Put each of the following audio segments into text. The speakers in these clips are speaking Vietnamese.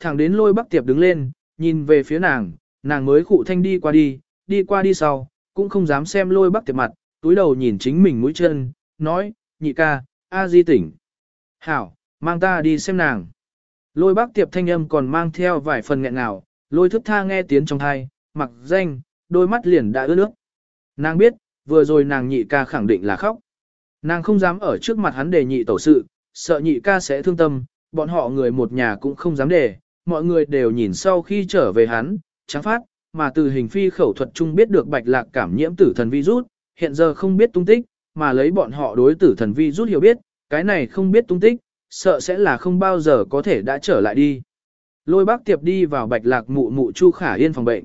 thẳng đến lôi bắc tiệp đứng lên, nhìn về phía nàng, nàng mới khụ thanh đi qua đi, đi qua đi sau, cũng không dám xem lôi bắc tiệp mặt, túi đầu nhìn chính mình mũi chân, nói, nhị ca, a di tỉnh. Hảo, mang ta đi xem nàng. Lôi bác tiệp thanh âm còn mang theo vài phần nghẹn nào, lôi thức tha nghe tiếng trong thai, mặc danh, đôi mắt liền đã ướt nước. Nàng biết, vừa rồi nàng nhị ca khẳng định là khóc. Nàng không dám ở trước mặt hắn đề nhị tổ sự, sợ nhị ca sẽ thương tâm, bọn họ người một nhà cũng không dám đề, mọi người đều nhìn sau khi trở về hắn, trắng phát, mà từ hình phi khẩu thuật chung biết được bạch lạc cảm nhiễm tử thần virus, hiện giờ không biết tung tích, mà lấy bọn họ đối tử thần virus hiểu biết, cái này không biết tung tích, sợ sẽ là không bao giờ có thể đã trở lại đi. Lôi bác tiệp đi vào bạch lạc mụ mụ Chu Khả Yên phòng bệnh.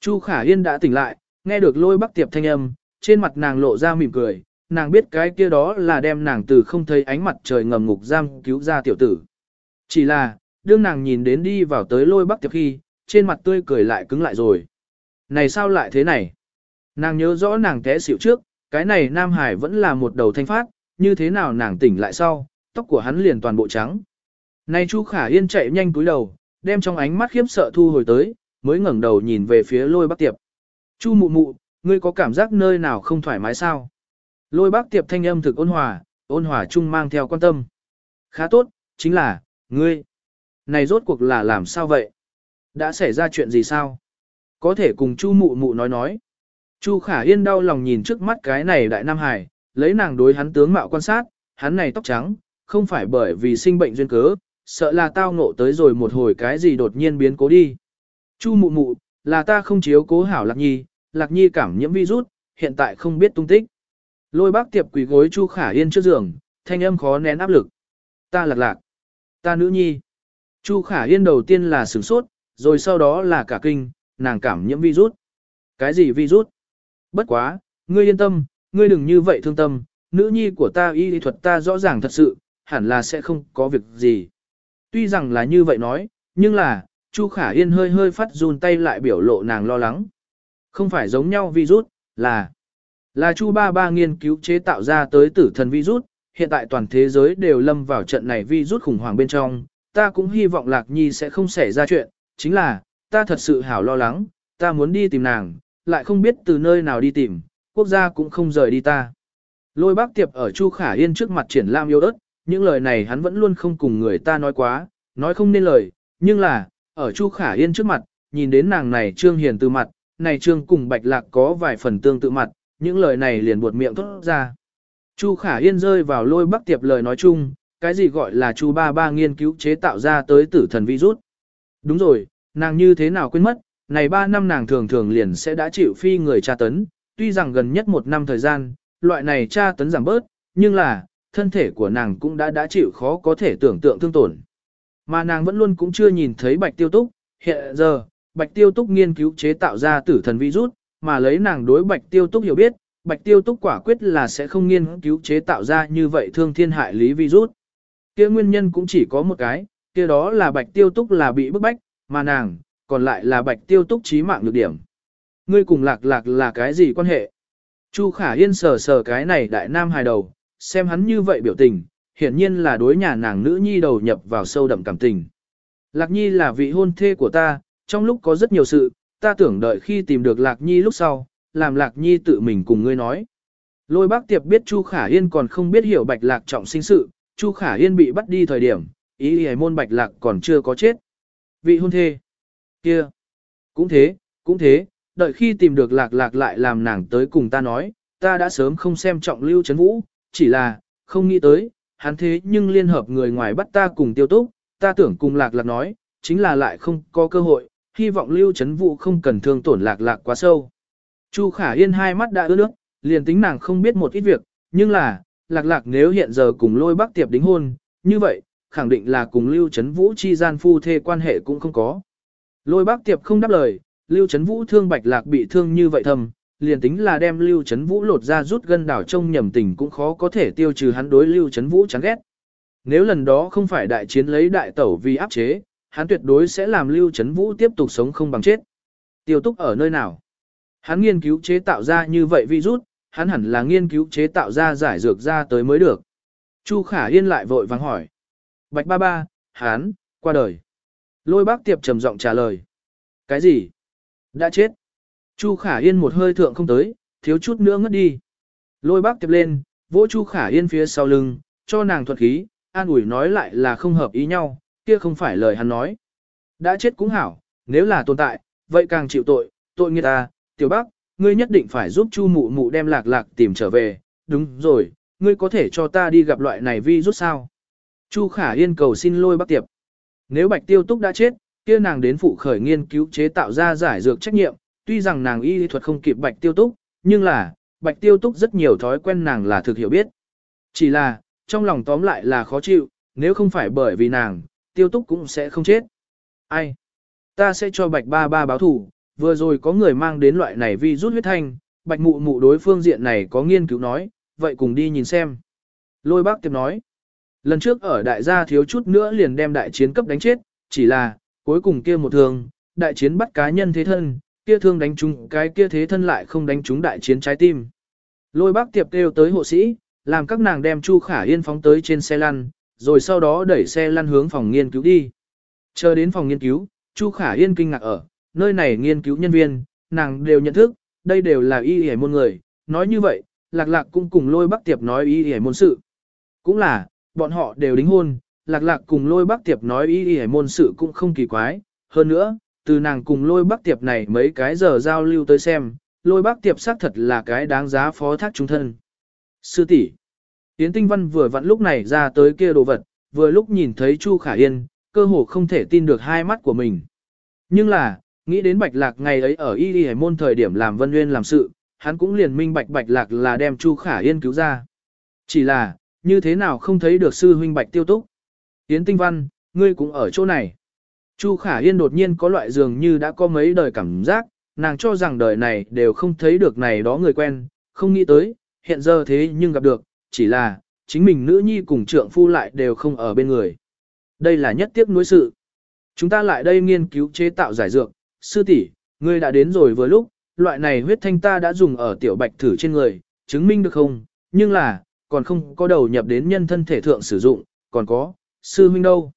Chu Khả Yên đã tỉnh lại, nghe được lôi bác tiệp thanh âm, trên mặt nàng lộ ra mỉm cười, nàng biết cái kia đó là đem nàng từ không thấy ánh mặt trời ngầm ngục giam cứu ra tiểu tử. Chỉ là, đương nàng nhìn đến đi vào tới lôi bắc tiệp khi, trên mặt tươi cười lại cứng lại rồi. Này sao lại thế này? Nàng nhớ rõ nàng té xỉu trước, cái này Nam Hải vẫn là một đầu thanh phát, như thế nào nàng tỉnh lại sau, tóc của hắn liền toàn bộ trắng. này Chu Khả Yên chạy nhanh túi đầu, đem trong ánh mắt khiếp sợ thu hồi tới, mới ngẩng đầu nhìn về phía lôi bắc tiệp. Chu mụ mụ, ngươi có cảm giác nơi nào không thoải mái sao? Lôi bác tiệp thanh âm thực ôn hòa, ôn hòa chung mang theo quan tâm. Khá tốt, chính là, ngươi. Này rốt cuộc là làm sao vậy? Đã xảy ra chuyện gì sao? Có thể cùng chu mụ mụ nói nói. Chu Khả Yên đau lòng nhìn trước mắt cái này đại Nam Hải, lấy nàng đối hắn tướng mạo quan sát, hắn này tóc trắng, không phải bởi vì sinh bệnh duyên cớ, sợ là tao ngộ tới rồi một hồi cái gì đột nhiên biến cố đi. Chu mụ mụ, là ta không chiếu cố hảo Lạc Nhi, Lạc Nhi cảm nhiễm virus, hiện tại không biết tung tích. Lôi bác tiệp quỳ gối Chu Khả Yên trước giường, thanh âm khó nén áp lực. Ta lạc lạc. Ta nữ nhi. Chu Khả Yên đầu tiên là sửng sốt, rồi sau đó là cả kinh, nàng cảm nhiễm virus. Cái gì virus? Bất quá, ngươi yên tâm, ngươi đừng như vậy thương tâm, nữ nhi của ta y lý thuật ta rõ ràng thật sự, hẳn là sẽ không có việc gì. Tuy rằng là như vậy nói, nhưng là, Chu Khả Yên hơi hơi phát run tay lại biểu lộ nàng lo lắng. Không phải giống nhau virus, là là Chu Ba Ba nghiên cứu chế tạo ra tới tử thần virus, hiện tại toàn thế giới đều lâm vào trận này virus khủng hoảng bên trong, ta cũng hy vọng Lạc Nhi sẽ không xảy ra chuyện, chính là, ta thật sự hảo lo lắng, ta muốn đi tìm nàng, lại không biết từ nơi nào đi tìm, quốc gia cũng không rời đi ta. Lôi bác tiệp ở Chu Khả Yên trước mặt triển lam yêu ớt, những lời này hắn vẫn luôn không cùng người ta nói quá, nói không nên lời, nhưng là, ở Chu Khả Yên trước mặt, nhìn đến nàng này trương hiền từ mặt, này trương cùng bạch lạc có vài phần tương tự mặt, những lời này liền buột miệng thốt ra. Chu Khả Yên rơi vào lôi bác tiệp lời nói chung, cái gì gọi là Chu Ba Ba nghiên cứu chế tạo ra tới tử thần virus. Đúng rồi, nàng như thế nào quên mất, này 3 năm nàng thường thường liền sẽ đã chịu phi người tra tấn, tuy rằng gần nhất một năm thời gian, loại này tra tấn giảm bớt, nhưng là, thân thể của nàng cũng đã đã chịu khó có thể tưởng tượng thương tổn. Mà nàng vẫn luôn cũng chưa nhìn thấy bạch tiêu túc, hiện giờ, bạch tiêu túc nghiên cứu chế tạo ra tử thần virus, mà lấy nàng đối bạch tiêu túc hiểu biết, bạch tiêu túc quả quyết là sẽ không nghiên cứu chế tạo ra như vậy thương thiên hại lý virus kia nguyên nhân cũng chỉ có một cái, kia đó là bạch tiêu túc là bị bức bách, mà nàng, còn lại là bạch tiêu túc trí mạng lược điểm. Ngươi cùng lạc lạc là cái gì quan hệ? Chu khả yên sờ sờ cái này đại nam hài đầu, xem hắn như vậy biểu tình, hiển nhiên là đối nhà nàng nữ nhi đầu nhập vào sâu đậm cảm tình. Lạc nhi là vị hôn thê của ta, trong lúc có rất nhiều sự, ta tưởng đợi khi tìm được lạc nhi lúc sau, làm lạc nhi tự mình cùng ngươi nói. Lôi bác tiệp biết Chu Khả Yên còn không biết hiểu bạch lạc trọng sinh sự, Chu Khả Yên bị bắt đi thời điểm, ý hề môn bạch lạc còn chưa có chết. Vị hôn thê. kia Cũng thế, cũng thế, đợi khi tìm được lạc lạc lại làm nàng tới cùng ta nói, ta đã sớm không xem trọng lưu chấn vũ, chỉ là, không nghĩ tới, hắn thế nhưng liên hợp người ngoài bắt ta cùng tiêu túc, ta tưởng cùng lạc lạc nói, chính là lại không có cơ hội, hy vọng lưu chấn vũ không cần thương tổn lạc lạc quá sâu. Chu khả yên hai mắt đã ướt nước, liền tính nàng không biết một ít việc, nhưng là, lạc lạc nếu hiện giờ cùng lôi bác tiệp đính hôn, như vậy, khẳng định là cùng lưu chấn vũ chi gian phu thê quan hệ cũng không có. Lôi bác tiệp không đáp lời, lưu chấn vũ thương bạch lạc bị thương như vậy thầm, liền tính là đem Lưu Chấn Vũ lột ra rút gân đảo trông nhầm tình cũng khó có thể tiêu trừ hắn đối Lưu Chấn Vũ chán ghét. Nếu lần đó không phải đại chiến lấy đại tẩu vì áp chế, hắn tuyệt đối sẽ làm Lưu Chấn Vũ tiếp tục sống không bằng chết. Tiêu túc ở nơi nào? Hắn nghiên cứu chế tạo ra như vậy virus, hắn hẳn là nghiên cứu chế tạo ra giải dược ra tới mới được. Chu Khả Yên lại vội vàng hỏi. Bạch ba ba, hắn, qua đời. Lôi bác tiệp trầm giọng trả lời. Cái gì? Đã chết. Chu Khả Yên một hơi thượng không tới, thiếu chút nữa ngất đi. Lôi bác tiệp lên, vỗ Chu Khả Yên phía sau lưng, cho nàng thuật khí, an ủi nói lại là không hợp ý nhau, kia không phải lời hắn nói. Đã chết cũng hảo, nếu là tồn tại, vậy càng chịu tội, tội người ta, tiểu bác, ngươi nhất định phải giúp Chu mụ mụ đem lạc lạc tìm trở về, đúng rồi, ngươi có thể cho ta đi gặp loại này vi rút sao. Chu Khả Yên cầu xin lôi bác tiệp. Nếu Bạch Tiêu Túc đã chết, kia nàng đến phụ khởi nghiên cứu chế tạo ra giải dược trách nhiệm, tuy rằng nàng y thuật không kịp Bạch Tiêu Túc, nhưng là, Bạch Tiêu Túc rất nhiều thói quen nàng là thực hiểu biết. Chỉ là, trong lòng tóm lại là khó chịu, nếu không phải bởi vì nàng, Tiêu Túc cũng sẽ không chết. Ai? Ta sẽ cho Bạch Ba Ba báo thủ, vừa rồi có người mang đến loại này vi rút huyết thanh, Bạch Mụ Mụ đối phương diện này có nghiên cứu nói, vậy cùng đi nhìn xem. Lôi bác tiệp nói, lần trước ở đại gia thiếu chút nữa liền đem đại chiến cấp đánh chết, chỉ là, cuối cùng kia một thương, đại chiến bắt cá nhân thế thân, kia thương đánh trúng cái kia thế thân lại không đánh trúng đại chiến trái tim. Lôi bác tiệp kêu tới hộ sĩ, làm các nàng đem Chu Khả Yên phóng tới trên xe lăn, rồi sau đó đẩy xe lăn hướng phòng nghiên cứu đi. Chờ đến phòng nghiên cứu, Chu Khả Yên kinh ngạc ở, nơi này nghiên cứu nhân viên, nàng đều nhận thức, đây đều là y hề môn người, nói như vậy, lạc lạc cũng cùng lôi bác tiệp nói y hề môn sự. Cũng là, bọn họ đều đính hôn, lạc lạc cùng lôi bác tiệp nói y hề môn sự cũng không kỳ quái, hơn nữa, từ nàng cùng lôi bác tiệp này mấy cái giờ giao lưu tới xem, lôi bác tiệp xác thật là cái đáng giá phó thác chúng thân. Sư tỷ Yến Tinh Văn vừa vặn lúc này ra tới kia đồ vật, vừa lúc nhìn thấy Chu Khả Yên, cơ hồ không thể tin được hai mắt của mình. Nhưng là, nghĩ đến Bạch Lạc ngày ấy ở Y Y môn thời điểm làm Vân Nguyên làm sự, hắn cũng liền minh Bạch Bạch Lạc là đem Chu Khả Yên cứu ra. Chỉ là, như thế nào không thấy được sư huynh Bạch Tiêu Túc. Yến Tinh Văn, ngươi cũng ở chỗ này. Chu Khả Yên đột nhiên có loại dường như đã có mấy đời cảm giác, nàng cho rằng đời này đều không thấy được này đó người quen, không nghĩ tới, hiện giờ thế nhưng gặp được, chỉ là, chính mình nữ nhi cùng trượng phu lại đều không ở bên người. Đây là nhất tiếc nuối sự. Chúng ta lại đây nghiên cứu chế tạo giải dược, sư tỷ, ngươi đã đến rồi vừa lúc, loại này huyết thanh ta đã dùng ở tiểu bạch thử trên người, chứng minh được không, nhưng là, còn không có đầu nhập đến nhân thân thể thượng sử dụng, còn có, sư huynh đâu?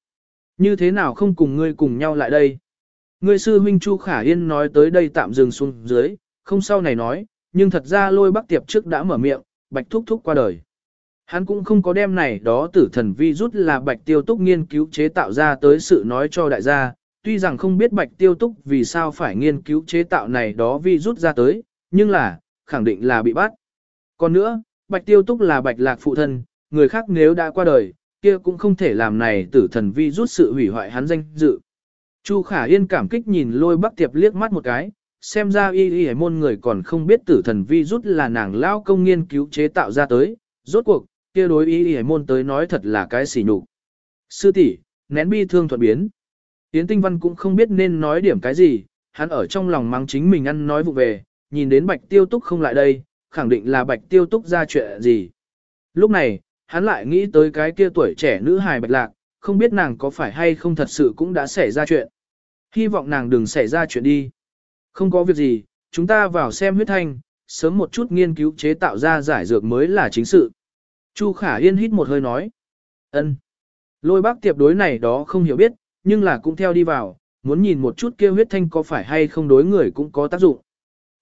Như thế nào không cùng ngươi cùng nhau lại đây? Ngươi sư huynh Chu Khả Yên nói tới đây tạm dừng xuống dưới, không sau này nói, nhưng thật ra lôi bắc tiệp trước đã mở miệng, bạch thúc thúc qua đời. Hắn cũng không có đem này đó tử thần vi rút là bạch tiêu túc nghiên cứu chế tạo ra tới sự nói cho đại gia, tuy rằng không biết bạch tiêu túc vì sao phải nghiên cứu chế tạo này đó vi rút ra tới, nhưng là, khẳng định là bị bắt. Còn nữa, bạch tiêu túc là bạch lạc phụ thân, người khác nếu đã qua đời, kia cũng không thể làm này tử thần vi rút sự hủy hoại hắn danh dự. Chu Khả Yên cảm kích nhìn lôi bắc tiệp liếc mắt một cái, xem ra y y Hải môn người còn không biết tử thần vi rút là nàng lao công nghiên cứu chế tạo ra tới, rốt cuộc, kia đối y y Hải môn tới nói thật là cái xỉ nhục. Sư tỷ, nén bi thương thuận biến. Yến Tinh Văn cũng không biết nên nói điểm cái gì, hắn ở trong lòng mang chính mình ăn nói vụ về, nhìn đến Bạch Tiêu Túc không lại đây, khẳng định là Bạch Tiêu Túc ra chuyện gì. Lúc này, hắn lại nghĩ tới cái kia tuổi trẻ nữ hài Bạch Lạc, không biết nàng có phải hay không thật sự cũng đã xảy ra chuyện. Hy vọng nàng đừng xảy ra chuyện đi. Không có việc gì, chúng ta vào xem huyết thanh, sớm một chút nghiên cứu chế tạo ra giải dược mới là chính sự. Chu Khả Yên hít một hơi nói. ân. Lôi bác tiệp đối này đó không hiểu biết, nhưng là cũng theo đi vào, muốn nhìn một chút kia huyết thanh có phải hay không đối người cũng có tác dụng.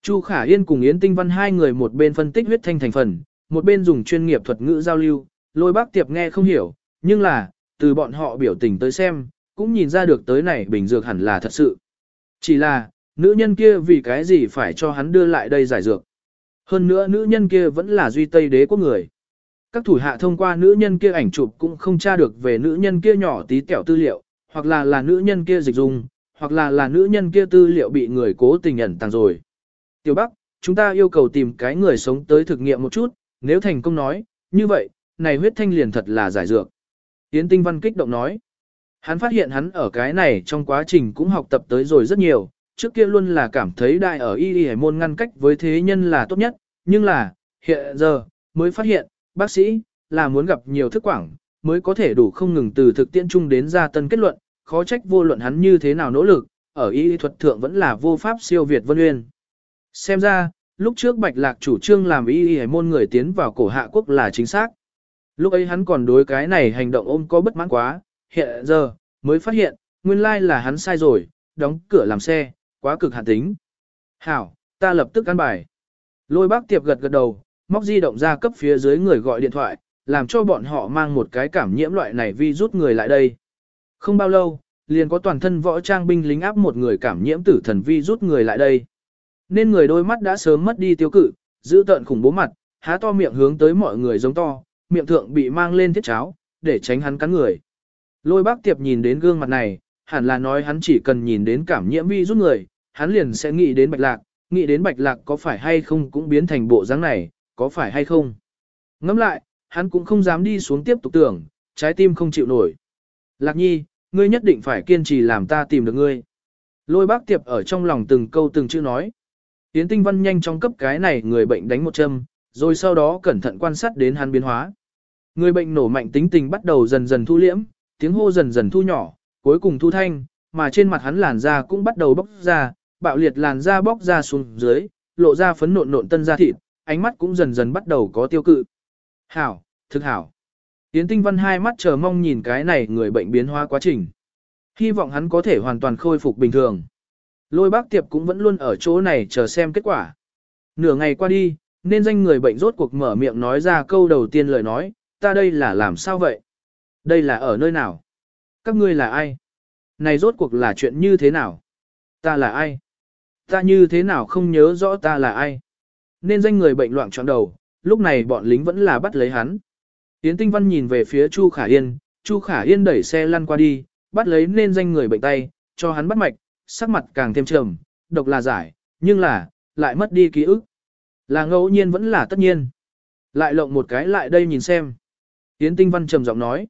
Chu Khả Yên cùng Yến Tinh Văn hai người một bên phân tích huyết thanh thành phần, một bên dùng chuyên nghiệp thuật ngữ giao lưu, lôi bác tiệp nghe không hiểu, nhưng là, từ bọn họ biểu tình tới xem, cũng nhìn ra được tới này bình dược hẳn là thật sự. Chỉ là, nữ nhân kia vì cái gì phải cho hắn đưa lại đây giải dược. Hơn nữa nữ nhân kia vẫn là duy tây đế quốc người. Các thủ hạ thông qua nữ nhân kia ảnh chụp cũng không tra được về nữ nhân kia nhỏ tí tẹo tư liệu, hoặc là là nữ nhân kia dịch dung, hoặc là là nữ nhân kia tư liệu bị người cố tình ẩn tàng rồi. Tiểu Bắc, chúng ta yêu cầu tìm cái người sống tới thực nghiệm một chút, nếu thành công nói, như vậy, này huyết thanh liền thật là giải dược. Yến Tinh Văn kích động nói. Hắn phát hiện hắn ở cái này trong quá trình cũng học tập tới rồi rất nhiều, trước kia luôn là cảm thấy đại ở y y môn ngăn cách với thế nhân là tốt nhất, nhưng là, hiện giờ, mới phát hiện, bác sĩ, là muốn gặp nhiều thức quảng, mới có thể đủ không ngừng từ thực tiễn chung đến ra tân kết luận, khó trách vô luận hắn như thế nào nỗ lực, ở y thuật thượng vẫn là vô pháp siêu Việt Vân Uyên. Xem ra, lúc trước Bạch Lạc chủ trương làm y y môn người tiến vào cổ hạ quốc là chính xác. Lúc ấy hắn còn đối cái này hành động ôm có bất mãn quá, hiện giờ, mới phát hiện, nguyên lai là hắn sai rồi, đóng cửa làm xe, quá cực hạn tính. Hảo, ta lập tức căn bài. Lôi bác tiệp gật gật đầu, móc di động ra cấp phía dưới người gọi điện thoại, làm cho bọn họ mang một cái cảm nhiễm loại này vi rút người lại đây. Không bao lâu, liền có toàn thân võ trang binh lính áp một người cảm nhiễm tử thần vi rút người lại đây. Nên người đôi mắt đã sớm mất đi tiêu cự, giữ tợn khủng bố mặt, há to miệng hướng tới mọi người giống to, miệng thượng bị mang lên thiết cháo, để tránh hắn cắn người. Lôi bác tiệp nhìn đến gương mặt này, hẳn là nói hắn chỉ cần nhìn đến cảm nhiễm vi rút người, hắn liền sẽ nghĩ đến bạch lạc, nghĩ đến bạch lạc có phải hay không cũng biến thành bộ dáng này, có phải hay không. Ngẫm lại, hắn cũng không dám đi xuống tiếp tục tưởng, trái tim không chịu nổi. Lạc nhi, ngươi nhất định phải kiên trì làm ta tìm được ngươi. Lôi bác tiệp ở trong lòng từng câu từng chữ nói. Tiến tinh văn nhanh trong cấp cái này người bệnh đánh một châm, rồi sau đó cẩn thận quan sát đến hắn biến hóa. Người bệnh nổ mạnh tính tình bắt đầu dần dần thu liễm, tiếng hô dần dần thu nhỏ, cuối cùng thu thanh, mà trên mặt hắn làn da cũng bắt đầu bóc ra, bạo liệt làn da bóc ra xuống dưới, lộ ra phấn nộn nộn tân da thịt, ánh mắt cũng dần dần bắt đầu có tiêu cự. Hảo, thực hảo. Yến tinh văn hai mắt chờ mong nhìn cái này người bệnh biến hóa quá trình. Hy vọng hắn có thể hoàn toàn khôi phục bình thường. Lôi bác tiệp cũng vẫn luôn ở chỗ này chờ xem kết quả. Nửa ngày qua đi, nên danh người bệnh rốt cuộc mở miệng nói ra câu đầu tiên lời nói, ta đây là làm sao vậy? Đây là ở nơi nào? Các ngươi là ai? Này rốt cuộc là chuyện như thế nào? Ta là ai? Ta như thế nào không nhớ rõ ta là ai? Nên danh người bệnh loạn trọn đầu, lúc này bọn lính vẫn là bắt lấy hắn. Yến Tinh Văn nhìn về phía Chu Khả Yên, Chu Khả Yên đẩy xe lăn qua đi, bắt lấy nên danh người bệnh tay, cho hắn bắt mạch, sắc mặt càng thêm trầm, độc là giải, nhưng là, lại mất đi ký ức. Là ngẫu nhiên vẫn là tất nhiên. Lại lộng một cái lại đây nhìn xem. Yến Tinh Văn trầm giọng nói.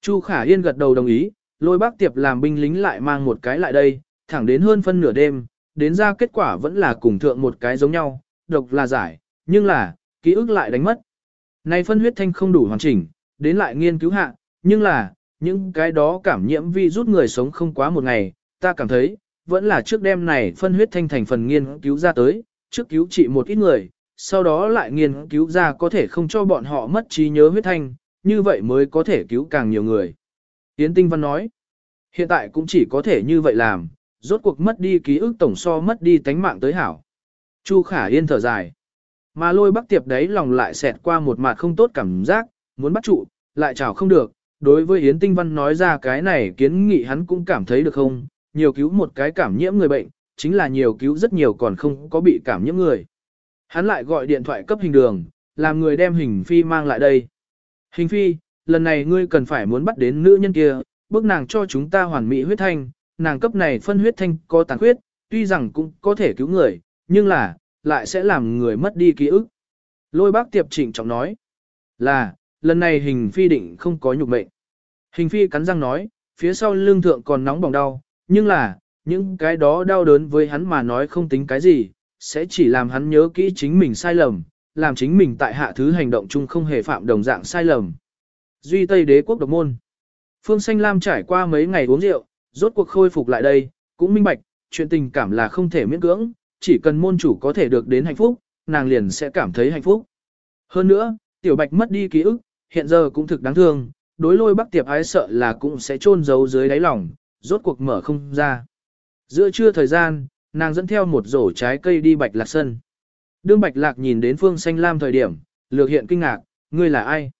Chu Khả Yên gật đầu đồng ý, lôi bác tiệp làm binh lính lại mang một cái lại đây, thẳng đến hơn phân nửa đêm, đến ra kết quả vẫn là cùng thượng một cái giống nhau, độc là giải, nhưng là, ký ức lại đánh mất. Này phân huyết thanh không đủ hoàn chỉnh, đến lại nghiên cứu hạ, nhưng là, những cái đó cảm nhiễm vi rút người sống không quá một ngày, ta cảm thấy, vẫn là trước đêm này phân huyết thanh thành phần nghiên cứu ra tới, trước cứu trị một ít người, sau đó lại nghiên cứu ra có thể không cho bọn họ mất trí nhớ huyết thanh, như vậy mới có thể cứu càng nhiều người. Yến Tinh Văn nói, hiện tại cũng chỉ có thể như vậy làm, rốt cuộc mất đi ký ức tổng so mất đi tánh mạng tới hảo. Chu Khả Yên thở dài. Mà lôi bắc tiệp đấy lòng lại xẹt qua một mặt không tốt cảm giác, muốn bắt trụ, lại chảo không được. Đối với Yến Tinh Văn nói ra cái này kiến nghị hắn cũng cảm thấy được không, nhiều cứu một cái cảm nhiễm người bệnh, chính là nhiều cứu rất nhiều còn không có bị cảm nhiễm người. Hắn lại gọi điện thoại cấp hình đường, làm người đem hình phi mang lại đây. Hình phi, lần này ngươi cần phải muốn bắt đến nữ nhân kia, bước nàng cho chúng ta hoàn mỹ huyết thanh, nàng cấp này phân huyết thanh có tàn huyết, tuy rằng cũng có thể cứu người, nhưng là, lại sẽ làm người mất đi ký ức. Lôi bác tiệp trịnh trọng nói, là, lần này hình phi định không có nhục mệnh. Hình phi cắn răng nói, phía sau lưng thượng còn nóng bỏng đau, nhưng là, những cái đó đau đớn với hắn mà nói không tính cái gì, sẽ chỉ làm hắn nhớ kỹ chính mình sai lầm, làm chính mình tại hạ thứ hành động chung không hề phạm đồng dạng sai lầm. Duy Tây đế quốc độc môn. Phương Xanh Lam trải qua mấy ngày uống rượu, rốt cuộc khôi phục lại đây, cũng minh bạch, chuyện tình cảm là không thể miễn cưỡng, chỉ cần môn chủ có thể được đến hạnh phúc, nàng liền sẽ cảm thấy hạnh phúc. Hơn nữa, tiểu bạch mất đi ký ức, hiện giờ cũng thực đáng thương, đối lôi bắc tiệp ái sợ là cũng sẽ chôn giấu dưới đáy lòng, rốt cuộc mở không ra. Giữa trưa thời gian, nàng dẫn theo một rổ trái cây đi bạch lạc sân. Đương bạch lạc nhìn đến phương xanh lam thời điểm, lược hiện kinh ngạc, ngươi là ai?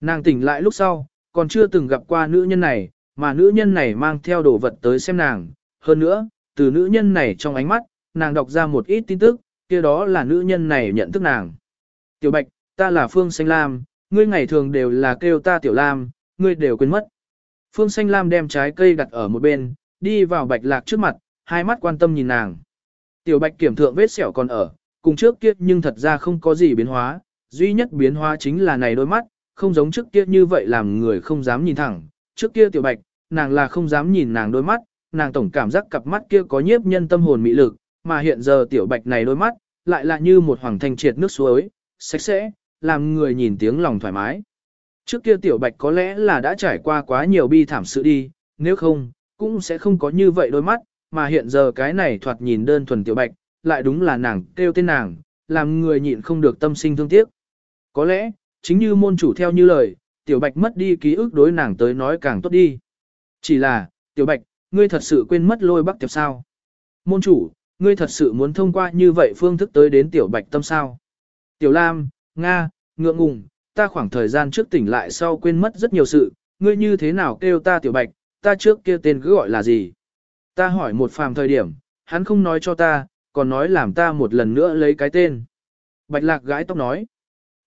Nàng tỉnh lại lúc sau, còn chưa từng gặp qua nữ nhân này, mà nữ nhân này mang theo đồ vật tới xem nàng. Hơn nữa, từ nữ nhân này trong ánh mắt, nàng đọc ra một ít tin tức, kia đó là nữ nhân này nhận thức nàng. Tiểu Bạch, ta là Phương Xanh Lam, ngươi ngày thường đều là kêu ta Tiểu Lam, ngươi đều quên mất. Phương Xanh Lam đem trái cây đặt ở một bên, đi vào Bạch Lạc trước mặt, hai mắt quan tâm nhìn nàng. Tiểu Bạch kiểm thượng vết sẹo còn ở, cùng trước kia nhưng thật ra không có gì biến hóa, duy nhất biến hóa chính là này đôi mắt, không giống trước kia như vậy làm người không dám nhìn thẳng. Trước kia Tiểu Bạch, nàng là không dám nhìn nàng đôi mắt, nàng tổng cảm giác cặp mắt kia có nhiếp nhân tâm hồn mị lực, mà hiện giờ tiểu bạch này đôi mắt, lại là như một hoàng thanh triệt nước suối, sạch sẽ, làm người nhìn tiếng lòng thoải mái. Trước kia tiểu bạch có lẽ là đã trải qua quá nhiều bi thảm sự đi, nếu không, cũng sẽ không có như vậy đôi mắt, mà hiện giờ cái này thoạt nhìn đơn thuần tiểu bạch, lại đúng là nàng kêu tên nàng, làm người nhịn không được tâm sinh thương tiếc. Có lẽ, chính như môn chủ theo như lời, tiểu bạch mất đi ký ức đối nàng tới nói càng tốt đi. Chỉ là, tiểu bạch, ngươi thật sự quên mất lôi bắc tiệp sao? Môn chủ, ngươi thật sự muốn thông qua như vậy phương thức tới đến tiểu bạch tâm sao? Tiểu Lam, Nga, ngượng ngùng, ta khoảng thời gian trước tỉnh lại sau quên mất rất nhiều sự, ngươi như thế nào kêu ta tiểu bạch, ta trước kia tên cứ gọi là gì? Ta hỏi một phàm thời điểm, hắn không nói cho ta, còn nói làm ta một lần nữa lấy cái tên. Bạch lạc gái tóc nói.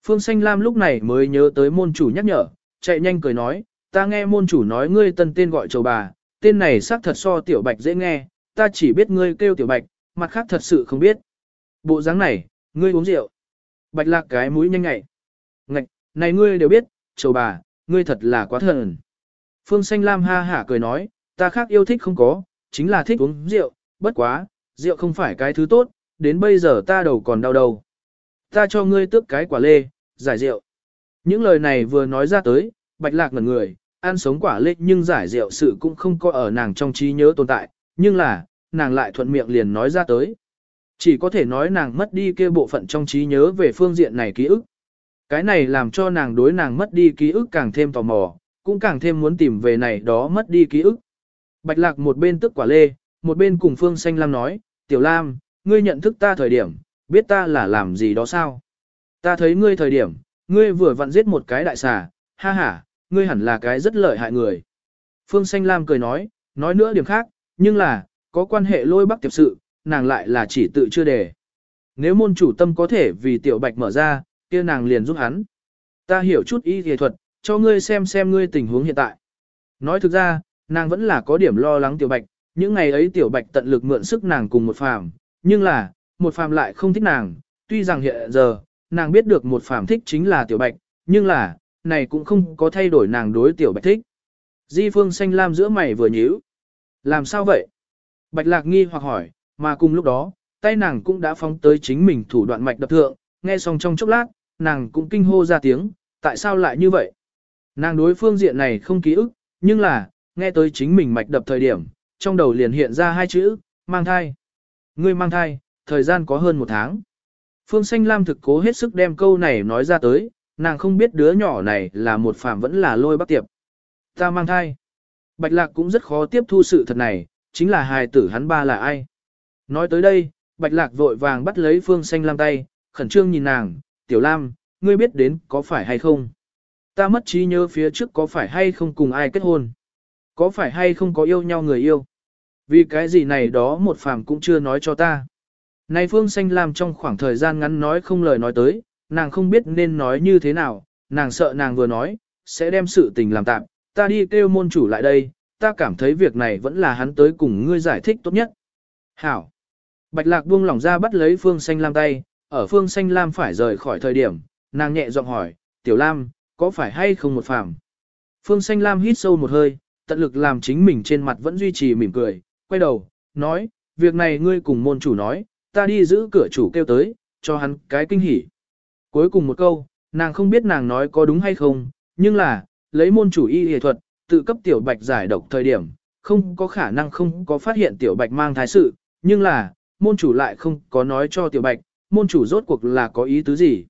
Phương Xanh Lam lúc này mới nhớ tới môn chủ nhắc nhở, chạy nhanh cười nói, ta nghe môn chủ nói ngươi tân tên gọi chầu bà, tên này xác thật so tiểu bạch dễ nghe, ta chỉ biết ngươi kêu tiểu bạch, mặt khác thật sự không biết. Bộ dáng này, ngươi uống rượu. Bạch lạc cái mũi nhanh ngại. Ngạch, này ngươi đều biết, chầu bà, ngươi thật là quá thần. Phương Xanh Lam ha hả cười nói, ta khác yêu thích không có, chính là thích uống rượu, bất quá, rượu không phải cái thứ tốt, đến bây giờ ta đầu còn đau đầu. Ta cho ngươi tước cái quả lê, giải rượu. Những lời này vừa nói ra tới, bạch lạc ngẩn người, ăn sống quả lê nhưng giải rượu sự cũng không có ở nàng trong trí nhớ tồn tại, nhưng là, nàng lại thuận miệng liền nói ra tới. Chỉ có thể nói nàng mất đi kia bộ phận trong trí nhớ về phương diện này ký ức. Cái này làm cho nàng đối nàng mất đi ký ức càng thêm tò mò, cũng càng thêm muốn tìm về này đó mất đi ký ức. Bạch lạc một bên tức quả lê, một bên cùng Phương Xanh Lam nói, Tiểu Lam, ngươi nhận thức ta thời điểm, biết ta là làm gì đó sao? Ta thấy ngươi thời điểm, ngươi vừa vặn giết một cái đại xà, ha ha, ngươi hẳn là cái rất lợi hại người. Phương Xanh Lam cười nói, nói nữa điểm khác, nhưng là, có quan hệ lôi bắc tiệp sự, nàng lại là chỉ tự chưa đề. Nếu môn chủ tâm có thể vì tiểu bạch mở ra, kia nàng liền giúp hắn. Ta hiểu chút y kỳ thuật, cho ngươi xem xem ngươi tình huống hiện tại. Nói thực ra, nàng vẫn là có điểm lo lắng tiểu bạch, những ngày ấy tiểu bạch tận lực mượn sức nàng cùng một phàm, nhưng là, một phàm lại không thích nàng, tuy rằng hiện giờ, nàng biết được một phàm thích chính là tiểu bạch, nhưng là, này cũng không có thay đổi nàng đối tiểu bạch thích. Di phương xanh lam giữa mày vừa nhíu. Làm sao vậy? Bạch lạc nghi hoặc hỏi, mà cùng lúc đó, tay nàng cũng đã phóng tới chính mình thủ đoạn mạch đập thượng, nghe xong trong chốc lát, nàng cũng kinh hô ra tiếng, tại sao lại như vậy? Nàng đối phương diện này không ký ức, nhưng là, nghe tới chính mình mạch đập thời điểm, trong đầu liền hiện ra hai chữ, mang thai. Ngươi mang thai, thời gian có hơn một tháng. Phương Xanh Lam thực cố hết sức đem câu này nói ra tới, nàng không biết đứa nhỏ này là một phạm vẫn là lôi bác tiệp. Ta mang thai. Bạch Lạc cũng rất khó tiếp thu sự thật này, chính là hài tử hắn ba là ai. Nói tới đây, Bạch Lạc vội vàng bắt lấy Phương Xanh Lam tay, khẩn trương nhìn nàng, Tiểu Lam, ngươi biết đến có phải hay không? Ta mất trí nhớ phía trước có phải hay không cùng ai kết hôn? Có phải hay không có yêu nhau người yêu? Vì cái gì này đó một phàm cũng chưa nói cho ta. Này Phương Xanh Lam trong khoảng thời gian ngắn nói không lời nói tới, nàng không biết nên nói như thế nào, nàng sợ nàng vừa nói, sẽ đem sự tình làm tạm, ta đi kêu môn chủ lại đây, ta cảm thấy việc này vẫn là hắn tới cùng ngươi giải thích tốt nhất. Hảo! Bạch Lạc buông lỏng ra bắt lấy Phương Xanh Lam tay, ở Phương Xanh Lam phải rời khỏi thời điểm, nàng nhẹ giọng hỏi, Tiểu Lam, có phải hay không một phàm? Phương Xanh Lam hít sâu một hơi, tận lực làm chính mình trên mặt vẫn duy trì mỉm cười, quay đầu, nói, việc này ngươi cùng môn chủ nói, ta đi giữ cửa chủ kêu tới, cho hắn cái kinh hỉ. Cuối cùng một câu, nàng không biết nàng nói có đúng hay không, nhưng là, lấy môn chủ y y thuật, tự cấp tiểu bạch giải độc thời điểm, không có khả năng không có phát hiện tiểu bạch mang thái sự, nhưng là, môn chủ lại không có nói cho tiểu bạch, môn chủ rốt cuộc là có ý tứ gì.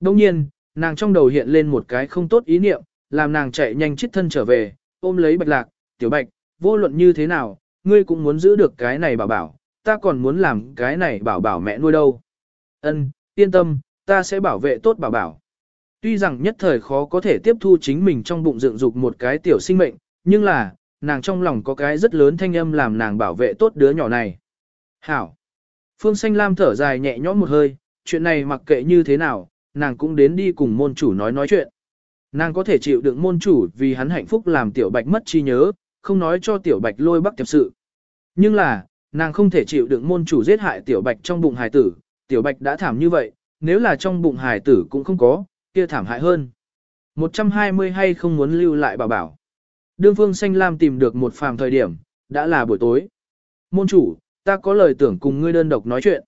Đồng nhiên, nàng trong đầu hiện lên một cái không tốt ý niệm, làm nàng chạy nhanh chít thân trở về, ôm lấy bạch lạc, tiểu bạch, vô luận như thế nào, ngươi cũng muốn giữ được cái này bảo bảo, ta còn muốn làm cái này bảo bảo mẹ nuôi đâu. Ân, yên tâm, ta sẽ bảo vệ tốt bảo bảo. Tuy rằng nhất thời khó có thể tiếp thu chính mình trong bụng dựng dục một cái tiểu sinh mệnh, nhưng là, nàng trong lòng có cái rất lớn thanh âm làm nàng bảo vệ tốt đứa nhỏ này. Hảo. Phương Xanh Lam thở dài nhẹ nhõm một hơi, chuyện này mặc kệ như thế nào, nàng cũng đến đi cùng môn chủ nói nói chuyện. Nàng có thể chịu đựng môn chủ vì hắn hạnh phúc làm tiểu bạch mất trí nhớ, không nói cho tiểu bạch lôi bắc tiệp sự. Nhưng là, nàng không thể chịu đựng môn chủ giết hại tiểu bạch trong bụng hài tử, tiểu bạch đã thảm như vậy, nếu là trong bụng hài tử cũng không có, kia thảm hại hơn. 120 hay không muốn lưu lại bảo bảo. Đương phương xanh lam tìm được một phàm thời điểm, đã là buổi tối. Môn chủ, ta có lời tưởng cùng ngươi đơn độc nói chuyện.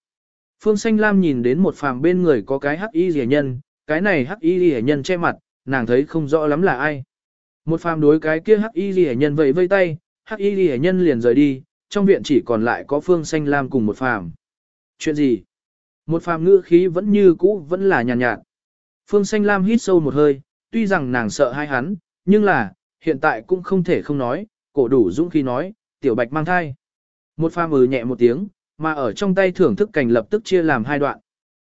Phương xanh lam nhìn đến một phàm bên người có cái hắc y rẻ nhân, cái này hắc y rẻ nhân che mặt, nàng thấy không rõ lắm là ai. Một phàm đối cái kia hắc y rẻ nhân vẫy vây tay, hắc y rẻ nhân liền rời đi, trong viện chỉ còn lại có phương xanh lam cùng một phàm. Chuyện gì? Một phàm ngữ khí vẫn như cũ vẫn là nhàn nhạt, nhạt. Phương xanh lam hít sâu một hơi, tuy rằng nàng sợ hai hắn, nhưng là, hiện tại cũng không thể không nói, cổ đủ dũng khi nói, tiểu bạch mang thai. Một pha mừ nhẹ một tiếng, mà ở trong tay thưởng thức cảnh lập tức chia làm hai đoạn.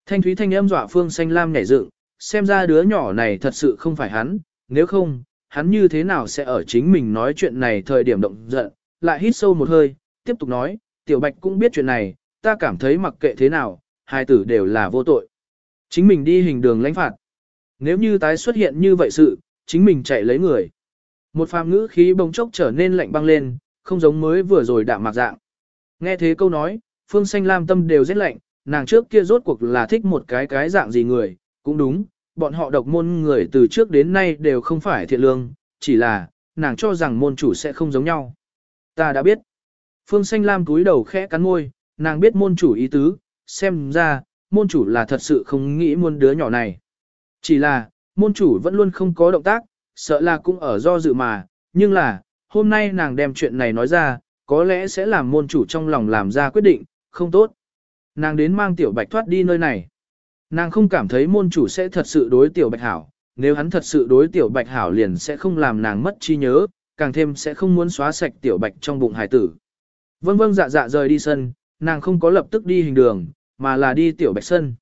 Thanh thúy thanh âm dọa phương xanh lam nhảy dựng, xem ra đứa nhỏ này thật sự không phải hắn, nếu không, hắn như thế nào sẽ ở chính mình nói chuyện này thời điểm động giận, lại hít sâu một hơi, tiếp tục nói, tiểu bạch cũng biết chuyện này, ta cảm thấy mặc kệ thế nào, hai tử đều là vô tội. Chính mình đi hình đường lãnh phạt. Nếu như tái xuất hiện như vậy sự, chính mình chạy lấy người. Một phàm ngữ khí bỗng chốc trở nên lạnh băng lên, không giống mới vừa rồi đạm mạc dạng. Nghe thế câu nói, Phương Xanh Lam tâm đều rất lạnh, nàng trước kia rốt cuộc là thích một cái cái dạng gì người, cũng đúng, bọn họ độc môn người từ trước đến nay đều không phải thiện lương, chỉ là, nàng cho rằng môn chủ sẽ không giống nhau. Ta đã biết. Phương Xanh Lam cúi đầu khẽ cắn môi, nàng biết môn chủ ý tứ, xem ra, môn chủ là thật sự không nghĩ muôn đứa nhỏ này. Chỉ là, môn chủ vẫn luôn không có động tác, sợ là cũng ở do dự mà, nhưng là, hôm nay nàng đem chuyện này nói ra, có lẽ sẽ làm môn chủ trong lòng làm ra quyết định, không tốt. Nàng đến mang tiểu bạch thoát đi nơi này. Nàng không cảm thấy môn chủ sẽ thật sự đối tiểu bạch hảo, nếu hắn thật sự đối tiểu bạch hảo liền sẽ không làm nàng mất trí nhớ, càng thêm sẽ không muốn xóa sạch tiểu bạch trong bụng hải tử. Vâng vâng dạ dạ rời đi sân, nàng không có lập tức đi hình đường, mà là đi tiểu bạch sân.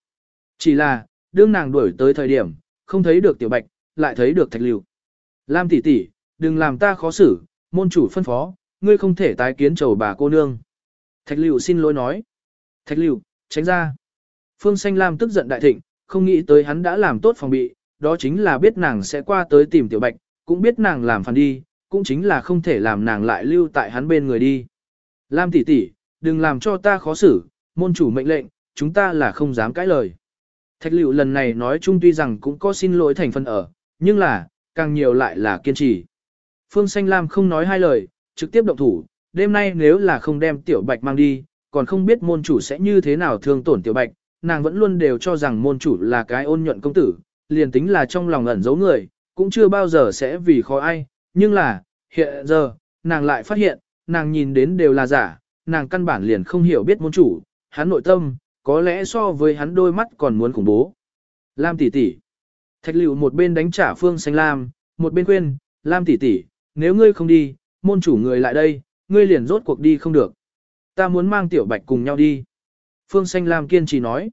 Chỉ là, đương nàng đuổi tới thời điểm, không thấy được tiểu bạch, lại thấy được thạch lưu. Lam tỷ tỷ, đừng làm ta khó xử, môn chủ phân phó, ngươi không thể tái kiến chầu bà cô nương. Thạch lưu xin lỗi nói. Thạch lưu, tránh ra. Phương Xanh Lam tức giận đại thịnh, không nghĩ tới hắn đã làm tốt phòng bị, đó chính là biết nàng sẽ qua tới tìm tiểu bạch, cũng biết nàng làm phản đi, cũng chính là không thể làm nàng lại lưu tại hắn bên người đi. Lam tỷ tỷ, đừng làm cho ta khó xử, môn chủ mệnh lệnh, chúng ta là không dám cãi lời. Thạch liệu lần này nói chung tuy rằng cũng có xin lỗi thành phần ở, nhưng là, càng nhiều lại là kiên trì. Phương Xanh Lam không nói hai lời, trực tiếp động thủ, đêm nay nếu là không đem tiểu bạch mang đi, còn không biết môn chủ sẽ như thế nào thương tổn tiểu bạch, nàng vẫn luôn đều cho rằng môn chủ là cái ôn nhuận công tử, liền tính là trong lòng ẩn giấu người, cũng chưa bao giờ sẽ vì khó ai, nhưng là, hiện giờ, nàng lại phát hiện, nàng nhìn đến đều là giả, nàng căn bản liền không hiểu biết môn chủ, hắn nội tâm, có lẽ so với hắn đôi mắt còn muốn khủng bố. Lam tỷ tỷ. Thạch Lưu một bên đánh trả Phương Xanh Lam, một bên khuyên, Lam tỷ tỷ, nếu ngươi không đi, môn chủ người lại đây, ngươi liền rốt cuộc đi không được. Ta muốn mang tiểu bạch cùng nhau đi. Phương Xanh Lam kiên trì nói.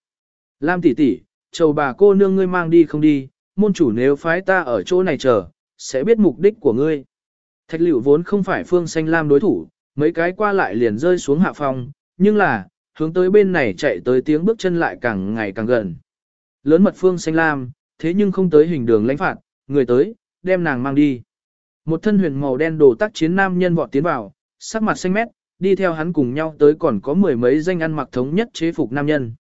Lam tỷ tỷ, chầu bà cô nương ngươi mang đi không đi, môn chủ nếu phái ta ở chỗ này chờ, sẽ biết mục đích của ngươi. Thạch Lưu vốn không phải Phương Xanh Lam đối thủ, mấy cái qua lại liền rơi xuống hạ phòng, nhưng là, hướng tới bên này chạy tới tiếng bước chân lại càng ngày càng gần. Lớn mật Phương Xanh Lam, thế nhưng không tới hình đường lãnh phạt, người tới, đem nàng mang đi. Một thân huyền màu đen đồ tác chiến nam nhân vọt tiến vào, sắc mặt xanh mét, đi theo hắn cùng nhau tới còn có mười mấy danh ăn mặc thống nhất chế phục nam nhân.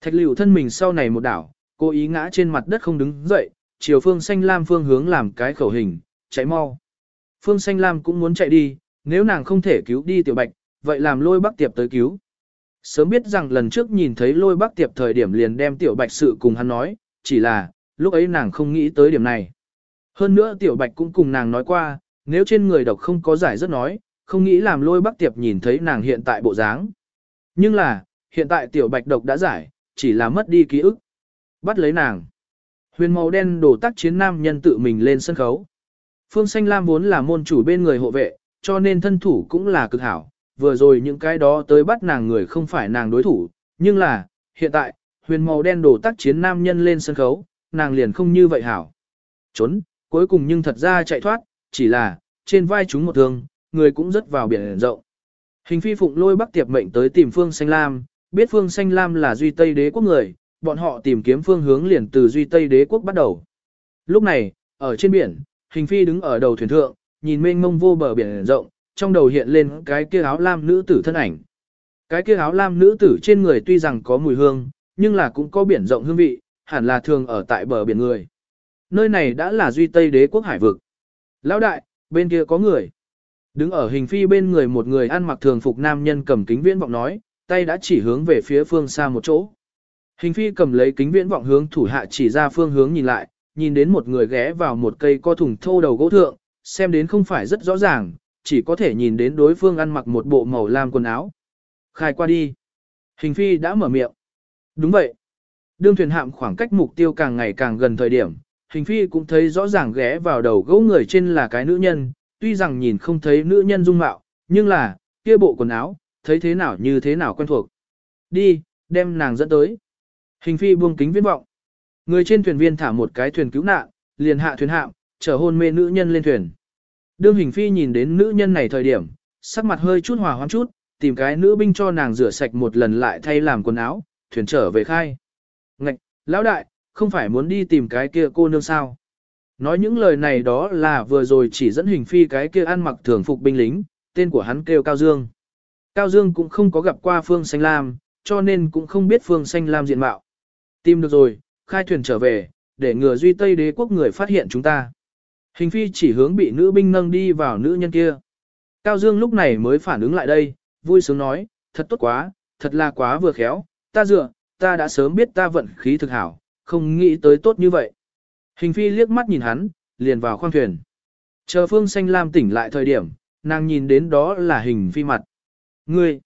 Thạch liều thân mình sau này một đảo, cố ý ngã trên mặt đất không đứng dậy, chiều phương xanh lam phương hướng làm cái khẩu hình, chạy mau. Phương xanh lam cũng muốn chạy đi, nếu nàng không thể cứu đi tiểu bạch, vậy làm lôi bắc tiệp tới cứu. Sớm biết rằng lần trước nhìn thấy lôi bắc tiệp thời điểm liền đem tiểu bạch sự cùng hắn nói, chỉ là, lúc ấy nàng không nghĩ tới điểm này. Hơn nữa tiểu bạch cũng cùng nàng nói qua, nếu trên người độc không có giải rất nói, không nghĩ làm lôi bắc tiệp nhìn thấy nàng hiện tại bộ dáng. Nhưng là, hiện tại tiểu bạch độc đã giải, chỉ là mất đi ký ức. Bắt lấy nàng. Huyền màu đen đổ tác chiến nam nhân tự mình lên sân khấu. Phương Xanh Lam vốn là môn chủ bên người hộ vệ, cho nên thân thủ cũng là cực hảo. Vừa rồi những cái đó tới bắt nàng người không phải nàng đối thủ, nhưng là, hiện tại, huyền màu đen đổ tác chiến nam nhân lên sân khấu, nàng liền không như vậy hảo. Trốn, cuối cùng nhưng thật ra chạy thoát, chỉ là, trên vai chúng một thương, người cũng rất vào biển rộng. Hình phi phụng lôi bắc tiệp mệnh tới tìm Phương Xanh Lam, biết Phương Xanh Lam là Duy Tây đế quốc người, bọn họ tìm kiếm phương hướng liền từ Duy Tây đế quốc bắt đầu. Lúc này, ở trên biển, hình phi đứng ở đầu thuyền thượng, nhìn mênh mông vô bờ biển rộng, trong đầu hiện lên cái kia áo lam nữ tử thân ảnh. Cái kia áo lam nữ tử trên người tuy rằng có mùi hương, nhưng là cũng có biển rộng hương vị, hẳn là thường ở tại bờ biển người. Nơi này đã là duy tây đế quốc hải vực. Lão đại, bên kia có người. Đứng ở hình phi bên người một người ăn mặc thường phục nam nhân cầm kính viễn vọng nói, tay đã chỉ hướng về phía phương xa một chỗ. Hình phi cầm lấy kính viễn vọng hướng thủ hạ chỉ ra phương hướng nhìn lại, nhìn đến một người ghé vào một cây co thùng thô đầu gỗ thượng, xem đến không phải rất rõ ràng, chỉ có thể nhìn đến đối phương ăn mặc một bộ màu lam quần áo. Khai qua đi. Hình phi đã mở miệng. Đúng vậy. Đương thuyền hạm khoảng cách mục tiêu càng ngày càng gần thời điểm, hình phi cũng thấy rõ ràng ghé vào đầu gấu người trên là cái nữ nhân, tuy rằng nhìn không thấy nữ nhân dung mạo, nhưng là, kia bộ quần áo, thấy thế nào như thế nào quen thuộc. Đi, đem nàng dẫn tới. Hình phi buông kính viễn vọng. Người trên thuyền viên thả một cái thuyền cứu nạn, liền hạ thuyền hạm, chở hôn mê nữ nhân lên thuyền. Đương hình phi nhìn đến nữ nhân này thời điểm, sắc mặt hơi chút hòa hoãn chút, tìm cái nữ binh cho nàng rửa sạch một lần lại thay làm quần áo, thuyền trở về khai. Ngạch, lão đại, không phải muốn đi tìm cái kia cô nương sao? Nói những lời này đó là vừa rồi chỉ dẫn hình phi cái kia ăn mặc thường phục binh lính, tên của hắn kêu Cao Dương. Cao Dương cũng không có gặp qua Phương Xanh Lam, cho nên cũng không biết Phương Xanh Lam diện mạo. Tìm được rồi, khai thuyền trở về, để ngừa duy Tây đế quốc người phát hiện chúng ta. Hình phi chỉ hướng bị nữ binh nâng đi vào nữ nhân kia. Cao Dương lúc này mới phản ứng lại đây, vui sướng nói, thật tốt quá, thật là quá vừa khéo, ta dựa, ta đã sớm biết ta vận khí thực hảo, không nghĩ tới tốt như vậy. Hình phi liếc mắt nhìn hắn, liền vào khoang thuyền. Chờ Phương Xanh Lam tỉnh lại thời điểm, nàng nhìn đến đó là hình phi mặt. Ngươi,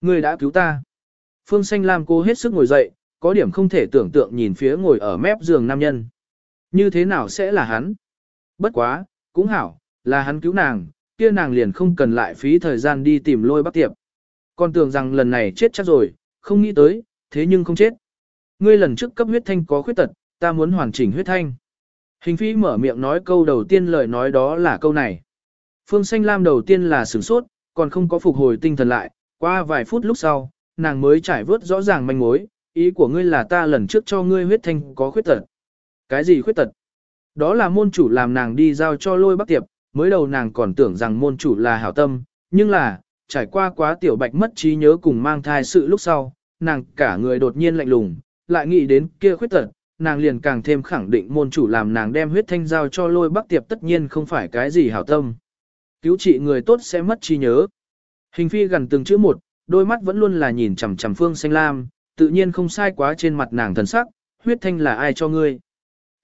ngươi đã cứu ta. Phương Xanh Lam cô hết sức ngồi dậy, có điểm không thể tưởng tượng nhìn phía ngồi ở mép giường nam nhân. Như thế nào sẽ là hắn? Bất quá, cũng hảo, là hắn cứu nàng, kia nàng liền không cần lại phí thời gian đi tìm lôi bác tiệp. Còn tưởng rằng lần này chết chắc rồi, không nghĩ tới, thế nhưng không chết. Ngươi lần trước cấp huyết thanh có khuyết tật, ta muốn hoàn chỉnh huyết thanh. Hình phi mở miệng nói câu đầu tiên lời nói đó là câu này. Phương Xanh Lam đầu tiên là sửng sốt, còn không có phục hồi tinh thần lại, qua vài phút lúc sau, nàng mới trải vớt rõ ràng manh mối, ý của ngươi là ta lần trước cho ngươi huyết thanh có khuyết tật. Cái gì khuyết tật? Đó là môn chủ làm nàng đi giao cho lôi bắc tiệp, mới đầu nàng còn tưởng rằng môn chủ là hảo tâm, nhưng là, trải qua quá tiểu bạch mất trí nhớ cùng mang thai sự lúc sau, nàng cả người đột nhiên lạnh lùng, lại nghĩ đến kia khuyết tật, nàng liền càng thêm khẳng định môn chủ làm nàng đem huyết thanh giao cho lôi bắc tiệp tất nhiên không phải cái gì hảo tâm. Cứu trị người tốt sẽ mất trí nhớ. Hình phi gần từng chữ một, đôi mắt vẫn luôn là nhìn chằm chằm phương xanh lam, tự nhiên không sai quá trên mặt nàng thần sắc, huyết thanh là ai cho ngươi.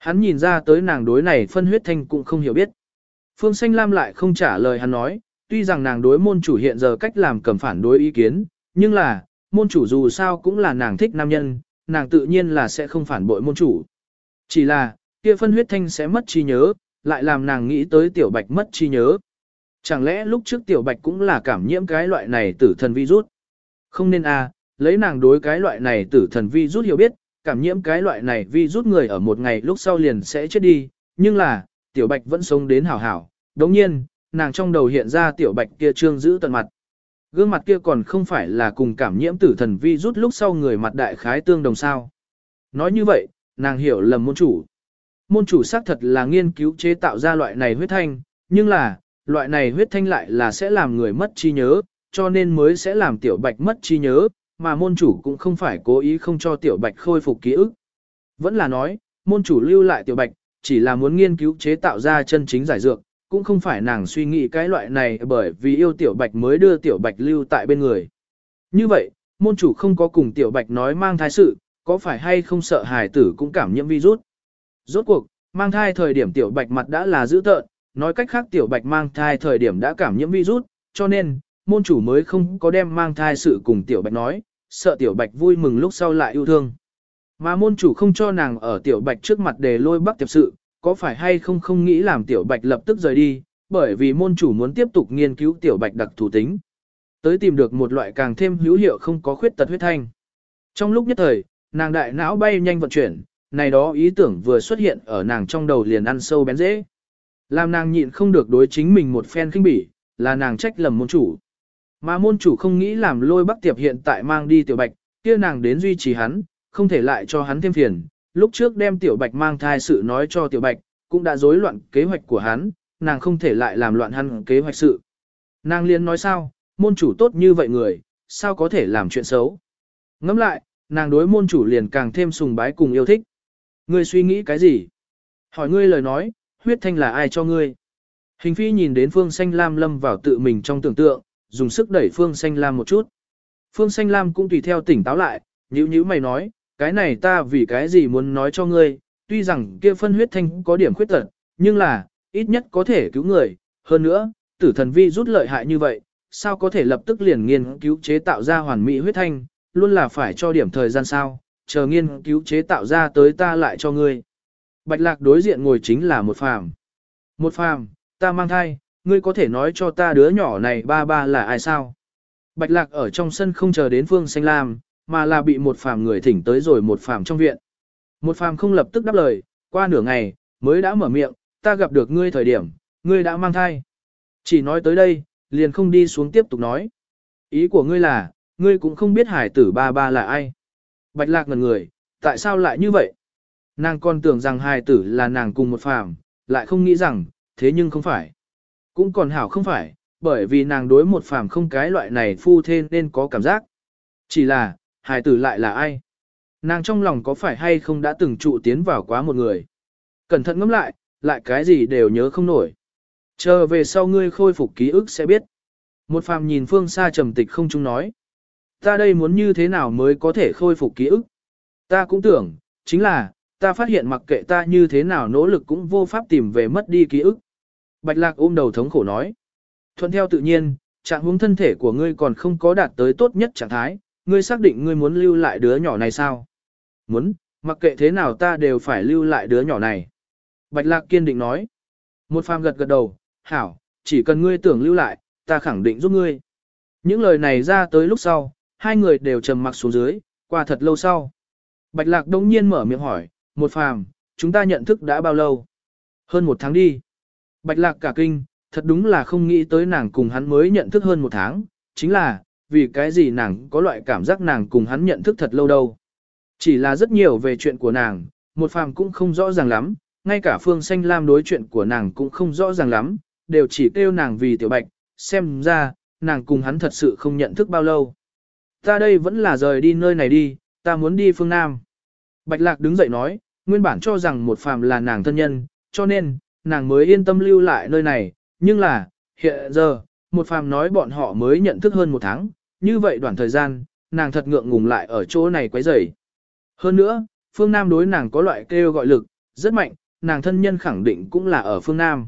Hắn nhìn ra tới nàng đối này phân huyết thanh cũng không hiểu biết. Phương Xanh Lam lại không trả lời hắn nói, tuy rằng nàng đối môn chủ hiện giờ cách làm cầm phản đối ý kiến, nhưng là, môn chủ dù sao cũng là nàng thích nam nhân, nàng tự nhiên là sẽ không phản bội môn chủ. Chỉ là, kia phân huyết thanh sẽ mất trí nhớ, lại làm nàng nghĩ tới tiểu bạch mất trí nhớ. Chẳng lẽ lúc trước tiểu bạch cũng là cảm nhiễm cái loại này tử thần virus? Không nên à, lấy nàng đối cái loại này tử thần virus hiểu biết, cảm nhiễm cái loại này virus người ở một ngày lúc sau liền sẽ chết đi, nhưng là, tiểu bạch vẫn sống đến hảo hảo. Đồng nhiên, nàng trong đầu hiện ra tiểu bạch kia trương giữ tận mặt. Gương mặt kia còn không phải là cùng cảm nhiễm tử thần vi rút lúc sau người mặt đại khái tương đồng sao. Nói như vậy, nàng hiểu lầm môn chủ. Môn chủ xác thật là nghiên cứu chế tạo ra loại này huyết thanh, nhưng là, loại này huyết thanh lại là sẽ làm người mất trí nhớ, cho nên mới sẽ làm tiểu bạch mất trí nhớ, mà môn chủ cũng không phải cố ý không cho tiểu bạch khôi phục ký ức. Vẫn là nói, môn chủ lưu lại tiểu bạch, chỉ là muốn nghiên cứu chế tạo ra chân chính giải dược, cũng không phải nàng suy nghĩ cái loại này bởi vì yêu tiểu bạch mới đưa tiểu bạch lưu tại bên người. Như vậy, môn chủ không có cùng tiểu bạch nói mang thai sự, có phải hay không sợ hài tử cũng cảm nhiễm virus. Rốt cuộc, mang thai thời điểm tiểu bạch mặt đã là dữ tợn, nói cách khác tiểu bạch mang thai thời điểm đã cảm nhiễm virus, cho nên, môn chủ mới không có đem mang thai sự cùng tiểu bạch nói, sợ tiểu bạch vui mừng lúc sau lại yêu thương. Mà môn chủ không cho nàng ở tiểu bạch trước mặt để lôi bắc tiệp sự, có phải hay không không nghĩ làm tiểu bạch lập tức rời đi, bởi vì môn chủ muốn tiếp tục nghiên cứu tiểu bạch đặc thù tính. Tới tìm được một loại càng thêm hữu hiệu không có khuyết tật huyết thanh. Trong lúc nhất thời, nàng đại não bay nhanh vận chuyển, này đó ý tưởng vừa xuất hiện ở nàng trong đầu liền ăn sâu bén dễ. Làm nàng nhịn không được đối chính mình một phen kinh bỉ, là nàng trách lầm môn chủ. Mà môn chủ không nghĩ làm lôi bắc tiệp hiện tại mang đi tiểu bạch, kia nàng đến duy trì hắn, không thể lại cho hắn thêm phiền, lúc trước đem tiểu bạch mang thai sự nói cho tiểu bạch, cũng đã rối loạn kế hoạch của hắn, nàng không thể lại làm loạn hắn kế hoạch sự. Nàng liên nói sao, môn chủ tốt như vậy người, sao có thể làm chuyện xấu. Ngẫm lại, nàng đối môn chủ liền càng thêm sùng bái cùng yêu thích. Ngươi suy nghĩ cái gì? Hỏi ngươi lời nói, huyết thanh là ai cho ngươi? Hình phi nhìn đến phương xanh lam lâm vào tự mình trong tưởng tượng, dùng sức đẩy phương xanh lam một chút. Phương xanh lam cũng tùy theo tỉnh táo lại, nhữ nhữ mày nói, cái này ta vì cái gì muốn nói cho ngươi, tuy rằng kia phân huyết thanh có điểm khuyết tật, nhưng là, ít nhất có thể cứu người, hơn nữa, tử thần vi rút lợi hại như vậy, sao có thể lập tức liền nghiên cứu chế tạo ra hoàn mỹ huyết thanh, luôn là phải cho điểm thời gian sao, chờ nghiên cứu chế tạo ra tới ta lại cho ngươi. Bạch lạc đối diện ngồi chính là một phàm. Một phàm, ta mang thai, ngươi có thể nói cho ta đứa nhỏ này ba ba là ai sao? Bạch lạc ở trong sân không chờ đến Phương Xanh Lam, mà là bị một phàm người thỉnh tới rồi một phàm trong viện. Một phàm không lập tức đáp lời, qua nửa ngày, mới đã mở miệng, ta gặp được ngươi thời điểm, ngươi đã mang thai. Chỉ nói tới đây, liền không đi xuống tiếp tục nói. Ý của ngươi là, ngươi cũng không biết hải tử ba ba là ai. Bạch lạc ngần người, tại sao lại như vậy? Nàng còn tưởng rằng hải tử là nàng cùng một phàm, lại không nghĩ rằng, thế nhưng không phải. Cũng còn hảo không phải, bởi vì nàng đối một phàm không cái loại này phu thê nên có cảm giác. Chỉ là, hải tử lại là ai? Nàng trong lòng có phải hay không đã từng trụ tiến vào quá một người? Cẩn thận ngẫm lại, lại cái gì đều nhớ không nổi. Chờ về sau ngươi khôi phục ký ức sẽ biết. Một phàm nhìn phương xa trầm tịch không chung nói. Ta đây muốn như thế nào mới có thể khôi phục ký ức? Ta cũng tưởng, chính là, ta phát hiện mặc kệ ta như thế nào nỗ lực cũng vô pháp tìm về mất đi ký ức. Bạch lạc ôm đầu thống khổ nói. Thuận theo tự nhiên, trạng huống thân thể của ngươi còn không có đạt tới tốt nhất trạng thái, ngươi xác định ngươi muốn lưu lại đứa nhỏ này sao? Muốn, mặc kệ thế nào ta đều phải lưu lại đứa nhỏ này. Bạch lạc kiên định nói. Một phàm gật gật đầu, hảo, chỉ cần ngươi tưởng lưu lại, ta khẳng định giúp ngươi. Những lời này ra tới lúc sau, hai người đều trầm mặc xuống dưới, qua thật lâu sau. Bạch lạc đông nhiên mở miệng hỏi, một phàm, chúng ta nhận thức đã bao lâu? Hơn một tháng đi. Bạch lạc cả kinh, thật đúng là không nghĩ tới nàng cùng hắn mới nhận thức hơn một tháng, chính là, vì cái gì nàng có loại cảm giác nàng cùng hắn nhận thức thật lâu đâu. Chỉ là rất nhiều về chuyện của nàng, một phàm cũng không rõ ràng lắm, ngay cả Phương Xanh Lam đối chuyện của nàng cũng không rõ ràng lắm, đều chỉ kêu nàng vì tiểu bạch, xem ra, nàng cùng hắn thật sự không nhận thức bao lâu. Ta đây vẫn là rời đi nơi này đi, ta muốn đi phương Nam. Bạch Lạc đứng dậy nói, nguyên bản cho rằng một phàm là nàng thân nhân, cho nên, nàng mới yên tâm lưu lại nơi này, nhưng là, hiện giờ, một phàm nói bọn họ mới nhận thức hơn một tháng, như vậy đoạn thời gian, nàng thật ngượng ngùng lại ở chỗ này quấy rầy. Hơn nữa, phương Nam đối nàng có loại kêu gọi lực, rất mạnh, nàng thân nhân khẳng định cũng là ở phương Nam.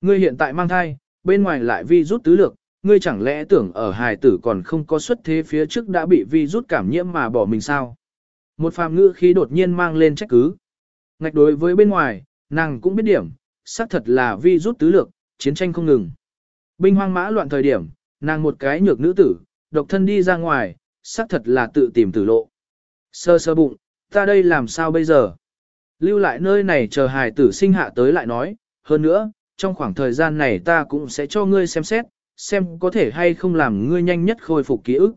Ngươi hiện tại mang thai, bên ngoài lại vi rút tứ lược, ngươi chẳng lẽ tưởng ở hài tử còn không có xuất thế phía trước đã bị vi rút cảm nhiễm mà bỏ mình sao? Một phàm ngữ khí đột nhiên mang lên trách cứ. Ngạch đối với bên ngoài, nàng cũng biết điểm, xác thật là vi rút tứ lược, chiến tranh không ngừng. Binh hoang mã loạn thời điểm, nàng một cái nhược nữ tử, độc thân đi ra ngoài, xác thật là tự tìm tử lộ. Sơ sơ bụng, ta đây làm sao bây giờ? Lưu lại nơi này chờ hài tử sinh hạ tới lại nói, hơn nữa, trong khoảng thời gian này ta cũng sẽ cho ngươi xem xét, xem có thể hay không làm ngươi nhanh nhất khôi phục ký ức.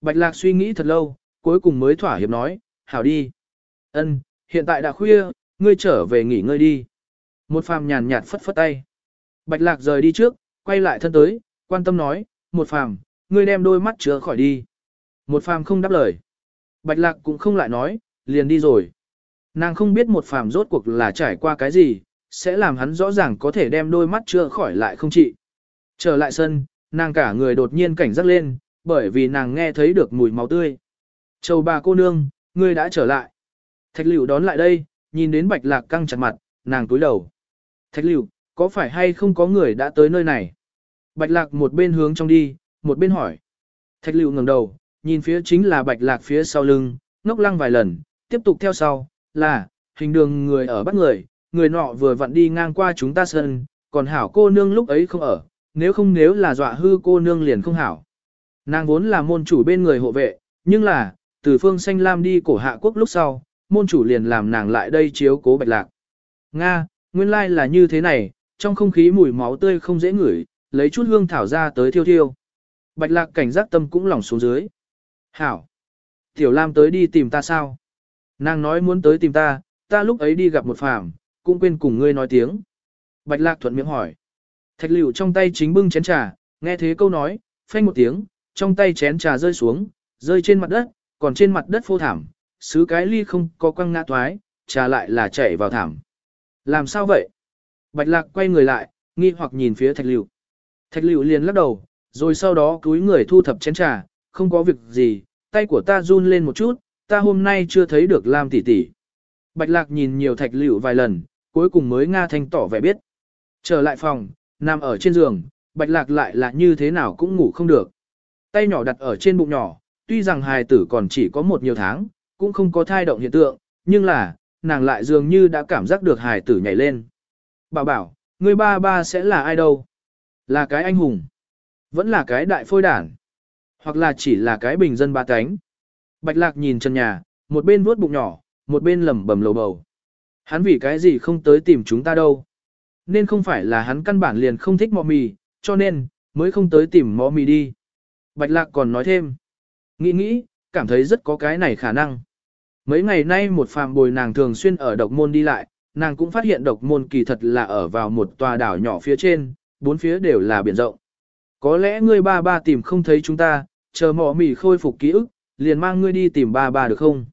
Bạch Lạc suy nghĩ thật lâu, cuối cùng mới thỏa hiệp nói, hảo đi. Ân, hiện tại đã khuya, ngươi trở về nghỉ ngơi đi. Một phàm nhàn nhạt phất phất tay. Bạch Lạc rời đi trước, quay lại thân tới, quan tâm nói, một phàm, ngươi đem đôi mắt chứa khỏi đi. Một phàm không đáp lời. Bạch Lạc cũng không lại nói, liền đi rồi. Nàng không biết một phàm rốt cuộc là trải qua cái gì, sẽ làm hắn rõ ràng có thể đem đôi mắt chữa khỏi lại không trị. Trở lại sân, nàng cả người đột nhiên cảnh giác lên, bởi vì nàng nghe thấy được mùi máu tươi. Châu bà cô nương, ngươi đã trở lại. Thạch liễu đón lại đây, nhìn đến bạch lạc căng chặt mặt, nàng túi đầu. Thạch liễu, có phải hay không có người đã tới nơi này? Bạch lạc một bên hướng trong đi, một bên hỏi. Thạch liễu ngẩng đầu, nhìn phía chính là bạch lạc phía sau lưng, ngốc lăng vài lần, tiếp tục theo sau, là, hình đường người ở bắt người, người nọ vừa vặn đi ngang qua chúng ta sân, còn hảo cô nương lúc ấy không ở, nếu không nếu là dọa hư cô nương liền không hảo. Nàng vốn là môn chủ bên người hộ vệ, nhưng là, từ phương xanh lam đi cổ hạ quốc lúc sau, môn chủ liền làm nàng lại đây chiếu cố bạch lạc. Nga, nguyên lai like là như thế này, trong không khí mùi máu tươi không dễ ngửi, lấy chút hương thảo ra tới thiêu thiêu. Bạch lạc cảnh giác tâm cũng lỏng xuống dưới. Hảo! Tiểu Lam tới đi tìm ta sao? Nàng nói muốn tới tìm ta, ta lúc ấy đi gặp một phàm, cũng quên cùng ngươi nói tiếng. Bạch lạc thuận miệng hỏi. Thạch Liệu trong tay chính bưng chén trà, nghe thế câu nói, phanh một tiếng, trong tay chén trà rơi xuống, rơi trên mặt đất, còn trên mặt đất phô thảm, sứ cái ly không có quăng ngã toái, trà lại là chảy vào thảm. Làm sao vậy? Bạch lạc quay người lại, nghi hoặc nhìn phía thạch Liễu. Thạch Liễu liền lắc đầu, rồi sau đó cúi người thu thập chén trà, không có việc gì, tay của ta run lên một chút, ta hôm nay chưa thấy được Lam tỷ tỷ. Bạch lạc nhìn nhiều thạch Liễu vài lần, cuối cùng mới Nga Thanh tỏ vẻ biết. Trở lại phòng, nằm ở trên giường, bạch lạc lại là như thế nào cũng ngủ không được. Tay nhỏ đặt ở trên bụng nhỏ, tuy rằng hài tử còn chỉ có một nhiều tháng, cũng không có thai động hiện tượng, nhưng là, nàng lại dường như đã cảm giác được hài tử nhảy lên. Bảo bảo, người ba ba sẽ là ai đâu? Là cái anh hùng. Vẫn là cái đại phôi đản. Hoặc là chỉ là cái bình dân ba cánh. Bạch lạc nhìn trần nhà, một bên vuốt bụng nhỏ, một bên lẩm bẩm lầu bầu. Hắn vì cái gì không tới tìm chúng ta đâu. Nên không phải là hắn căn bản liền không thích mò mì, cho nên, mới không tới tìm mò mì đi. Bạch lạc còn nói thêm. Nghĩ nghĩ, cảm thấy rất có cái này khả năng. Mấy ngày nay một phàm bồi nàng thường xuyên ở độc môn đi lại, nàng cũng phát hiện độc môn kỳ thật là ở vào một tòa đảo nhỏ phía trên, bốn phía đều là biển rộng. Có lẽ ngươi ba ba tìm không thấy chúng ta, chờ mỏ mỉ khôi phục ký ức, liền mang ngươi đi tìm ba ba được không?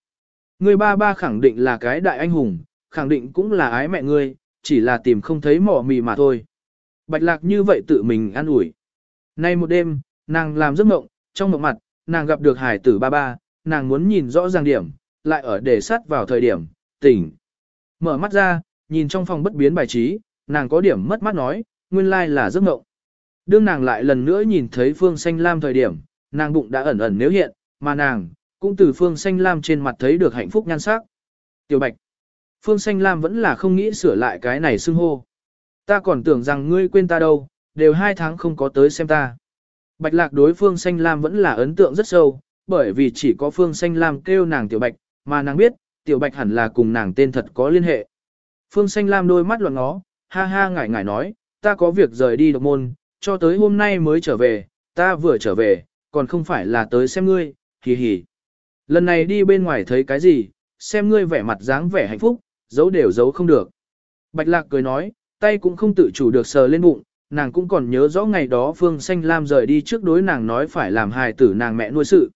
Ngươi ba ba khẳng định là cái đại anh hùng, khẳng định cũng là ái mẹ ngươi, chỉ là tìm không thấy mỏ mì mà thôi. Bạch lạc như vậy tự mình ăn ủi. Nay một đêm, nàng làm giấc mộng, trong mộng mặt, nàng gặp được hải tử ba ba, nàng muốn nhìn rõ ràng điểm, lại ở để sát vào thời điểm, tỉnh. Mở mắt ra, nhìn trong phòng bất biến bài trí, nàng có điểm mất mắt nói, nguyên lai là giấc mộng. Đương nàng lại lần nữa nhìn thấy Phương Xanh Lam thời điểm, nàng bụng đã ẩn ẩn nếu hiện, mà nàng, cũng từ Phương Xanh Lam trên mặt thấy được hạnh phúc nhan sắc. Tiểu Bạch, Phương Xanh Lam vẫn là không nghĩ sửa lại cái này xưng hô. Ta còn tưởng rằng ngươi quên ta đâu, đều hai tháng không có tới xem ta. Bạch lạc đối Phương Xanh Lam vẫn là ấn tượng rất sâu, bởi vì chỉ có Phương Xanh Lam kêu nàng Tiểu Bạch, mà nàng biết, Tiểu Bạch hẳn là cùng nàng tên thật có liên hệ. Phương Xanh Lam đôi mắt loạn ngó, ha ha ngải ngải nói, ta có việc rời đi độc môn, cho tới hôm nay mới trở về, ta vừa trở về, còn không phải là tới xem ngươi, hì hì. Lần này đi bên ngoài thấy cái gì, xem ngươi vẻ mặt dáng vẻ hạnh phúc, giấu đều giấu không được. Bạch lạc cười nói, tay cũng không tự chủ được sờ lên bụng, nàng cũng còn nhớ rõ ngày đó Phương Xanh Lam rời đi trước đối nàng nói phải làm hài tử nàng mẹ nuôi sự.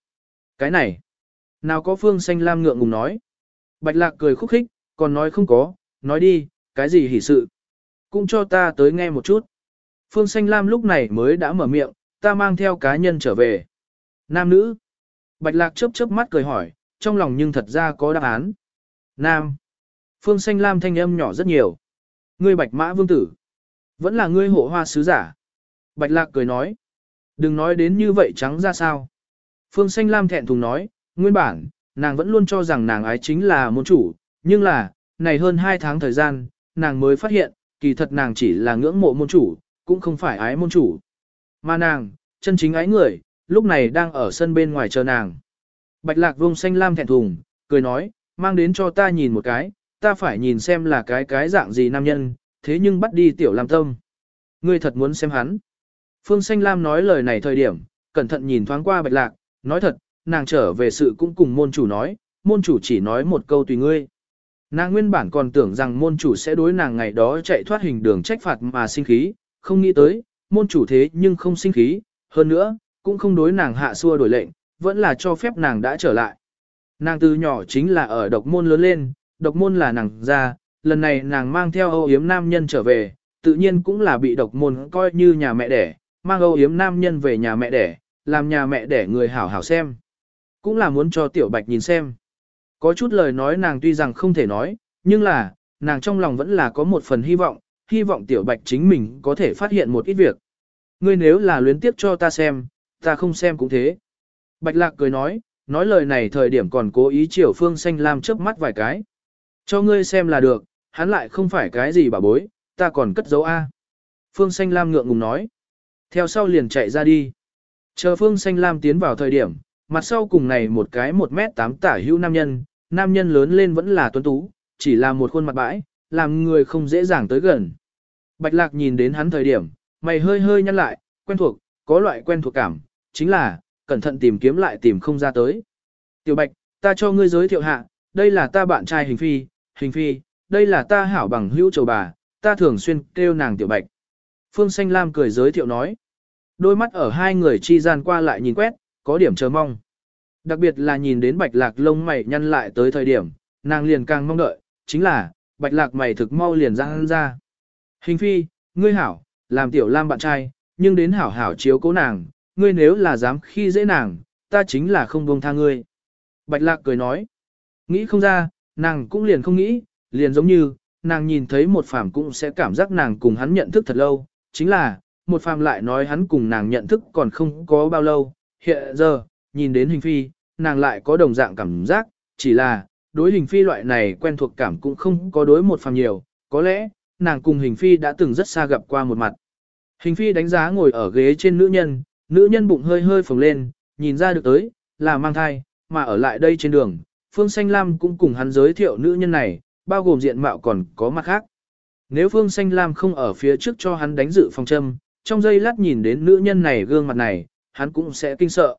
Cái này, nào có Phương Xanh Lam ngượng ngùng nói. Bạch lạc cười khúc khích, còn nói không có, nói đi, cái gì hỉ sự. Cũng cho ta tới nghe một chút. Phương Xanh Lam lúc này mới đã mở miệng, ta mang theo cá nhân trở về. Nam nữ. Bạch lạc chớp chớp mắt cười hỏi, trong lòng nhưng thật ra có đáp án. Nam. Phương Xanh Lam thanh âm nhỏ rất nhiều. Ngươi bạch mã vương tử. Vẫn là ngươi hộ hoa sứ giả. Bạch lạc cười nói. Đừng nói đến như vậy trắng ra sao. Phương Xanh Lam thẹn thùng nói, nguyên bản, nàng vẫn luôn cho rằng nàng ái chính là môn chủ, nhưng là, này hơn 2 tháng thời gian, nàng mới phát hiện, kỳ thật nàng chỉ là ngưỡng mộ môn chủ, cũng không phải ái môn chủ. Mà nàng, chân chính ái người, lúc này đang ở sân bên ngoài chờ nàng. Bạch lạc vông xanh lam thẹn thùng, cười nói, mang đến cho ta nhìn một cái, ta phải nhìn xem là cái cái dạng gì nam nhân, thế nhưng bắt đi tiểu làm tâm. Ngươi thật muốn xem hắn. Phương Xanh Lam nói lời này thời điểm, cẩn thận nhìn thoáng qua bạch lạc, nói thật, nàng trở về sự cũng cùng môn chủ nói, môn chủ chỉ nói một câu tùy ngươi. Nàng nguyên bản còn tưởng rằng môn chủ sẽ đối nàng ngày đó chạy thoát hình đường trách phạt mà sinh khí, không nghĩ tới, môn chủ thế nhưng không sinh khí, hơn nữa, cũng không đối nàng hạ xua đổi lệnh, vẫn là cho phép nàng đã trở lại. Nàng từ nhỏ chính là ở độc môn lớn lên, độc môn là nàng ra, lần này nàng mang theo âu yếm nam nhân trở về, tự nhiên cũng là bị độc môn coi như nhà mẹ đẻ, mang âu yếm nam nhân về nhà mẹ đẻ, làm nhà mẹ đẻ người hảo hảo xem. Cũng là muốn cho tiểu bạch nhìn xem. Có chút lời nói nàng tuy rằng không thể nói, nhưng là, nàng trong lòng vẫn là có một phần hy vọng, hy vọng tiểu bạch chính mình có thể phát hiện một ít việc. Ngươi nếu là luyến tiếp cho ta xem, ta không xem cũng thế. Bạch lạc cười nói, nói lời này thời điểm còn cố ý chiều phương xanh lam chớp mắt vài cái. Cho ngươi xem là được, hắn lại không phải cái gì bà bối, ta còn cất dấu A. Phương xanh lam ngượng ngùng nói. Theo sau liền chạy ra đi. Chờ phương xanh lam tiến vào thời điểm, mặt sau cùng này một cái 1 mét 8 tả hữu nam nhân, nam nhân lớn lên vẫn là tuấn tú, chỉ là một khuôn mặt bãi, làm người không dễ dàng tới gần. Bạch lạc nhìn đến hắn thời điểm, mày hơi hơi nhăn lại, quen thuộc, có loại quen thuộc cảm, chính là, cẩn thận tìm kiếm lại tìm không ra tới. Tiểu Bạch, ta cho ngươi giới thiệu hạ, đây là ta bạn trai hình phi, hình phi, đây là ta hảo bằng hữu chầu bà, ta thường xuyên kêu nàng Tiểu Bạch. Phương Xanh Lam cười giới thiệu nói. Đôi mắt ở hai người chi gian qua lại nhìn quét, có điểm chờ mong. Đặc biệt là nhìn đến bạch lạc lông mày nhăn lại tới thời điểm, nàng liền càng mong đợi, chính là, bạch lạc mày thực mau liền ra hắn ra. Hình phi, ngươi hảo, làm tiểu lam bạn trai, nhưng đến hảo hảo chiếu cố nàng, ngươi nếu là dám khi dễ nàng, ta chính là không buông tha ngươi. Bạch lạc cười nói, nghĩ không ra, nàng cũng liền không nghĩ, liền giống như, nàng nhìn thấy một phàm cũng sẽ cảm giác nàng cùng hắn nhận thức thật lâu, chính là, một phàm lại nói hắn cùng nàng nhận thức còn không có bao lâu, hiện giờ, nhìn đến hình phi, nàng lại có đồng dạng cảm giác, chỉ là, đối hình phi loại này quen thuộc cảm cũng không có đối một phàm nhiều, có lẽ, nàng cùng hình phi đã từng rất xa gặp qua một mặt. Hình phi đánh giá ngồi ở ghế trên nữ nhân, nữ nhân bụng hơi hơi phồng lên, nhìn ra được tới, là mang thai, mà ở lại đây trên đường, Phương Xanh Lam cũng cùng hắn giới thiệu nữ nhân này, bao gồm diện mạo còn có mặt khác. Nếu Phương Xanh Lam không ở phía trước cho hắn đánh dự phòng châm, trong giây lát nhìn đến nữ nhân này gương mặt này, hắn cũng sẽ kinh sợ.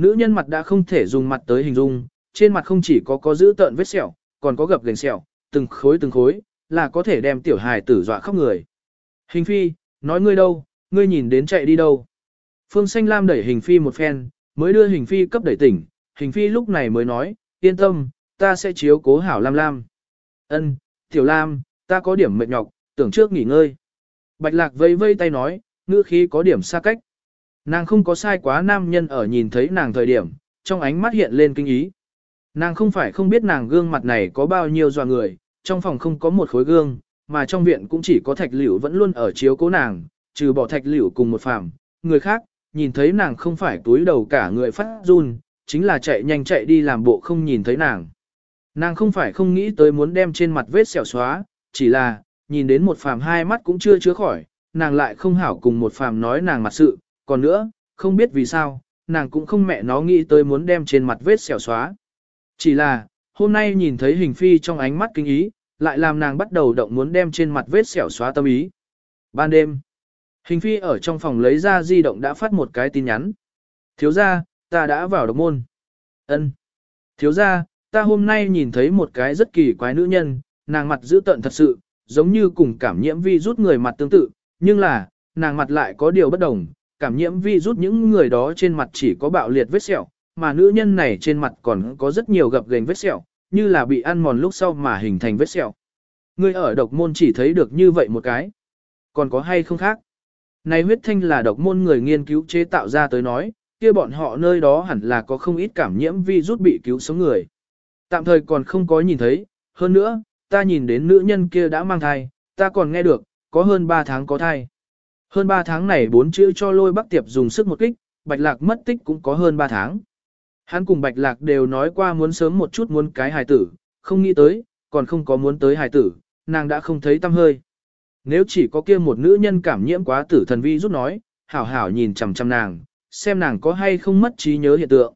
Nữ nhân mặt đã không thể dùng mặt tới hình dung, trên mặt không chỉ có có giữ tợn vết sẹo, còn có gập gành sẹo, từng khối từng khối, là có thể đem tiểu hài tử dọa khóc người. Hình phi, nói ngươi đâu, ngươi nhìn đến chạy đi đâu. Phương Xanh Lam đẩy hình phi một phen, mới đưa hình phi cấp đẩy tỉnh, hình phi lúc này mới nói, yên tâm, ta sẽ chiếu cố hảo Lam Lam. Ân, tiểu Lam, ta có điểm mệt nhọc, tưởng trước nghỉ ngơi. Bạch lạc vây vây tay nói, ngữ khí có điểm xa cách. Nàng không có sai quá nam nhân ở nhìn thấy nàng thời điểm, trong ánh mắt hiện lên kinh ý. Nàng không phải không biết nàng gương mặt này có bao nhiêu dọa người, trong phòng không có một khối gương, mà trong viện cũng chỉ có thạch liễu vẫn luôn ở chiếu cố nàng, trừ bỏ thạch liễu cùng một phàm, người khác, nhìn thấy nàng không phải túi đầu cả người phát run, chính là chạy nhanh chạy đi làm bộ không nhìn thấy nàng. Nàng không phải không nghĩ tới muốn đem trên mặt vết sẹo xóa, chỉ là, nhìn đến một phàm hai mắt cũng chưa chứa khỏi, nàng lại không hảo cùng một phàm nói nàng mặt sự, còn nữa, không biết vì sao, nàng cũng không mẹ nó nghĩ tới muốn đem trên mặt vết xẻo xóa. Chỉ là, hôm nay nhìn thấy hình phi trong ánh mắt kinh ý, lại làm nàng bắt đầu động muốn đem trên mặt vết xẻo xóa tâm ý. Ban đêm, hình phi ở trong phòng lấy ra di động đã phát một cái tin nhắn. Thiếu ra, ta đã vào độc môn. ân Thiếu ra, ta hôm nay nhìn thấy một cái rất kỳ quái nữ nhân, nàng mặt dữ tợn thật sự, giống như cùng cảm nhiễm vi rút người mặt tương tự, nhưng là, nàng mặt lại có điều bất đồng, cảm nhiễm vi rút những người đó trên mặt chỉ có bạo liệt vết sẹo, mà nữ nhân này trên mặt còn có rất nhiều gập ghềnh vết sẹo, như là bị ăn mòn lúc sau mà hình thành vết sẹo. Người ở độc môn chỉ thấy được như vậy một cái. Còn có hay không khác? Này huyết thanh là độc môn người nghiên cứu chế tạo ra tới nói, kia bọn họ nơi đó hẳn là có không ít cảm nhiễm vi rút bị cứu sống người. Tạm thời còn không có nhìn thấy, hơn nữa, ta nhìn đến nữ nhân kia đã mang thai, ta còn nghe được, có hơn 3 tháng có thai. Hơn 3 tháng này bốn chữ cho lôi bắc tiệp dùng sức một kích, bạch lạc mất tích cũng có hơn 3 tháng. Hắn cùng bạch lạc đều nói qua muốn sớm một chút muốn cái hài tử, không nghĩ tới, còn không có muốn tới hài tử, nàng đã không thấy tâm hơi. Nếu chỉ có kia một nữ nhân cảm nhiễm quá tử thần vi rút nói, hảo hảo nhìn chằm chằm nàng, xem nàng có hay không mất trí nhớ hiện tượng.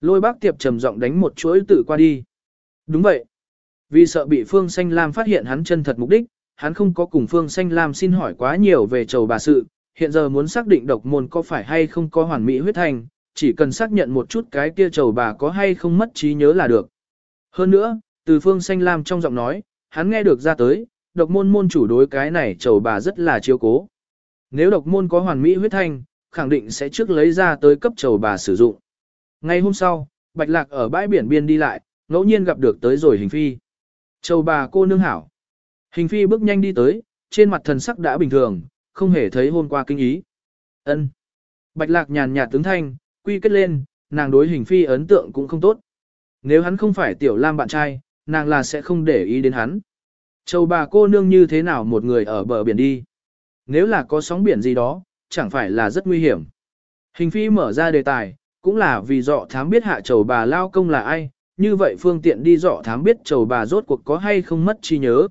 Lôi bác tiệp trầm giọng đánh một chuỗi tử qua đi. Đúng vậy. Vì sợ bị Phương Xanh Lam phát hiện hắn chân thật mục đích, hắn không có cùng Phương Xanh Lam xin hỏi quá nhiều về chầu bà sự, hiện giờ muốn xác định độc môn có phải hay không có hoàn mỹ huyết thành, chỉ cần xác nhận một chút cái kia chầu bà có hay không mất trí nhớ là được. Hơn nữa, từ Phương Xanh Lam trong giọng nói, hắn nghe được ra tới, độc môn môn chủ đối cái này chầu bà rất là chiếu cố. Nếu độc môn có hoàn mỹ huyết thanh, khẳng định sẽ trước lấy ra tới cấp chầu bà sử dụng. Ngay hôm sau, Bạch Lạc ở bãi biển biên đi lại, ngẫu nhiên gặp được tới rồi hình phi. Chầu bà cô nương hảo. Hình phi bước nhanh đi tới, trên mặt thần sắc đã bình thường, không hề thấy hôm qua kinh ý. Ân. Bạch Lạc nhàn nhạt tướng thanh, quy kết lên, nàng đối hình phi ấn tượng cũng không tốt. Nếu hắn không phải tiểu lam bạn trai, nàng là sẽ không để ý đến hắn. Châu bà cô nương như thế nào một người ở bờ biển đi. Nếu là có sóng biển gì đó, chẳng phải là rất nguy hiểm. Hình phi mở ra đề tài, cũng là vì dọ thám biết hạ chầu bà lao công là ai, như vậy phương tiện đi dọ thám biết chầu bà rốt cuộc có hay không mất trí nhớ.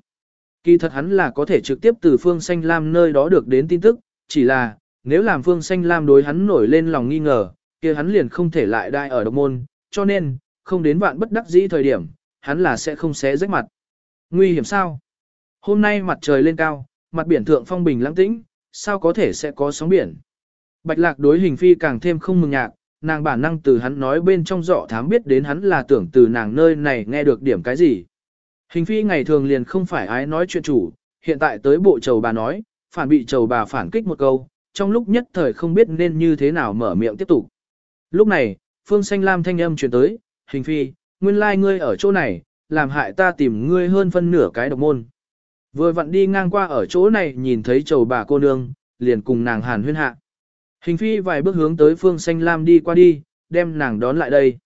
Kỳ thật hắn là có thể trực tiếp từ phương xanh lam nơi đó được đến tin tức, chỉ là, nếu làm phương xanh lam đối hắn nổi lên lòng nghi ngờ, kia hắn liền không thể lại đai ở độc môn, cho nên, không đến vạn bất đắc dĩ thời điểm, hắn là sẽ không xé rách mặt. Nguy hiểm sao? Hôm nay mặt trời lên cao, mặt biển thượng phong bình lãng tĩnh, sao có thể sẽ có sóng biển? Bạch lạc đối hình phi càng thêm không mừng nhạc, nàng bản năng từ hắn nói bên trong dọ thám biết đến hắn là tưởng từ nàng nơi này nghe được điểm cái gì. Hình phi ngày thường liền không phải ái nói chuyện chủ, hiện tại tới bộ chầu bà nói, phản bị chầu bà phản kích một câu, trong lúc nhất thời không biết nên như thế nào mở miệng tiếp tục. Lúc này, Phương Xanh Lam thanh âm truyền tới, hình phi, nguyên lai like ngươi ở chỗ này, làm hại ta tìm ngươi hơn phân nửa cái độc môn. Vừa vặn đi ngang qua ở chỗ này nhìn thấy chầu bà cô nương, liền cùng nàng hàn huyên hạ. Hình phi vài bước hướng tới Phương Xanh Lam đi qua đi, đem nàng đón lại đây.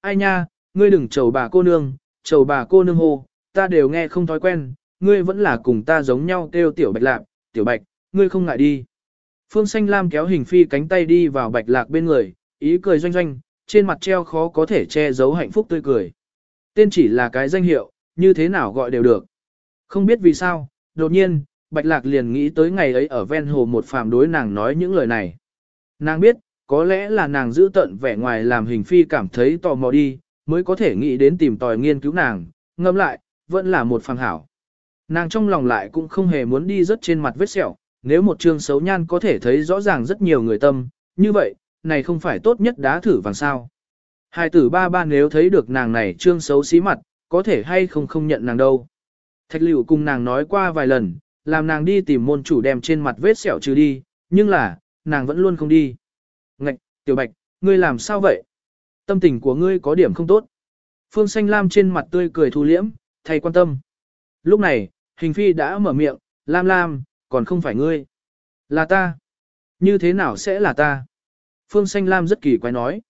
Ai nha, ngươi đừng chầu bà cô nương, chầu bà cô nương hô, ta đều nghe không thói quen, ngươi vẫn là cùng ta giống nhau kêu tiểu bạch lạc, tiểu bạch, ngươi không ngại đi. Phương Xanh Lam kéo hình phi cánh tay đi vào bạch lạc bên người, ý cười doanh doanh, trên mặt treo khó có thể che giấu hạnh phúc tươi cười. Tên chỉ là cái danh hiệu, như thế nào gọi đều được. Không biết vì sao, đột nhiên, Bạch Lạc liền nghĩ tới ngày ấy ở ven hồ một phàm đối nàng nói những lời này. Nàng biết, có lẽ là nàng giữ tận vẻ ngoài làm hình phi cảm thấy tò mò đi, mới có thể nghĩ đến tìm tòi nghiên cứu nàng, ngâm lại, vẫn là một phàng hảo. Nàng trong lòng lại cũng không hề muốn đi rất trên mặt vết sẹo, nếu một trường xấu nhan có thể thấy rõ ràng rất nhiều người tâm, như vậy, này không phải tốt nhất đá thử vàng sao. Hai tử ba ba nếu thấy được nàng này trương xấu xí mặt, có thể hay không không nhận nàng đâu. Thạch liệu cùng nàng nói qua vài lần, làm nàng đi tìm môn chủ đem trên mặt vết sẹo trừ đi, nhưng là, nàng vẫn luôn không đi. Ngạch, tiểu bạch, ngươi làm sao vậy? Tâm tình của ngươi có điểm không tốt. Phương Xanh Lam trên mặt tươi cười thu liễm, thay quan tâm. Lúc này, hình phi đã mở miệng, Lam Lam, còn không phải ngươi. Là ta. Như thế nào sẽ là ta? Phương Xanh Lam rất kỳ quái nói.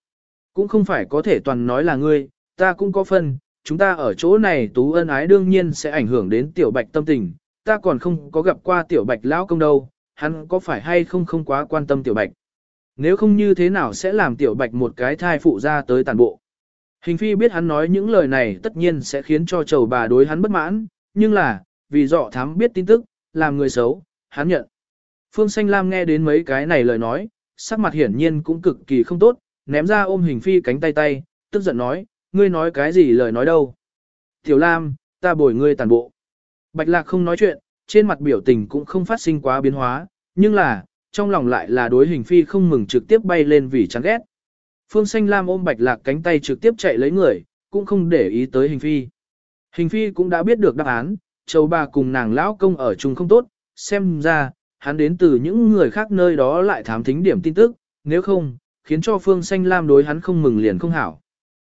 Cũng không phải có thể toàn nói là ngươi, ta cũng có phần. chúng ta ở chỗ này tú ân ái đương nhiên sẽ ảnh hưởng đến tiểu bạch tâm tình, ta còn không có gặp qua tiểu bạch lão công đâu, hắn có phải hay không không quá quan tâm tiểu bạch. Nếu không như thế nào sẽ làm tiểu bạch một cái thai phụ ra tới tàn bộ. Hình phi biết hắn nói những lời này tất nhiên sẽ khiến cho chầu bà đối hắn bất mãn, nhưng là, vì dọ thám biết tin tức, làm người xấu, hắn nhận. Phương Xanh Lam nghe đến mấy cái này lời nói, sắc mặt hiển nhiên cũng cực kỳ không tốt, ném ra ôm hình phi cánh tay tay, tức giận nói, ngươi nói cái gì lời nói đâu. Tiểu Lam, ta bồi ngươi tàn bộ. Bạch Lạc không nói chuyện, trên mặt biểu tình cũng không phát sinh quá biến hóa, nhưng là, trong lòng lại là đối hình phi không mừng trực tiếp bay lên vì chán ghét. Phương Xanh Lam ôm Bạch Lạc cánh tay trực tiếp chạy lấy người, cũng không để ý tới hình phi. Hình phi cũng đã biết được đáp án, châu bà cùng nàng lão công ở chung không tốt, xem ra, hắn đến từ những người khác nơi đó lại thám thính điểm tin tức, nếu không, khiến cho Phương Xanh Lam đối hắn không mừng liền không hảo.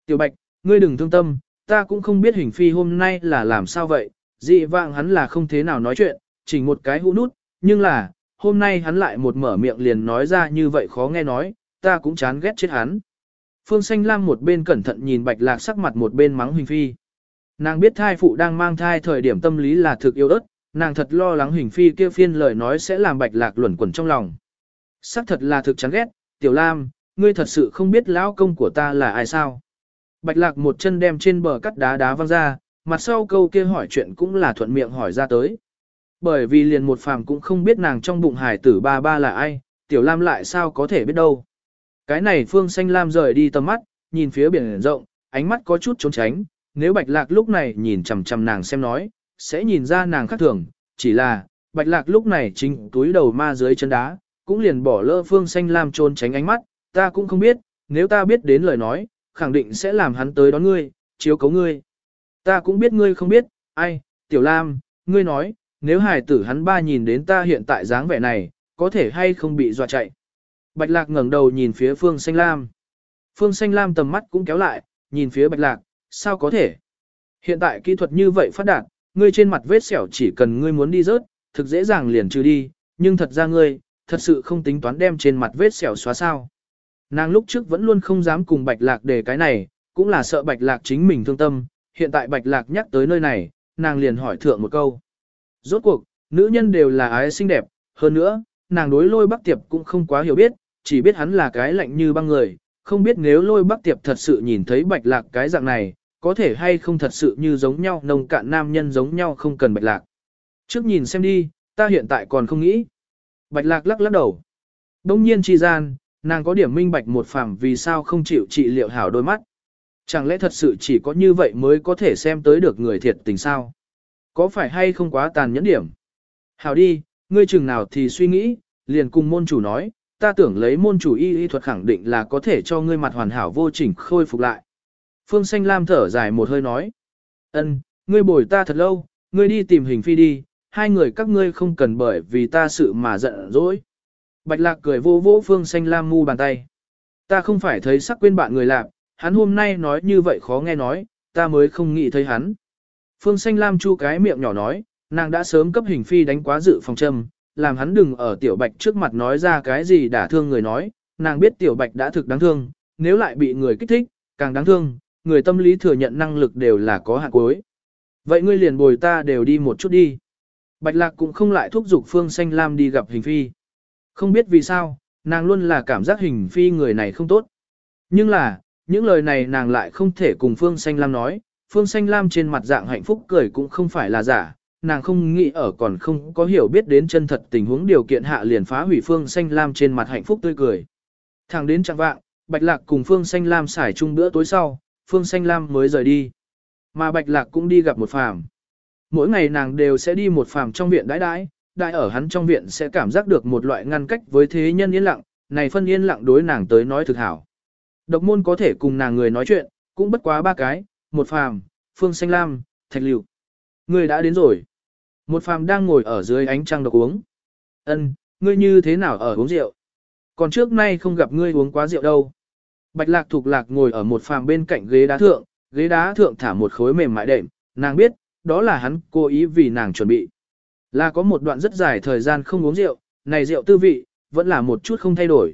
Tiểu Bạch, ngươi đừng thương tâm, ta cũng không biết hình phi hôm nay là làm sao vậy, dị vạng hắn là không thế nào nói chuyện, chỉ một cái hũ nút, nhưng là, hôm nay hắn lại một mở miệng liền nói ra như vậy khó nghe nói, ta cũng chán ghét chết hắn. Phương Xanh Lam một bên cẩn thận nhìn Bạch Lạc sắc mặt một bên mắng huỳnh phi. Nàng biết thai phụ đang mang thai thời điểm tâm lý là thực yêu ớt, nàng thật lo lắng huỳnh phi kia phiên lời nói sẽ làm Bạch Lạc luẩn quẩn trong lòng. Sắc thật là thực chán ghét, Tiểu Lam, ngươi thật sự không biết lão công của ta là ai sao. Bạch lạc một chân đem trên bờ cắt đá đá văng ra, mặt sau câu kia hỏi chuyện cũng là thuận miệng hỏi ra tới. Bởi vì liền một phàm cũng không biết nàng trong bụng hải tử ba ba là ai, tiểu lam lại sao có thể biết đâu. Cái này phương xanh lam rời đi tầm mắt, nhìn phía biển rộng, ánh mắt có chút trốn tránh, nếu bạch lạc lúc này nhìn chằm chằm nàng xem nói, sẽ nhìn ra nàng khác thường, chỉ là, bạch lạc lúc này chính túi đầu ma dưới chân đá, cũng liền bỏ lỡ phương xanh lam trốn tránh ánh mắt, ta cũng không biết, nếu ta biết đến lời nói, khẳng định sẽ làm hắn tới đón ngươi, chiếu cấu ngươi. Ta cũng biết ngươi không biết, ai, Tiểu Lam, ngươi nói, nếu hải tử hắn ba nhìn đến ta hiện tại dáng vẻ này, có thể hay không bị dọa chạy. Bạch Lạc ngẩng đầu nhìn phía Phương Xanh Lam. Phương Xanh Lam tầm mắt cũng kéo lại, nhìn phía Bạch Lạc, sao có thể? Hiện tại kỹ thuật như vậy phát đạt, ngươi trên mặt vết sẹo chỉ cần ngươi muốn đi rớt, thực dễ dàng liền trừ đi, nhưng thật ra ngươi, thật sự không tính toán đem trên mặt vết sẹo xóa sao. Nàng lúc trước vẫn luôn không dám cùng Bạch Lạc để cái này, cũng là sợ Bạch Lạc chính mình thương tâm, hiện tại Bạch Lạc nhắc tới nơi này, nàng liền hỏi thượng một câu. Rốt cuộc, nữ nhân đều là ái xinh đẹp, hơn nữa, nàng đối lôi bắc tiệp cũng không quá hiểu biết, chỉ biết hắn là cái lạnh như băng người, không biết nếu lôi bắc tiệp thật sự nhìn thấy Bạch Lạc cái dạng này, có thể hay không thật sự như giống nhau nông cạn nam nhân giống nhau không cần Bạch Lạc. Trước nhìn xem đi, ta hiện tại còn không nghĩ. Bạch Lạc lắc lắc đầu. Đông nhiên chi gian, Nàng có điểm minh bạch một phàm vì sao không chịu trị liệu hảo đôi mắt. Chẳng lẽ thật sự chỉ có như vậy mới có thể xem tới được người thiệt tình sao? Có phải hay không quá tàn nhẫn điểm? Hảo đi, ngươi chừng nào thì suy nghĩ, liền cùng môn chủ nói, ta tưởng lấy môn chủ y y thuật khẳng định là có thể cho ngươi mặt hoàn hảo vô chỉnh khôi phục lại. Phương Xanh Lam thở dài một hơi nói, ân, ngươi bồi ta thật lâu, ngươi đi tìm hình phi đi, hai người các ngươi không cần bởi vì ta sự mà giận dỗi. Bạch lạc cười vô vỗ phương xanh lam mu bàn tay. Ta không phải thấy sắc quên bạn người lạc, hắn hôm nay nói như vậy khó nghe nói, ta mới không nghĩ thấy hắn. Phương xanh lam chu cái miệng nhỏ nói, nàng đã sớm cấp hình phi đánh quá dự phòng châm, làm hắn đừng ở tiểu bạch trước mặt nói ra cái gì đả thương người nói, nàng biết tiểu bạch đã thực đáng thương, nếu lại bị người kích thích, càng đáng thương, người tâm lý thừa nhận năng lực đều là có hạn cuối. Vậy ngươi liền bồi ta đều đi một chút đi. Bạch lạc cũng không lại thúc giục Phương Xanh Lam đi gặp hình phi. Không biết vì sao, nàng luôn là cảm giác hình phi người này không tốt. Nhưng là, những lời này nàng lại không thể cùng Phương Xanh Lam nói, Phương Xanh Lam trên mặt dạng hạnh phúc cười cũng không phải là giả, nàng không nghĩ ở còn không có hiểu biết đến chân thật tình huống điều kiện hạ liền phá hủy Phương Xanh Lam trên mặt hạnh phúc tươi cười. Thẳng đến trạng vạng, Bạch Lạc cùng Phương Xanh Lam xài chung bữa tối sau, Phương Xanh Lam mới rời đi. Mà Bạch Lạc cũng đi gặp một phàm. Mỗi ngày nàng đều sẽ đi một phàm trong viện đãi đãi, đại ở hắn trong viện sẽ cảm giác được một loại ngăn cách với thế nhân yên lặng, này phân yên lặng đối nàng tới nói thực hảo. Độc môn có thể cùng nàng người nói chuyện, cũng bất quá ba cái, một phàm, Phương Xanh Lam, Thạch Liệu. Người đã đến rồi. Một phàm đang ngồi ở dưới ánh trăng độc uống. Ân, ngươi như thế nào ở uống rượu? Còn trước nay không gặp ngươi uống quá rượu đâu. Bạch lạc thuộc lạc ngồi ở một phàm bên cạnh ghế đá thượng, ghế đá thượng thả một khối mềm mại đệm, nàng biết, đó là hắn cố ý vì nàng chuẩn bị. Là có một đoạn rất dài thời gian không uống rượu, này rượu tư vị, vẫn là một chút không thay đổi.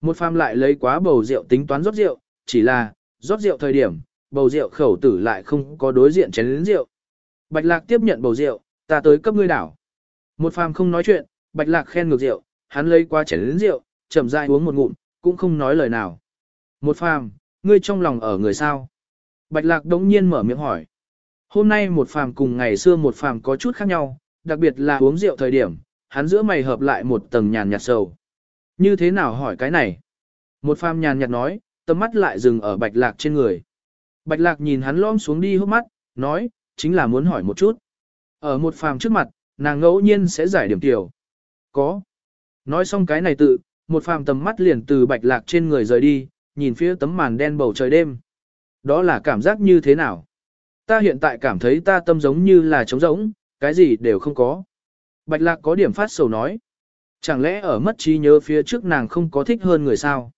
Một phàm lại lấy quá bầu rượu tính toán rót rượu, chỉ là, rót rượu thời điểm, bầu rượu khẩu tử lại không có đối diện chén lĩnh rượu. Bạch lạc tiếp nhận bầu rượu, ta tới cấp ngươi đảo. Một phàm không nói chuyện, bạch lạc khen ngược rượu, hắn lấy qua chén lớn rượu, chậm rãi uống một ngụm, cũng không nói lời nào. Một phàm, ngươi trong lòng ở người sao? Bạch lạc đống nhiên mở miệng hỏi. Hôm nay một phàm cùng ngày xưa một phàm có chút khác nhau, đặc biệt là uống rượu thời điểm, hắn giữa mày hợp lại một tầng nhàn nhạt sầu. Như thế nào hỏi cái này? Một phàm nhàn nhạt nói, tầm mắt lại dừng ở bạch lạc trên người. Bạch lạc nhìn hắn lom xuống đi hốc mắt, nói, chính là muốn hỏi một chút. Ở một phàm trước mặt, nàng ngẫu nhiên sẽ giải điểm tiểu. Có. Nói xong cái này tự, một phàm tầm mắt liền từ bạch lạc trên người rời đi, nhìn phía tấm màn đen bầu trời đêm. Đó là cảm giác như thế nào? Ta hiện tại cảm thấy ta tâm giống như là trống rỗng, cái gì đều không có. Bạch lạc có điểm phát sầu nói. Chẳng lẽ ở mất trí nhớ phía trước nàng không có thích hơn người sao?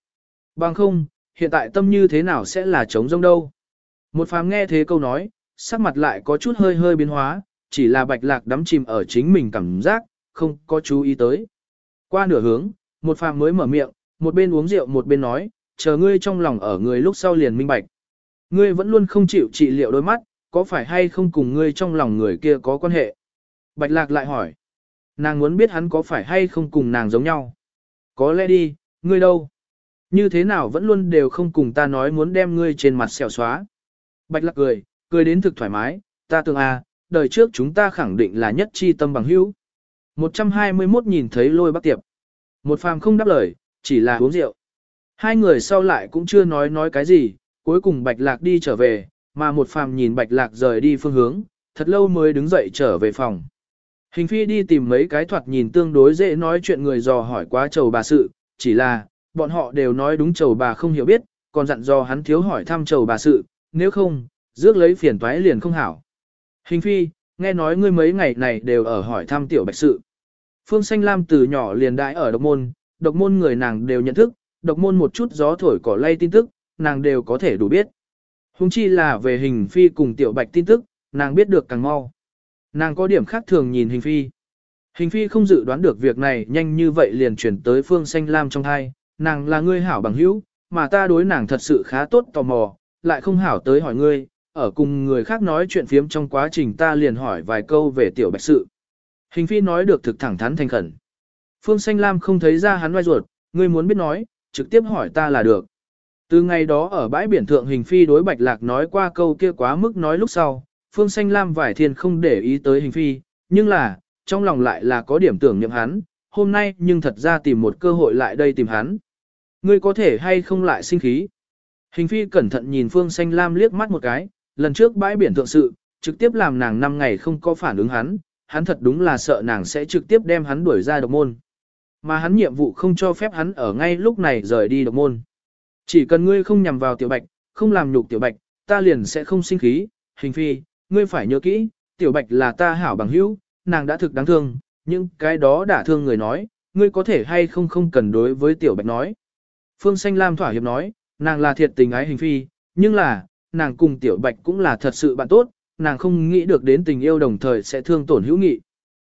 Bằng không, hiện tại tâm như thế nào sẽ là trống rỗng đâu? Một phàm nghe thế câu nói, sắc mặt lại có chút hơi hơi biến hóa, chỉ là bạch lạc đắm chìm ở chính mình cảm giác, không có chú ý tới. Qua nửa hướng, một phàm mới mở miệng, một bên uống rượu một bên nói, chờ ngươi trong lòng ở người lúc sau liền minh bạch. Ngươi vẫn luôn không chịu trị liệu đôi mắt, có phải hay không cùng ngươi trong lòng người kia có quan hệ? Bạch lạc lại hỏi. Nàng muốn biết hắn có phải hay không cùng nàng giống nhau. Có lẽ đi, ngươi đâu? Như thế nào vẫn luôn đều không cùng ta nói muốn đem ngươi trên mặt xẻo xóa. Bạch lạc cười, cười đến thực thoải mái, ta tưởng à, đời trước chúng ta khẳng định là nhất chi tâm bằng hữu. 121 nhìn thấy lôi bác tiệp. Một phàm không đáp lời, chỉ là uống rượu. Hai người sau lại cũng chưa nói nói cái gì, cuối cùng bạch lạc đi trở về, mà một phàm nhìn bạch lạc rời đi phương hướng, thật lâu mới đứng dậy trở về phòng. Hình phi đi tìm mấy cái thoạt nhìn tương đối dễ nói chuyện người dò hỏi quá chầu bà sự, chỉ là, bọn họ đều nói đúng chầu bà không hiểu biết, còn dặn dò hắn thiếu hỏi thăm chầu bà sự, nếu không, rước lấy phiền toái liền không hảo. Hình phi, nghe nói ngươi mấy ngày này đều ở hỏi thăm tiểu bạch sự. Phương Xanh Lam từ nhỏ liền đại ở độc môn, độc môn người nàng đều nhận thức, độc môn một chút gió thổi cỏ lay tin tức, nàng đều có thể đủ biết. Hùng chi là về hình phi cùng tiểu bạch tin tức, nàng biết được càng mau. Nàng có điểm khác thường nhìn hình phi. Hình phi không dự đoán được việc này nhanh như vậy liền chuyển tới phương xanh lam trong thai, nàng là ngươi hảo bằng hữu, mà ta đối nàng thật sự khá tốt tò mò, lại không hảo tới hỏi ngươi, ở cùng người khác nói chuyện phiếm trong quá trình ta liền hỏi vài câu về tiểu bạch sự. Hình phi nói được thực thẳng thắn thành khẩn. Phương xanh lam không thấy ra hắn oai ruột, ngươi muốn biết nói, trực tiếp hỏi ta là được. Từ ngày đó ở bãi biển thượng hình phi đối bạch lạc nói qua câu kia quá mức nói lúc sau, phương xanh lam vải thiên không để ý tới hình phi, nhưng là, trong lòng lại là có điểm tưởng nhậm hắn, hôm nay nhưng thật ra tìm một cơ hội lại đây tìm hắn. Ngươi có thể hay không lại sinh khí. Hình phi cẩn thận nhìn phương xanh lam liếc mắt một cái, lần trước bãi biển thượng sự, trực tiếp làm nàng 5 ngày không có phản ứng hắn, hắn thật đúng là sợ nàng sẽ trực tiếp đem hắn đuổi ra độc môn. Mà hắn nhiệm vụ không cho phép hắn ở ngay lúc này rời đi độc môn. Chỉ cần ngươi không nhằm vào tiểu bạch, không làm nhục tiểu bạch, ta liền sẽ không sinh khí, hình phi, ngươi phải nhớ kỹ, tiểu bạch là ta hảo bằng hữu, nàng đã thực đáng thương, nhưng cái đó đã thương người nói, ngươi có thể hay không không cần đối với tiểu bạch nói. Phương Xanh Lam thỏa hiệp nói, nàng là thiệt tình ái hình phi, nhưng là, nàng cùng tiểu bạch cũng là thật sự bạn tốt, nàng không nghĩ được đến tình yêu đồng thời sẽ thương tổn hữu nghị.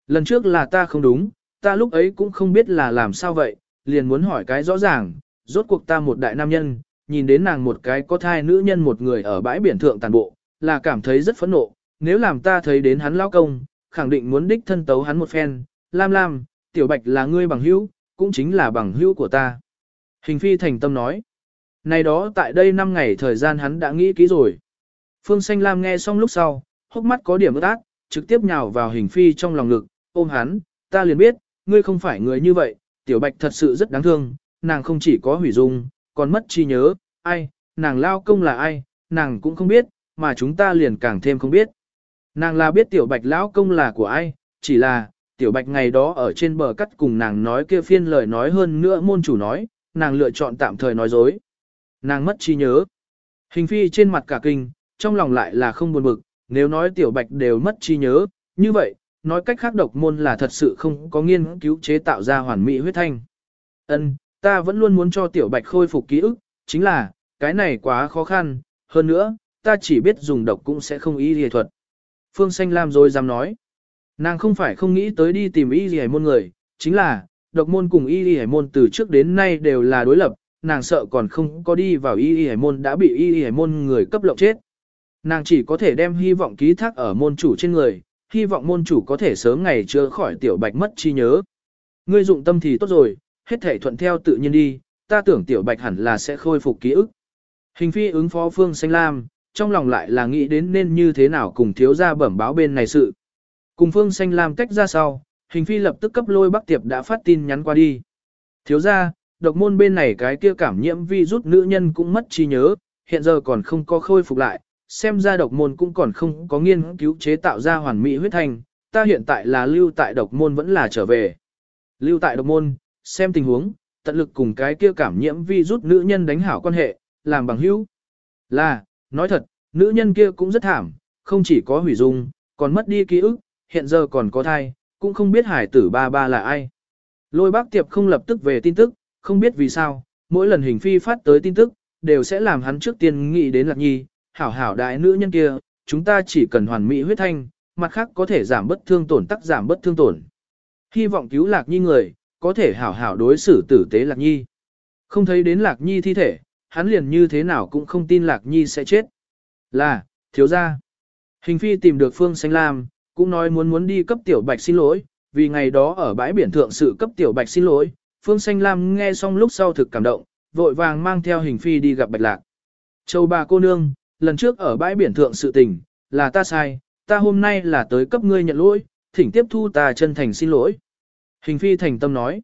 Lần trước là ta không đúng, ta lúc ấy cũng không biết là làm sao vậy, liền muốn hỏi cái rõ ràng, rốt cuộc ta một đại nam nhân, nhìn đến nàng một cái có thai nữ nhân một người ở bãi biển thượng tàn bộ, là cảm thấy rất phẫn nộ, nếu làm ta thấy đến hắn lao công, khẳng định muốn đích thân tấu hắn một phen, lam lam, tiểu bạch là ngươi bằng hữu, cũng chính là bằng hữu của ta. Hình phi thành tâm nói, này đó tại đây 5 ngày thời gian hắn đã nghĩ kỹ rồi. Phương Xanh Lam nghe xong lúc sau, hốc mắt có điểm ướt át, trực tiếp nhào vào hình phi trong lòng ngực, ôm hắn, ta liền biết, ngươi không phải người như vậy, tiểu bạch thật sự rất đáng thương, nàng không chỉ có hủy dung, còn mất trí nhớ, ai, nàng lao công là ai, nàng cũng không biết, mà chúng ta liền càng thêm không biết. Nàng là biết tiểu bạch lão công là của ai, chỉ là, tiểu bạch ngày đó ở trên bờ cắt cùng nàng nói kia phiên lời nói hơn nữa môn chủ nói, nàng lựa chọn tạm thời nói dối. Nàng mất trí nhớ. Hình phi trên mặt cả kinh, trong lòng lại là không buồn bực, nếu nói tiểu bạch đều mất trí nhớ, như vậy, nói cách khác độc môn là thật sự không có nghiên cứu chế tạo ra hoàn mỹ huyết thanh. Ân, ta vẫn luôn muốn cho tiểu bạch khôi phục ký ức, chính là, cái này quá khó khăn, hơn nữa, ta chỉ biết dùng độc cũng sẽ không y y thuật. Phương Xanh Lam rồi dám nói, nàng không phải không nghĩ tới đi tìm y y môn người, chính là, độc môn cùng y y môn từ trước đến nay đều là đối lập, nàng sợ còn không có đi vào y y môn đã bị y y môn người cấp lộng chết. Nàng chỉ có thể đem hy vọng ký thác ở môn chủ trên người, hy vọng môn chủ có thể sớm ngày chữa khỏi tiểu bạch mất chi nhớ. Ngươi dụng tâm thì tốt rồi, hết thể thuận theo tự nhiên đi, ta tưởng tiểu bạch hẳn là sẽ khôi phục ký ức. Hình phi ứng phó phương xanh lam, trong lòng lại là nghĩ đến nên như thế nào cùng thiếu gia bẩm báo bên này sự. Cùng phương xanh lam tách ra sau, hình phi lập tức cấp lôi bắc tiệp đã phát tin nhắn qua đi. Thiếu gia, độc môn bên này cái kia cảm nhiễm vi rút nữ nhân cũng mất trí nhớ, hiện giờ còn không có khôi phục lại, xem ra độc môn cũng còn không có nghiên cứu chế tạo ra hoàn mỹ huyết thanh, ta hiện tại là lưu tại độc môn vẫn là trở về. Lưu tại độc môn, xem tình huống, tận lực cùng cái kia cảm nhiễm vi rút nữ nhân đánh hảo quan hệ, làm bằng hữu. Là, nói thật, nữ nhân kia cũng rất thảm, không chỉ có hủy dung, còn mất đi ký ức, hiện giờ còn có thai, cũng không biết hải tử ba ba là ai. Lôi bác tiệp không lập tức về tin tức, không biết vì sao, mỗi lần hình phi phát tới tin tức, đều sẽ làm hắn trước tiên nghĩ đến lạc nhi, hảo hảo đại nữ nhân kia, chúng ta chỉ cần hoàn mỹ huyết thanh, mặt khác có thể giảm bất thương tổn tắc giảm bất thương tổn. Hy vọng cứu lạc nhi người, có thể hảo hảo đối xử tử tế lạc nhi. Không thấy đến lạc nhi thi thể, hắn liền như thế nào cũng không tin lạc nhi sẽ chết. Là, thiếu gia. Hình phi tìm được Phương Xanh Lam, cũng nói muốn muốn đi cấp tiểu bạch xin lỗi, vì ngày đó ở bãi biển thượng sự cấp tiểu bạch xin lỗi. Phương Xanh Lam nghe xong lúc sau thực cảm động, vội vàng mang theo hình phi đi gặp bạch lạc. Châu bà cô nương, lần trước ở bãi biển thượng sự tình, là ta sai, ta hôm nay là tới cấp ngươi nhận lỗi, thỉnh tiếp thu ta chân thành xin lỗi. Hình phi thành tâm nói.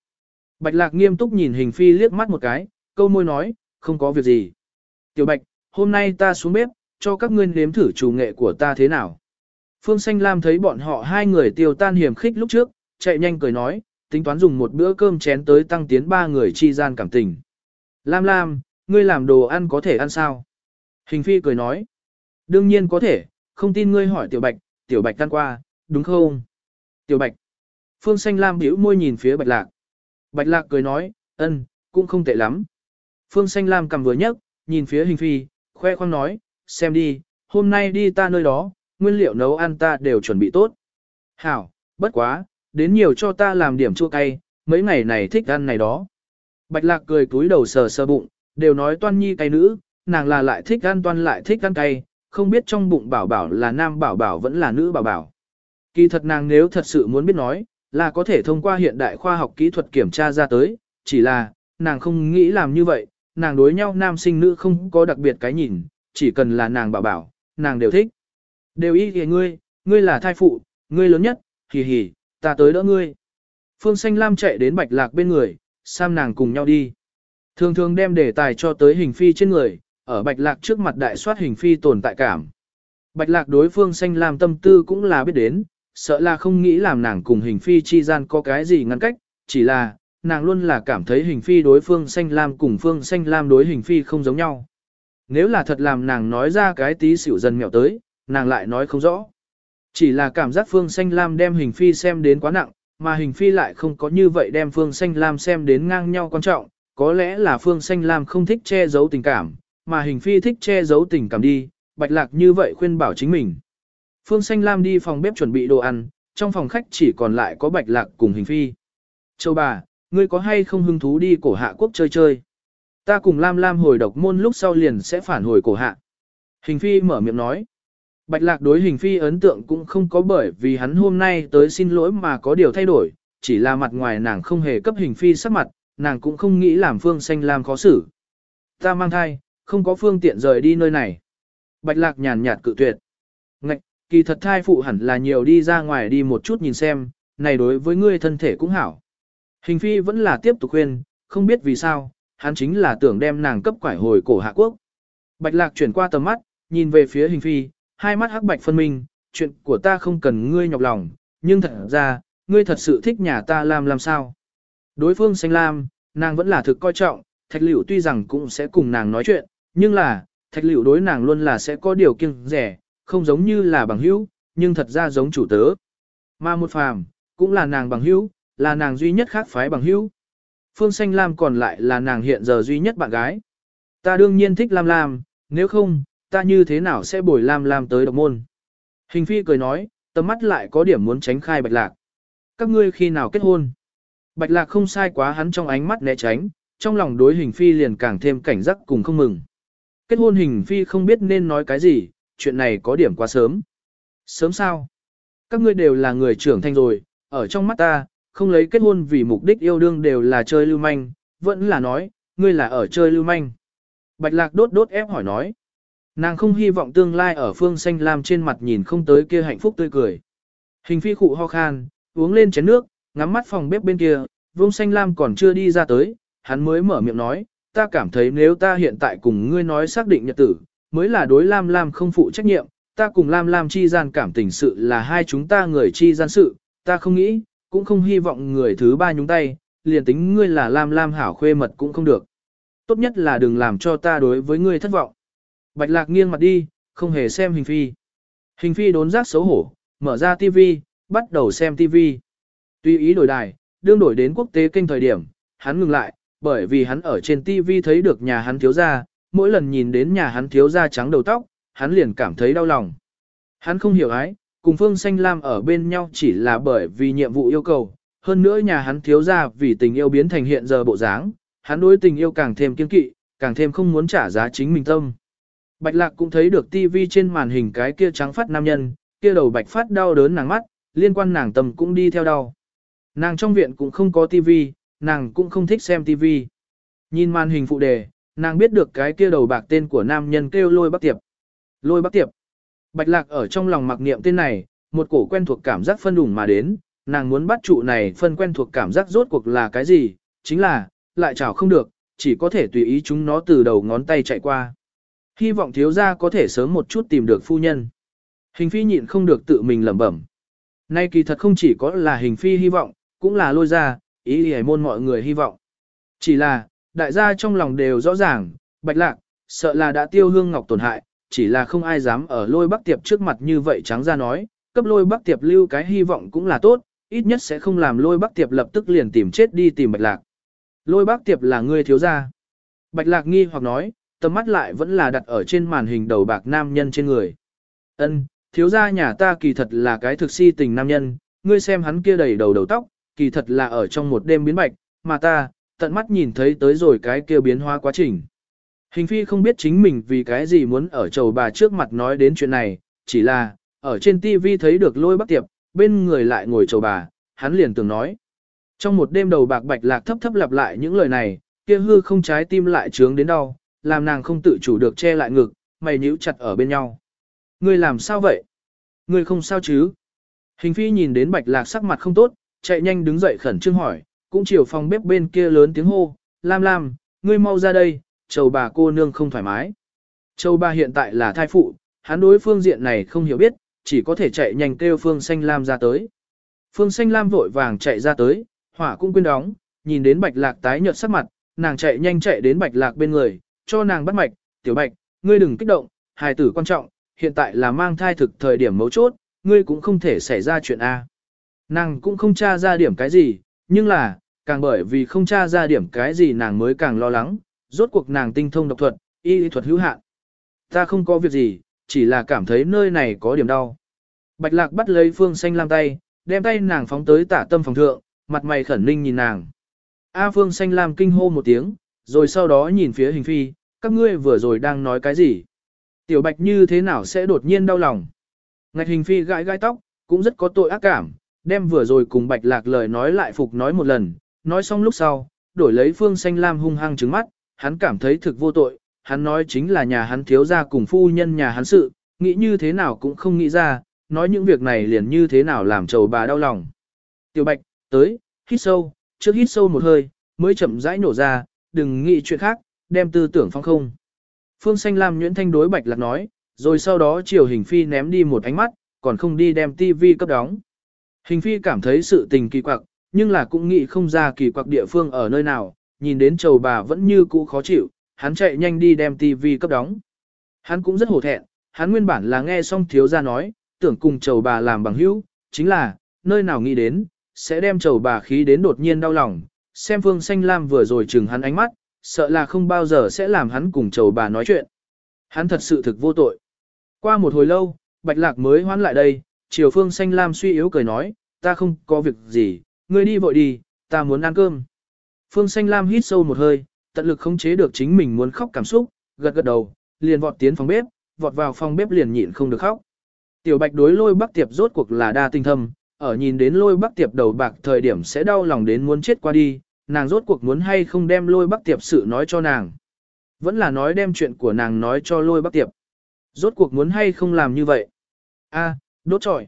Bạch lạc nghiêm túc nhìn hình phi liếc mắt một cái, câu môi nói, không có việc gì. Tiểu bạch, hôm nay ta xuống bếp, cho các ngươi nếm thử chủ nghệ của ta thế nào. Phương Xanh Lam thấy bọn họ hai người tiêu tan hiểm khích lúc trước, chạy nhanh cười nói, tính toán dùng một bữa cơm chén tới tăng tiến ba người chi gian cảm tình. Lam Lam, ngươi làm đồ ăn có thể ăn sao? Hình phi cười nói. Đương nhiên có thể, không tin ngươi hỏi tiểu bạch, tiểu bạch tan qua, đúng không? Tiểu bạch. Phương xanh lam bĩu môi nhìn phía bạch lạc. Bạch lạc cười nói, ân, cũng không tệ lắm. Phương xanh lam cầm vừa nhấc, nhìn phía hình phi, khoe khoang nói, xem đi, hôm nay đi ta nơi đó, nguyên liệu nấu ăn ta đều chuẩn bị tốt. Hảo, bất quá, đến nhiều cho ta làm điểm chua cay, mấy ngày này thích ăn này đó. Bạch lạc cười cúi đầu sờ sờ bụng, đều nói toan nhi cay nữ, nàng là lại thích ăn toan lại thích ăn cay, không biết trong bụng bảo bảo là nam bảo bảo vẫn là nữ bảo bảo. Kỳ thật nàng nếu thật sự muốn biết nói, là có thể thông qua hiện đại khoa học kỹ thuật kiểm tra ra tới, chỉ là, nàng không nghĩ làm như vậy, nàng đối nhau nam sinh nữ không có đặc biệt cái nhìn, chỉ cần là nàng bảo bảo, nàng đều thích. Đều ý kìa ngươi, ngươi là thai phụ, ngươi lớn nhất, hì hì, ta tới đỡ ngươi. Phương Xanh Lam chạy đến Bạch Lạc bên người, sam nàng cùng nhau đi. Thường thường đem đề tài cho tới hình phi trên người, ở Bạch Lạc trước mặt đại soát hình phi tồn tại cảm. Bạch Lạc đối phương xanh Lam tâm tư cũng là biết đến, sợ là không nghĩ làm nàng cùng hình phi chi gian có cái gì ngăn cách, chỉ là, nàng luôn là cảm thấy hình phi đối phương xanh lam cùng phương xanh lam đối hình phi không giống nhau. Nếu là thật làm nàng nói ra cái tí xỉu dần mẹo tới, nàng lại nói không rõ. Chỉ là cảm giác phương xanh lam đem hình phi xem đến quá nặng, mà hình phi lại không có như vậy đem phương xanh lam xem đến ngang nhau quan trọng, có lẽ là phương xanh lam không thích che giấu tình cảm, mà hình phi thích che giấu tình cảm đi, bạch lạc như vậy khuyên bảo chính mình. Phương Xanh Lam đi phòng bếp chuẩn bị đồ ăn, trong phòng khách chỉ còn lại có bạch lạc cùng hình phi. Châu bà, ngươi có hay không hứng thú đi cổ hạ quốc chơi chơi? Ta cùng Lam Lam hồi độc môn lúc sau liền sẽ phản hồi cổ hạ. Hình phi mở miệng nói. Bạch lạc đối hình phi ấn tượng cũng không có bởi vì hắn hôm nay tới xin lỗi mà có điều thay đổi, chỉ là mặt ngoài nàng không hề cấp hình phi sắc mặt, nàng cũng không nghĩ làm Phương Xanh Lam khó xử. Ta mang thai, không có phương tiện rời đi nơi này. Bạch lạc nhàn nhạt cự tuyệt. Ngạch, kỳ thật thai phụ hẳn là nhiều đi ra ngoài đi một chút nhìn xem, này đối với ngươi thân thể cũng hảo. Hình phi vẫn là tiếp tục khuyên, không biết vì sao, hắn chính là tưởng đem nàng cấp quải hồi cổ hạ quốc. Bạch lạc chuyển qua tầm mắt, nhìn về phía hình phi, hai mắt hắc bạch phân minh, chuyện của ta không cần ngươi nhọc lòng, nhưng thật ra, ngươi thật sự thích nhà ta làm làm sao. Đối phương xanh lam, nàng vẫn là thực coi trọng, thạch liễu tuy rằng cũng sẽ cùng nàng nói chuyện, nhưng là, thạch liễu đối nàng luôn là sẽ có điều kiêng rẻ, không giống như là bằng hữu, nhưng thật ra giống chủ tớ. Mà một phàm, cũng là nàng bằng hữu, là nàng duy nhất khác phái bằng hữu. Phương Xanh Lam còn lại là nàng hiện giờ duy nhất bạn gái. Ta đương nhiên thích Lam Lam, nếu không, ta như thế nào sẽ bồi Lam Lam tới độc môn. Hình phi cười nói, tầm mắt lại có điểm muốn tránh khai bạch lạc. Các ngươi khi nào kết hôn? Bạch lạc không sai quá hắn trong ánh mắt né tránh, trong lòng đối hình phi liền càng thêm cảnh giác cùng không mừng. Kết hôn hình phi không biết nên nói cái gì, chuyện này có điểm quá sớm. Sớm sao? Các ngươi đều là người trưởng thành rồi, ở trong mắt ta, không lấy kết hôn vì mục đích yêu đương đều là chơi lưu manh, vẫn là nói, ngươi là ở chơi lưu manh. Bạch lạc đốt đốt ép hỏi nói. Nàng không hy vọng tương lai ở phương xanh lam trên mặt nhìn không tới kia hạnh phúc tươi cười. Hình phi khụ ho khan, uống lên chén nước, ngắm mắt phòng bếp bên kia, vương xanh lam còn chưa đi ra tới, hắn mới mở miệng nói, ta cảm thấy nếu ta hiện tại cùng ngươi nói xác định nhật tử, mới là đối Lam Lam không phụ trách nhiệm, ta cùng Lam Lam chi gian cảm tình sự là hai chúng ta người chi gian sự, ta không nghĩ, cũng không hy vọng người thứ ba nhúng tay, liền tính ngươi là Lam Lam hảo khuê mật cũng không được. Tốt nhất là đừng làm cho ta đối với ngươi thất vọng. Bạch lạc nghiêng mặt đi, không hề xem hình phi. Hình phi đốn giác xấu hổ, mở ra TV, bắt đầu xem TV. Tuy ý đổi đài, đương đổi đến quốc tế kênh thời điểm, hắn ngừng lại, bởi vì hắn ở trên TV thấy được nhà hắn thiếu gia, mỗi lần nhìn đến nhà hắn thiếu gia trắng đầu tóc, hắn liền cảm thấy đau lòng. Hắn không hiểu ái, cùng Phương Xanh Lam ở bên nhau chỉ là bởi vì nhiệm vụ yêu cầu, hơn nữa nhà hắn thiếu gia vì tình yêu biến thành hiện giờ bộ dáng, hắn đối tình yêu càng thêm kiên kỵ, càng thêm không muốn trả giá chính mình tâm. Bạch Lạc cũng thấy được TV trên màn hình cái kia trắng phát nam nhân, kia đầu bạch phát đau đớn nàng mắt, liên quan nàng tâm cũng đi theo đau. Nàng trong viện cũng không có TV, nàng cũng không thích xem TV. Nhìn màn hình phụ đề, nàng biết được cái kia đầu bạc tên của nam nhân kêu lôi bắc tiệp. Lôi bắc tiệp. Bạch lạc ở trong lòng mặc niệm tên này, một cổ quen thuộc cảm giác phân đủng mà đến, nàng muốn bắt trụ này phân quen thuộc cảm giác rốt cuộc là cái gì, chính là, lại chảo không được, chỉ có thể tùy ý chúng nó từ đầu ngón tay chạy qua. Hy vọng thiếu gia có thể sớm một chút tìm được phu nhân. Hình phi nhịn không được tự mình lẩm bẩm. Nay kỳ thật không chỉ có là hình phi hy vọng, cũng là lôi ra, ý hề môn mọi người hy vọng. Chỉ là, đại gia trong lòng đều rõ ràng, bạch lạc, sợ là đã tiêu hương ngọc tổn hại, chỉ là không ai dám ở lôi bắc tiệp trước mặt như vậy trắng ra nói, cấp lôi bắc tiệp lưu cái hy vọng cũng là tốt, ít nhất sẽ không làm lôi bắc tiệp lập tức liền tìm chết đi tìm bạch lạc. Lôi bắc tiệp là người thiếu gia. Bạch lạc nghi hoặc nói, tầm mắt lại vẫn là đặt ở trên màn hình đầu bạc nam nhân trên người. Ân, thiếu gia nhà ta kỳ thật là cái thực si tình nam nhân, ngươi xem hắn kia đầy đầu đầu tóc, kỳ thật là ở trong một đêm biến bạch, mà ta, tận mắt nhìn thấy tới rồi cái kia biến hóa quá trình. Hình phi không biết chính mình vì cái gì muốn ở chầu bà trước mặt nói đến chuyện này, chỉ là, ở trên TV thấy được lôi bắc tiệp, bên người lại ngồi chầu bà, hắn liền tưởng nói. Trong một đêm đầu bạc bạch lạc thấp thấp lặp lại những lời này, kia hư không trái tim lại trướng đến đau, làm nàng không tự chủ được che lại ngực, mày nhíu chặt ở bên nhau. Ngươi làm sao vậy? Ngươi không sao chứ? Hình phi nhìn đến bạch lạc sắc mặt không tốt, chạy nhanh đứng dậy khẩn trương hỏi, cũng chiều phòng bếp bên kia lớn tiếng hô, Lam Lam, ngươi mau ra đây, chầu bà cô nương không thoải mái. Châu bà hiện tại là thai phụ, hắn đối phương diện này không hiểu biết, chỉ có thể chạy nhanh kêu Phương Xanh Lam ra tới. Phương Xanh Lam vội vàng chạy ra tới, hỏa cũng quên đóng, nhìn đến bạch lạc tái nhợt sắc mặt, nàng chạy nhanh chạy đến bạch lạc bên người, cho nàng bắt mạch, tiểu bạch, ngươi đừng kích động, hài tử quan trọng, hiện tại là mang thai thực thời điểm mấu chốt, ngươi cũng không thể xảy ra chuyện A. Nàng cũng không tra ra điểm cái gì, nhưng là, càng bởi vì không tra ra điểm cái gì nàng mới càng lo lắng, rốt cuộc nàng tinh thông độc thuật, y lý thuật hữu hạn. Ta không có việc gì, chỉ là cảm thấy nơi này có điểm đau. Bạch lạc bắt lấy phương xanh lam tay, đem tay nàng phóng tới tả tâm phòng thượng, mặt mày khẩn ninh nhìn nàng. A phương xanh lam kinh hô một tiếng, rồi sau đó nhìn phía hình phi, các ngươi vừa rồi đang nói cái gì? Tiểu bạch như thế nào sẽ đột nhiên đau lòng? Ngạch hình phi gãi gãi tóc, cũng rất có tội ác cảm, đem vừa rồi cùng bạch lạc lời nói lại phục nói một lần, nói xong lúc sau, đổi lấy phương xanh lam hung hăng trứng mắt, hắn cảm thấy thực vô tội, hắn nói chính là nhà hắn thiếu gia cùng phu nhân nhà hắn sự, nghĩ như thế nào cũng không nghĩ ra, nói những việc này liền như thế nào làm chầu bà đau lòng. Tiểu Bạch, tới, hít sâu, trước hít sâu một hơi, mới chậm rãi nổ ra, đừng nghĩ chuyện khác, đem tư tưởng phong không. Phương Xanh Lam Nguyễn thanh đối Bạch Lạc nói, rồi sau đó chiều hình phi ném đi một ánh mắt, còn không đi đem tivi cấp đóng. Hình phi cảm thấy sự tình kỳ quặc, nhưng là cũng nghĩ không ra kỳ quặc địa phương ở nơi nào, nhìn đến chầu bà vẫn như cũ khó chịu, hắn chạy nhanh đi đem tivi cấp đóng. Hắn cũng rất hổ thẹn, hắn nguyên bản là nghe xong thiếu gia nói, tưởng cùng chầu bà làm bằng hữu, chính là, nơi nào nghĩ đến, sẽ đem chầu bà khí đến đột nhiên đau lòng, xem Phương Xanh Lam vừa rồi chừng hắn ánh mắt, sợ là không bao giờ sẽ làm hắn cùng chầu bà nói chuyện. Hắn thật sự thực vô tội. Qua một hồi lâu, Bạch Lạc mới hoán lại đây, Triều Phương Xanh Lam suy yếu cười nói, ta không có việc gì, ngươi đi vội đi, ta muốn ăn cơm. Phương Xanh Lam hít sâu một hơi, tận lực khống chế được chính mình muốn khóc cảm xúc, gật gật đầu, liền vọt tiến phòng bếp, vọt vào phòng bếp liền nhịn không được khóc. Tiểu Bạch đối lôi bắc tiệp rốt cuộc là đa tinh thâm, ở nhìn đến lôi bắc tiệp đầu bạc thời điểm sẽ đau lòng đến muốn chết qua đi, nàng rốt cuộc muốn hay không đem lôi bắc tiệp sự nói cho nàng. Vẫn là nói đem chuyện của nàng nói cho lôi bắc tiệp. Rốt cuộc muốn hay không làm như vậy. A, đốt trọi.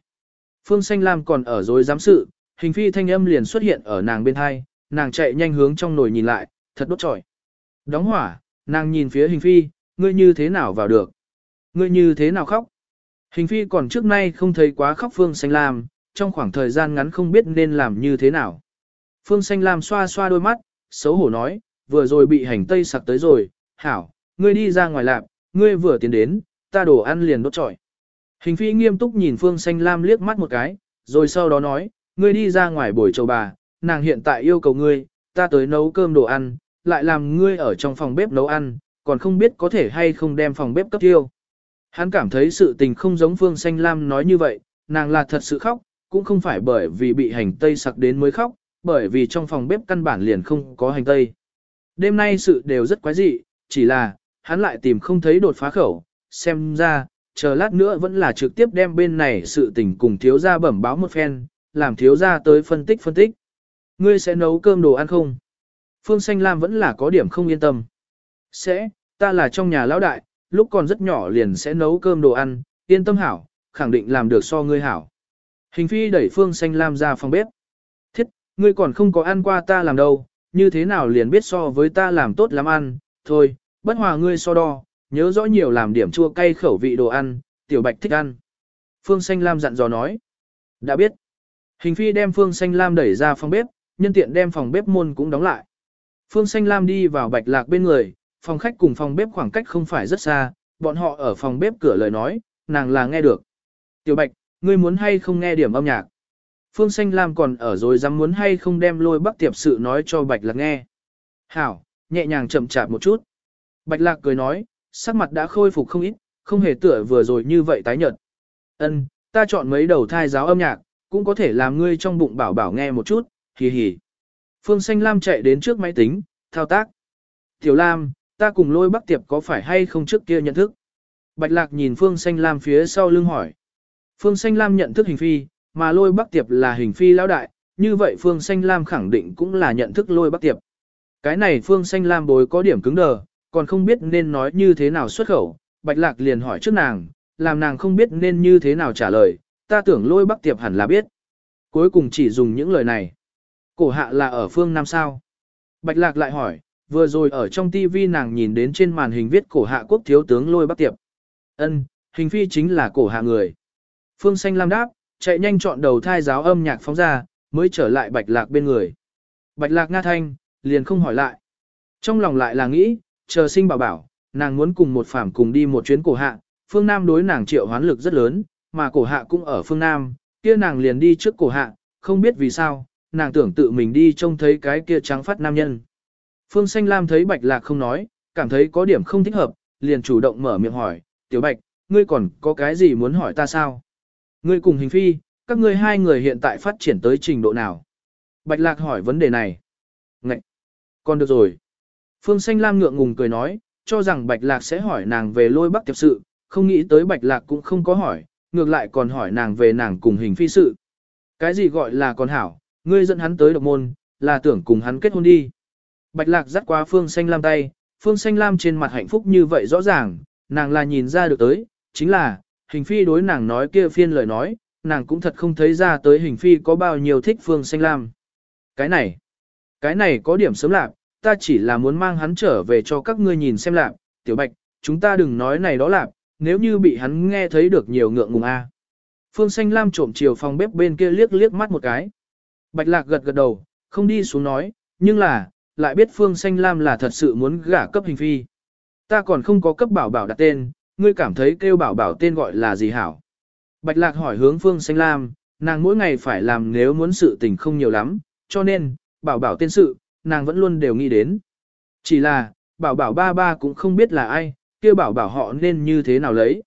Phương Xanh Lam còn ở dối giám sự, hình phi thanh âm liền xuất hiện ở nàng bên hai, nàng chạy nhanh hướng trong nồi nhìn lại, thật đốt trọi. Đóng hỏa, nàng nhìn phía hình phi, ngươi như thế nào vào được? Ngươi như thế nào khóc? Hình phi còn trước nay không thấy quá khóc Phương Xanh Lam, trong khoảng thời gian ngắn không biết nên làm như thế nào. Phương Xanh Lam xoa xoa đôi mắt, xấu hổ nói, vừa rồi bị hành tây sặc tới rồi, hảo, ngươi đi ra ngoài lạp, ngươi vừa tiến đến, ta đổ ăn liền đốt trọi. Hình phi nghiêm túc nhìn Phương Xanh Lam liếc mắt một cái, rồi sau đó nói, ngươi đi ra ngoài bồi chầu bà, nàng hiện tại yêu cầu ngươi, ta tới nấu cơm đồ ăn, lại làm ngươi ở trong phòng bếp nấu ăn, còn không biết có thể hay không đem phòng bếp cấp tiêu. Hắn cảm thấy sự tình không giống Phương Xanh Lam nói như vậy, nàng là thật sự khóc, cũng không phải bởi vì bị hành tây sặc đến mới khóc, bởi vì trong phòng bếp căn bản liền không có hành tây. Đêm nay sự đều rất quái dị, chỉ là, hắn lại tìm không thấy đột phá khẩu, xem ra, chờ lát nữa vẫn là trực tiếp đem bên này sự tình cùng thiếu gia bẩm báo một phen, làm thiếu gia tới phân tích phân tích. Ngươi sẽ nấu cơm đồ ăn không? Phương Xanh Lam vẫn là có điểm không yên tâm. Sẽ, ta là trong nhà lão đại, lúc còn rất nhỏ liền sẽ nấu cơm đồ ăn, yên tâm hảo, khẳng định làm được so ngươi hảo. Hình phi đẩy Phương Xanh Lam ra phòng bếp. Ngươi còn không có ăn qua ta làm đâu, như thế nào liền biết so với ta làm tốt lắm ăn, thôi, bất hòa ngươi so đo, nhớ rõ nhiều làm điểm chua cay khẩu vị đồ ăn, tiểu bạch thích ăn. Phương Xanh Lam dặn dò nói. Đã biết. Hình phi đem Phương Xanh Lam đẩy ra phòng bếp, nhân tiện đem phòng bếp môn cũng đóng lại. Phương Xanh Lam đi vào bạch lạc bên người, phòng khách cùng phòng bếp khoảng cách không phải rất xa, bọn họ ở phòng bếp cửa lời nói, nàng là nghe được. Tiểu bạch, ngươi muốn hay không nghe điểm âm nhạc? Phương Xanh Lam còn ở rồi dám muốn hay không đem lôi bắc tiệp sự nói cho bạch lạc nghe. Hảo, nhẹ nhàng chậm chạp một chút. Bạch lạc cười nói, sắc mặt đã khôi phục không ít, không hề tựa vừa rồi như vậy tái nhợt. Ân, ta chọn mấy đầu thai giáo âm nhạc, cũng có thể làm ngươi trong bụng bảo bảo nghe một chút, hì hì. Phương Xanh Lam chạy đến trước máy tính, thao tác. Tiểu Lam, ta cùng lôi bắc tiệp có phải hay không trước kia nhận thức? Bạch Lạc nhìn Phương Xanh Lam phía sau lưng hỏi. Phương Xanh Lam nhận thức hình phi, mà lôi bắc tiệp là hình phi lão đại, như vậy Phương Xanh Lam khẳng định cũng là nhận thức lôi bắc tiệp. Cái này Phương Xanh Lam bối có điểm cứng đờ, còn không biết nên nói như thế nào xuất khẩu, Bạch Lạc liền hỏi trước nàng, làm nàng không biết nên như thế nào trả lời, ta tưởng lôi bắc tiệp hẳn là biết. Cuối cùng chỉ dùng những lời này. Cổ hạ là ở phương Nam sao? Bạch Lạc lại hỏi, vừa rồi ở trong TV nàng nhìn đến trên màn hình viết cổ hạ quốc thiếu tướng lôi bắc tiệp. Ân, hình phi chính là cổ hạ người. Phương Xanh Lam đáp, chạy nhanh chọn đầu thai giáo âm nhạc phóng ra, mới trở lại Bạch Lạc bên người. Bạch Lạc Nga Thanh, liền không hỏi lại. Trong lòng lại là nghĩ, chờ sinh bảo bảo, nàng muốn cùng một phàm cùng đi một chuyến cổ hạ, phương Nam đối nàng triệu hoán lực rất lớn, mà cổ hạ cũng ở phương Nam, kia nàng liền đi trước cổ hạ, không biết vì sao, nàng tưởng tự mình đi trông thấy cái kia trắng phát nam nhân. Phương Xanh Lam thấy Bạch Lạc không nói, cảm thấy có điểm không thích hợp, liền chủ động mở miệng hỏi, Tiểu Bạch, ngươi còn có cái gì muốn hỏi ta sao? Ngươi cùng hình phi, các ngươi hai người hiện tại phát triển tới trình độ nào? Bạch Lạc hỏi vấn đề này. Ngậy! Còn được rồi. Phương Xanh Lam ngượng ngùng cười nói, cho rằng Bạch Lạc sẽ hỏi nàng về lôi bắc tiệp sự, không nghĩ tới Bạch Lạc cũng không có hỏi, ngược lại còn hỏi nàng về nàng cùng hình phi sự. Cái gì gọi là con hảo, ngươi dẫn hắn tới độc môn, là tưởng cùng hắn kết hôn đi. Bạch Lạc dắt qua Phương Xanh Lam tay, Phương Xanh Lam trên mặt hạnh phúc như vậy rõ ràng, nàng là nhìn ra được tới, chính là, hình phi đối nàng nói kia phiên lời nói, nàng cũng thật không thấy ra tới hình phi có bao nhiêu thích Phương Xanh Lam. Cái này, cái này có điểm sớm lạc, ta chỉ là muốn mang hắn trở về cho các ngươi nhìn xem lạc, tiểu bạch, chúng ta đừng nói này đó lạc, nếu như bị hắn nghe thấy được nhiều ngượng ngùng a. Phương Xanh Lam trộm chiều phòng bếp bên kia liếc liếc mắt một cái. Bạch Lạc gật gật đầu, không đi xuống nói, nhưng là, lại biết Phương Xanh Lam là thật sự muốn gả cấp hình phi. Ta còn không có cấp bảo bảo đặt tên, ngươi cảm thấy kêu bảo bảo tên gọi là gì hảo. Bạch Lạc hỏi hướng Phương Xanh Lam, nàng mỗi ngày phải làm nếu muốn sự tình không nhiều lắm, cho nên, bảo bảo tên sự, nàng vẫn luôn đều nghĩ đến. Chỉ là, bảo bảo ba ba cũng không biết là ai, kêu bảo bảo họ nên như thế nào lấy.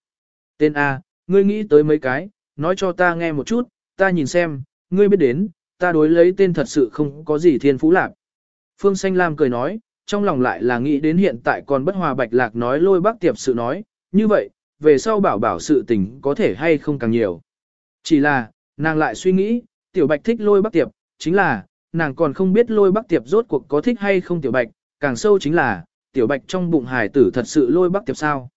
Tên A, ngươi nghĩ tới mấy cái, nói cho ta nghe một chút, ta nhìn xem, ngươi biết đến, ta đối lấy tên thật sự không có gì thiên phú lạc. Phương Xanh Lam cười nói, trong lòng lại là nghĩ đến hiện tại còn bất hòa bạch lạc nói lôi bác tiệp sự nói, như vậy, về sau bảo bảo sự tình có thể hay không càng nhiều. Chỉ là, nàng lại suy nghĩ, tiểu bạch thích lôi bác tiệp, chính là, nàng còn không biết lôi bác tiệp rốt cuộc có thích hay không tiểu bạch, càng sâu chính là, tiểu bạch trong bụng hải tử thật sự lôi bác tiệp sao.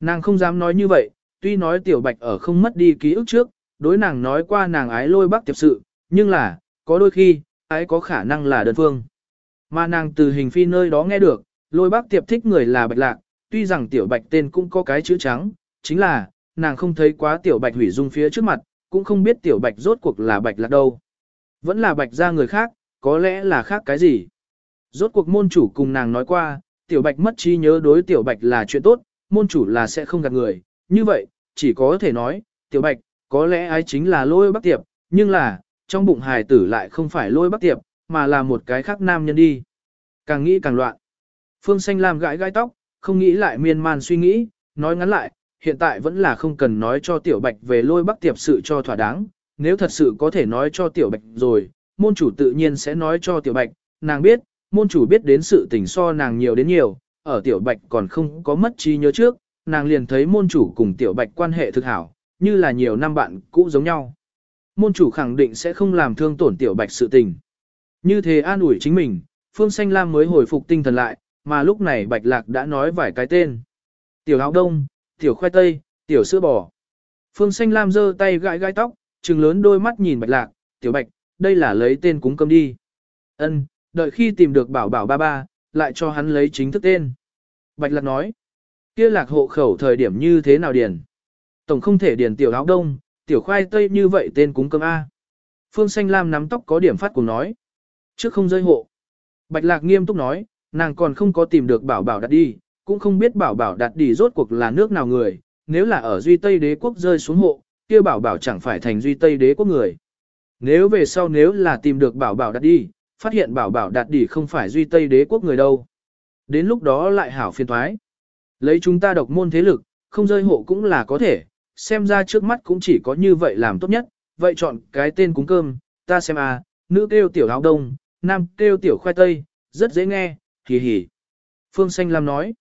Nàng không dám nói như vậy, tuy nói tiểu bạch ở không mất đi ký ức trước, đối nàng nói qua nàng ái lôi bác tiệp sự, nhưng là, có đôi khi, ái có khả năng là đơn phương. Mà nàng từ hình phi nơi đó nghe được, lôi bác tiệp thích người là bạch lạc, tuy rằng tiểu bạch tên cũng có cái chữ trắng, chính là, nàng không thấy quá tiểu bạch hủy dung phía trước mặt, cũng không biết tiểu bạch rốt cuộc là bạch lạc đâu. Vẫn là bạch ra người khác, có lẽ là khác cái gì. Rốt cuộc môn chủ cùng nàng nói qua, tiểu bạch mất trí nhớ đối tiểu bạch là chuyện tốt, môn chủ là sẽ không gạt người. Như vậy, chỉ có thể nói, tiểu bạch, có lẽ ai chính là lôi bắc tiệp, nhưng là, trong bụng hài tử lại không phải lôi bắc tiệp, mà là một cái khác nam nhân đi. Càng nghĩ càng loạn. Phương Xanh làm gãi gai tóc, không nghĩ lại miên man suy nghĩ, nói ngắn lại, hiện tại vẫn là không cần nói cho tiểu bạch về lôi bắc tiệp sự cho thỏa đáng, nếu thật sự có thể nói cho tiểu bạch rồi, môn chủ tự nhiên sẽ nói cho tiểu bạch, nàng biết, môn chủ biết đến sự tình so nàng nhiều đến nhiều, ở tiểu bạch còn không có mất trí nhớ trước, nàng liền thấy môn chủ cùng tiểu bạch quan hệ thực hảo, như là nhiều năm bạn cũ giống nhau. Môn chủ khẳng định sẽ không làm thương tổn tiểu bạch sự tình. Như thế an ủi chính mình, Phương Xanh Lam mới hồi phục tinh thần lại, mà lúc này bạch lạc đã nói vài cái tên. Tiểu áo đông, tiểu khoai tây, tiểu sữa bò. Phương Xanh Lam giơ tay gãi gãi tóc, trừng lớn đôi mắt nhìn bạch lạc, tiểu bạch, đây là lấy tên cúng cơm đi. Ân, đợi khi tìm được bảo bảo ba ba, lại cho hắn lấy chính thức tên. Bạch lạc nói, kia lạc hộ khẩu thời điểm như thế nào điền? Tổng không thể điền tiểu áo đông, tiểu khoai tây như vậy tên cúng cơm A. Phương Xanh Lam nắm tóc có điểm phát cùng nói. Trước không rơi hộ. Bạch lạc nghiêm túc nói, nàng còn không có tìm được bảo bảo đặt đi, cũng không biết bảo bảo đặt đi rốt cuộc là nước nào người, nếu là ở Duy Tây đế quốc rơi xuống hộ, kia bảo bảo chẳng phải thành Duy Tây đế quốc người. Nếu về sau nếu là tìm được bảo bảo đặt đi, phát hiện bảo bảo đặt đi không phải Duy Tây đế quốc người đâu. Đến lúc đó lại hảo phiên thoái. Lấy chúng ta độc môn thế lực, không rơi hộ cũng là có thể, xem ra trước mắt cũng chỉ có như vậy làm tốt nhất, vậy chọn cái tên cúng cơm, ta xem à, nữ kêu tiểu áo đông, nam kêu tiểu khoai tây, rất dễ nghe, hì hì. Phương Xanh Lam nói,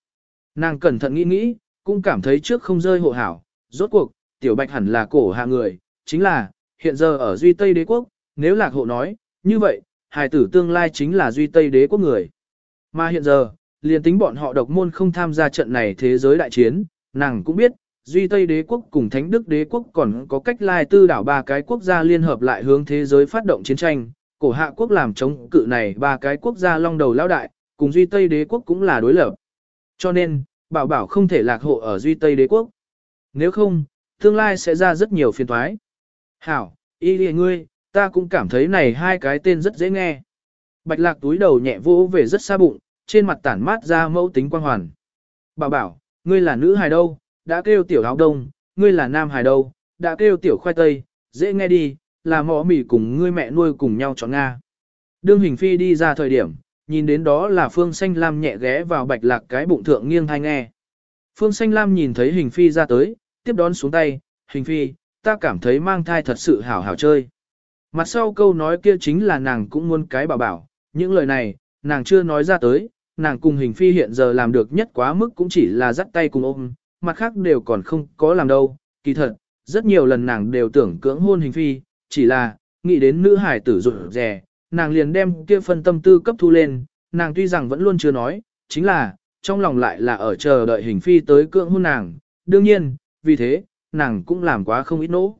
nàng cẩn thận nghĩ nghĩ, cũng cảm thấy trước không rơi hộ hảo, rốt cuộc, tiểu bạch hẳn là cổ hạ người, chính là, hiện giờ ở Duy Tây đế quốc, nếu lạc hộ nói, như vậy, hài tử tương lai chính là Duy Tây đế quốc người. Mà hiện giờ, liền tính bọn họ độc môn không tham gia trận này thế giới đại chiến, nàng cũng biết, Duy Tây đế quốc cùng Thánh Đức đế quốc còn có cách lai tư đảo ba cái quốc gia liên hợp lại hướng thế giới phát động chiến tranh, cổ hạ quốc làm chống cự này ba cái quốc gia long đầu lão đại, cùng Duy Tây đế quốc cũng là đối lập. Cho nên, bảo bảo không thể lạc hộ ở Duy Tây đế quốc. Nếu không, tương lai sẽ ra rất nhiều phiền toái. Hảo, y lìa ngươi, ta cũng cảm thấy này hai cái tên rất dễ nghe. Bạch lạc túi đầu nhẹ vô về rất xa bụng, trên mặt tản mát ra mẫu tính quang hoàn. Bảo bảo, ngươi là nữ hài đâu, đã kêu tiểu áo đông, ngươi là nam hài đâu, đã kêu tiểu khoai tây, dễ nghe đi, là mỏ mỉ cùng ngươi mẹ nuôi cùng nhau chọn Nga. Đương hình phi đi ra thời điểm, nhìn đến đó là Phương Xanh Lam nhẹ ghé vào bạch lạc cái bụng thượng nghiêng thai nghe. Phương Xanh Lam nhìn thấy hình phi ra tới, tiếp đón xuống tay, hình phi, ta cảm thấy mang thai thật sự hảo hảo chơi. Mặt sau câu nói kia chính là nàng cũng muốn cái bảo bảo, những lời này, nàng chưa nói ra tới, nàng cùng hình phi hiện giờ làm được nhất quá mức cũng chỉ là dắt tay cùng ôm, mặt khác đều còn không có làm đâu, kỳ thật, rất nhiều lần nàng đều tưởng cưỡng hôn hình phi, chỉ là, nghĩ đến nữ hải tử rụt rè, nàng liền đem kia phân tâm tư cấp thu lên, nàng tuy rằng vẫn luôn chưa nói, chính là, trong lòng lại là ở chờ đợi hình phi tới cưỡng hôn nàng, đương nhiên, vì thế, nàng cũng làm quá không ít nỗ.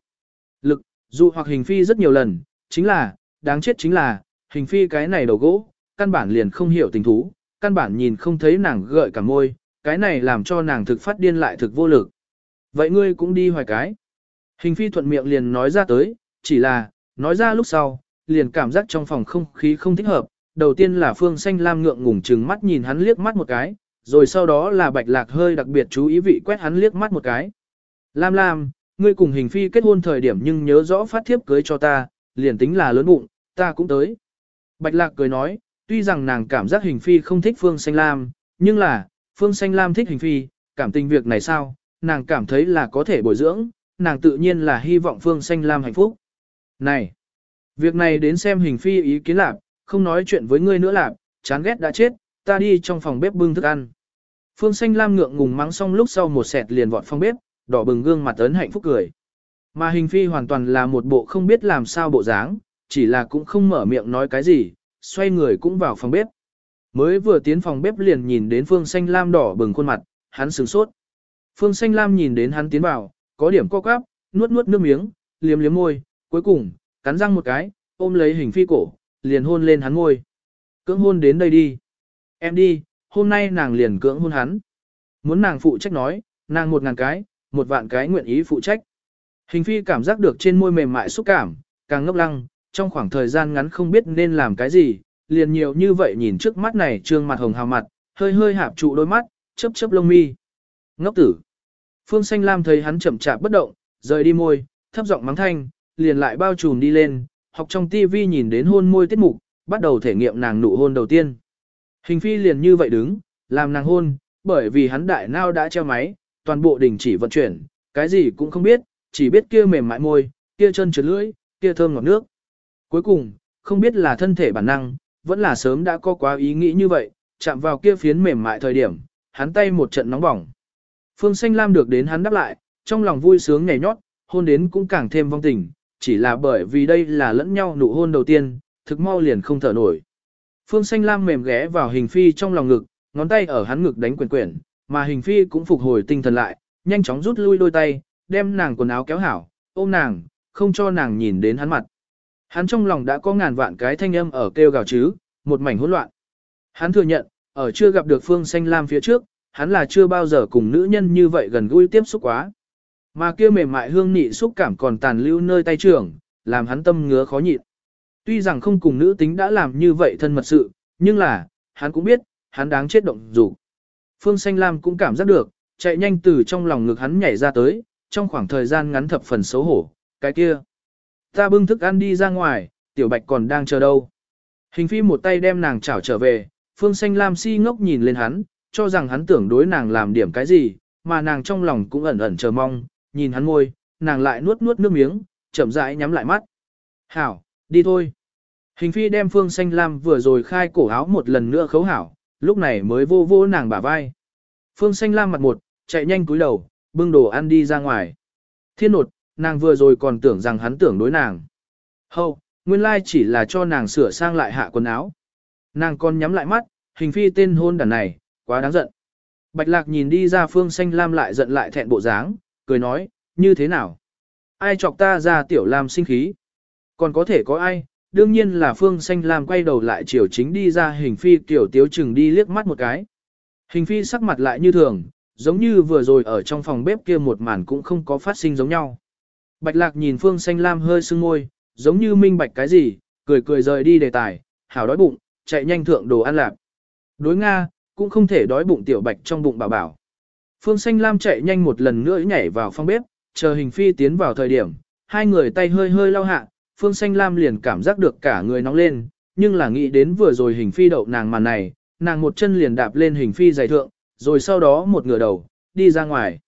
Lực, dụ hoặc hình phi rất nhiều lần, chính là, đáng chết chính là, hình phi cái này đầu gỗ, căn bản liền không hiểu tình thú, căn bản nhìn không thấy nàng gợi cả môi, cái này làm cho nàng thực phát điên lại thực vô lực. Vậy ngươi cũng đi hoài cái. Hình phi thuận miệng liền nói ra tới, chỉ là, nói ra lúc sau, liền cảm giác trong phòng không khí không thích hợp. Đầu tiên là Phương Xanh Lam ngượng ngùng chừng mắt nhìn hắn liếc mắt một cái, rồi sau đó là Bạch Lạc hơi đặc biệt chú ý vị quét hắn liếc mắt một cái. Lam Lam, ngươi cùng hình phi kết hôn thời điểm nhưng nhớ rõ phát thiếp cưới cho ta, liền tính là lớn bụng, ta cũng tới. Bạch Lạc cười nói, tuy rằng nàng cảm giác hình phi không thích Phương Xanh Lam, nhưng là, Phương Xanh Lam thích hình phi, cảm tình việc này sao, nàng cảm thấy là có thể bồi dưỡng, nàng tự nhiên là hy vọng Phương Xanh Lam hạnh phúc. Này, việc này đến xem hình phi ý kiến lạc, không nói chuyện với ngươi nữa lạc, chán ghét đã chết, ta đi trong phòng bếp bưng thức ăn. Phương Xanh Lam ngượng ngùng mắng xong lúc sau một sẹt liền vọt phòng bếp, đỏ bừng gương mặt ấn hạnh phúc cười. Mà hình phi hoàn toàn là một bộ không biết làm sao bộ dáng, chỉ là cũng không mở miệng nói cái gì, xoay người cũng vào phòng bếp. Mới vừa tiến phòng bếp liền nhìn đến Phương Xanh Lam đỏ bừng khuôn mặt, hắn sửng sốt. Phương Xanh Lam nhìn đến hắn tiến vào, có điểm co quắp, nuốt nuốt nước miếng, liếm liếm môi, cuối cùng, cắn răng một cái, ôm lấy hình phi cổ, liền hôn lên hắn môi. Cưỡng hôn đến đây đi. Em đi, hôm nay nàng liền cưỡng hôn hắn. Muốn nàng phụ trách nói, nàng một ngàn cái, một vạn cái nguyện ý phụ trách. Hình phi cảm giác được trên môi mềm mại xúc cảm, càng ngốc lăng, trong khoảng thời gian ngắn không biết nên làm cái gì, liền nhiều như vậy nhìn trước mắt này trương mặt hồng hào mặt, hơi hơi hạp trụ đôi mắt, chớp chớp lông mi. Ngốc tử. Phương Xanh Lam thấy hắn chậm chạp bất động, rời đi môi, thấp giọng mắng thanh, liền lại bao trùm đi lên, học trong tivi nhìn đến hôn môi tiết mục, bắt đầu thể nghiệm nàng nụ hôn đầu tiên. Hình phi liền như vậy đứng, làm nàng hôn, bởi vì hắn đại nao đã treo máy, toàn bộ đình chỉ vận chuyển, cái gì cũng không biết, chỉ biết kia mềm mại môi, kia chân trượt lưỡi, kia thơm ngọt nước. Cuối cùng, không biết là thân thể bản năng, vẫn là sớm đã có quá ý nghĩ như vậy, chạm vào kia phiến mềm mại thời điểm, hắn tay một trận nóng bỏng. Phương Xanh Lam được đến hắn đáp lại, trong lòng vui sướng nhảy nhót, hôn đến cũng càng thêm vong tình, chỉ là bởi vì đây là lẫn nhau nụ hôn đầu tiên, thực mau liền không thở nổi. Phương Xanh Lam mềm ghé vào hình phi trong lòng ngực, ngón tay ở hắn ngực đánh quyền quyển, mà hình phi cũng phục hồi tinh thần lại, nhanh chóng rút lui đôi tay, đem nàng quần áo kéo hảo, ôm nàng, không cho nàng nhìn đến hắn mặt. Hắn trong lòng đã có ngàn vạn cái thanh âm ở kêu gào chứ, một mảnh hỗn loạn. Hắn thừa nhận, ở chưa gặp được Phương Xanh Lam phía trước, hắn là chưa bao giờ cùng nữ nhân như vậy gần gũi tiếp xúc quá. Mà kia mềm mại hương nị xúc cảm còn tàn lưu nơi tay trưởng, làm hắn tâm ngứa khó nhịn. Tuy rằng không cùng nữ tính đã làm như vậy thân mật sự, nhưng là, hắn cũng biết, hắn đáng chết động dù. Phương Xanh Lam cũng cảm giác được, chạy nhanh từ trong lòng ngực hắn nhảy ra tới, trong khoảng thời gian ngắn thập phần xấu hổ, cái kia. Ta bưng thức ăn đi ra ngoài, tiểu bạch còn đang chờ đâu. Hình phi một tay đem nàng chảo trở về, Phương Xanh Lam si ngốc nhìn lên hắn, cho rằng hắn tưởng đối nàng làm điểm cái gì, mà nàng trong lòng cũng ẩn ẩn chờ mong, nhìn hắn ngôi, nàng lại nuốt nuốt nước miếng, chậm rãi nhắm lại mắt. Hảo, đi thôi. Hình phi đem Phương Xanh Lam vừa rồi khai cổ áo một lần nữa khấu hảo, lúc này mới vô vô nàng bả vai. Phương Xanh Lam mặt một, chạy nhanh cúi đầu, bưng đồ ăn đi ra ngoài. Thiên nột, nàng vừa rồi còn tưởng rằng hắn tưởng đối nàng. Hâu, nguyên lai chỉ là cho nàng sửa sang lại hạ quần áo. Nàng còn nhắm lại mắt, hình phi tên hôn đàn này, quá đáng giận. Bạch lạc nhìn đi ra phương xanh lam lại giận lại thẹn bộ dáng, cười nói, như thế nào? Ai chọc ta ra tiểu lam sinh khí? Còn có thể có ai? Đương nhiên là phương xanh lam quay đầu lại chiều chính đi ra hình phi tiểu tiếu chừng đi liếc mắt một cái. Hình phi sắc mặt lại như thường, giống như vừa rồi ở trong phòng bếp kia một màn cũng không có phát sinh giống nhau. Bạch lạc nhìn phương xanh lam hơi sưng môi, giống như minh bạch cái gì, cười cười rời đi đề tài, hảo đói bụng, chạy nhanh thượng đồ ăn lạc. Đối Nga, cũng không thể đói bụng tiểu bạch trong bụng bảo bảo. Phương xanh lam chạy nhanh một lần nữa nhảy vào phòng bếp, chờ hình phi tiến vào thời điểm, hai người tay hơi hơi lau hạ, phương xanh lam liền cảm giác được cả người nóng lên, nhưng là nghĩ đến vừa rồi hình phi đậu nàng màn này, nàng một chân liền đạp lên hình phi giày thượng, rồi sau đó một ngửa đầu, đi ra ngoài.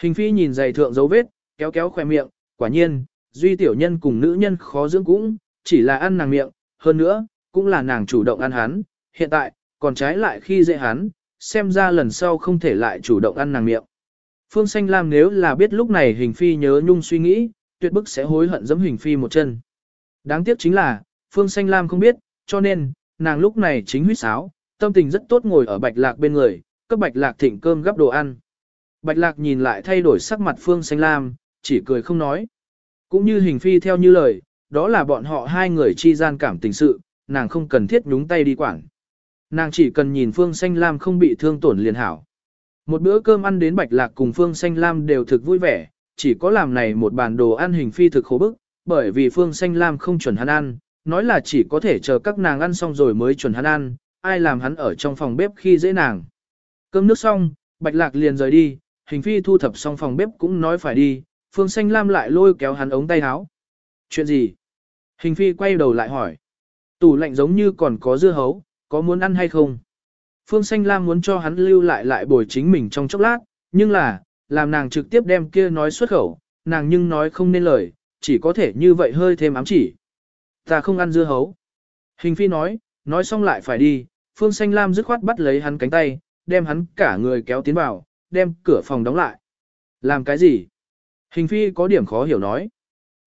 Hình phi nhìn giày thượng dấu vết, kéo kéo khoe miệng, quả nhiên, duy tiểu nhân cùng nữ nhân khó dưỡng cũng, chỉ là ăn nàng miệng, hơn nữa, cũng là nàng chủ động ăn hắn, hiện tại, còn trái lại khi dễ hắn, xem ra lần sau không thể lại chủ động ăn nàng miệng. Phương Xanh Lam nếu là biết lúc này hình phi nhớ nhung suy nghĩ, tuyệt bức sẽ hối hận giẫm hình phi một chân. Đáng tiếc chính là, Phương Xanh Lam không biết, cho nên, nàng lúc này chính huyết sáo, tâm tình rất tốt ngồi ở bạch lạc bên người, cấp bạch lạc thịnh cơm gắp đồ ăn. Bạch lạc nhìn lại thay đổi sắc mặt Phương Xanh Lam, chỉ cười không nói. Cũng như hình phi theo như lời, đó là bọn họ hai người chi gian cảm tình sự, nàng không cần thiết nhúng tay đi quản. Nàng chỉ cần nhìn Phương Xanh Lam không bị thương tổn liền hảo. Một bữa cơm ăn đến Bạch Lạc cùng Phương Xanh Lam đều thực vui vẻ, chỉ có làm này một bàn đồ ăn hình phi thực khổ bức, bởi vì Phương Xanh Lam không chuẩn hắn ăn, nói là chỉ có thể chờ các nàng ăn xong rồi mới chuẩn hắn ăn, ai làm hắn ở trong phòng bếp khi dễ nàng. Cơm nước xong, Bạch Lạc liền rời đi, hình phi thu thập xong phòng bếp cũng nói phải đi, Phương Xanh Lam lại lôi kéo hắn ống tay áo. Chuyện gì? Hình phi quay đầu lại hỏi. Tủ lạnh giống như còn có dưa hấu, có muốn ăn hay không? Phương Xanh Lam muốn cho hắn lưu lại lại bồi chính mình trong chốc lát, nhưng là, làm nàng trực tiếp đem kia nói xuất khẩu, nàng nhưng nói không nên lời, chỉ có thể như vậy hơi thêm ám chỉ. Ta không ăn dưa hấu. Hình phi nói, nói xong lại phải đi, Phương Xanh Lam dứt khoát bắt lấy hắn cánh tay, đem hắn cả người kéo tiến vào, đem cửa phòng đóng lại. Làm cái gì? Hình phi có điểm khó hiểu nói.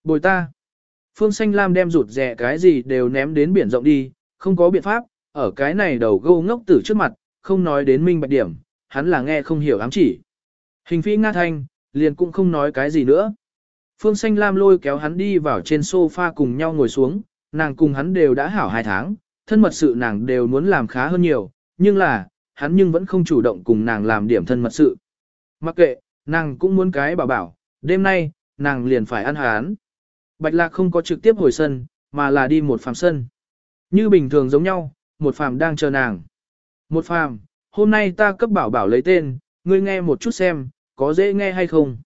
Bồi ta. Phương Xanh Lam đem rụt rẻ cái gì đều ném đến biển rộng đi, không có biện pháp, ở cái này đầu gâu ngốc tử trước mặt, không nói đến minh bạch điểm, hắn là nghe không hiểu ám chỉ. Hình phi nga thanh, liền cũng không nói cái gì nữa. Phương Xanh Lam lôi kéo hắn đi vào trên sofa cùng nhau ngồi xuống, nàng cùng hắn đều đã hảo hai tháng, thân mật sự nàng đều muốn làm khá hơn nhiều, nhưng là, hắn nhưng vẫn không chủ động cùng nàng làm điểm thân mật sự. Mặc kệ, nàng cũng muốn cái bảo bảo, đêm nay, nàng liền phải ăn hắn. Bạch Lạc không có trực tiếp hồi sân, mà là đi một phàm sân. Như bình thường giống nhau, một phàm đang chờ nàng. Một phàm, hôm nay ta cấp bảo bảo lấy tên, ngươi nghe một chút xem, có dễ nghe hay không?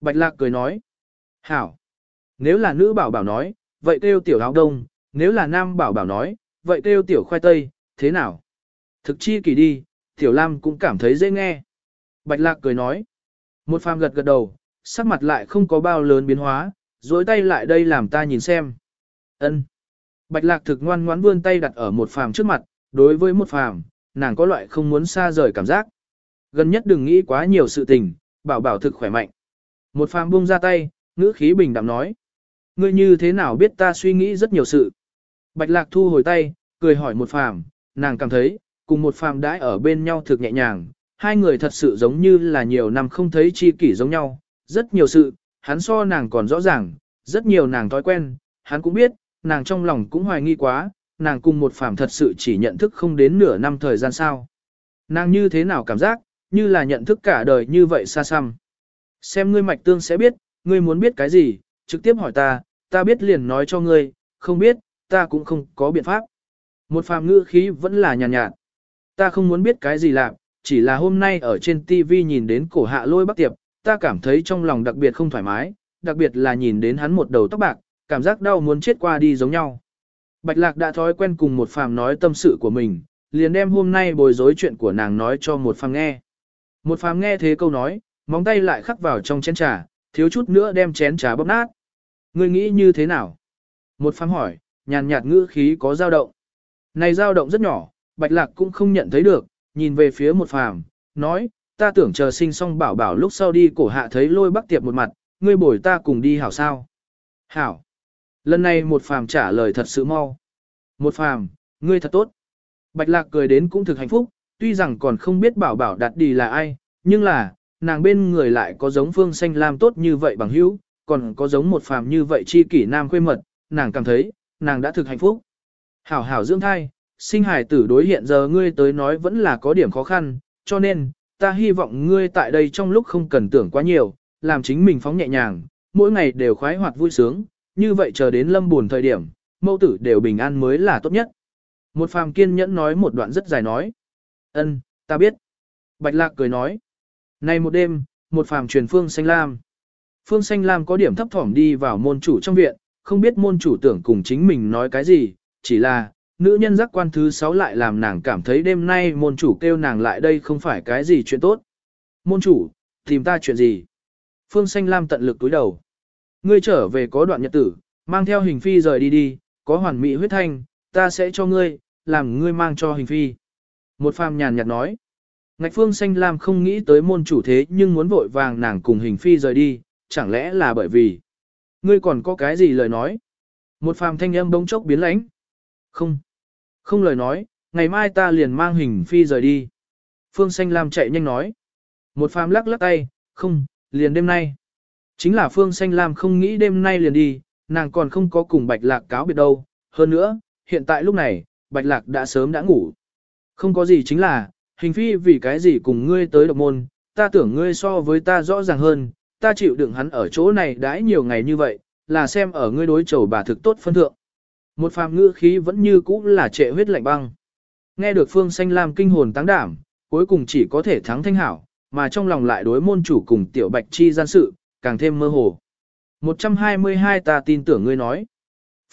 Bạch Lạc cười nói. Hảo. Nếu là nữ bảo bảo nói, vậy kêu tiểu áo đông, nếu là nam bảo bảo nói, vậy kêu tiểu khoai tây, thế nào? Thực chi kỳ đi, tiểu lam cũng cảm thấy dễ nghe. Bạch Lạc cười nói. Một phàm gật gật đầu, sắc mặt lại không có bao lớn biến hóa, dối tay lại đây làm ta nhìn xem. Ân. Bạch lạc thực ngoan ngoãn vươn tay đặt ở một phàm trước mặt, đối với một phàm, nàng có loại không muốn xa rời cảm giác. Gần nhất đừng nghĩ quá nhiều sự tình, bảo bảo thực khỏe mạnh. Một phàm buông ra tay, ngữ khí bình đạm nói. Ngươi như thế nào biết ta suy nghĩ rất nhiều sự. Bạch lạc thu hồi tay, cười hỏi một phàm, nàng cảm thấy, cùng một phàm đãi ở bên nhau thực nhẹ nhàng, hai người thật sự giống như là nhiều năm không thấy chi kỷ giống nhau, rất nhiều sự, hắn so nàng còn rõ ràng, rất nhiều nàng thói quen, hắn cũng biết, nàng trong lòng cũng hoài nghi quá, nàng cùng một phàm thật sự chỉ nhận thức không đến nửa năm thời gian sao. Nàng như thế nào cảm giác, như là nhận thức cả đời như vậy xa xăm. Xem ngươi mạch tương sẽ biết, ngươi muốn biết cái gì, trực tiếp hỏi ta, ta biết liền nói cho ngươi, không biết, ta cũng không có biện pháp. Một phàm ngữ khí vẫn là nhàn nhạt, nhạt. Ta không muốn biết cái gì làm, chỉ là hôm nay ở trên TV nhìn đến cổ hạ lôi bắc tiệp, ta cảm thấy trong lòng đặc biệt không thoải mái, đặc biệt là nhìn đến hắn một đầu tóc bạc, cảm giác đau muốn chết qua đi giống nhau. Bạch Lạc đã thói quen cùng một phàm nói tâm sự của mình, liền đem hôm nay bồi dối chuyện của nàng nói cho một phàm nghe. Một phàm nghe thế câu nói, móng tay lại khắc vào trong chén trà, thiếu chút nữa đem chén trà bóp nát. Ngươi nghĩ như thế nào? Một phàm hỏi, nhàn nhạt ngữ khí có dao động. Này dao động rất nhỏ, Bạch Lạc cũng không nhận thấy được, nhìn về phía một phàm, nói, ta tưởng chờ sinh xong bảo bảo lúc sau đi cổ hạ thấy lôi bắc tiệp một mặt, ngươi bồi ta cùng đi hảo sao. Hảo. Lần này một phàm trả lời thật sự mau. Một phàm, ngươi thật tốt. Bạch lạc cười đến cũng thực hạnh phúc, tuy rằng còn không biết bảo bảo đặt đi là ai, nhưng là, nàng bên người lại có giống phương xanh lam tốt như vậy bằng hữu, còn có giống một phàm như vậy chi kỷ nam khuê mật, nàng cảm thấy, nàng đã thực hạnh phúc. Hảo hảo dưỡng thai, sinh hải tử đối hiện giờ ngươi tới nói vẫn là có điểm khó khăn, cho nên, ta hy vọng ngươi tại đây trong lúc không cần tưởng quá nhiều, làm chính mình phóng nhẹ nhàng, mỗi ngày đều khoái hoạt vui sướng, như vậy chờ đến lâm buồn thời điểm, mẫu tử đều bình an mới là tốt nhất. Một phàm kiên nhẫn nói một đoạn rất dài nói. ân ta biết. Bạch lạc cười nói. Này một đêm, một phàm truyền phương xanh lam. Phương xanh lam có điểm thấp thỏm đi vào môn chủ trong viện, không biết môn chủ tưởng cùng chính mình nói cái gì, chỉ là, nữ nhân giác quan thứ sáu lại làm nàng cảm thấy đêm nay môn chủ kêu nàng lại đây không phải cái gì chuyện tốt. Môn chủ, tìm ta chuyện gì? Phương Xanh Lam tận lực túi đầu. Ngươi trở về có đoạn nhật tử, mang theo hình phi rời đi đi, có hoàn mỹ huyết thanh, ta sẽ cho ngươi, làm ngươi mang cho hình phi. Một phàm nhàn nhạt nói. Ngạch Phương Xanh Lam không nghĩ tới môn chủ thế nhưng muốn vội vàng nàng cùng hình phi rời đi, chẳng lẽ là bởi vì ngươi còn có cái gì lời nói? Một phàm thanh âm bỗng chốc biến lãnh. Không. Không lời nói, ngày mai ta liền mang hình phi rời đi. Phương Xanh Lam chạy nhanh nói. Một phàm lắc lắc tay, không, liền đêm nay. Chính là Phương Xanh Lam không nghĩ đêm nay liền đi, nàng còn không có cùng Bạch Lạc cáo biệt đâu. Hơn nữa, hiện tại lúc này, Bạch Lạc đã sớm đã ngủ. Không có gì chính là, hình phi vì cái gì cùng ngươi tới độc môn, ta tưởng ngươi so với ta rõ ràng hơn, ta chịu đựng hắn ở chỗ này đãi nhiều ngày như vậy, là xem ở ngươi đối chầu bà thực tốt phân thượng. Một phàm ngữ khí vẫn như cũ là trệ huyết lạnh băng. Nghe được Phương Xanh Lam kinh hồn táng đảm, cuối cùng chỉ có thể thắng thanh hảo, mà trong lòng lại đối môn chủ cùng tiểu bạch chi gian sự, càng thêm mơ hồ. 122 ta tin tưởng ngươi nói.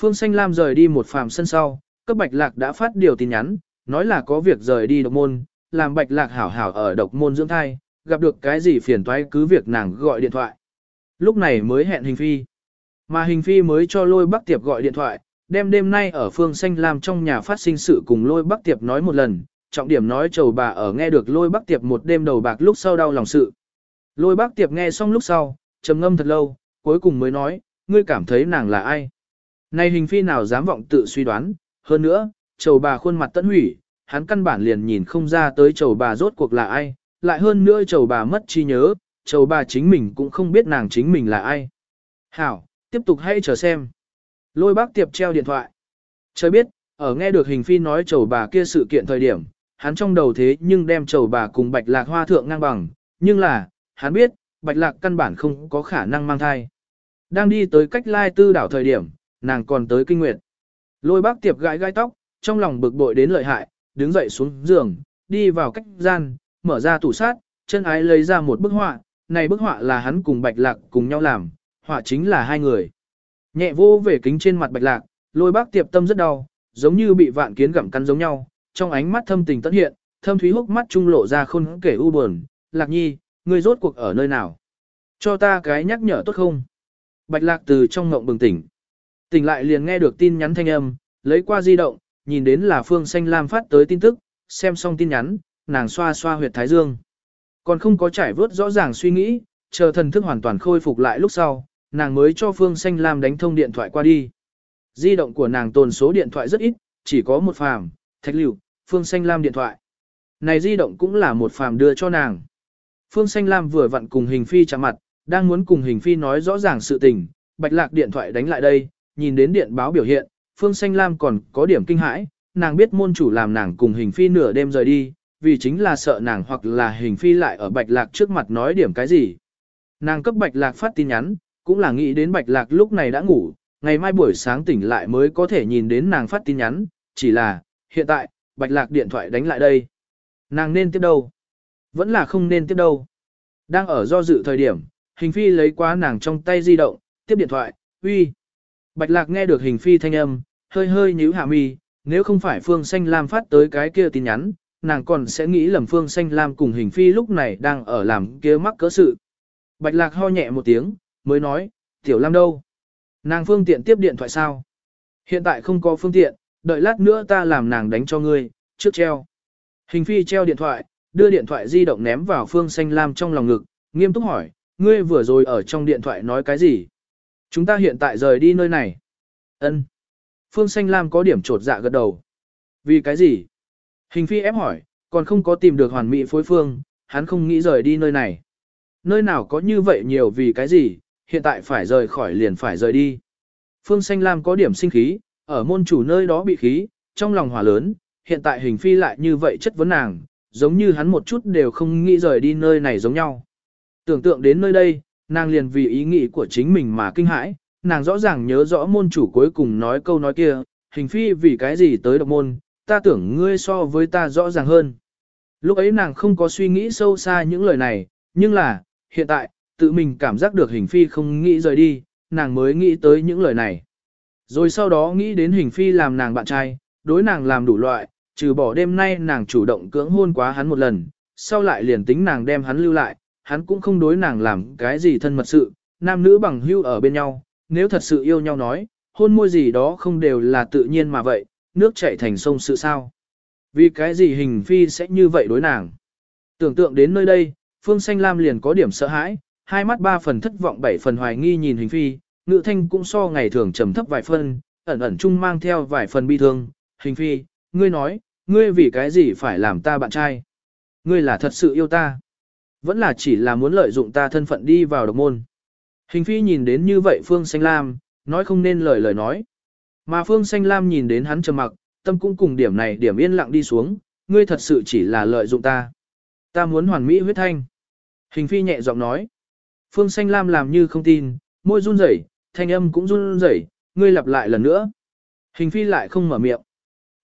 Phương Xanh Lam rời đi một phàm sân sau, cấp bạch lạc đã phát điều tin nhắn, nói là có việc rời đi độc môn, làm bạch lạc hảo hảo ở độc môn dưỡng thai, gặp được cái gì phiền toái cứ việc nàng gọi điện thoại. Lúc này mới hẹn hình phi. Mà hình phi mới cho lôi bắc tiệp gọi điện thoại, đem đêm nay ở phương xanh lam trong nhà phát sinh sự cùng lôi bắc tiệp nói một lần, trọng điểm nói chầu bà ở nghe được lôi bắc tiệp một đêm đầu bạc lúc sau đau lòng sự. Lôi bắc tiệp nghe xong lúc sau, trầm ngâm thật lâu, cuối cùng mới nói, ngươi cảm thấy nàng là ai? Này hình phi nào dám vọng tự suy đoán, hơn nữa, chầu bà khuôn mặt tận hủy, hắn căn bản liền nhìn không ra tới chầu bà rốt cuộc là ai, lại hơn nữa chầu bà mất trí nhớ, chầu bà chính mình cũng không biết nàng chính mình là ai. Hảo, tiếp tục hãy chờ xem. Lôi bác tiệp treo điện thoại. Trời biết, ở nghe được hình phi nói chầu bà kia sự kiện thời điểm, hắn trong đầu thế nhưng đem chầu bà cùng bạch lạc hoa thượng ngang bằng, nhưng là, hắn biết, bạch lạc căn bản không có khả năng mang thai. Đang đi tới cách lai tư đảo thời điểm, nàng còn tới kinh nguyệt. Lôi bác tiệp gãi gai tóc, trong lòng bực bội đến lợi hại, đứng dậy xuống giường, đi vào cách gian, mở ra tủ sát, chân ái lấy ra một bức họa, này bức họa là hắn cùng bạch lạc cùng nhau làm, họa chính là hai người. Nhẹ vô về kính trên mặt bạch lạc, lôi bác tiệp tâm rất đau, giống như bị vạn kiến gặm cắn giống nhau, trong ánh mắt thâm tình tất hiện, thâm thúy hốc mắt trung lộ ra khôn kể u buồn, lạc nhi, ngươi rốt cuộc ở nơi nào? Cho ta cái nhắc nhở tốt không? Bạch lạc từ trong ngộng bừng tỉnh. Tỉnh lại liền nghe được tin nhắn thanh âm, lấy qua di động, nhìn đến là Phương Xanh Lam phát tới tin tức, xem xong tin nhắn, nàng xoa xoa huyệt thái dương. Còn không có trải vớt rõ ràng suy nghĩ, chờ thần thức hoàn toàn khôi phục lại lúc sau, nàng mới cho Phương Xanh Lam đánh thông điện thoại qua đi. Di động của nàng tồn số điện thoại rất ít, chỉ có một phàm, thạch liệu, Phương Xanh Lam điện thoại. Này di động cũng là một phàm đưa cho nàng. Phương Xanh Lam vừa vặn cùng hình phi chạm mặt, đang muốn cùng hình phi nói rõ ràng sự tình, bạch lạc điện thoại đánh lại đây, nhìn đến điện báo biểu hiện, Phương Xanh Lam còn có điểm kinh hãi, nàng biết môn chủ làm nàng cùng hình phi nửa đêm rời đi, vì chính là sợ nàng hoặc là hình phi lại ở bạch lạc trước mặt nói điểm cái gì. Nàng cấp bạch lạc phát tin nhắn, cũng là nghĩ đến bạch lạc lúc này đã ngủ, ngày mai buổi sáng tỉnh lại mới có thể nhìn đến nàng phát tin nhắn, chỉ là, hiện tại, bạch lạc điện thoại đánh lại đây. Nàng nên tiếp đâu? Vẫn là không nên tiếp đâu. Đang ở do dự thời điểm, hình phi lấy quá nàng trong tay di động, tiếp điện thoại, uy. Bạch lạc nghe được hình phi thanh âm, hơi hơi nhíu hạ mi, nếu không phải Phương Xanh Lam phát tới cái kia tin nhắn, nàng còn sẽ nghĩ lầm Phương Xanh Lam cùng hình phi lúc này đang ở làm kia mắc cỡ sự. Bạch lạc ho nhẹ một tiếng, mới nói, Tiểu Lam đâu? Nàng phương tiện tiếp điện thoại sao? Hiện tại không có phương tiện, đợi lát nữa ta làm nàng đánh cho ngươi, trước treo. Hình phi treo điện thoại, đưa điện thoại di động ném vào Phương Xanh Lam trong lòng ngực, nghiêm túc hỏi, ngươi vừa rồi ở trong điện thoại nói cái gì? Chúng ta hiện tại rời đi nơi này. Ân. Phương Xanh Lam có điểm trột dạ gật đầu. Vì cái gì? Hình phi ép hỏi, còn không có tìm được hoàn mỹ phối phương, hắn không nghĩ rời đi nơi này. Nơi nào có như vậy nhiều vì cái gì, hiện tại phải rời khỏi liền phải rời đi. Phương Xanh Lam có điểm sinh khí, ở môn chủ nơi đó bị khí, trong lòng hỏa lớn, hiện tại hình phi lại như vậy chất vấn nàng, giống như hắn một chút đều không nghĩ rời đi nơi này giống nhau. Tưởng tượng đến nơi đây, nàng liền vì ý nghĩ của chính mình mà kinh hãi, nàng rõ ràng nhớ rõ môn chủ cuối cùng nói câu nói kia, hình phi vì cái gì tới độc môn, ta tưởng ngươi so với ta rõ ràng hơn. Lúc ấy nàng không có suy nghĩ sâu xa những lời này, nhưng là, hiện tại, tự mình cảm giác được hình phi không nghĩ rời đi, nàng mới nghĩ tới những lời này. Rồi sau đó nghĩ đến hình phi làm nàng bạn trai, đối nàng làm đủ loại, trừ bỏ đêm nay nàng chủ động cưỡng hôn quá hắn một lần, sau lại liền tính nàng đem hắn lưu lại, hắn cũng không đối nàng làm cái gì thân mật sự, nam nữ bằng hưu ở bên nhau, nếu thật sự yêu nhau nói, hôn môi gì đó không đều là tự nhiên mà vậy, nước chảy thành sông sự sao. Vì cái gì hình phi sẽ như vậy đối nàng. Tưởng tượng đến nơi đây, Phương Xanh Lam liền có điểm sợ hãi, hai mắt ba phần thất vọng bảy phần hoài nghi nhìn hình phi, ngự thanh cũng so ngày thường trầm thấp vài phân, ẩn ẩn chung mang theo vài phần bi thương. Hình phi, ngươi nói, ngươi vì cái gì phải làm ta bạn trai? Ngươi là thật sự yêu ta. Vẫn là chỉ là muốn lợi dụng ta thân phận đi vào độc môn. Hình phi nhìn đến như vậy Phương Xanh Lam, nói không nên lời lời nói. Mà Phương Xanh Lam nhìn đến hắn trầm mặc, tâm cũng cùng điểm này điểm yên lặng đi xuống, ngươi thật sự chỉ là lợi dụng ta. Ta muốn hoàn mỹ huyết thanh. Hình phi nhẹ giọng nói. Phương Xanh Lam làm như không tin, môi run rẩy, thanh âm cũng run rẩy, ngươi lặp lại lần nữa. Hình phi lại không mở miệng.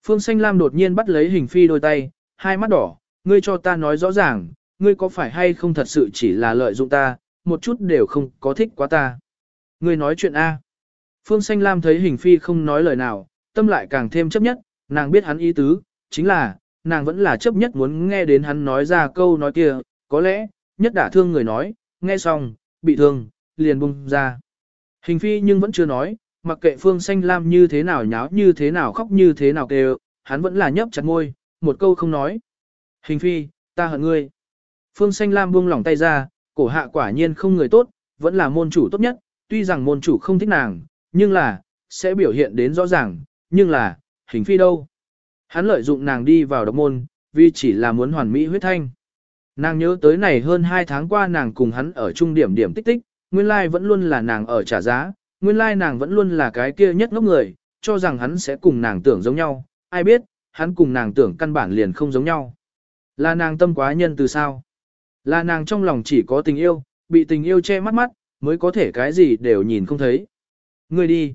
Phương Xanh Lam đột nhiên bắt lấy hình phi đôi tay, hai mắt đỏ, ngươi cho ta nói rõ ràng, ngươi có phải hay không thật sự chỉ là lợi dụng ta, một chút đều không có thích quá ta. Ngươi nói chuyện A. Phương Xanh Lam thấy hình phi không nói lời nào, tâm lại càng thêm chấp nhất, nàng biết hắn ý tứ, chính là, nàng vẫn là chấp nhất muốn nghe đến hắn nói ra câu nói kia, có lẽ, nhất đả thương người nói, nghe xong, bị thương, liền bung ra. Hình phi nhưng vẫn chưa nói, mặc kệ Phương Xanh Lam như thế nào nháo như thế nào khóc như thế nào kêu, hắn vẫn là nhấp chặt môi, một câu không nói. Hình phi, ta hận ngươi. Phương Xanh Lam buông lỏng tay ra, cổ hạ quả nhiên không người tốt, vẫn là môn chủ tốt nhất, tuy rằng môn chủ không thích nàng, nhưng là, sẽ biểu hiện đến rõ ràng, nhưng là, hình phi đâu. Hắn lợi dụng nàng đi vào độc môn, vì chỉ là muốn hoàn mỹ huyết thanh. Nàng nhớ tới này hơn 2 tháng qua nàng cùng hắn ở trung điểm điểm tích tích, nguyên lai vẫn luôn là nàng ở trả giá, nguyên lai nàng vẫn luôn là cái kia nhất ngốc người, cho rằng hắn sẽ cùng nàng tưởng giống nhau, ai biết, hắn cùng nàng tưởng căn bản liền không giống nhau. Là nàng tâm quá nhân từ sao? Là nàng trong lòng chỉ có tình yêu, bị tình yêu che mắt mắt, mới có thể cái gì đều nhìn không thấy. Người đi.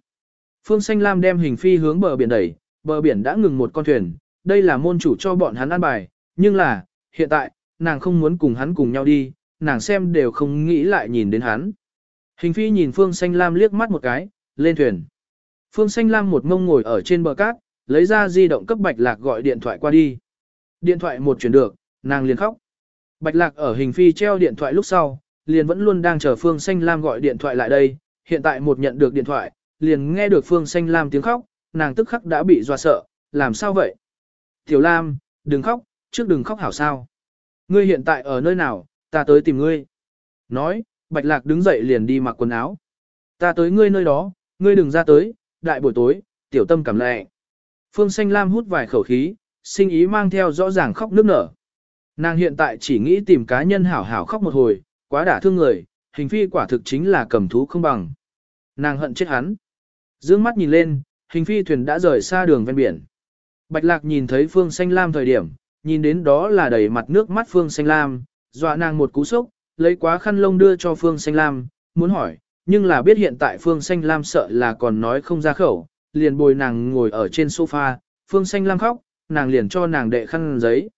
Phương Xanh Lam đem hình phi hướng bờ biển đẩy, bờ biển đã ngừng một con thuyền, đây là môn chủ cho bọn hắn ăn bài, nhưng là, hiện tại, nàng không muốn cùng hắn cùng nhau đi, nàng xem đều không nghĩ lại nhìn đến hắn. Hình phi nhìn Phương Xanh Lam liếc mắt một cái, lên thuyền. Phương Xanh Lam một ngông ngồi ở trên bờ cát, lấy ra di động cấp Bạch Lạc gọi điện thoại qua đi. Điện thoại một chuyển được, nàng liền khóc. Bạch Lạc ở hình phi treo điện thoại lúc sau, liền vẫn luôn đang chờ Phương Xanh Lam gọi điện thoại lại đây, hiện tại một nhận được điện thoại, liền nghe được Phương Xanh Lam tiếng khóc, nàng tức khắc đã bị dọa sợ, làm sao vậy? Tiểu Lam, đừng khóc, trước đừng khóc hảo sao. Ngươi hiện tại ở nơi nào, ta tới tìm ngươi. Nói, Bạch Lạc đứng dậy liền đi mặc quần áo. Ta tới ngươi nơi đó, ngươi đừng ra tới, đại buổi tối, tiểu tâm cảm lệ. Phương Xanh Lam hút vài khẩu khí, sinh ý mang theo rõ ràng khóc nước nở. Nàng hiện tại chỉ nghĩ tìm cá nhân hảo hảo khóc một hồi, quá đả thương người, hình phi quả thực chính là cầm thú không bằng. Nàng hận chết hắn. Dương mắt nhìn lên, hình phi thuyền đã rời xa đường ven biển. Bạch lạc nhìn thấy phương xanh lam thời điểm, nhìn đến đó là đầy mặt nước mắt phương xanh lam, dọa nàng một cú sốc, lấy quá khăn lông đưa cho phương xanh lam, muốn hỏi, nhưng là biết hiện tại phương xanh lam sợ là còn nói không ra khẩu, liền bồi nàng ngồi ở trên sofa, phương xanh lam khóc, nàng liền cho nàng đệ khăn giấy.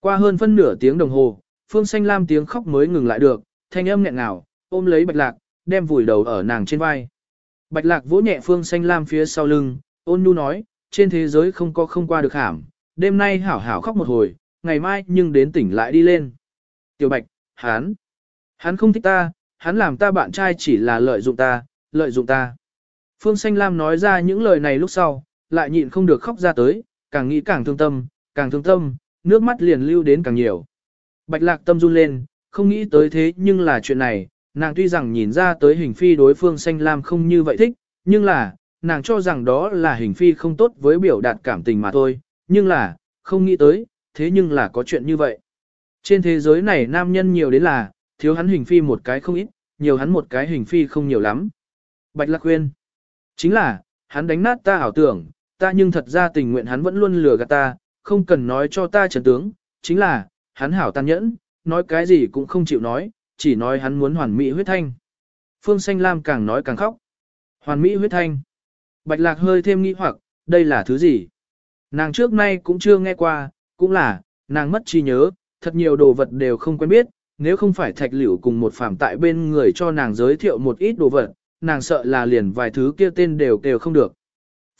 Qua hơn phân nửa tiếng đồng hồ, phương xanh lam tiếng khóc mới ngừng lại được, thanh âm nghẹn ngào, ôm lấy bạch lạc, đem vùi đầu ở nàng trên vai. Bạch lạc vỗ nhẹ phương xanh lam phía sau lưng, ôn nhu nói, trên thế giới không có không qua được hảm, đêm nay hảo hảo khóc một hồi, ngày mai nhưng đến tỉnh lại đi lên. Tiểu bạch, Hán hắn không thích ta, hắn làm ta bạn trai chỉ là lợi dụng ta, lợi dụng ta. Phương Xanh Lam nói ra những lời này lúc sau, lại nhịn không được khóc ra tới, càng nghĩ càng thương tâm, càng thương tâm, nước mắt liền lưu đến càng nhiều. Bạch lạc tâm run lên, không nghĩ tới thế nhưng là chuyện này, nàng tuy rằng nhìn ra tới hình phi đối phương xanh lam không như vậy thích, nhưng là, nàng cho rằng đó là hình phi không tốt với biểu đạt cảm tình mà thôi, nhưng là, không nghĩ tới, thế nhưng là có chuyện như vậy. Trên thế giới này nam nhân nhiều đến là, thiếu hắn hình phi một cái không ít, nhiều hắn một cái hình phi không nhiều lắm. Bạch Lạc khuyên, chính là, hắn đánh nát ta ảo tưởng, ta nhưng thật ra tình nguyện hắn vẫn luôn lừa gạt ta, không cần nói cho ta trần tướng, chính là, hắn hảo tàn nhẫn, nói cái gì cũng không chịu nói, chỉ nói hắn muốn hoàn mỹ huyết thanh. Phương Xanh Lam càng nói càng khóc. Hoàn mỹ huyết thanh. Bạch Lạc hơi thêm nghi hoặc, đây là thứ gì? Nàng trước nay cũng chưa nghe qua, cũng là, nàng mất trí nhớ, thật nhiều đồ vật đều không quen biết, nếu không phải thạch liễu cùng một phàm tại bên người cho nàng giới thiệu một ít đồ vật, nàng sợ là liền vài thứ kia tên đều đều không được.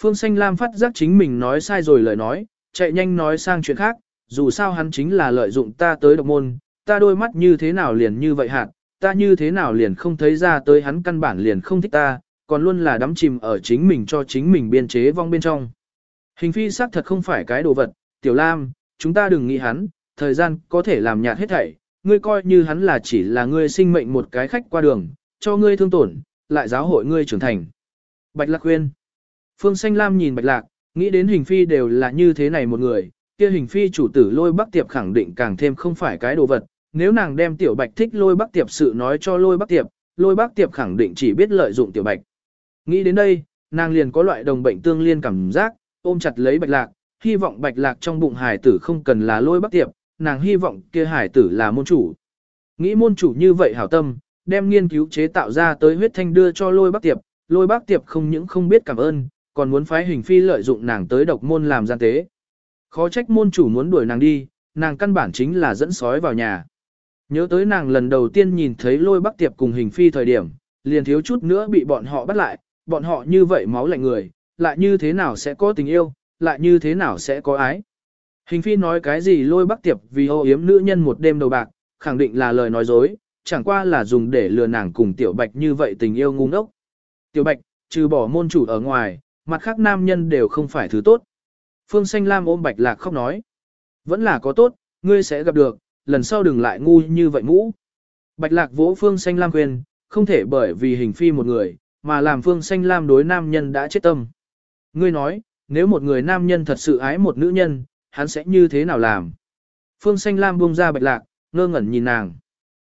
Phương Xanh Lam phát giác chính mình nói sai rồi lời nói, chạy nhanh nói sang chuyện khác, dù sao hắn chính là lợi dụng ta tới độc môn, ta đôi mắt như thế nào liền như vậy hạt, ta như thế nào liền không thấy ra tới hắn căn bản liền không thích ta, còn luôn là đắm chìm ở chính mình cho chính mình biên chế vong bên trong. Hình phi xác thật không phải cái đồ vật, tiểu lam, chúng ta đừng nghĩ hắn, thời gian có thể làm nhạt hết thảy, ngươi coi như hắn là chỉ là ngươi sinh mệnh một cái khách qua đường, cho ngươi thương tổn, lại giáo hội ngươi trưởng thành. Bạch Lạc khuyên. Phương Xanh Lam nhìn Bạch Lạc, nghĩ đến hình phi đều là như thế này một người, kia hình phi chủ tử lôi bắc tiệp khẳng định càng thêm không phải cái đồ vật, nếu nàng đem tiểu bạch thích lôi Bắc tiệp sự nói cho lôi Bắc tiệp, lôi Bắc tiệp khẳng định chỉ biết lợi dụng tiểu bạch. Nghĩ đến đây, nàng liền có loại đồng bệnh tương liên cảm giác, ôm chặt lấy bạch lạc, hy vọng bạch lạc trong bụng hải tử không cần là lôi Bắc tiệp, nàng hy vọng kia hải tử là môn chủ. Nghĩ môn chủ như vậy hảo tâm, đem nghiên cứu chế tạo ra tới huyết thanh đưa cho lôi bác tiệp, lôi bác tiệp không những không biết cảm ơn, còn muốn phái hình phi lợi dụng nàng tới độc môn làm gian tế. Khó trách môn chủ muốn đuổi nàng đi, nàng căn bản chính là dẫn sói vào nhà. Nhớ tới nàng lần đầu tiên nhìn thấy lôi bác tiệp cùng hình phi thời điểm, liền thiếu chút nữa bị bọn họ bắt lại, bọn họ như vậy máu lạnh người, lại như thế nào sẽ có tình yêu, lại như thế nào sẽ có ái. Hình phi nói cái gì lôi bác tiệp vì ô yếm nữ nhân một đêm đầu bạc, khẳng định là lời nói dối, chẳng qua là dùng để lừa nàng cùng tiểu bạch như vậy tình yêu ngu ngốc. Tiểu bạch, trừ bỏ môn chủ ở ngoài, mặt khác nam nhân đều không phải thứ tốt. Phương Xanh Lam ôm bạch lạc khóc nói. Vẫn là có tốt, ngươi sẽ gặp được, lần sau đừng lại ngu như vậy mũ. Bạch lạc vỗ Phương Xanh Lam khuyên, không thể bởi vì hình phi một người, mà làm Phương Xanh Lam đối nam nhân đã chết tâm. Ngươi nói, nếu một người nam nhân thật sự ái một nữ nhân, hắn sẽ như thế nào làm? Phương Xanh Lam buông ra bạch lạc, ngơ ngẩn nhìn nàng.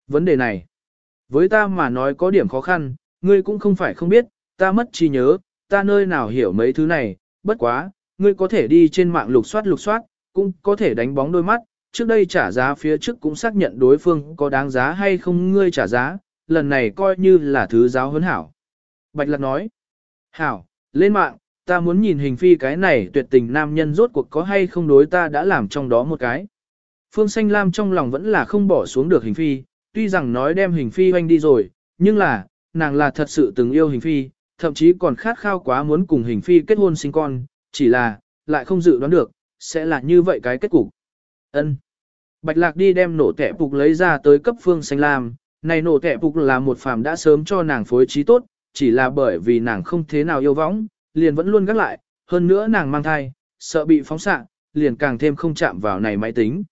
Vấn đề này, với ta mà nói có điểm khó khăn, ngươi cũng không phải không biết, ta mất trí nhớ, ta nơi nào hiểu mấy thứ này, bất quá, ngươi có thể đi trên mạng lục soát lục soát, cũng có thể đánh bóng đôi mắt, trước đây trả giá phía trước cũng xác nhận đối phương có đáng giá hay không ngươi trả giá, lần này coi như là thứ giáo huấn hảo. Bạch Lạc nói, hảo, lên mạng, ta muốn nhìn hình phi cái này tuyệt tình nam nhân rốt cuộc có hay không đối ta đã làm trong đó một cái. Phương Xanh Lam trong lòng vẫn là không bỏ xuống được hình phi, tuy rằng nói đem hình phi hoanh đi rồi, nhưng là, nàng là thật sự từng yêu hình phi, thậm chí còn khát khao quá muốn cùng hình phi kết hôn sinh con, chỉ là, lại không dự đoán được, sẽ là như vậy cái kết cục. Ân. Bạch Lạc đi đem nổ tẻ phục lấy ra tới cấp Phương Xanh Lam, này nổ tẻ phục là một phàm đã sớm cho nàng phối trí tốt, chỉ là bởi vì nàng không thế nào yêu võng, liền vẫn luôn gác lại, hơn nữa nàng mang thai, sợ bị phóng xạ, liền càng thêm không chạm vào này máy tính.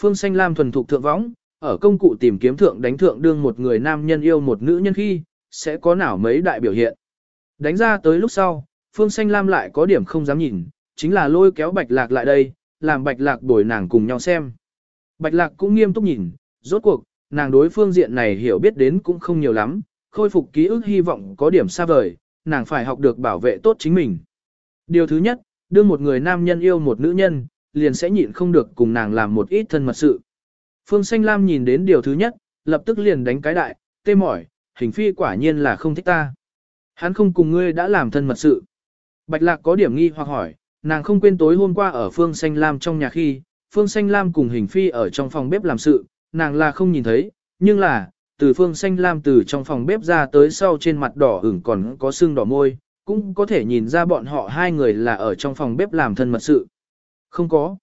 Phương Xanh Lam thuần thục thượng võng, ở công cụ tìm kiếm thượng đánh thượng đương một người nam nhân yêu một nữ nhân khi, sẽ có nào mấy đại biểu hiện. Đánh ra tới lúc sau, Phương Xanh Lam lại có điểm không dám nhìn, chính là lôi kéo Bạch Lạc lại đây, làm Bạch Lạc bồi nàng cùng nhau xem. Bạch Lạc cũng nghiêm túc nhìn, rốt cuộc, nàng đối phương diện này hiểu biết đến cũng không nhiều lắm, khôi phục ký ức hy vọng có điểm xa vời, nàng phải học được bảo vệ tốt chính mình. Điều thứ nhất, đưa một người nam nhân yêu một nữ nhân, liền sẽ nhịn không được cùng nàng làm một ít thân mật sự. Phương Xanh Lam nhìn đến điều thứ nhất, lập tức liền đánh cái đại, tê mỏi, hình phi quả nhiên là không thích ta. Hắn không cùng ngươi đã làm thân mật sự. Bạch Lạc có điểm nghi hoặc hỏi, nàng không quên tối hôm qua ở Phương Xanh Lam trong nhà khi, Phương Xanh Lam cùng hình phi ở trong phòng bếp làm sự, nàng là không nhìn thấy, nhưng là, từ Phương Xanh Lam từ trong phòng bếp ra tới sau trên mặt đỏ ửng còn có sưng đỏ môi, cũng có thể nhìn ra bọn họ hai người là ở trong phòng bếp làm thân mật sự. Không có.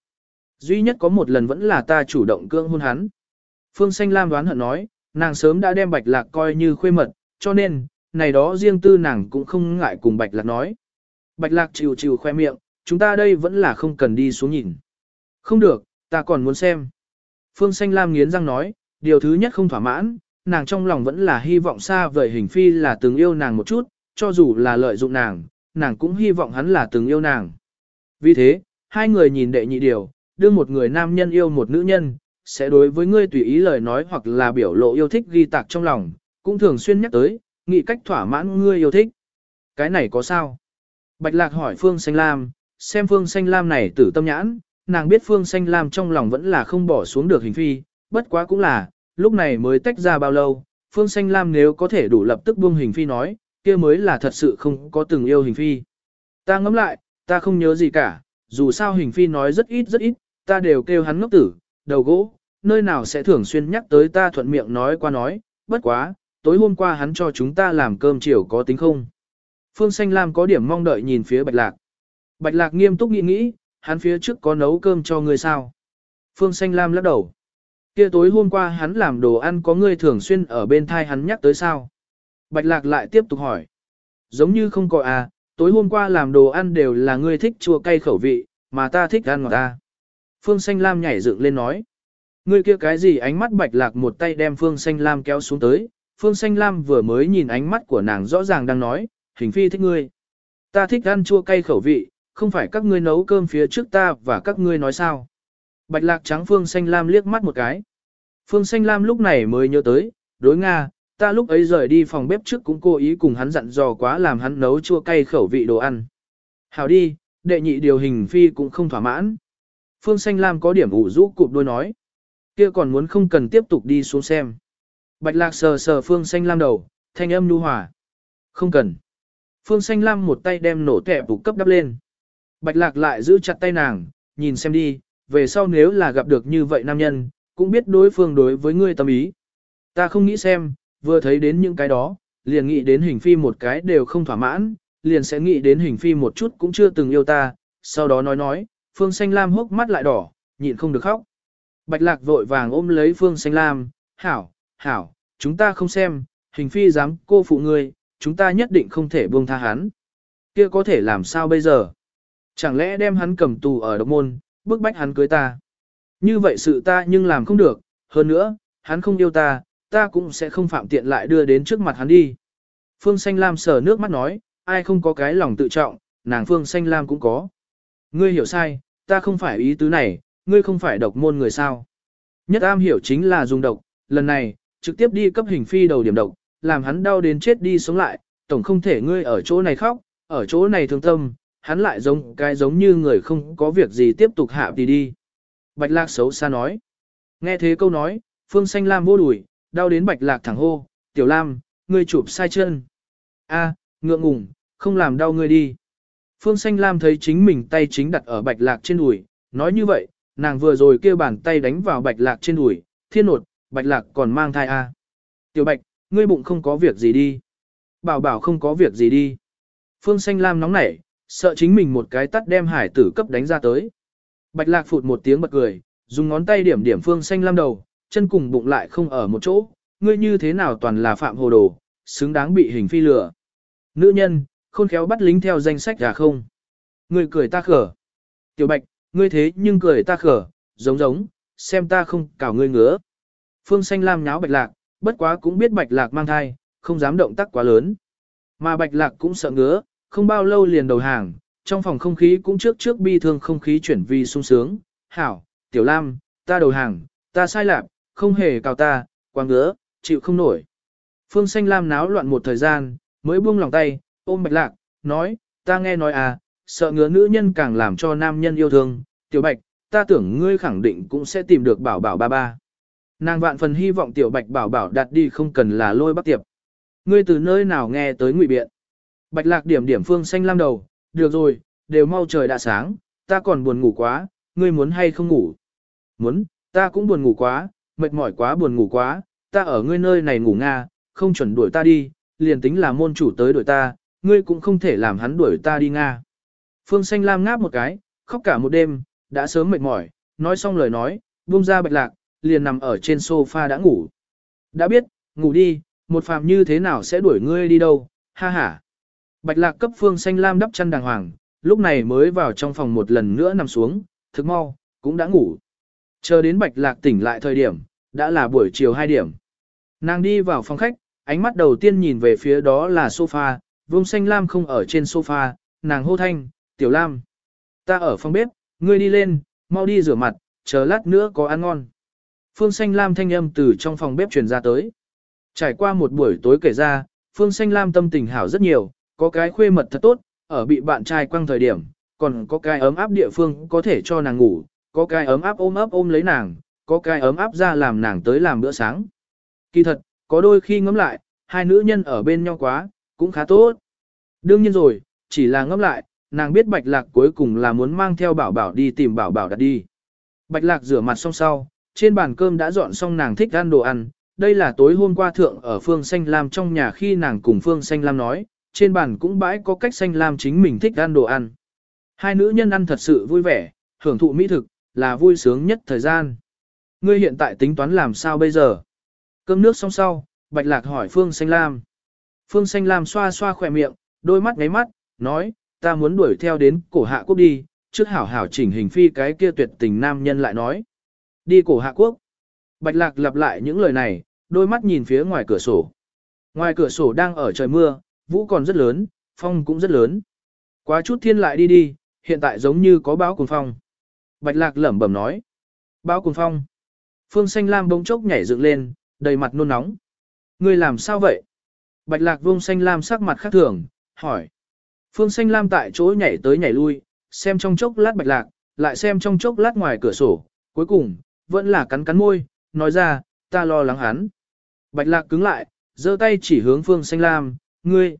Duy nhất có một lần vẫn là ta chủ động cưỡng hôn hắn. Phương Xanh Lam đoán hận nói, nàng sớm đã đem Bạch Lạc coi như khuê mật, cho nên, này đó riêng tư nàng cũng không ngại cùng Bạch Lạc nói. Bạch Lạc chịu chịu khoe miệng, chúng ta đây vẫn là không cần đi xuống nhìn. Không được, ta còn muốn xem. Phương Xanh Lam nghiến răng nói, điều thứ nhất không thỏa mãn, nàng trong lòng vẫn là hy vọng xa vời hình phi là từng yêu nàng một chút, cho dù là lợi dụng nàng, nàng cũng hy vọng hắn là từng yêu nàng. Vì thế, hai người nhìn đệ nhị điều, đưa một người nam nhân yêu một nữ nhân, sẽ đối với ngươi tùy ý lời nói hoặc là biểu lộ yêu thích ghi tạc trong lòng, cũng thường xuyên nhắc tới, nghĩ cách thỏa mãn ngươi yêu thích. Cái này có sao? Bạch Lạc hỏi Phương Xanh Lam, xem Phương Xanh Lam này tử tâm nhãn, nàng biết Phương Xanh Lam trong lòng vẫn là không bỏ xuống được hình phi, bất quá cũng là, lúc này mới tách ra bao lâu, Phương Xanh Lam nếu có thể đủ lập tức buông hình phi nói, kia mới là thật sự không có từng yêu hình phi. Ta ngẫm lại, ta không nhớ gì cả, dù sao hình phi nói rất ít rất ít, ta đều kêu hắn ngốc tử, đầu gỗ, nơi nào sẽ thường xuyên nhắc tới ta thuận miệng nói qua nói, bất quá, tối hôm qua hắn cho chúng ta làm cơm chiều có tính không. Phương Xanh Lam có điểm mong đợi nhìn phía Bạch Lạc. Bạch Lạc nghiêm túc nghĩ nghĩ, hắn phía trước có nấu cơm cho người sao? Phương Xanh Lam lắc đầu. Kia tối hôm qua hắn làm đồ ăn có ngươi thường xuyên ở bên thai hắn nhắc tới sao? Bạch Lạc lại tiếp tục hỏi. Giống như không có à, tối hôm qua làm đồ ăn đều là ngươi thích chua cay khẩu vị, mà ta thích ăn ngọt ta. Phương Xanh Lam nhảy dựng lên nói. Ngươi kia cái gì ánh mắt Bạch Lạc một tay đem Phương Xanh Lam kéo xuống tới. Phương Xanh Lam vừa mới nhìn ánh mắt của nàng rõ ràng đang nói, hình phi thích ngươi. Ta thích ăn chua cay khẩu vị, không phải các ngươi nấu cơm phía trước ta và các ngươi nói sao. Bạch Lạc trắng Phương Xanh Lam liếc mắt một cái. Phương Xanh Lam lúc này mới nhớ tới, đối Nga, ta lúc ấy rời đi phòng bếp trước cũng cố ý cùng hắn dặn dò quá làm hắn nấu chua cay khẩu vị đồ ăn. Hảo đi, đệ nhị điều hình phi cũng không thỏa mãn. Phương Xanh Lam có điểm ủ rũ cụp đôi nói. kia còn muốn không cần tiếp tục đi xuống xem. Bạch lạc sờ sờ Phương Xanh Lam đầu, thanh âm nhu hòa. Không cần. Phương Xanh Lam một tay đem nổ kẹp bục cấp đắp lên. Bạch lạc lại giữ chặt tay nàng, nhìn xem đi, về sau nếu là gặp được như vậy nam nhân, cũng biết đối phương đối với ngươi tâm ý. Ta không nghĩ xem, vừa thấy đến những cái đó, liền nghĩ đến hình phi một cái đều không thỏa mãn, liền sẽ nghĩ đến hình phi một chút cũng chưa từng yêu ta, sau đó nói nói, Phương Xanh Lam hốc mắt lại đỏ, nhịn không được khóc. Bạch Lạc vội vàng ôm lấy Phương Xanh Lam, hảo, hảo, chúng ta không xem, hình phi dám cô phụ ngươi, chúng ta nhất định không thể buông tha hắn. Kia có thể làm sao bây giờ? Chẳng lẽ đem hắn cầm tù ở độc môn, bức bách hắn cưới ta? Như vậy sự ta nhưng làm không được, hơn nữa, hắn không yêu ta, ta cũng sẽ không phạm tiện lại đưa đến trước mặt hắn đi. Phương Xanh Lam sờ nước mắt nói, ai không có cái lòng tự trọng, nàng Phương Xanh Lam cũng có. Ngươi hiểu sai, ta không phải ý tứ này, ngươi không phải độc môn người sao. Nhất am hiểu chính là dùng độc, lần này, trực tiếp đi cấp hình phi đầu điểm độc, làm hắn đau đến chết đi sống lại, tổng không thể ngươi ở chỗ này khóc, ở chỗ này thương tâm, hắn lại giống cái giống như người không có việc gì tiếp tục hạ đi đi. Bạch lạc xấu xa nói. Nghe thế câu nói, Phương Xanh Lam vô đùi, đau đến bạch lạc thẳng hô, tiểu lam, ngươi chụp sai chân. a ngượng ngùng, không làm đau ngươi đi. Phương Xanh Lam thấy chính mình tay chính đặt ở bạch lạc trên đùi, nói như vậy, nàng vừa rồi kêu bàn tay đánh vào bạch lạc trên đùi, thiên nột, bạch lạc còn mang thai a. Tiểu bạch, ngươi bụng không có việc gì đi. Bảo bảo không có việc gì đi. Phương Xanh Lam nóng nảy, sợ chính mình một cái tắt đem hải tử cấp đánh ra tới. Bạch lạc phụt một tiếng bật cười, dùng ngón tay điểm điểm Phương Xanh Lam đầu, chân cùng bụng lại không ở một chỗ, ngươi như thế nào toàn là phạm hồ đồ, xứng đáng bị hình phi lửa. Nữ nhân, khôn khéo bắt lính theo danh sách gà không. Ngươi cười ta khở. Tiểu bạch, ngươi thế nhưng cười ta khở, giống giống, xem ta không cào ngươi ngứa. Phương xanh lam nháo bạch lạc, bất quá cũng biết bạch lạc mang thai, không dám động tác quá lớn. Mà bạch lạc cũng sợ ngứa, không bao lâu liền đầu hàng, trong phòng không khí cũng trước trước bi thương không khí chuyển vi sung sướng. Hảo, tiểu lam, ta đầu hàng, ta sai lạc, không hề cào ta, quá ngứa, chịu không nổi. Phương xanh lam náo loạn một thời gian, mới buông lòng tay, ôm bạch lạc, nói, ta nghe nói à, sợ ngứa nữ nhân càng làm cho nam nhân yêu thương, tiểu bạch, ta tưởng ngươi khẳng định cũng sẽ tìm được bảo bảo ba ba. Nàng vạn phần hy vọng tiểu bạch bảo bảo đạt đi không cần là lôi bắt tiệp. Ngươi từ nơi nào nghe tới ngụy biện. Bạch lạc điểm điểm phương xanh lam đầu, được rồi, đều mau trời đã sáng, ta còn buồn ngủ quá, ngươi muốn hay không ngủ. Muốn, ta cũng buồn ngủ quá, mệt mỏi quá buồn ngủ quá, ta ở ngươi nơi này ngủ nga, không chuẩn đuổi ta đi, liền tính là môn chủ tới đuổi ta, ngươi cũng không thể làm hắn đuổi ta đi nga. Phương Xanh Lam ngáp một cái, khóc cả một đêm, đã sớm mệt mỏi, nói xong lời nói, buông ra bạch lạc, liền nằm ở trên sofa đã ngủ. Đã biết, ngủ đi, một phàm như thế nào sẽ đuổi ngươi đi đâu, ha ha. Bạch lạc cấp Phương Xanh Lam đắp chăn đàng hoàng, lúc này mới vào trong phòng một lần nữa nằm xuống, thức mau, cũng đã ngủ. Chờ đến bạch lạc tỉnh lại thời điểm, đã là buổi chiều 2 điểm. Nàng đi vào phòng khách, ánh mắt đầu tiên nhìn về phía đó là sofa, Vương Xanh Lam không ở trên sofa, nàng hô thanh, Tiểu Lam. Ta ở phòng bếp, ngươi đi lên, mau đi rửa mặt, chờ lát nữa có ăn ngon. Phương Xanh Lam thanh âm từ trong phòng bếp truyền ra tới. Trải qua một buổi tối kể ra, Phương Xanh Lam tâm tình hảo rất nhiều, có cái khuê mật thật tốt, ở bị bạn trai quăng thời điểm, còn có cái ấm áp địa phương có thể cho nàng ngủ, có cái ấm áp ôm ấp ôm lấy nàng, có cái ấm áp ra làm nàng tới làm bữa sáng. Kỳ thật, có đôi khi ngẫm lại, hai nữ nhân ở bên nhau quá, cũng khá tốt. Đương nhiên rồi, chỉ là ngẫm lại, nàng biết bạch lạc cuối cùng là muốn mang theo bảo bảo đi tìm bảo bảo đặt đi. Bạch lạc rửa mặt xong sau, trên bàn cơm đã dọn xong nàng thích ăn đồ ăn, đây là tối hôm qua thượng ở Phương Xanh Lam trong nhà khi nàng cùng Phương Xanh Lam nói, trên bàn cũng bãi có cách Xanh Lam chính mình thích ăn đồ ăn. Hai nữ nhân ăn thật sự vui vẻ, hưởng thụ mỹ thực, là vui sướng nhất thời gian. Ngươi hiện tại tính toán làm sao bây giờ? Cơm nước xong sau, Bạch Lạc hỏi Phương Xanh Lam. Phương Xanh Lam xoa xoa khỏe miệng, đôi mắt ngáy mắt, nói, ta muốn đuổi theo đến cổ hạ quốc đi, trước hảo hảo chỉnh hình phi cái kia tuyệt tình nam nhân lại nói. Đi cổ hạ quốc. Bạch Lạc lặp lại những lời này, đôi mắt nhìn phía ngoài cửa sổ. Ngoài cửa sổ đang ở trời mưa, vũ còn rất lớn, phong cũng rất lớn. Quá chút thiên lại đi đi, hiện tại giống như có báo cuồng phong. Bạch Lạc lẩm bẩm nói. Báo cuồng phong. Phương Xanh Lam bỗng chốc nhảy dựng lên, đầy mặt nôn nóng. Ngươi làm sao vậy? Bạch Lạc Vương Xanh Lam sắc mặt khác thường, hỏi. Phương Xanh Lam tại chỗ nhảy tới nhảy lui, xem trong chốc lát Bạch Lạc, lại xem trong chốc lát ngoài cửa sổ, cuối cùng, vẫn là cắn cắn môi, nói ra, ta lo lắng hắn. Bạch Lạc cứng lại, giơ tay chỉ hướng Phương Xanh Lam, ngươi,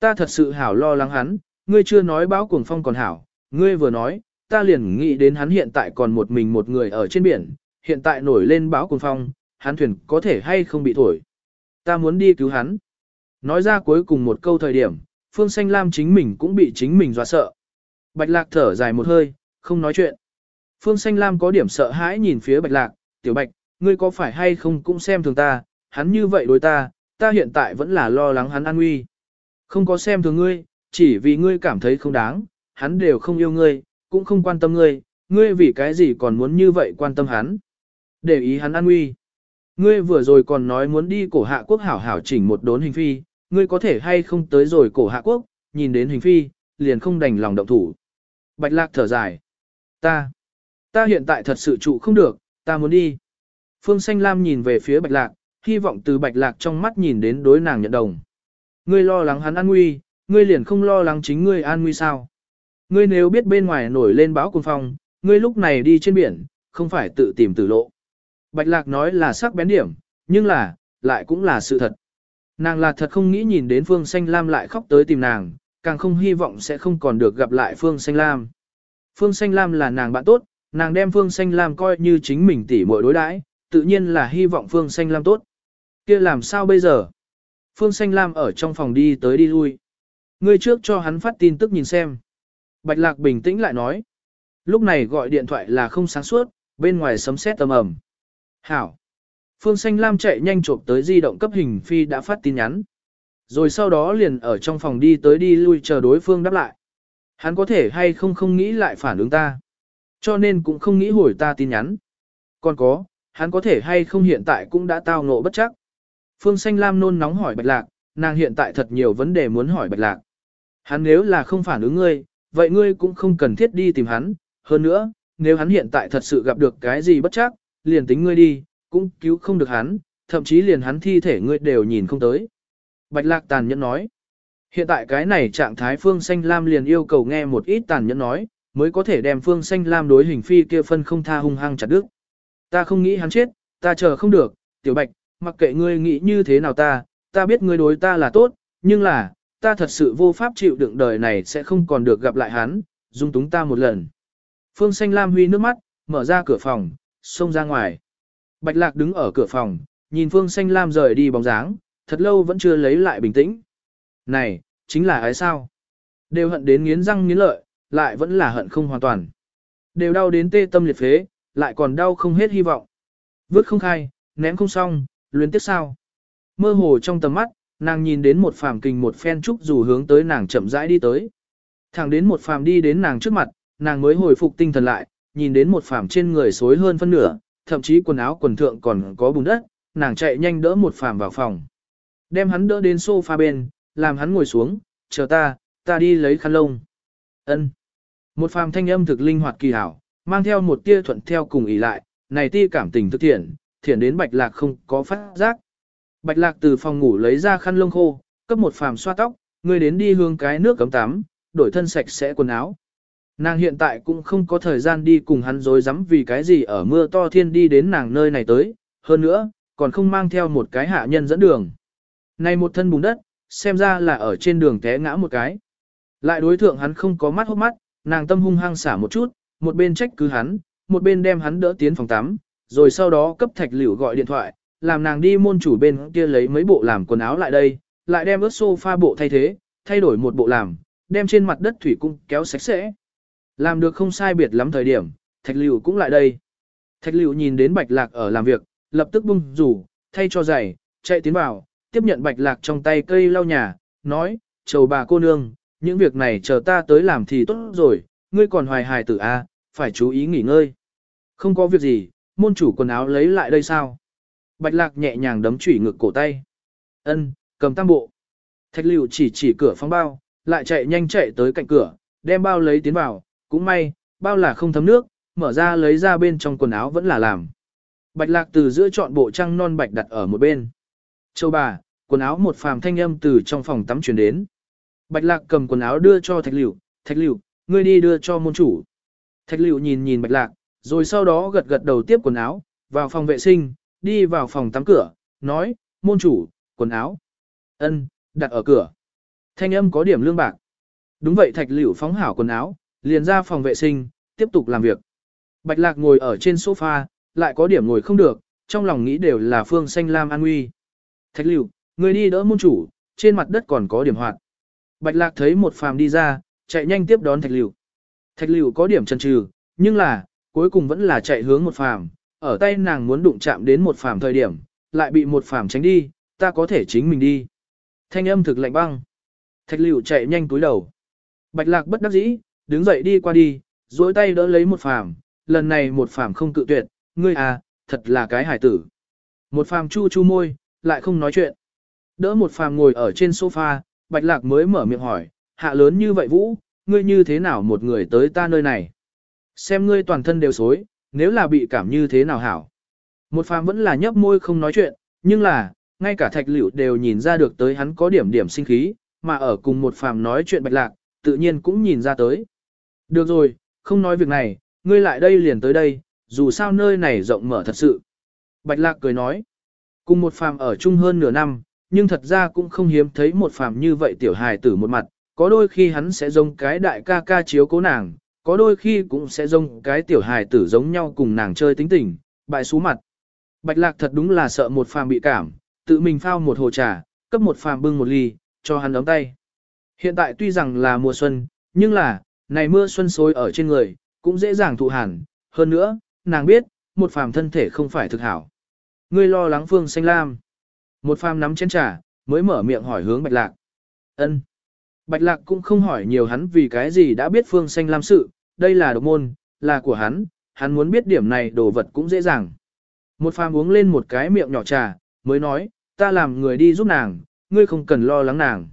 ta thật sự hảo lo lắng hắn, ngươi chưa nói báo cuồng phong còn hảo, ngươi vừa nói, ta liền nghĩ đến hắn hiện tại còn một mình một người ở trên biển, hiện tại nổi lên báo cuồng phong, hắn thuyền có thể hay không bị thổi. Ta muốn đi cứu hắn. Nói ra cuối cùng một câu thời điểm, Phương Xanh Lam chính mình cũng bị chính mình dọa sợ. Bạch Lạc thở dài một hơi, không nói chuyện. Phương Xanh Lam có điểm sợ hãi nhìn phía Bạch Lạc, tiểu Bạch, ngươi có phải hay không cũng xem thường ta, hắn như vậy đối ta, ta hiện tại vẫn là lo lắng hắn an nguy. Không có xem thường ngươi, chỉ vì ngươi cảm thấy không đáng, hắn đều không yêu ngươi, cũng không quan tâm ngươi, ngươi vì cái gì còn muốn như vậy quan tâm hắn. Để ý hắn an nguy. Ngươi vừa rồi còn nói muốn đi cổ hạ quốc hảo hảo chỉnh một đốn hình phi, ngươi có thể hay không tới rồi cổ hạ quốc, nhìn đến hình phi, liền không đành lòng động thủ. Bạch lạc thở dài. Ta, ta hiện tại thật sự trụ không được, ta muốn đi. Phương Xanh Lam nhìn về phía Bạch Lạc, hy vọng từ Bạch Lạc trong mắt nhìn đến đối nàng nhận đồng. Ngươi lo lắng hắn an nguy, ngươi liền không lo lắng chính ngươi an nguy sao? Ngươi nếu biết bên ngoài nổi lên bão cuồng phong, ngươi lúc này đi trên biển, không phải tự tìm tử lộ. Bạch Lạc nói là sắc bén điểm, nhưng là, lại cũng là sự thật. Nàng là thật không nghĩ nhìn đến Phương Xanh Lam lại khóc tới tìm nàng, càng không hy vọng sẽ không còn được gặp lại Phương Xanh Lam. Phương Xanh Lam là nàng bạn tốt, nàng đem Phương Xanh Lam coi như chính mình tỉ muội đối đãi, tự nhiên là hy vọng Phương Xanh Lam tốt kia làm sao bây giờ? Phương Xanh Lam ở trong phòng đi tới đi lui. Ngươi trước cho hắn phát tin tức nhìn xem. Bạch Lạc bình tĩnh lại nói. Lúc này gọi điện thoại là không sáng suốt, bên ngoài sấm sét tầm ầm. Hảo. Phương Xanh Lam chạy nhanh trộm tới di động cấp hình phi đã phát tin nhắn. Rồi sau đó liền ở trong phòng đi tới đi lui chờ đối phương đáp lại. Hắn có thể hay không không nghĩ lại phản ứng ta. Cho nên cũng không nghĩ hồi ta tin nhắn. Còn có, hắn có thể hay không hiện tại cũng đã tao ngộ bất chắc. Phương Xanh Lam nôn nóng hỏi Bạch Lạc, nàng hiện tại thật nhiều vấn đề muốn hỏi Bạch Lạc. Hắn nếu là không phản ứng ngươi, vậy ngươi cũng không cần thiết đi tìm hắn. Hơn nữa, nếu hắn hiện tại thật sự gặp được cái gì bất chắc, liền tính ngươi đi, cũng cứu không được hắn, thậm chí liền hắn thi thể ngươi đều nhìn không tới. Bạch Lạc tàn nhẫn nói. Hiện tại cái này trạng thái Phương Xanh Lam liền yêu cầu nghe một ít tàn nhẫn nói, mới có thể đem Phương Xanh Lam đối hình phi kia phân không tha hung hăng chặt đứt. Ta không nghĩ hắn chết, ta chờ không được, Tiểu Bạch, mặc kệ ngươi nghĩ như thế nào ta, ta biết ngươi đối ta là tốt, nhưng là, ta thật sự vô pháp chịu đựng đời này sẽ không còn được gặp lại hắn, dung túng ta một lần. Phương Xanh Lam huy nước mắt, mở ra cửa phòng, xông ra ngoài. Bạch Lạc đứng ở cửa phòng, nhìn Phương Xanh Lam rời đi bóng dáng, thật lâu vẫn chưa lấy lại bình tĩnh. Này, chính là ai sao? Đều hận đến nghiến răng nghiến lợi, lại vẫn là hận không hoàn toàn. Đều đau đến tê tâm liệt phế, lại còn đau không hết hy vọng. Vứt không khai, ném không xong, luyến tiếc sao. Mơ hồ trong tầm mắt, nàng nhìn đến một phàm kình một phen trúc dù hướng tới nàng chậm rãi đi tới. Thẳng đến một phàm đi đến nàng trước mặt, nàng mới hồi phục tinh thần lại, nhìn đến một phàm trên người xối hơn phân nửa, thậm chí quần áo quần thượng còn có bùn đất, nàng chạy nhanh đỡ một phàm vào phòng. Đem hắn đỡ đến sofa bên, làm hắn ngồi xuống, chờ ta, ta đi lấy khăn lông. Ân. Một phàm thanh âm thực linh hoạt kỳ hảo, mang theo một tia thuận theo cùng ý lại, này ti cảm tình thực thiện, thiển đến bạch lạc không có phát giác. Bạch lạc từ phòng ngủ lấy ra khăn lông khô, cấp một phàm xoa tóc, người đến đi hương cái nước cấm tắm, đổi thân sạch sẽ quần áo. Nàng hiện tại cũng không có thời gian đi cùng hắn dối rắm vì cái gì ở mưa to thiên đi đến nàng nơi này tới, hơn nữa, còn không mang theo một cái hạ nhân dẫn đường. Này một thân bùn đất, xem ra là ở trên đường té ngã một cái. Lại đối thượng hắn không có mắt hốc mắt, nàng tâm hung hăng xả một chút, một bên trách cứ hắn, một bên đem hắn đỡ tiến phòng tắm, rồi sau đó cấp thạch liễu gọi điện thoại, làm nàng đi môn chủ bên kia lấy mấy bộ làm quần áo lại đây, lại đem ướt sofa bộ thay thế, thay đổi một bộ làm, đem trên mặt đất thủy cung kéo sạch sẽ. Làm được không sai biệt lắm thời điểm, thạch liễu cũng lại đây. Thạch liễu nhìn đến bạch lạc ở làm việc, lập tức bung rủ, thay cho giày, chạy tiến vào, tiếp nhận bạch lạc trong tay cây lau nhà, nói, chầu bà cô nương, những việc này chờ ta tới làm thì tốt rồi, ngươi còn hoài hài tử A, phải chú ý nghỉ ngơi. Không có việc gì, môn chủ quần áo lấy lại đây sao? Bạch lạc nhẹ nhàng đấm chủy ngực cổ tay. Ân, cầm tam bộ. Thạch Liệu chỉ chỉ cửa phóng bao, lại chạy nhanh chạy tới cạnh cửa, đem bao lấy tiến vào, cũng may, bao là không thấm nước, mở ra lấy ra bên trong quần áo vẫn là làm. Bạch lạc từ giữa chọn bộ trăng non bạch đặt ở một bên. Châu bà, quần áo một phàm thanh âm từ trong phòng tắm chuyển đến. Bạch lạc cầm quần áo đưa cho thạch liệu, thạch liệu, ngươi đi đưa cho môn chủ. Thạch liệu nhìn nhìn bạch lạc, rồi sau đó gật gật đầu tiếp quần áo, vào phòng vệ sinh, đi vào phòng tắm cửa, nói, môn chủ, quần áo. ân đặt ở cửa. Thanh âm có điểm lương bạc. Đúng vậy thạch liễu phóng hảo quần áo, liền ra phòng vệ sinh, tiếp tục làm việc. Bạch lạc ngồi ở trên sofa, lại có điểm ngồi không được, trong lòng nghĩ đều là phương xanh lam an nguy. Thạch liễu người đi đỡ môn chủ, trên mặt đất còn có điểm hoạt. Bạch lạc thấy một phàm đi ra, chạy nhanh tiếp đón thạch liễu Thạch liễu có điểm chần chừ, nhưng là, cuối cùng vẫn là chạy hướng một phàm, ở tay nàng muốn đụng chạm đến một phàm thời điểm, lại bị một phàm tránh đi, ta có thể chính mình đi. Thanh âm thực lạnh băng. Thạch liệu chạy nhanh túi đầu. Bạch lạc bất đắc dĩ, đứng dậy đi qua đi, duỗi tay đỡ lấy một phàm, lần này một phàm không cự tuyệt, ngươi à, thật là cái hải tử. Một phàm chu chu môi, lại không nói chuyện. Đỡ một phàm ngồi ở trên sofa, bạch lạc mới mở miệng hỏi, hạ lớn như vậy vũ, ngươi như thế nào một người tới ta nơi này? Xem ngươi toàn thân đều xối, nếu là bị cảm như thế nào hảo? Một phàm vẫn là nhấp môi không nói chuyện, nhưng là, ngay cả thạch liễu đều nhìn ra được tới hắn có điểm điểm sinh khí, mà ở cùng một phàm nói chuyện bạch lạc, tự nhiên cũng nhìn ra tới. Được rồi, không nói việc này, ngươi lại đây liền tới đây, dù sao nơi này rộng mở thật sự. Bạch lạc cười nói, cùng một phàm ở chung hơn nửa năm, nhưng thật ra cũng không hiếm thấy một phàm như vậy tiểu hài tử một mặt, có đôi khi hắn sẽ giống cái đại ca ca chiếu cố nàng, có đôi khi cũng sẽ giống cái tiểu hài tử giống nhau cùng nàng chơi tính tình, bại xú mặt. Bạch lạc thật đúng là sợ một phàm bị cảm, tự mình phao một hồ trà, cấp một phàm bưng một ly, cho hắn đóng tay. Hiện tại tuy rằng là mùa xuân, nhưng là, này mưa xuân xối ở trên người, cũng dễ dàng thụ hàn. Hơn nữa, nàng biết, một phàm thân thể không phải thực hảo. Ngươi lo lắng Phương Xanh Lam. Một phàm nắm chén trà, mới mở miệng hỏi hướng Bạch Lạc. Ân. Bạch Lạc cũng không hỏi nhiều hắn vì cái gì đã biết Phương Xanh Lam sự, đây là độc môn, là của hắn, hắn muốn biết điểm này đồ vật cũng dễ dàng. Một phàm uống lên một cái miệng nhỏ trà, mới nói, ta làm người đi giúp nàng, ngươi không cần lo lắng nàng.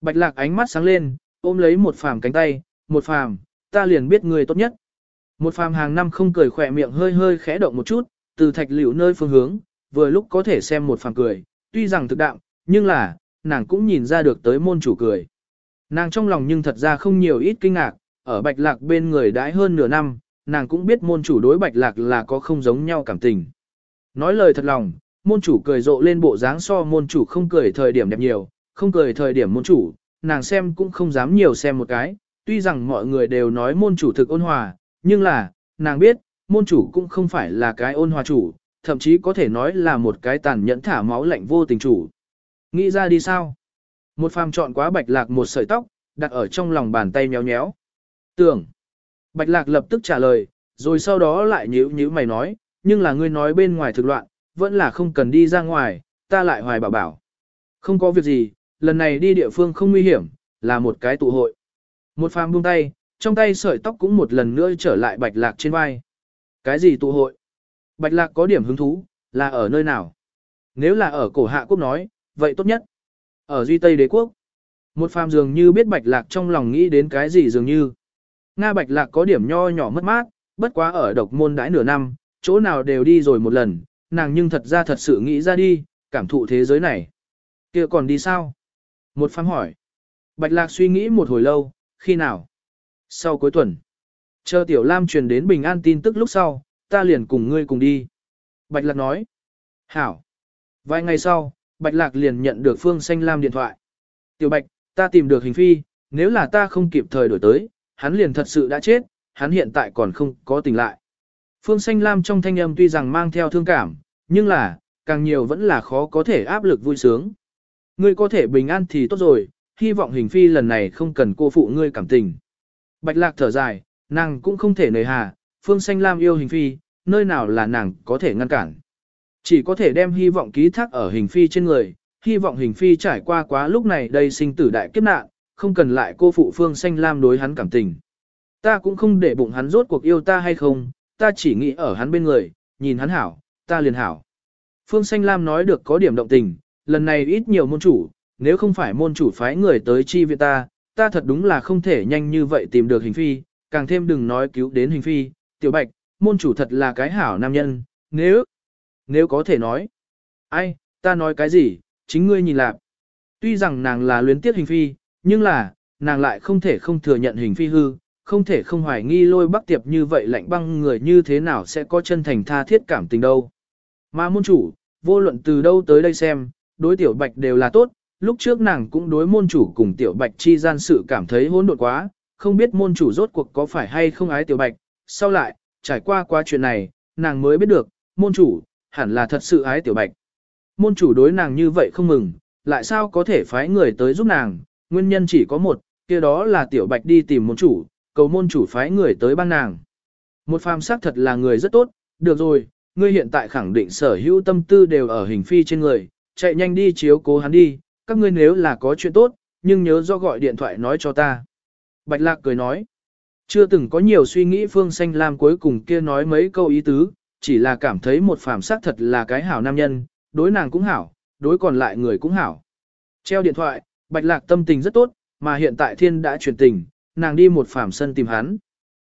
Bạch lạc ánh mắt sáng lên, ôm lấy một phàm cánh tay, một phàm, ta liền biết ngươi tốt nhất. Một phàm hàng năm không cười khỏe miệng hơi hơi khẽ động một chút, từ thạch liễu nơi phương hướng, vừa lúc có thể xem một phàm cười, tuy rằng thực đạm, nhưng là, nàng cũng nhìn ra được tới môn chủ cười. Nàng trong lòng nhưng thật ra không nhiều ít kinh ngạc, ở bạch lạc bên người đãi hơn nửa năm, nàng cũng biết môn chủ đối bạch lạc là có không giống nhau cảm tình. Nói lời thật lòng, môn chủ cười rộ lên bộ dáng so môn chủ không cười thời điểm đẹp nhiều, không cười thời điểm môn chủ, nàng xem cũng không dám nhiều xem một cái, tuy rằng mọi người đều nói môn chủ thực ôn hòa, nhưng là, nàng biết, môn chủ cũng không phải là cái ôn hòa chủ, thậm chí có thể nói là một cái tàn nhẫn thả máu lạnh vô tình chủ. Nghĩ ra đi sao? Một phàm chọn quá bạch lạc một sợi tóc, đặt ở trong lòng bàn tay nhéo nhéo. Tưởng. Bạch lạc lập tức trả lời, rồi sau đó lại nhíu nhíu mày nói, nhưng là ngươi nói bên ngoài thực loạn, vẫn là không cần đi ra ngoài, ta lại hoài bảo bảo. Không có việc gì, lần này đi địa phương không nguy hiểm, là một cái tụ hội. Một phàm buông tay, trong tay sợi tóc cũng một lần nữa trở lại bạch lạc trên vai. Cái gì tụ hội? Bạch lạc có điểm hứng thú, là ở nơi nào? Nếu là ở cổ hạ quốc nói, vậy tốt nhất. Ở Duy Tây đế quốc. Một phàm dường như biết bạch lạc trong lòng nghĩ đến cái gì dường như. Nga bạch lạc có điểm nho nhỏ mất mát, bất quá ở độc môn đãi nửa năm, chỗ nào đều đi rồi một lần, nàng nhưng thật ra thật sự nghĩ ra đi, cảm thụ thế giới này. kia còn đi sao? Một phán hỏi. Bạch Lạc suy nghĩ một hồi lâu, khi nào? Sau cuối tuần. Chờ Tiểu Lam truyền đến bình an tin tức lúc sau, ta liền cùng ngươi cùng đi. Bạch Lạc nói. Hảo. Vài ngày sau, Bạch Lạc liền nhận được Phương Xanh Lam điện thoại. Tiểu Bạch, ta tìm được hình phi, nếu là ta không kịp thời đổi tới, hắn liền thật sự đã chết, hắn hiện tại còn không có tỉnh lại. Phương Xanh Lam trong thanh âm tuy rằng mang theo thương cảm, nhưng là, càng nhiều vẫn là khó có thể áp lực vui sướng. Ngươi có thể bình an thì tốt rồi, hy vọng hình phi lần này không cần cô phụ ngươi cảm tình. Bạch lạc thở dài, nàng cũng không thể nời hà, Phương Xanh Lam yêu hình phi, nơi nào là nàng có thể ngăn cản. Chỉ có thể đem hy vọng ký thác ở hình phi trên người, hy vọng hình phi trải qua quá lúc này đây sinh tử đại kiếp nạn, không cần lại cô phụ Phương Xanh Lam đối hắn cảm tình. Ta cũng không để bụng hắn rốt cuộc yêu ta hay không, ta chỉ nghĩ ở hắn bên người, nhìn hắn hảo, ta liền hảo. Phương Xanh Lam nói được có điểm động tình, lần này ít nhiều môn chủ, nếu không phải môn chủ phái người tới chi viện ta, ta thật đúng là không thể nhanh như vậy tìm được hình phi, càng thêm đừng nói cứu đến hình phi, tiểu bạch, môn chủ thật là cái hảo nam nhân, nếu nếu có thể nói. Ai, ta nói cái gì, chính ngươi nhìn lạc. Tuy rằng nàng là luyến tiếc hình phi, nhưng là, nàng lại không thể không thừa nhận hình phi hư, không thể không hoài nghi lôi bắc tiệp như vậy lạnh băng người như thế nào sẽ có chân thành tha thiết cảm tình đâu. Mà môn chủ, vô luận từ đâu tới đây xem, đối tiểu bạch đều là tốt, lúc trước nàng cũng đối môn chủ cùng tiểu bạch chi gian sự cảm thấy hỗn độn quá, không biết môn chủ rốt cuộc có phải hay không ái tiểu bạch, sau lại, trải qua qua chuyện này, nàng mới biết được, môn chủ, hẳn là thật sự ái tiểu bạch. Môn chủ đối nàng như vậy không mừng, lại sao có thể phái người tới giúp nàng, nguyên nhân chỉ có một, kia đó là tiểu bạch đi tìm môn chủ, cầu môn chủ phái người tới bang nàng. Một phàm sắc thật là người rất tốt, được rồi, ngươi hiện tại khẳng định sở hữu tâm tư đều ở hình phi trên người, chạy nhanh đi chiếu cố hắn đi, các ngươi nếu là có chuyện tốt, nhưng nhớ do gọi điện thoại nói cho ta. Bạch Lạc cười nói, chưa từng có nhiều suy nghĩ Phương Xanh Lam cuối cùng kia nói mấy câu ý tứ, chỉ là cảm thấy một phàm sắc thật là cái hảo nam nhân, đối nàng cũng hảo, đối còn lại người cũng hảo. Treo điện thoại, Bạch Lạc tâm tình rất tốt, mà hiện tại thiên đã chuyển tình, nàng đi một phàm sân tìm hắn.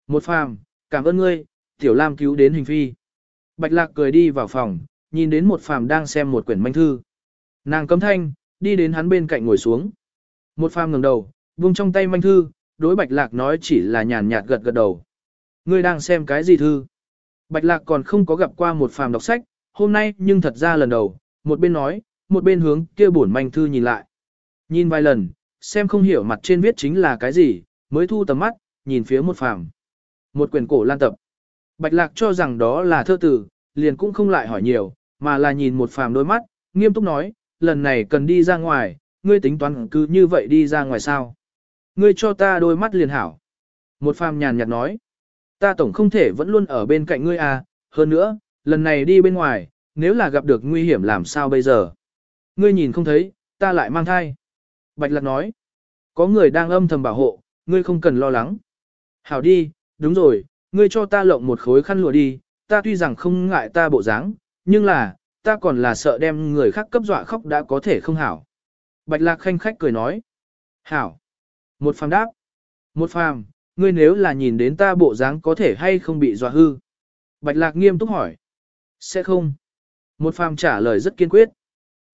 Một phàm, cảm ơn ngươi, Tiểu Lam cứu đến hình phi. Bạch Lạc cười đi vào phòng, nhìn đến một phàm đang xem một quyển manh thư. Nàng cấm thanh, đi đến hắn bên cạnh ngồi xuống. Một phàm ngẩng đầu, buông trong tay manh thư, đối Bạch Lạc nói chỉ là nhàn nhạt gật gật đầu. Ngươi đang xem cái gì thư? Bạch Lạc còn không có gặp qua một phàm đọc sách, hôm nay nhưng thật ra lần đầu, một bên nói, một bên hướng kia bổn manh thư nhìn lại. Nhìn vài lần, xem không hiểu mặt trên viết chính là cái gì, mới thu tầm mắt, nhìn phía một phàm. Một quyển cổ lan tập. Bạch Lạc cho rằng đó là thơ tử, liền cũng không lại hỏi nhiều, mà là nhìn một phàm đôi mắt, nghiêm túc nói, lần này cần đi ra ngoài, ngươi tính toán cứ như vậy đi ra ngoài sao. Ngươi cho ta đôi mắt liền hảo. Một phàm nhàn nhạt nói, ta tổng không thể vẫn luôn ở bên cạnh ngươi à, hơn nữa, lần này đi bên ngoài, nếu là gặp được nguy hiểm làm sao bây giờ. Ngươi nhìn không thấy, ta lại mang thai. Bạch Lạc nói, có người đang âm thầm bảo hộ, ngươi không cần lo lắng. Hảo đi, đúng rồi, ngươi cho ta lộng một khối khăn lụa đi, ta tuy rằng không ngại ta bộ dáng, nhưng là, ta còn là sợ đem người khác cấp dọa khóc đã có thể không hảo. Bạch lạc khanh khách cười nói. Hảo. Một phàm đáp. Một phàm, ngươi nếu là nhìn đến ta bộ dáng có thể hay không bị dọa hư. Bạch lạc nghiêm túc hỏi. Sẽ không. Một phàm trả lời rất kiên quyết.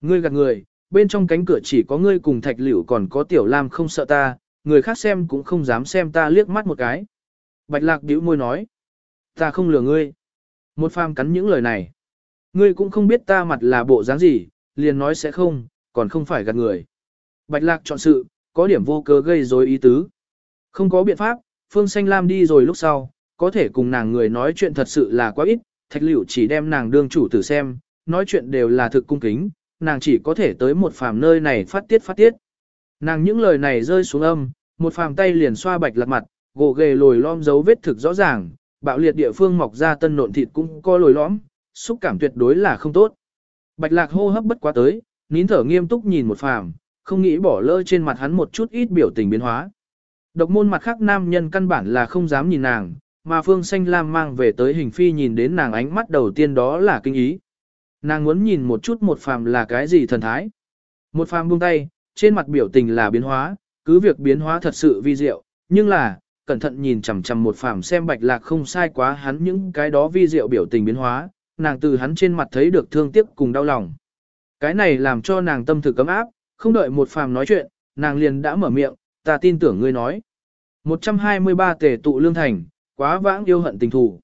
Ngươi gạt người, bên trong cánh cửa chỉ có ngươi cùng thạch liễu còn có tiểu lam không sợ ta, người khác xem cũng không dám xem ta liếc mắt một cái. Bạch lạc bĩu môi nói. Ta không lừa ngươi. Một phàm cắn những lời này. Ngươi cũng không biết ta mặt là bộ dáng gì, liền nói sẽ không, còn không phải gạt người. Bạch lạc chọn sự, có điểm vô cớ gây rối ý tứ. Không có biện pháp, Phương Xanh Lam đi rồi lúc sau, có thể cùng nàng người nói chuyện thật sự là quá ít, thạch liễu chỉ đem nàng đương chủ tử xem, nói chuyện đều là thực cung kính, nàng chỉ có thể tới một phàm nơi này phát tiết phát tiết. Nàng những lời này rơi xuống âm, một phàm tay liền xoa bạch lật mặt, gồ ghề lồi lõm dấu vết thực rõ ràng, bạo liệt địa phương mọc ra tân nộn thịt cũng có lồi lõm, xúc cảm tuyệt đối là không tốt. Bạch lạc hô hấp bất quá tới, nín thở nghiêm túc nhìn một phàm, không nghĩ bỏ lỡ trên mặt hắn một chút ít biểu tình biến hóa. Độc môn mặt khác nam nhân căn bản là không dám nhìn nàng, mà Phương Xanh Lam mang về tới hình phi nhìn đến nàng ánh mắt đầu tiên đó là kinh ý. Nàng muốn nhìn một chút một phàm là cái gì thần thái. Một phàm buông tay, trên mặt biểu tình là biến hóa, cứ việc biến hóa thật sự vi diệu, nhưng là, cẩn thận nhìn chằm chằm một phàm xem bạch lạc không sai quá hắn những cái đó vi diệu biểu tình biến hóa, nàng từ hắn trên mặt thấy được thương tiếc cùng đau lòng. Cái này làm cho nàng tâm thực cấm áp, không đợi một phàm nói chuyện, nàng liền đã mở miệng, ta tin tưởng ngươi nói. 123 tề tụ lương thành, quá vãng yêu hận tình thù.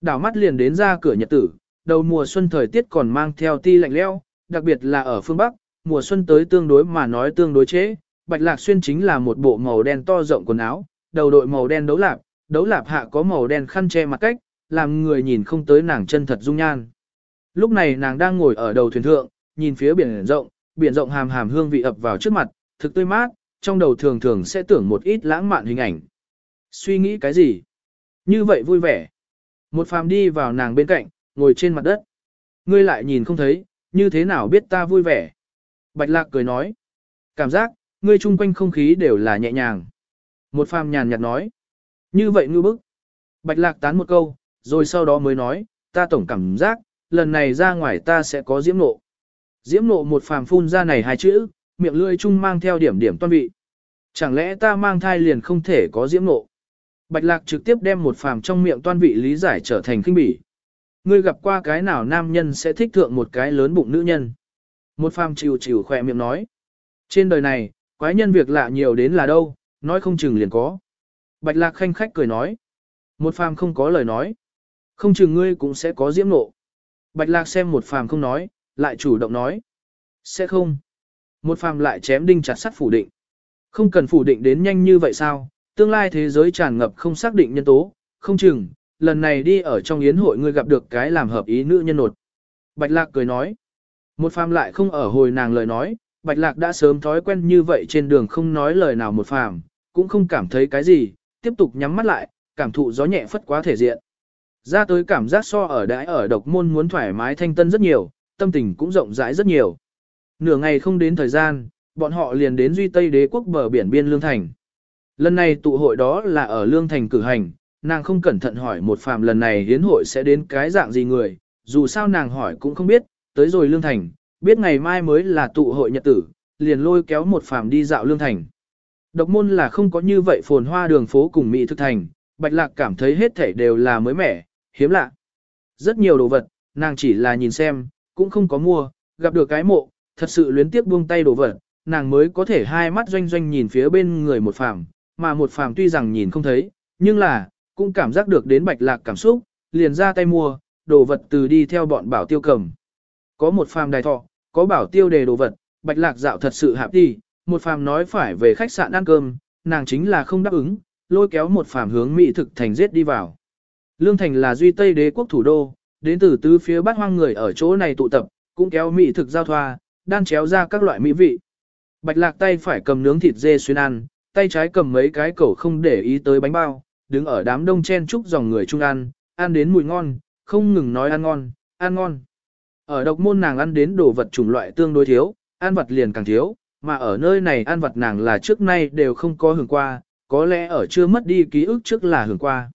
Đảo mắt liền đến ra cửa nhật tử, đầu mùa xuân thời tiết còn mang theo ti lạnh leo, đặc biệt là ở phương Bắc, mùa xuân tới tương đối mà nói tương đối chế. Bạch Lạc Xuyên chính là một bộ màu đen to rộng quần áo, đầu đội màu đen đấu lạp, đấu lạp hạ có màu đen khăn che mặt cách, làm người nhìn không tới nàng chân thật dung nhan. Lúc này nàng đang ngồi ở đầu thuyền thượng, nhìn phía biển rộng, biển rộng hàm hàm hương vị ập vào trước mặt, thực tươi mát, trong đầu thường thường sẽ tưởng một ít lãng mạn hình ảnh. Suy nghĩ cái gì? Như vậy vui vẻ. Một phàm đi vào nàng bên cạnh, ngồi trên mặt đất. Ngươi lại nhìn không thấy, như thế nào biết ta vui vẻ? Bạch lạc cười nói. Cảm giác, ngươi chung quanh không khí đều là nhẹ nhàng. Một phàm nhàn nhạt nói. Như vậy ngư bức. Bạch lạc tán một câu, rồi sau đó mới nói, ta tổng cảm giác, lần này ra ngoài ta sẽ có diễm nộ. Diễm nộ một phàm phun ra này hai chữ, miệng lưỡi chung mang theo điểm điểm toan vị. Chẳng lẽ ta mang thai liền không thể có diễm nộ? Bạch lạc trực tiếp đem một phàm trong miệng toan vị lý giải trở thành kinh bỉ. ngươi gặp qua cái nào nam nhân sẽ thích thượng một cái lớn bụng nữ nhân. Một phàm chịu chịu khỏe miệng nói. Trên đời này, quái nhân việc lạ nhiều đến là đâu, nói không chừng liền có. Bạch lạc khanh khách cười nói. Một phàm không có lời nói. Không chừng ngươi cũng sẽ có diễm nộ. Bạch lạc xem một phàm không nói, lại chủ động nói. Sẽ không. Một phàm lại chém đinh chặt sắt phủ định. Không cần phủ định đến nhanh như vậy sao, tương lai thế giới tràn ngập không xác định nhân tố, không chừng, lần này đi ở trong yến hội ngươi gặp được cái làm hợp ý nữ nhân nột. Bạch lạc cười nói. Một phàm lại không ở hồi nàng lời nói, bạch lạc đã sớm thói quen như vậy trên đường không nói lời nào một phàm, cũng không cảm thấy cái gì, tiếp tục nhắm mắt lại, cảm thụ gió nhẹ phất quá thể diện. Ra tới cảm giác so ở đãi ở độc môn muốn thoải mái thanh tân rất nhiều, tâm tình cũng rộng rãi rất nhiều. Nửa ngày không đến thời gian, bọn họ liền đến Duy Tây đế quốc bờ biển biên Lương Thành. Lần này tụ hội đó là ở Lương Thành cử hành, nàng không cẩn thận hỏi một phàm lần này hiến hội sẽ đến cái dạng gì người, dù sao nàng hỏi cũng không biết, tới rồi Lương Thành, biết ngày mai mới là tụ hội nhật tử, liền lôi kéo một phàm đi dạo Lương Thành. Độc môn là không có như vậy phồn hoa đường phố cùng Mỹ thực thành, Bạch Lạc cảm thấy hết thảy đều là mới mẻ, hiếm lạ. Rất nhiều đồ vật, nàng chỉ là nhìn xem, cũng không có mua, gặp được cái mộ, thật sự luyến tiếc buông tay đồ vật, nàng mới có thể hai mắt doanh doanh nhìn phía bên người một phàm, mà một phàm tuy rằng nhìn không thấy, nhưng là, cũng cảm giác được đến Bạch Lạc cảm xúc, liền ra tay mua, đồ vật từ đi theo bọn bảo tiêu cầm. Có một phàm đài thọ, có bảo tiêu đề đồ vật, Bạch Lạc dạo thật sự hạp đi, một phàm nói phải về khách sạn ăn cơm, nàng chính là không đáp ứng, lôi kéo một phàm hướng mỹ thực thành giết đi vào. Lương Thành là duy Tây đế quốc thủ đô, đến từ tứ phía bát hoang người ở chỗ này tụ tập, cũng kéo mỹ thực giao thoa, đan chéo ra các loại mỹ vị. Bạch lạc tay phải cầm nướng thịt dê xuyên ăn, tay trái cầm mấy cái cẩu không để ý tới bánh bao, đứng ở đám đông chen chúc dòng người chung ăn, ăn đến mùi ngon, không ngừng nói ăn ngon, ăn ngon. Ở độc môn nàng ăn đến đồ vật chủng loại tương đối thiếu, ăn vật liền càng thiếu, mà ở nơi này ăn vật nàng là trước nay đều không có hưởng qua, có lẽ ở chưa mất đi ký ức trước là hưởng qua.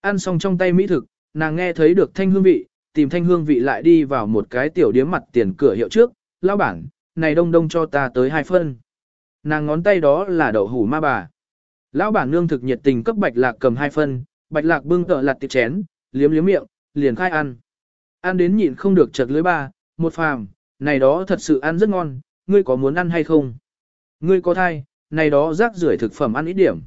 Ăn xong trong tay mỹ thực, nàng nghe thấy được thanh hương vị, tìm thanh hương vị lại đi vào một cái tiểu điếm mặt tiền cửa hiệu trước, lão bản, này đông đông cho ta tới hai phân. Nàng ngón tay đó là đậu hủ ma bà. Lão bản nương thực nhiệt tình cấp bạch lạc cầm hai phân, bạch lạc bưng tợ lặt tiệp chén, liếm liếm miệng, liền khai ăn. Ăn đến nhịn không được chật lưới ba, một phàm, này đó thật sự ăn rất ngon, ngươi có muốn ăn hay không? Ngươi có thai, này đó rác rưởi thực phẩm ăn ít điểm.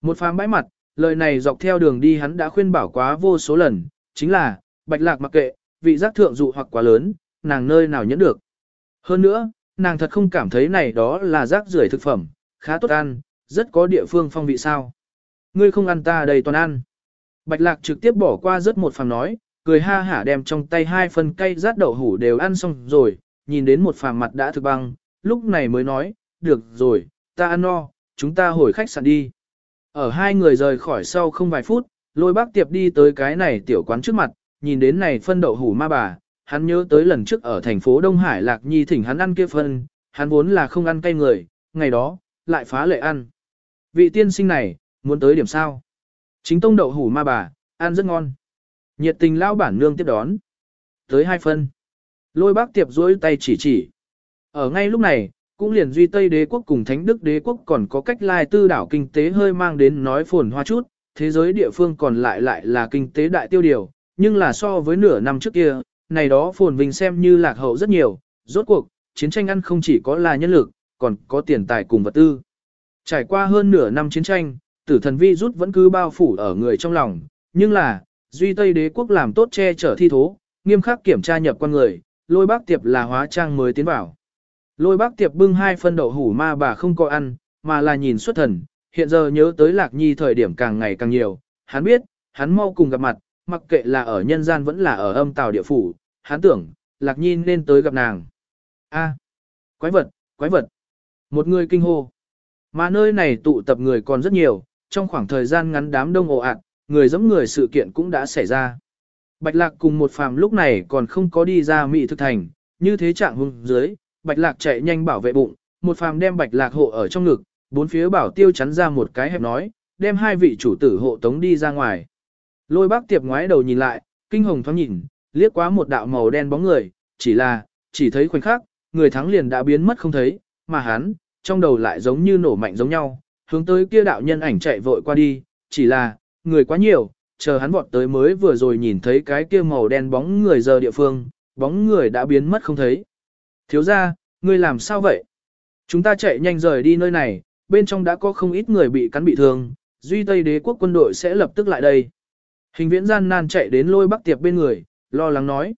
Một phàm bãi mặt, lời này dọc theo đường đi hắn đã khuyên bảo quá vô số lần, chính là, bạch lạc mặc kệ, vị giác thượng dụ hoặc quá lớn, nàng nơi nào nhẫn được. Hơn nữa, nàng thật không cảm thấy này đó là rác rưởi thực phẩm, khá tốt ăn, rất có địa phương phong vị sao. Ngươi không ăn ta đầy toàn ăn. Bạch lạc trực tiếp bỏ qua rất một phàm nói, cười ha hả đem trong tay hai phần cây rát đậu hủ đều ăn xong rồi, nhìn đến một phàm mặt đã thực băng, lúc này mới nói, được rồi, ta ăn no, chúng ta hồi khách sạn đi. Ở hai người rời khỏi sau không vài phút, lôi bác tiệp đi tới cái này tiểu quán trước mặt, nhìn đến này phân đậu hủ ma bà, hắn nhớ tới lần trước ở thành phố Đông Hải Lạc Nhi thỉnh hắn ăn kia phân, hắn vốn là không ăn cay người, ngày đó, lại phá lệ ăn. Vị tiên sinh này, muốn tới điểm sao? Chính tông đậu hủ ma bà, ăn rất ngon. Nhiệt tình lao bản nương tiếp đón. Tới hai phân. Lôi bác tiệp duỗi tay chỉ chỉ. Ở ngay lúc này, cũng liền duy Tây đế quốc cùng Thánh Đức đế quốc còn có cách lai tư đảo kinh tế hơi mang đến nói phồn hoa chút, thế giới địa phương còn lại lại là kinh tế đại tiêu điều, nhưng là so với nửa năm trước kia, này đó phồn vinh xem như lạc hậu rất nhiều, rốt cuộc, chiến tranh ăn không chỉ có là nhân lực, còn có tiền tài cùng vật tư. Trải qua hơn nửa năm chiến tranh, tử thần vi rút vẫn cứ bao phủ ở người trong lòng, nhưng là, duy Tây đế quốc làm tốt che chở thi thố, nghiêm khắc kiểm tra nhập con người, lôi bác tiệp là hóa trang mới tiến vào. Lôi bác tiệp bưng hai phân đậu hủ ma bà không có ăn, mà là nhìn xuất thần, hiện giờ nhớ tới lạc nhi thời điểm càng ngày càng nhiều, hắn biết, hắn mau cùng gặp mặt, mặc kệ là ở nhân gian vẫn là ở âm tào địa phủ, hắn tưởng, lạc nhi nên tới gặp nàng. A, quái vật, quái vật. Một người kinh hô. Mà nơi này tụ tập người còn rất nhiều, trong khoảng thời gian ngắn đám đông ồ ạt, người giống người sự kiện cũng đã xảy ra. Bạch lạc cùng một phàm lúc này còn không có đi ra mị thực thành, như thế trạng hung dưới, bạch lạc chạy nhanh bảo vệ bụng, một phàm đem bạch lạc hộ ở trong ngực, bốn phía bảo tiêu chắn ra một cái hẹp nói, đem hai vị chủ tử hộ tống đi ra ngoài. Lôi bác tiệp ngoái đầu nhìn lại, kinh hồng thoáng nhìn, liếc quá một đạo màu đen bóng người, chỉ là, chỉ thấy khoảnh khắc, người thắng liền đã biến mất không thấy, mà hắn, trong đầu lại giống như nổ mạnh giống nhau, hướng tới kia đạo nhân ảnh chạy vội qua đi, chỉ là, người quá nhiều, chờ hắn vọt tới mới vừa rồi nhìn thấy cái kia màu đen bóng người giờ địa phương, bóng người đã biến mất không thấy. Thiếu ra, ngươi làm sao vậy? Chúng ta chạy nhanh rời đi nơi này, bên trong đã có không ít người bị cắn bị thương, duy Tây đế quốc quân đội sẽ lập tức lại đây. Hình viễn gian nan chạy đến lôi bắc tiệp bên người, lo lắng nói.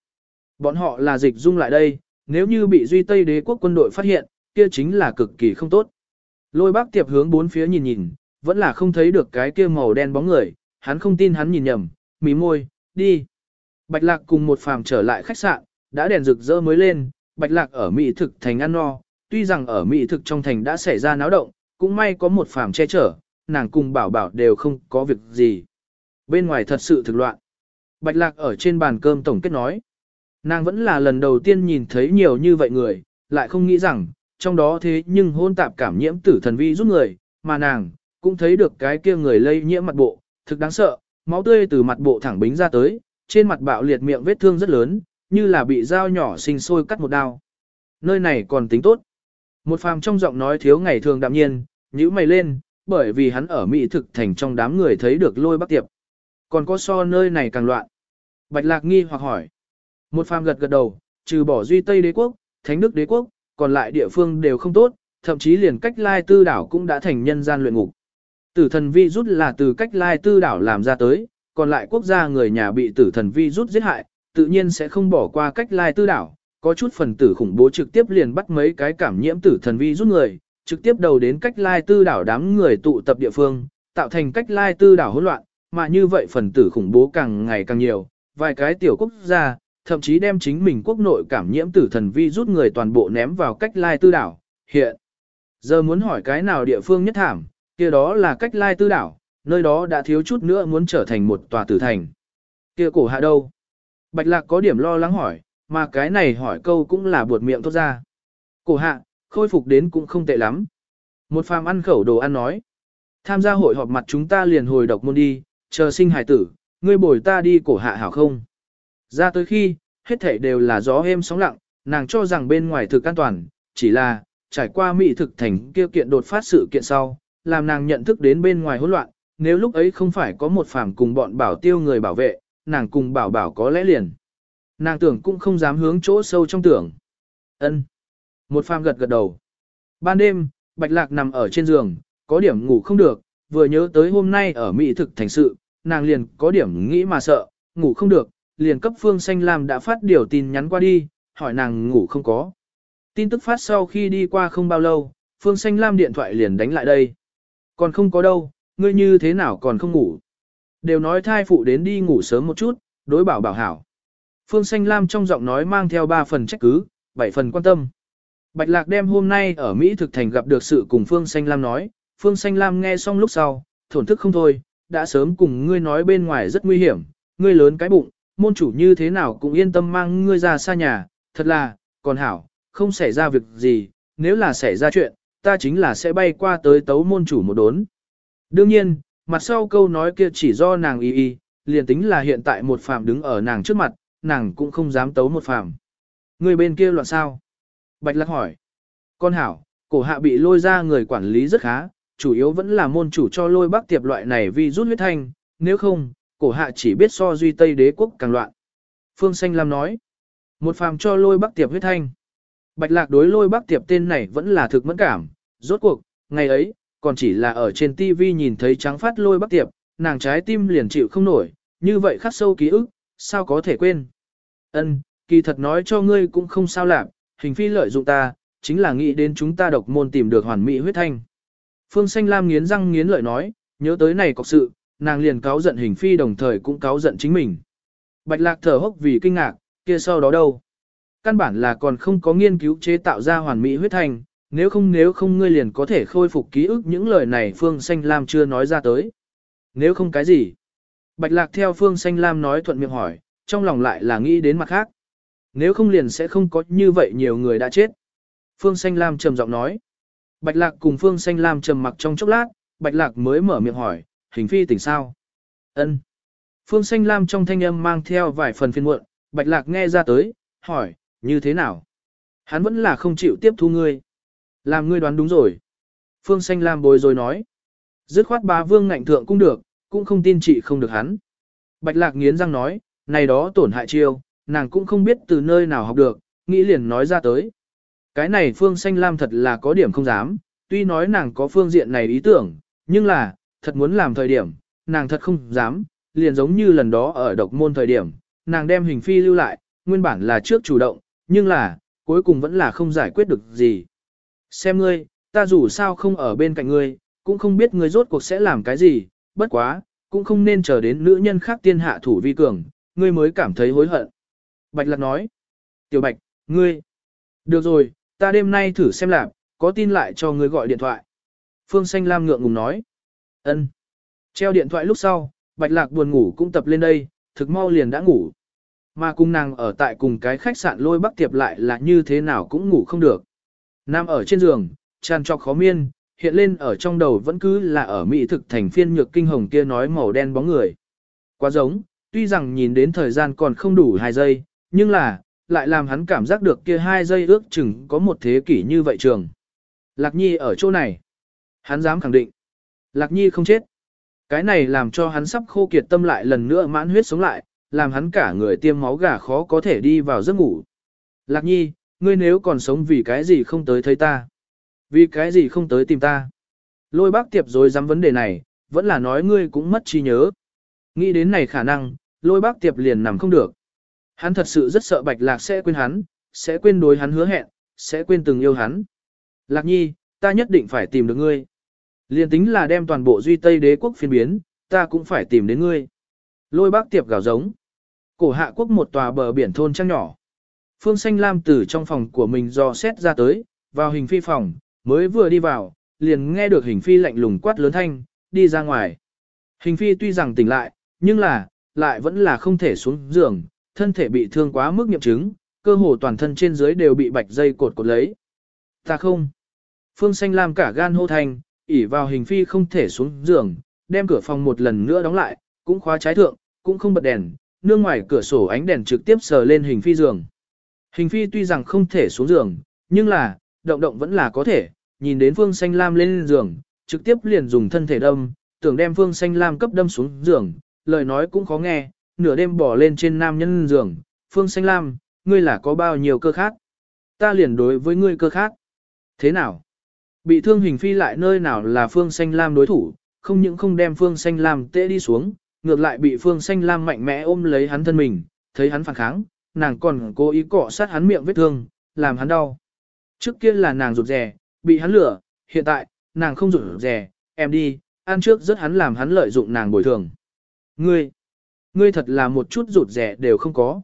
Bọn họ là dịch dung lại đây, nếu như bị duy Tây đế quốc quân đội phát hiện, kia chính là cực kỳ không tốt. Lôi bắc tiệp hướng bốn phía nhìn nhìn, vẫn là không thấy được cái kia màu đen bóng người, hắn không tin hắn nhìn nhầm, mí môi, đi. Bạch lạc cùng một phàm trở lại khách sạn, đã đèn rực rỡ mới lên, bạch lạc ở Mỹ thực thành ăn no, tuy rằng ở Mỹ thực trong thành đã xảy ra náo động, cũng may có một phàm che chở, nàng cùng bảo bảo đều không có việc gì. Bên ngoài thật sự thực loạn. Bạch lạc ở trên bàn cơm tổng kết nói. Nàng vẫn là lần đầu tiên nhìn thấy nhiều như vậy người, lại không nghĩ rằng, trong đó thế nhưng hôn tạp cảm nhiễm tử thần vi rút người, mà nàng, cũng thấy được cái kia người lây nhiễm mặt bộ, thực đáng sợ, máu tươi từ mặt bộ thẳng bính ra tới, trên mặt bạo liệt miệng vết thương rất lớn, như là bị dao nhỏ sinh sôi cắt một đao. Nơi này còn tính tốt. Một phàm trong giọng nói thiếu ngày thường đạm nhiên, nhíu mày lên, bởi vì hắn ở Mỹ thực thành trong đám người thấy được lôi bắc tiệp. Còn có so nơi này càng loạn. Bạch lạc nghi hoặc hỏi. Một phàm gật gật đầu, trừ bỏ duy Tây đế quốc, thánh đức đế quốc, còn lại địa phương đều không tốt, thậm chí liền cách lai tư đảo cũng đã thành nhân gian luyện ngục. Tử thần vi rút là từ cách lai tư đảo làm ra tới, còn lại quốc gia người nhà bị tử thần vi rút giết hại, tự nhiên sẽ không bỏ qua cách lai tư đảo. Có chút phần tử khủng bố trực tiếp liền bắt mấy cái cảm nhiễm tử thần vi rút người, trực tiếp đầu đến cách lai tư đảo đám người tụ tập địa phương, tạo thành cách lai tư đảo hỗn loạn, mà như vậy phần tử khủng bố càng ngày càng nhiều, vài cái tiểu quốc gia, thậm chí đem chính mình quốc nội cảm nhiễm tử thần vi rút người toàn bộ ném vào cách lai tư đảo. Hiện, giờ muốn hỏi cái nào địa phương nhất thảm, kia đó là cách lai tư đảo, nơi đó đã thiếu chút nữa muốn trở thành một tòa tử thành. Kia cổ hạ đâu? Bạch lạc có điểm lo lắng hỏi, mà cái này hỏi câu cũng là buột miệng thốt ra. Cổ hạ, khôi phục đến cũng không tệ lắm. Một phàm ăn khẩu đồ ăn nói. Tham gia hội họp mặt chúng ta liền hồi độc môn đi, chờ sinh hải tử, ngươi bồi ta đi cổ hạ hảo không? Ra tới khi, hết thảy đều là gió êm sóng lặng, nàng cho rằng bên ngoài thực an toàn, chỉ là, trải qua mỹ thực thành kia kiện đột phát sự kiện sau, làm nàng nhận thức đến bên ngoài hỗn loạn, nếu lúc ấy không phải có một phàm cùng bọn bảo tiêu người bảo vệ, nàng cùng bảo bảo có lẽ liền. Nàng tưởng cũng không dám hướng chỗ sâu trong tưởng. ân Một phàm gật gật đầu. Ban đêm, Bạch Lạc nằm ở trên giường, có điểm ngủ không được, vừa nhớ tới hôm nay ở Mỹ thực thành sự, nàng liền có điểm nghĩ mà sợ, ngủ không được, liền cấp Phương Xanh Lam đã phát điều tin nhắn qua đi, hỏi nàng ngủ không có. Tin tức phát sau khi đi qua không bao lâu, Phương Xanh Lam điện thoại liền đánh lại đây. Còn không có đâu, ngươi như thế nào còn không ngủ. Đều nói thai phụ đến đi ngủ sớm một chút, đối bảo bảo hảo. Phương Xanh Lam trong giọng nói mang theo 3 phần trách cứ, 7 phần quan tâm. Bạch Lạc đem hôm nay ở Mỹ thực thành gặp được sự cùng Phương Xanh Lam nói, Phương Xanh Lam nghe xong lúc sau, thổn thức không thôi, đã sớm cùng ngươi nói bên ngoài rất nguy hiểm, ngươi lớn cái bụng, môn chủ như thế nào cũng yên tâm mang ngươi ra xa nhà, thật là, còn hảo, không xảy ra việc gì, nếu là xảy ra chuyện, ta chính là sẽ bay qua tới tấu môn chủ một đốn. Đương nhiên, mặt sau câu nói kia chỉ do nàng y y, liền tính là hiện tại một phàm đứng ở nàng trước mặt, nàng cũng không dám tấu một phàm. Người bên kia loạn sao? Bạch Lạc hỏi. Con hảo, cổ hạ bị lôi ra người quản lý rất khá, chủ yếu vẫn là môn chủ cho lôi bắc tiệp loại này vì rút huyết thanh, nếu không, cổ hạ chỉ biết so duy Tây đế quốc càng loạn. Phương Xanh Lam nói. Một phàm cho lôi bắc tiệp huyết thanh. Bạch lạc đối lôi bắc tiệp tên này vẫn là thực mẫn cảm, rốt cuộc, ngày ấy, còn chỉ là ở trên TV nhìn thấy trắng phát lôi bắc tiệp, nàng trái tim liền chịu không nổi, như vậy khắc sâu ký ức, sao có thể quên. Ân, kỳ thật nói cho ngươi cũng không sao làm, hình phi lợi dụng ta, chính là nghĩ đến chúng ta độc môn tìm được hoàn mỹ huyết thanh. Phương Xanh Lam nghiến răng nghiến lợi nói, nhớ tới này cọc sự, nàng liền cáo giận hình phi đồng thời cũng cáo giận chính mình. Bạch lạc thở hốc vì kinh ngạc, kia sau đó đâu? Căn bản là còn không có nghiên cứu chế tạo ra hoàn mỹ huyết thành, nếu không nếu không ngươi liền có thể khôi phục ký ức những lời này Phương Xanh Lam chưa nói ra tới. Nếu không cái gì? Bạch Lạc theo Phương Xanh Lam nói thuận miệng hỏi, trong lòng lại là nghĩ đến mặt khác. Nếu không liền sẽ không có như vậy nhiều người đã chết. Phương Xanh Lam trầm giọng nói. Bạch Lạc cùng Phương Xanh Lam trầm mặc trong chốc lát, Bạch Lạc mới mở miệng hỏi, hình phi tỉnh sao? Ân. Phương Xanh Lam trong thanh âm mang theo vài phần phiền muộn, Bạch Lạc nghe ra tới, hỏi, như thế nào? Hắn vẫn là không chịu tiếp thu ngươi. Làm ngươi đoán đúng rồi. Phương Xanh Lam bối rồi nói. Dứt khoát bá vương ngạnh thượng cũng được, cũng không tin chị không được hắn. Bạch lạc nghiến răng nói, này đó tổn hại chiêu, nàng cũng không biết từ nơi nào học được, nghĩ liền nói ra tới. Cái này Phương Xanh Lam thật là có điểm không dám, tuy nói nàng có phương diện này ý tưởng, nhưng là, thật muốn làm thời điểm, nàng thật không dám, liền giống như lần đó ở độc môn thời điểm, nàng đem hình phi lưu lại, nguyên bản là trước chủ động, nhưng là, cuối cùng vẫn là không giải quyết được gì. Xem ngươi, ta dù sao không ở bên cạnh ngươi, cũng không biết ngươi rốt cuộc sẽ làm cái gì, bất quá, cũng không nên chờ đến nữ nhân khác tiên hạ thủ vi cường, ngươi mới cảm thấy hối hận. Bạch Lạc nói, Tiểu Bạch, ngươi, được rồi, ta đêm nay thử xem làm, có tin lại cho ngươi gọi điện thoại. Phương Xanh Lam ngượng ngùng nói, ân. Treo điện thoại lúc sau, Bạch Lạc buồn ngủ cũng tập lên đây, thực mau liền đã ngủ. Mà cung nàng ở tại cùng cái khách sạn lôi bắc tiệp lại là như thế nào cũng ngủ không được. Nam ở trên giường, tràn trọc khó miên, hiện lên ở trong đầu vẫn cứ là ở mỹ thực thành phiên nhược kinh hồng kia nói màu đen bóng người. Quá giống, tuy rằng nhìn đến thời gian còn không đủ 2 giây, nhưng là, lại làm hắn cảm giác được kia hai giây ước chừng có một thế kỷ như vậy trường. Lạc Nhi ở chỗ này. Hắn dám khẳng định. Lạc Nhi không chết. Cái này làm cho hắn sắp khô kiệt tâm lại lần nữa mãn huyết sống lại, làm hắn cả người tiêm máu gà khó có thể đi vào giấc ngủ. Lạc Nhi, ngươi nếu còn sống vì cái gì không tới thấy ta? Vì cái gì không tới tìm ta? Lôi bác tiệp rồi dám vấn đề này, vẫn là nói ngươi cũng mất trí nhớ. Nghĩ đến này khả năng, lôi bác tiệp liền nằm không được. Hắn thật sự rất sợ bạch lạc sẽ quên hắn, sẽ quên đối hắn hứa hẹn, sẽ quên từng yêu hắn. Lạc nhi, ta nhất định phải tìm được ngươi. Liên tính là đem toàn bộ duy tây đế quốc phiên biến, ta cũng phải tìm đến ngươi. Lôi bác tiệp gào giống. Cổ hạ quốc một tòa bờ biển thôn trăng nhỏ. Phương Xanh Lam từ trong phòng của mình dò xét ra tới, vào hình phi phòng, mới vừa đi vào, liền nghe được hình phi lạnh lùng quát lớn thanh, đi ra ngoài. Hình phi tuy rằng tỉnh lại, nhưng là, lại vẫn là không thể xuống giường, thân thể bị thương quá mức nghiệm chứng, cơ hồ toàn thân trên dưới đều bị bạch dây cột cột lấy. Ta không. Phương Xanh Lam cả gan hô thành ỉ vào hình phi không thể xuống giường, đem cửa phòng một lần nữa đóng lại, cũng khóa trái thượng, cũng không bật đèn, nương ngoài cửa sổ ánh đèn trực tiếp sờ lên hình phi giường. Hình phi tuy rằng không thể xuống giường, nhưng là, động động vẫn là có thể, nhìn đến Phương Xanh Lam lên giường, trực tiếp liền dùng thân thể đâm, tưởng đem Phương Xanh Lam cấp đâm xuống giường, lời nói cũng khó nghe, nửa đêm bỏ lên trên nam nhân giường, Phương Xanh Lam, ngươi là có bao nhiêu cơ khác? Ta liền đối với ngươi cơ khác. Thế nào? Bị thương hình phi lại nơi nào là Phương Xanh Lam đối thủ, không những không đem Phương Xanh Lam tệ đi xuống, ngược lại bị Phương Xanh Lam mạnh mẽ ôm lấy hắn thân mình, thấy hắn phản kháng, nàng còn cố ý cọ sát hắn miệng vết thương, làm hắn đau. Trước kia là nàng rụt rè, bị hắn lửa, hiện tại, nàng không rụt rè, em đi, ăn trước rất hắn làm hắn lợi dụng nàng bồi thường. Ngươi, ngươi thật là một chút rụt rẻ đều không có.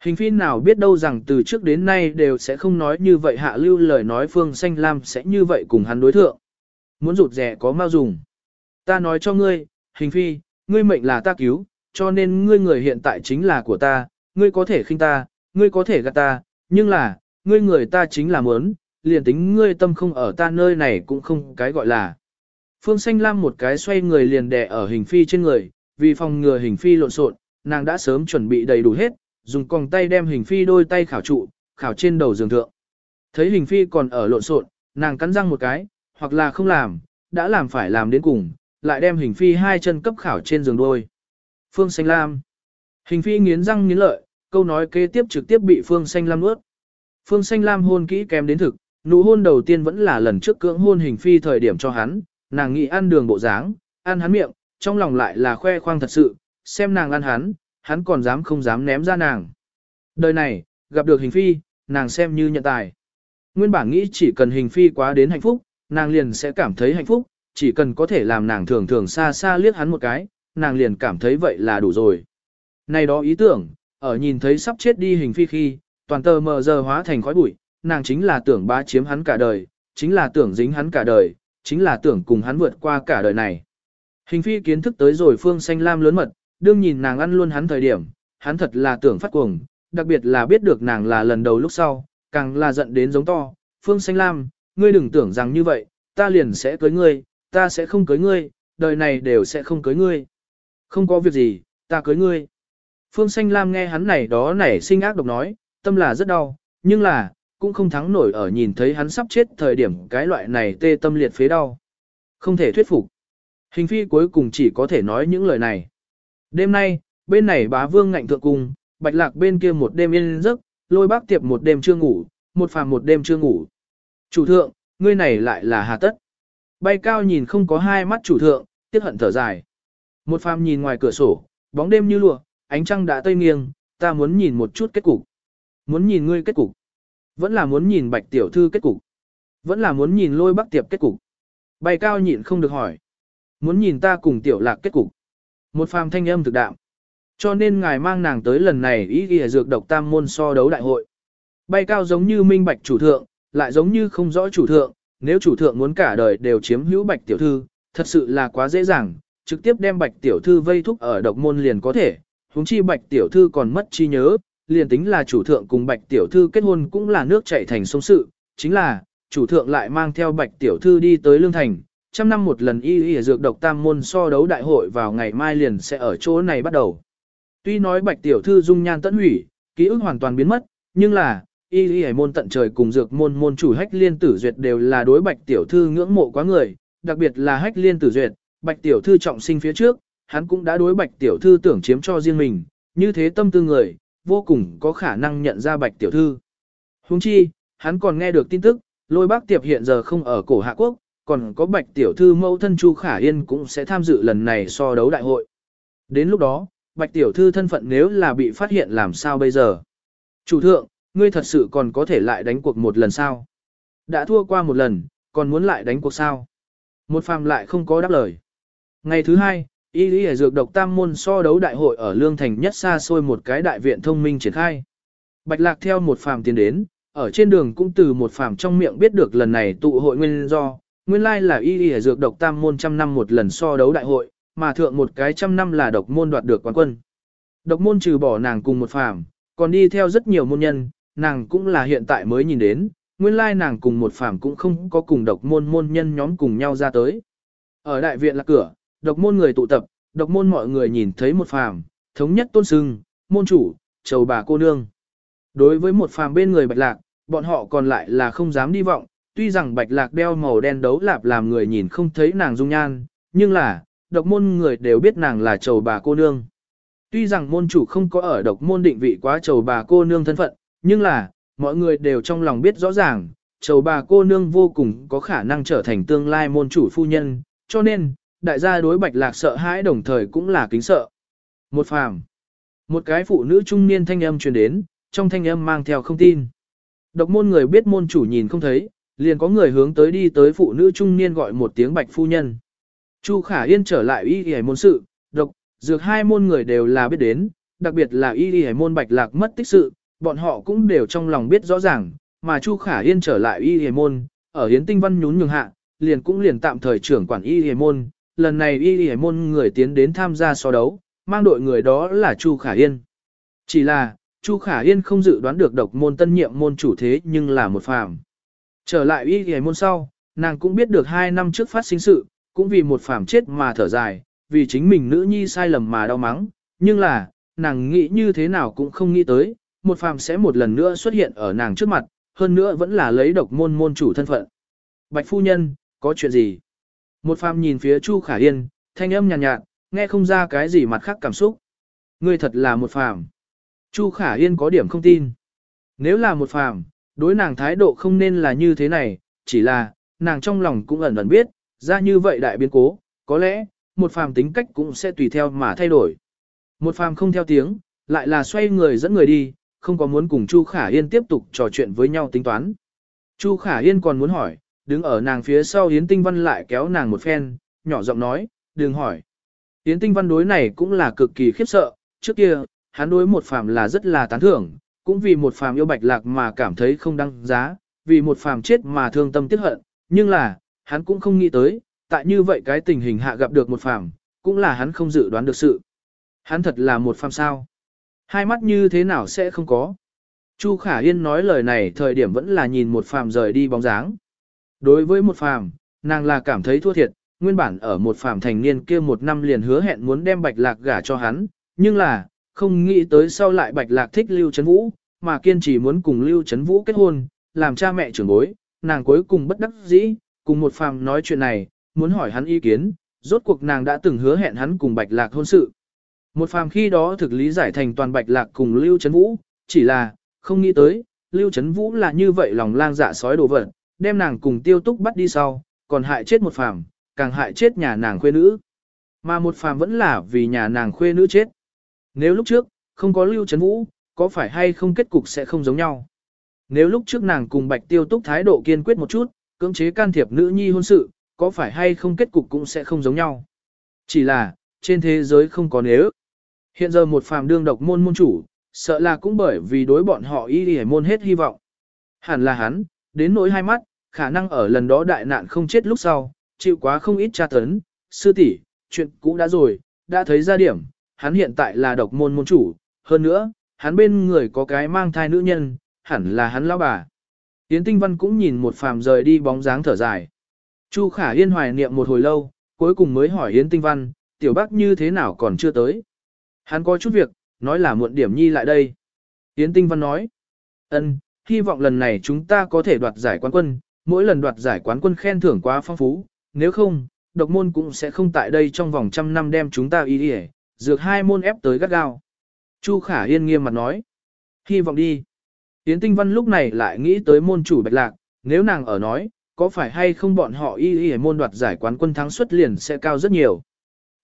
Hình phi nào biết đâu rằng từ trước đến nay đều sẽ không nói như vậy hạ lưu lời nói Phương Xanh Lam sẽ như vậy cùng hắn đối thượng. Muốn rụt rẻ có mau dùng. Ta nói cho ngươi, hình phi, ngươi mệnh là ta cứu, cho nên ngươi người hiện tại chính là của ta, ngươi có thể khinh ta, ngươi có thể gạt ta, nhưng là, ngươi người ta chính là muốn, liền tính ngươi tâm không ở ta nơi này cũng không cái gọi là. Phương Xanh Lam một cái xoay người liền đè ở hình phi trên người, vì phòng ngừa hình phi lộn xộn, nàng đã sớm chuẩn bị đầy đủ hết, dùng còng tay đem hình phi đôi tay khảo trụ, khảo trên đầu giường thượng. Thấy hình phi còn ở lộn xộn, nàng cắn răng một cái, hoặc là không làm, đã làm phải làm đến cùng, lại đem hình phi hai chân cấp khảo trên giường đôi. Phương Xanh Lam. Hình phi nghiến răng nghiến lợi, câu nói kế tiếp trực tiếp bị Phương Xanh Lam nuốt. Phương Xanh Lam hôn kỹ kém đến thực, nụ hôn đầu tiên vẫn là lần trước cưỡng hôn hình phi thời điểm cho hắn, nàng nghĩ ăn đường bộ dáng, ăn hắn miệng, trong lòng lại là khoe khoang thật sự, xem nàng ăn hắn, hắn còn dám không dám ném ra nàng. Đời này, gặp được hình phi, nàng xem như nhận tài. Nguyên bản nghĩ chỉ cần hình phi quá đến hạnh phúc, nàng liền sẽ cảm thấy hạnh phúc, chỉ cần có thể làm nàng thường thường xa xa liếc hắn một cái, nàng liền cảm thấy vậy là đủ rồi. Này đó ý tưởng, ở nhìn thấy sắp chết đi hình phi khi, toàn tờ mờ giờ hóa thành khói bụi, nàng chính là tưởng bá chiếm hắn cả đời, chính là tưởng dính hắn cả đời, chính là tưởng cùng hắn vượt qua cả đời này. Hình phi kiến thức tới rồi phương xanh lam lớn mật, đương nhìn nàng ăn luôn hắn thời điểm, hắn thật là tưởng phát cuồng, đặc biệt là biết được nàng là lần đầu lúc sau, càng là giận đến giống to, Phương Xanh Lam, ngươi đừng tưởng rằng như vậy, ta liền sẽ cưới ngươi, ta sẽ không cưới ngươi, đời này đều sẽ không cưới ngươi. Không có việc gì, ta cưới ngươi. Phương Xanh Lam nghe hắn này đó nảy sinh ác độc nói, tâm là rất đau, nhưng là, cũng không thắng nổi ở nhìn thấy hắn sắp chết thời điểm cái loại này tê tâm liệt phế đau. Không thể thuyết phục. Hình phi cuối cùng chỉ có thể nói những lời này. Đêm nay, bên này bá vương ngạnh thượng cung, bạch lạc bên kia một đêm yên giấc, lôi bác tiệp một đêm chưa ngủ, một phàm một đêm chưa ngủ. Chủ thượng, ngươi này lại là hà tất. Bay cao nhìn không có hai mắt chủ thượng, tiếc hận thở dài. Một phàm nhìn ngoài cửa sổ, bóng đêm như lụa, ánh trăng đã tây nghiêng, ta muốn nhìn một chút kết cục. Muốn nhìn ngươi kết cục. Vẫn là muốn nhìn bạch tiểu thư kết cục. Vẫn là muốn nhìn lôi bắc tiệp kết cục. Bay cao nhịn không được hỏi. Muốn nhìn ta cùng tiểu lạc kết cục. Một phàm thanh âm thực đạo. Cho nên ngài mang nàng tới lần này ý ghi dược độc tam môn so đấu đại hội. Bay cao giống như minh bạch chủ thượng, lại giống như không rõ chủ thượng, nếu chủ thượng muốn cả đời đều chiếm hữu bạch tiểu thư, thật sự là quá dễ dàng, trực tiếp đem bạch tiểu thư vây thúc ở độc môn liền có thể, huống chi bạch tiểu thư còn mất chi nhớ, liền tính là chủ thượng cùng bạch tiểu thư kết hôn cũng là nước chảy thành sông sự, chính là, chủ thượng lại mang theo bạch tiểu thư đi tới lương thành, trăm năm một lần y y dược độc tam môn so đấu đại hội vào ngày mai liền sẽ ở chỗ này bắt đầu. Tuy nói bạch tiểu thư dung nhan tận hủy, ký ức hoàn toàn biến mất, nhưng là, y y môn tận trời cùng dược môn môn chủ hách liên tử duyệt đều là đối bạch tiểu thư ngưỡng mộ quá người, đặc biệt là hách liên tử duyệt, bạch tiểu thư trọng sinh phía trước, hắn cũng đã đối bạch tiểu thư tưởng chiếm cho riêng mình, như thế tâm tư người, vô cùng có khả năng nhận ra bạch tiểu thư. Huống chi, hắn còn nghe được tin tức, lôi bác tiệp hiện giờ không ở cổ hạ quốc, còn có bạch tiểu thư mẫu thân Chu Khả Yên cũng sẽ tham dự lần này so đấu đại hội. Đến lúc đó, bạch tiểu thư thân phận nếu là bị phát hiện làm sao bây giờ? Chủ thượng, ngươi thật sự còn có thể lại đánh cuộc một lần sao? Đã thua qua một lần, còn muốn lại đánh cuộc sao? Một phàm lại không có đáp lời. Ngày thứ hai, y lý dược độc tam môn so đấu đại hội ở Lương Thành nhất xa xôi một cái đại viện thông minh triển khai. Bạch lạc theo một phàm tiến đến, ở trên đường cũng từ một phàm trong miệng biết được lần này tụ hội nguyên do, nguyên lai là y y dược độc tam môn trăm năm một lần so đấu đại hội, mà thượng một cái trăm năm là độc môn đoạt được quán quân. Độc môn trừ bỏ nàng cùng một phàm, còn đi theo rất nhiều môn nhân, nàng cũng là hiện tại mới nhìn đến, nguyên lai nàng cùng một phàm cũng không có cùng độc môn môn nhân nhóm cùng nhau ra tới. Ở đại viện là cửa, độc môn người tụ tập, độc môn mọi người nhìn thấy một phàm, thống nhất tôn sưng, môn chủ, chầu bà cô nương. Đối với một phàm bên người bạch lạc, bọn họ còn lại là không dám đi vọng, tuy rằng bạch lạc đeo màu đen đấu lạp làm người nhìn không thấy nàng dung nhan, nhưng là, độc môn người đều biết nàng là chầu bà cô nương. Tuy rằng môn chủ không có ở độc môn định vị quá chầu bà cô nương thân phận, nhưng là, mọi người đều trong lòng biết rõ ràng, chầu bà cô nương vô cùng có khả năng trở thành tương lai môn chủ phu nhân, cho nên, đại gia đối bạch lạc sợ hãi đồng thời cũng là kính sợ. Một phàm. Một cái phụ nữ trung niên thanh âm truyền đến, trong thanh âm mang theo không tin. Độc môn người biết môn chủ nhìn không thấy, liền có người hướng tới đi tới phụ nữ trung niên gọi một tiếng bạch phu nhân. Chu Khả Yên trở lại y y môn sự, độc, dược hai môn người đều là biết đến, đặc biệt là y y môn bạch lạc mất tích sự, bọn họ cũng đều trong lòng biết rõ ràng, mà Chu Khả Yên trở lại y y môn, ở hiến tinh văn nhún nhường hạ, liền cũng liền tạm thời trưởng quản y y môn, lần này y y môn người tiến đến tham gia so đấu, mang đội người đó là Chu Khả Yên. Chỉ là, Chu Khả Yên không dự đoán được độc môn tân nhiệm môn chủ thế nhưng là một phàm. Trở lại y y môn sau, nàng cũng biết được hai năm trước phát sinh sự, cũng vì một phàm chết mà thở dài, vì chính mình nữ nhi sai lầm mà đau mắng, nhưng là, nàng nghĩ như thế nào cũng không nghĩ tới, một phàm sẽ một lần nữa xuất hiện ở nàng trước mặt, hơn nữa vẫn là lấy độc môn môn chủ thân phận. Bạch phu nhân, có chuyện gì? Một phàm nhìn phía Chu Khả Yên, thanh âm nhàn nhạt, nhạt, nghe không ra cái gì mặt khác cảm xúc. Ngươi thật là một phàm. Chu Khả Yên có điểm không tin. Nếu là một phàm, đối nàng thái độ không nên là như thế này, chỉ là, nàng trong lòng cũng ẩn ẩn biết, ra như vậy đại biến cố, có lẽ, một phàm tính cách cũng sẽ tùy theo mà thay đổi. Một phàm không theo tiếng, lại là xoay người dẫn người đi, không có muốn cùng Chu Khả Yên tiếp tục trò chuyện với nhau tính toán. Chu Khả Yên còn muốn hỏi, đứng ở nàng phía sau Yến Tinh Văn lại kéo nàng một phen, nhỏ giọng nói, đừng hỏi. Yến Tinh Văn đối này cũng là cực kỳ khiếp sợ, trước kia, hắn đối một phàm là rất là tán thưởng, cũng vì một phàm yêu bạch lạc mà cảm thấy không đăng giá, vì một phàm chết mà thương tâm tiếc hận, nhưng là, hắn cũng không nghĩ tới, tại như vậy cái tình hình hạ gặp được một phàm, cũng là hắn không dự đoán được sự. Hắn thật là một phàm sao. Hai mắt như thế nào sẽ không có. Chu Khả Yên nói lời này thời điểm vẫn là nhìn một phàm rời đi bóng dáng. Đối với một phàm, nàng là cảm thấy thua thiệt, nguyên bản ở một phàm thành niên kia một năm liền hứa hẹn muốn đem bạch lạc gả cho hắn, nhưng là, không nghĩ tới sau lại bạch lạc thích Lưu Trấn Vũ, mà kiên trì muốn cùng Lưu Trấn Vũ kết hôn, làm cha mẹ trưởng bối, nàng cuối cùng bất đắc dĩ, cùng một phàm nói chuyện này, muốn hỏi hắn ý kiến, rốt cuộc nàng đã từng hứa hẹn hắn cùng bạch lạc hôn sự. Một phàm khi đó thực lý giải thành toàn bạch lạc cùng Lưu Trấn Vũ, chỉ là, không nghĩ tới, Lưu Trấn Vũ là như vậy lòng lang dạ sói đồ vật, đem nàng cùng tiêu túc bắt đi sau, còn hại chết một phàm, càng hại chết nhà nàng khuê nữ. Mà một phàm vẫn là vì nhà nàng khuê nữ chết. Nếu lúc trước, không có Lưu Trấn Vũ, có phải hay không kết cục sẽ không giống nhau. Nếu lúc trước nàng cùng Bạch Tiêu Túc thái độ kiên quyết một chút, cưỡng chế can thiệp nữ nhi hôn sự, có phải hay không kết cục cũng sẽ không giống nhau. Chỉ là, trên thế giới không có nếu. Hiện giờ một phàm đương độc môn môn chủ, sợ là cũng bởi vì đối bọn họ y y môn hết hy vọng. Hẳn là hắn, đến nỗi hai mắt, khả năng ở lần đó đại nạn không chết lúc sau, chịu quá không ít tra tấn, sư tỷ, chuyện cũ đã rồi, đã thấy ra điểm, hắn hiện tại là độc môn môn chủ, hơn nữa, hắn bên người có cái mang thai nữ nhân, hẳn là hắn lão bà. Yến Tinh Văn cũng nhìn một phàm rời đi bóng dáng thở dài. Chu Khả Yên hoài niệm một hồi lâu, cuối cùng mới hỏi Yến Tinh Văn, tiểu bác như thế nào còn chưa tới. Hắn có chút việc, nói là muộn điểm nhi lại đây. Yến Tinh Văn nói, ân, hy vọng lần này chúng ta có thể đoạt giải quán quân, mỗi lần đoạt giải quán quân khen thưởng quá phong phú, nếu không, độc môn cũng sẽ không tại đây trong vòng trăm năm đem chúng ta y đi dược hai môn ép tới gắt gao. Chu Khả Yên nghiêm mặt nói, hy vọng đi. Yến Tinh Văn lúc này lại nghĩ tới môn chủ Bạch Lạc, nếu nàng ở nói, có phải hay không bọn họ y y môn đoạt giải quán quân thắng xuất liền sẽ cao rất nhiều.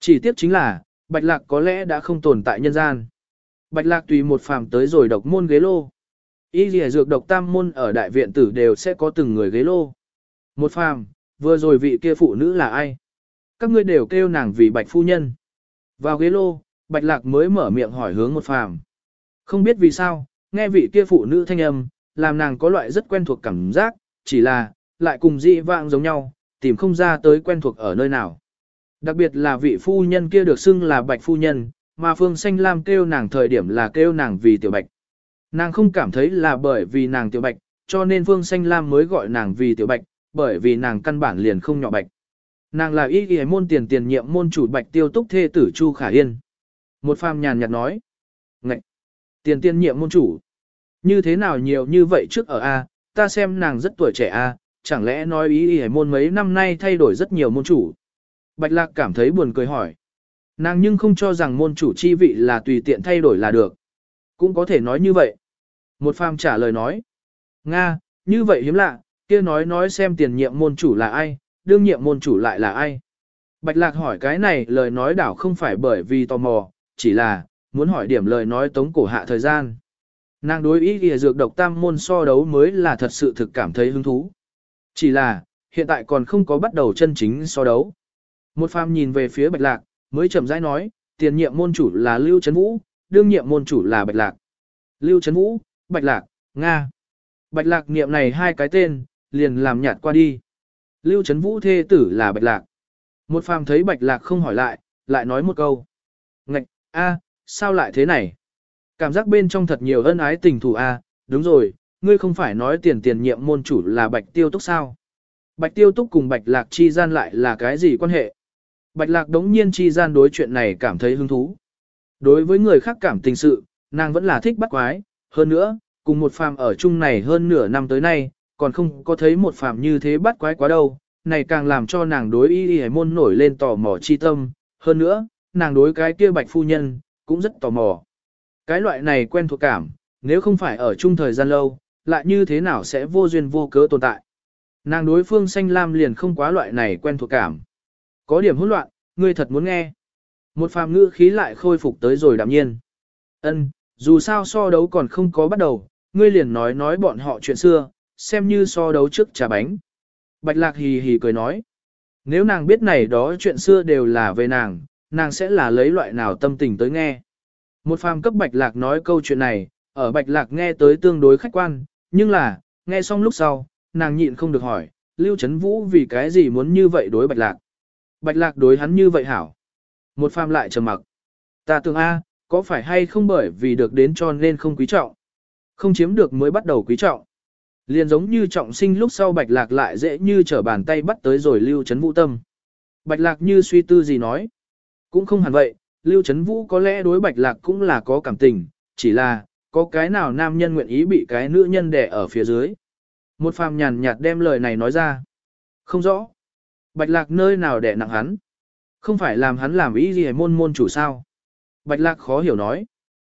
Chỉ tiếc chính là, Bạch Lạc có lẽ đã không tồn tại nhân gian. Bạch Lạc tùy một phàm tới rồi độc môn ghế lô. Y y dược độc tam môn ở đại viện tử đều sẽ có từng người ghế lô. Một phàm, vừa rồi vị kia phụ nữ là ai? Các ngươi đều kêu nàng vì bạch phu nhân. Vào ghế lô, bạch lạc mới mở miệng hỏi hướng một phàm. Không biết vì sao, nghe vị kia phụ nữ thanh âm, làm nàng có loại rất quen thuộc cảm giác, chỉ là, lại cùng dị vạng giống nhau, tìm không ra tới quen thuộc ở nơi nào. Đặc biệt là vị phu nhân kia được xưng là bạch phu nhân, mà Phương Xanh Lam kêu nàng thời điểm là kêu nàng vì tiểu bạch. Nàng không cảm thấy là bởi vì nàng tiểu bạch, cho nên Phương Xanh Lam mới gọi nàng vì tiểu bạch, bởi vì nàng căn bản liền không nhỏ bạch. Nàng là y y môn tiền tiền nhiệm môn chủ bạch tiêu túc thê tử Chu Khả Yên. Một phàm nhàn nhạt nói. Ngậy! Tiền tiền nhiệm môn chủ. Như thế nào nhiều như vậy trước ở A, ta xem nàng rất tuổi trẻ A, chẳng lẽ nói ý y môn mấy năm nay thay đổi rất nhiều môn chủ. Bạch Lạc cảm thấy buồn cười hỏi. Nàng nhưng không cho rằng môn chủ chi vị là tùy tiện thay đổi là được. Cũng có thể nói như vậy. Một phàm trả lời nói. Nga, như vậy hiếm lạ, kia nói nói xem tiền nhiệm môn chủ là ai, đương nhiệm môn chủ lại là ai. Bạch Lạc hỏi cái này lời nói đảo không phải bởi vì tò mò, chỉ là, muốn hỏi điểm lời nói tống cổ hạ thời gian. Nàng đối ý ghi dược độc tam môn so đấu mới là thật sự thực cảm thấy hứng thú. Chỉ là, hiện tại còn không có bắt đầu chân chính so đấu. Một phàm nhìn về phía Bạch Lạc, mới chậm rãi nói, tiền nhiệm môn chủ là Lưu Trấn Vũ, đương nhiệm môn chủ là Bạch Lạc. Lưu Trấn Vũ, Bạch Lạc, Nga. Bạch Lạc niệm này hai cái tên, liền làm nhạt qua đi. Lưu Trấn Vũ thê tử là Bạch Lạc. Một phàm thấy Bạch Lạc không hỏi lại, lại nói một câu. Ngạch, a, sao lại thế này? Cảm giác bên trong thật nhiều ân ái tình thù a, đúng rồi, ngươi không phải nói tiền tiền nhiệm môn chủ là Bạch Tiêu Túc sao? Bạch Tiêu Túc cùng Bạch Lạc chi gian lại là cái gì quan hệ? Bạch Lạc đống nhiên chi gian đối chuyện này cảm thấy hứng thú. Đối với người khác cảm tình sự, nàng vẫn là thích bắt quái, hơn nữa, cùng một phàm ở chung này hơn nửa năm tới nay, còn không có thấy một phàm như thế bắt quái quá đâu, này càng làm cho nàng đối y y môn nổi lên tò mò chi tâm, hơn nữa, nàng đối cái kia bạch phu nhân, cũng rất tò mò. Cái loại này quen thuộc cảm, nếu không phải ở chung thời gian lâu, lại như thế nào sẽ vô duyên vô cớ tồn tại. Nàng đối phương xanh lam liền không quá loại này quen thuộc cảm. Có điểm hỗn loạn, ngươi thật muốn nghe. Một phàm ngữ khí lại khôi phục tới rồi đạm nhiên. Ân, dù sao so đấu còn không có bắt đầu, ngươi liền nói nói bọn họ chuyện xưa, xem như so đấu trước trà bánh. Bạch lạc hì hì cười nói. Nếu nàng biết này đó chuyện xưa đều là về nàng, nàng sẽ là lấy loại nào tâm tình tới nghe. Một phàm cấp bạch lạc nói câu chuyện này, ở bạch lạc nghe tới tương đối khách quan, nhưng là, nghe xong lúc sau, nàng nhịn không được hỏi, Lưu Trấn Vũ vì cái gì muốn như vậy đối bạch lạc. Bạch lạc đối hắn như vậy hảo. Một phàm lại trầm mặc. Ta tưởng A, có phải hay không bởi vì được đến cho nên không quý trọng. Không chiếm được mới bắt đầu quý trọng. Liền giống như trọng sinh lúc sau bạch lạc lại dễ như trở bàn tay bắt tới rồi lưu chấn vũ tâm. Bạch lạc như suy tư gì nói. Cũng không hẳn vậy, lưu chấn vũ có lẽ đối bạch lạc cũng là có cảm tình, chỉ là, có cái nào nam nhân nguyện ý bị cái nữ nhân đẻ ở phía dưới. Một phàm nhàn nhạt đem lời này nói ra. Không rõ. Bạch lạc nơi nào đẻ nặng hắn. Không phải làm hắn làm ý gì môn môn chủ sao. Bạch Lạc khó hiểu nói.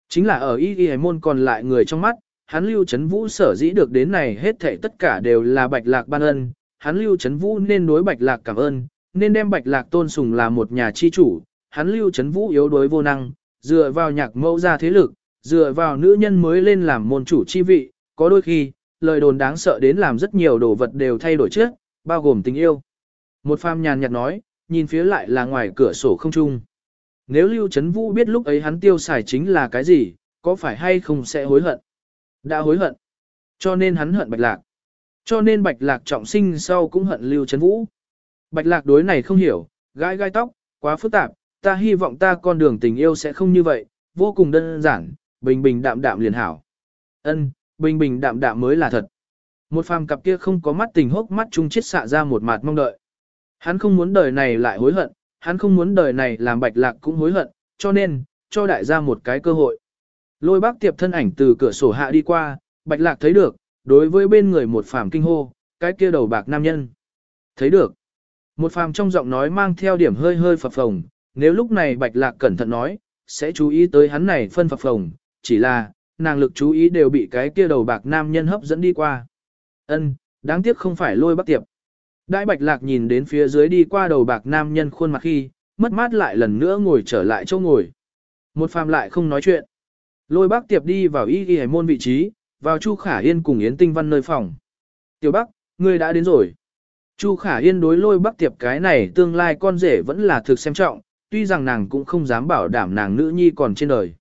Chính là ở y y môn còn lại người trong mắt, hắn lưu chấn vũ sở dĩ được đến này hết thảy tất cả đều là Bạch Lạc ban ân, hắn lưu chấn vũ nên đối Bạch Lạc cảm ơn, nên đem Bạch Lạc tôn sùng là một nhà chi chủ, hắn lưu chấn vũ yếu đối vô năng, dựa vào nhạc mẫu ra thế lực, dựa vào nữ nhân mới lên làm môn chủ chi vị, có đôi khi, lời đồn đáng sợ đến làm rất nhiều đồ vật đều thay đổi trước, bao gồm tình yêu. Một phàm nhàn nhạt nói, nhìn phía lại là ngoài cửa sổ không trung. Nếu Lưu Trấn Vũ biết lúc ấy hắn tiêu xài chính là cái gì, có phải hay không sẽ hối hận? Đã hối hận. Cho nên hắn hận Bạch Lạc. Cho nên Bạch Lạc trọng sinh sau cũng hận Lưu Trấn Vũ. Bạch Lạc đối này không hiểu, gai gai tóc, quá phức tạp, ta hy vọng ta con đường tình yêu sẽ không như vậy, vô cùng đơn giản, bình bình đạm đạm liền hảo. Ân, bình bình đạm đạm mới là thật. Một phàm cặp kia không có mắt tình hốc mắt chung chết xạ ra một mặt mong đợi. Hắn không muốn đời này lại hối hận, hắn không muốn đời này làm bạch lạc cũng hối hận, cho nên, cho đại gia một cái cơ hội. Lôi bác tiệp thân ảnh từ cửa sổ hạ đi qua, bạch lạc thấy được, đối với bên người một phàm kinh hô, cái kia đầu bạc nam nhân. Thấy được. Một phàm trong giọng nói mang theo điểm hơi hơi phập phồng, nếu lúc này bạch lạc cẩn thận nói, sẽ chú ý tới hắn này phân phập phồng, chỉ là, nàng lực chú ý đều bị cái kia đầu bạc nam nhân hấp dẫn đi qua. Ân, đáng tiếc không phải lôi bác tiệp. Đại bạch lạc nhìn đến phía dưới đi qua đầu bạc nam nhân khuôn mặt khi, mất mát lại lần nữa ngồi trở lại chỗ ngồi. Một phàm lại không nói chuyện. Lôi bác tiệp đi vào y ghi môn vị trí, vào Chu Khả Yên cùng Yến Tinh Văn nơi phòng. Tiểu Bắc, ngươi đã đến rồi. Chu Khả Yên đối lôi bác tiệp cái này tương lai con rể vẫn là thực xem trọng, tuy rằng nàng cũng không dám bảo đảm nàng nữ nhi còn trên đời.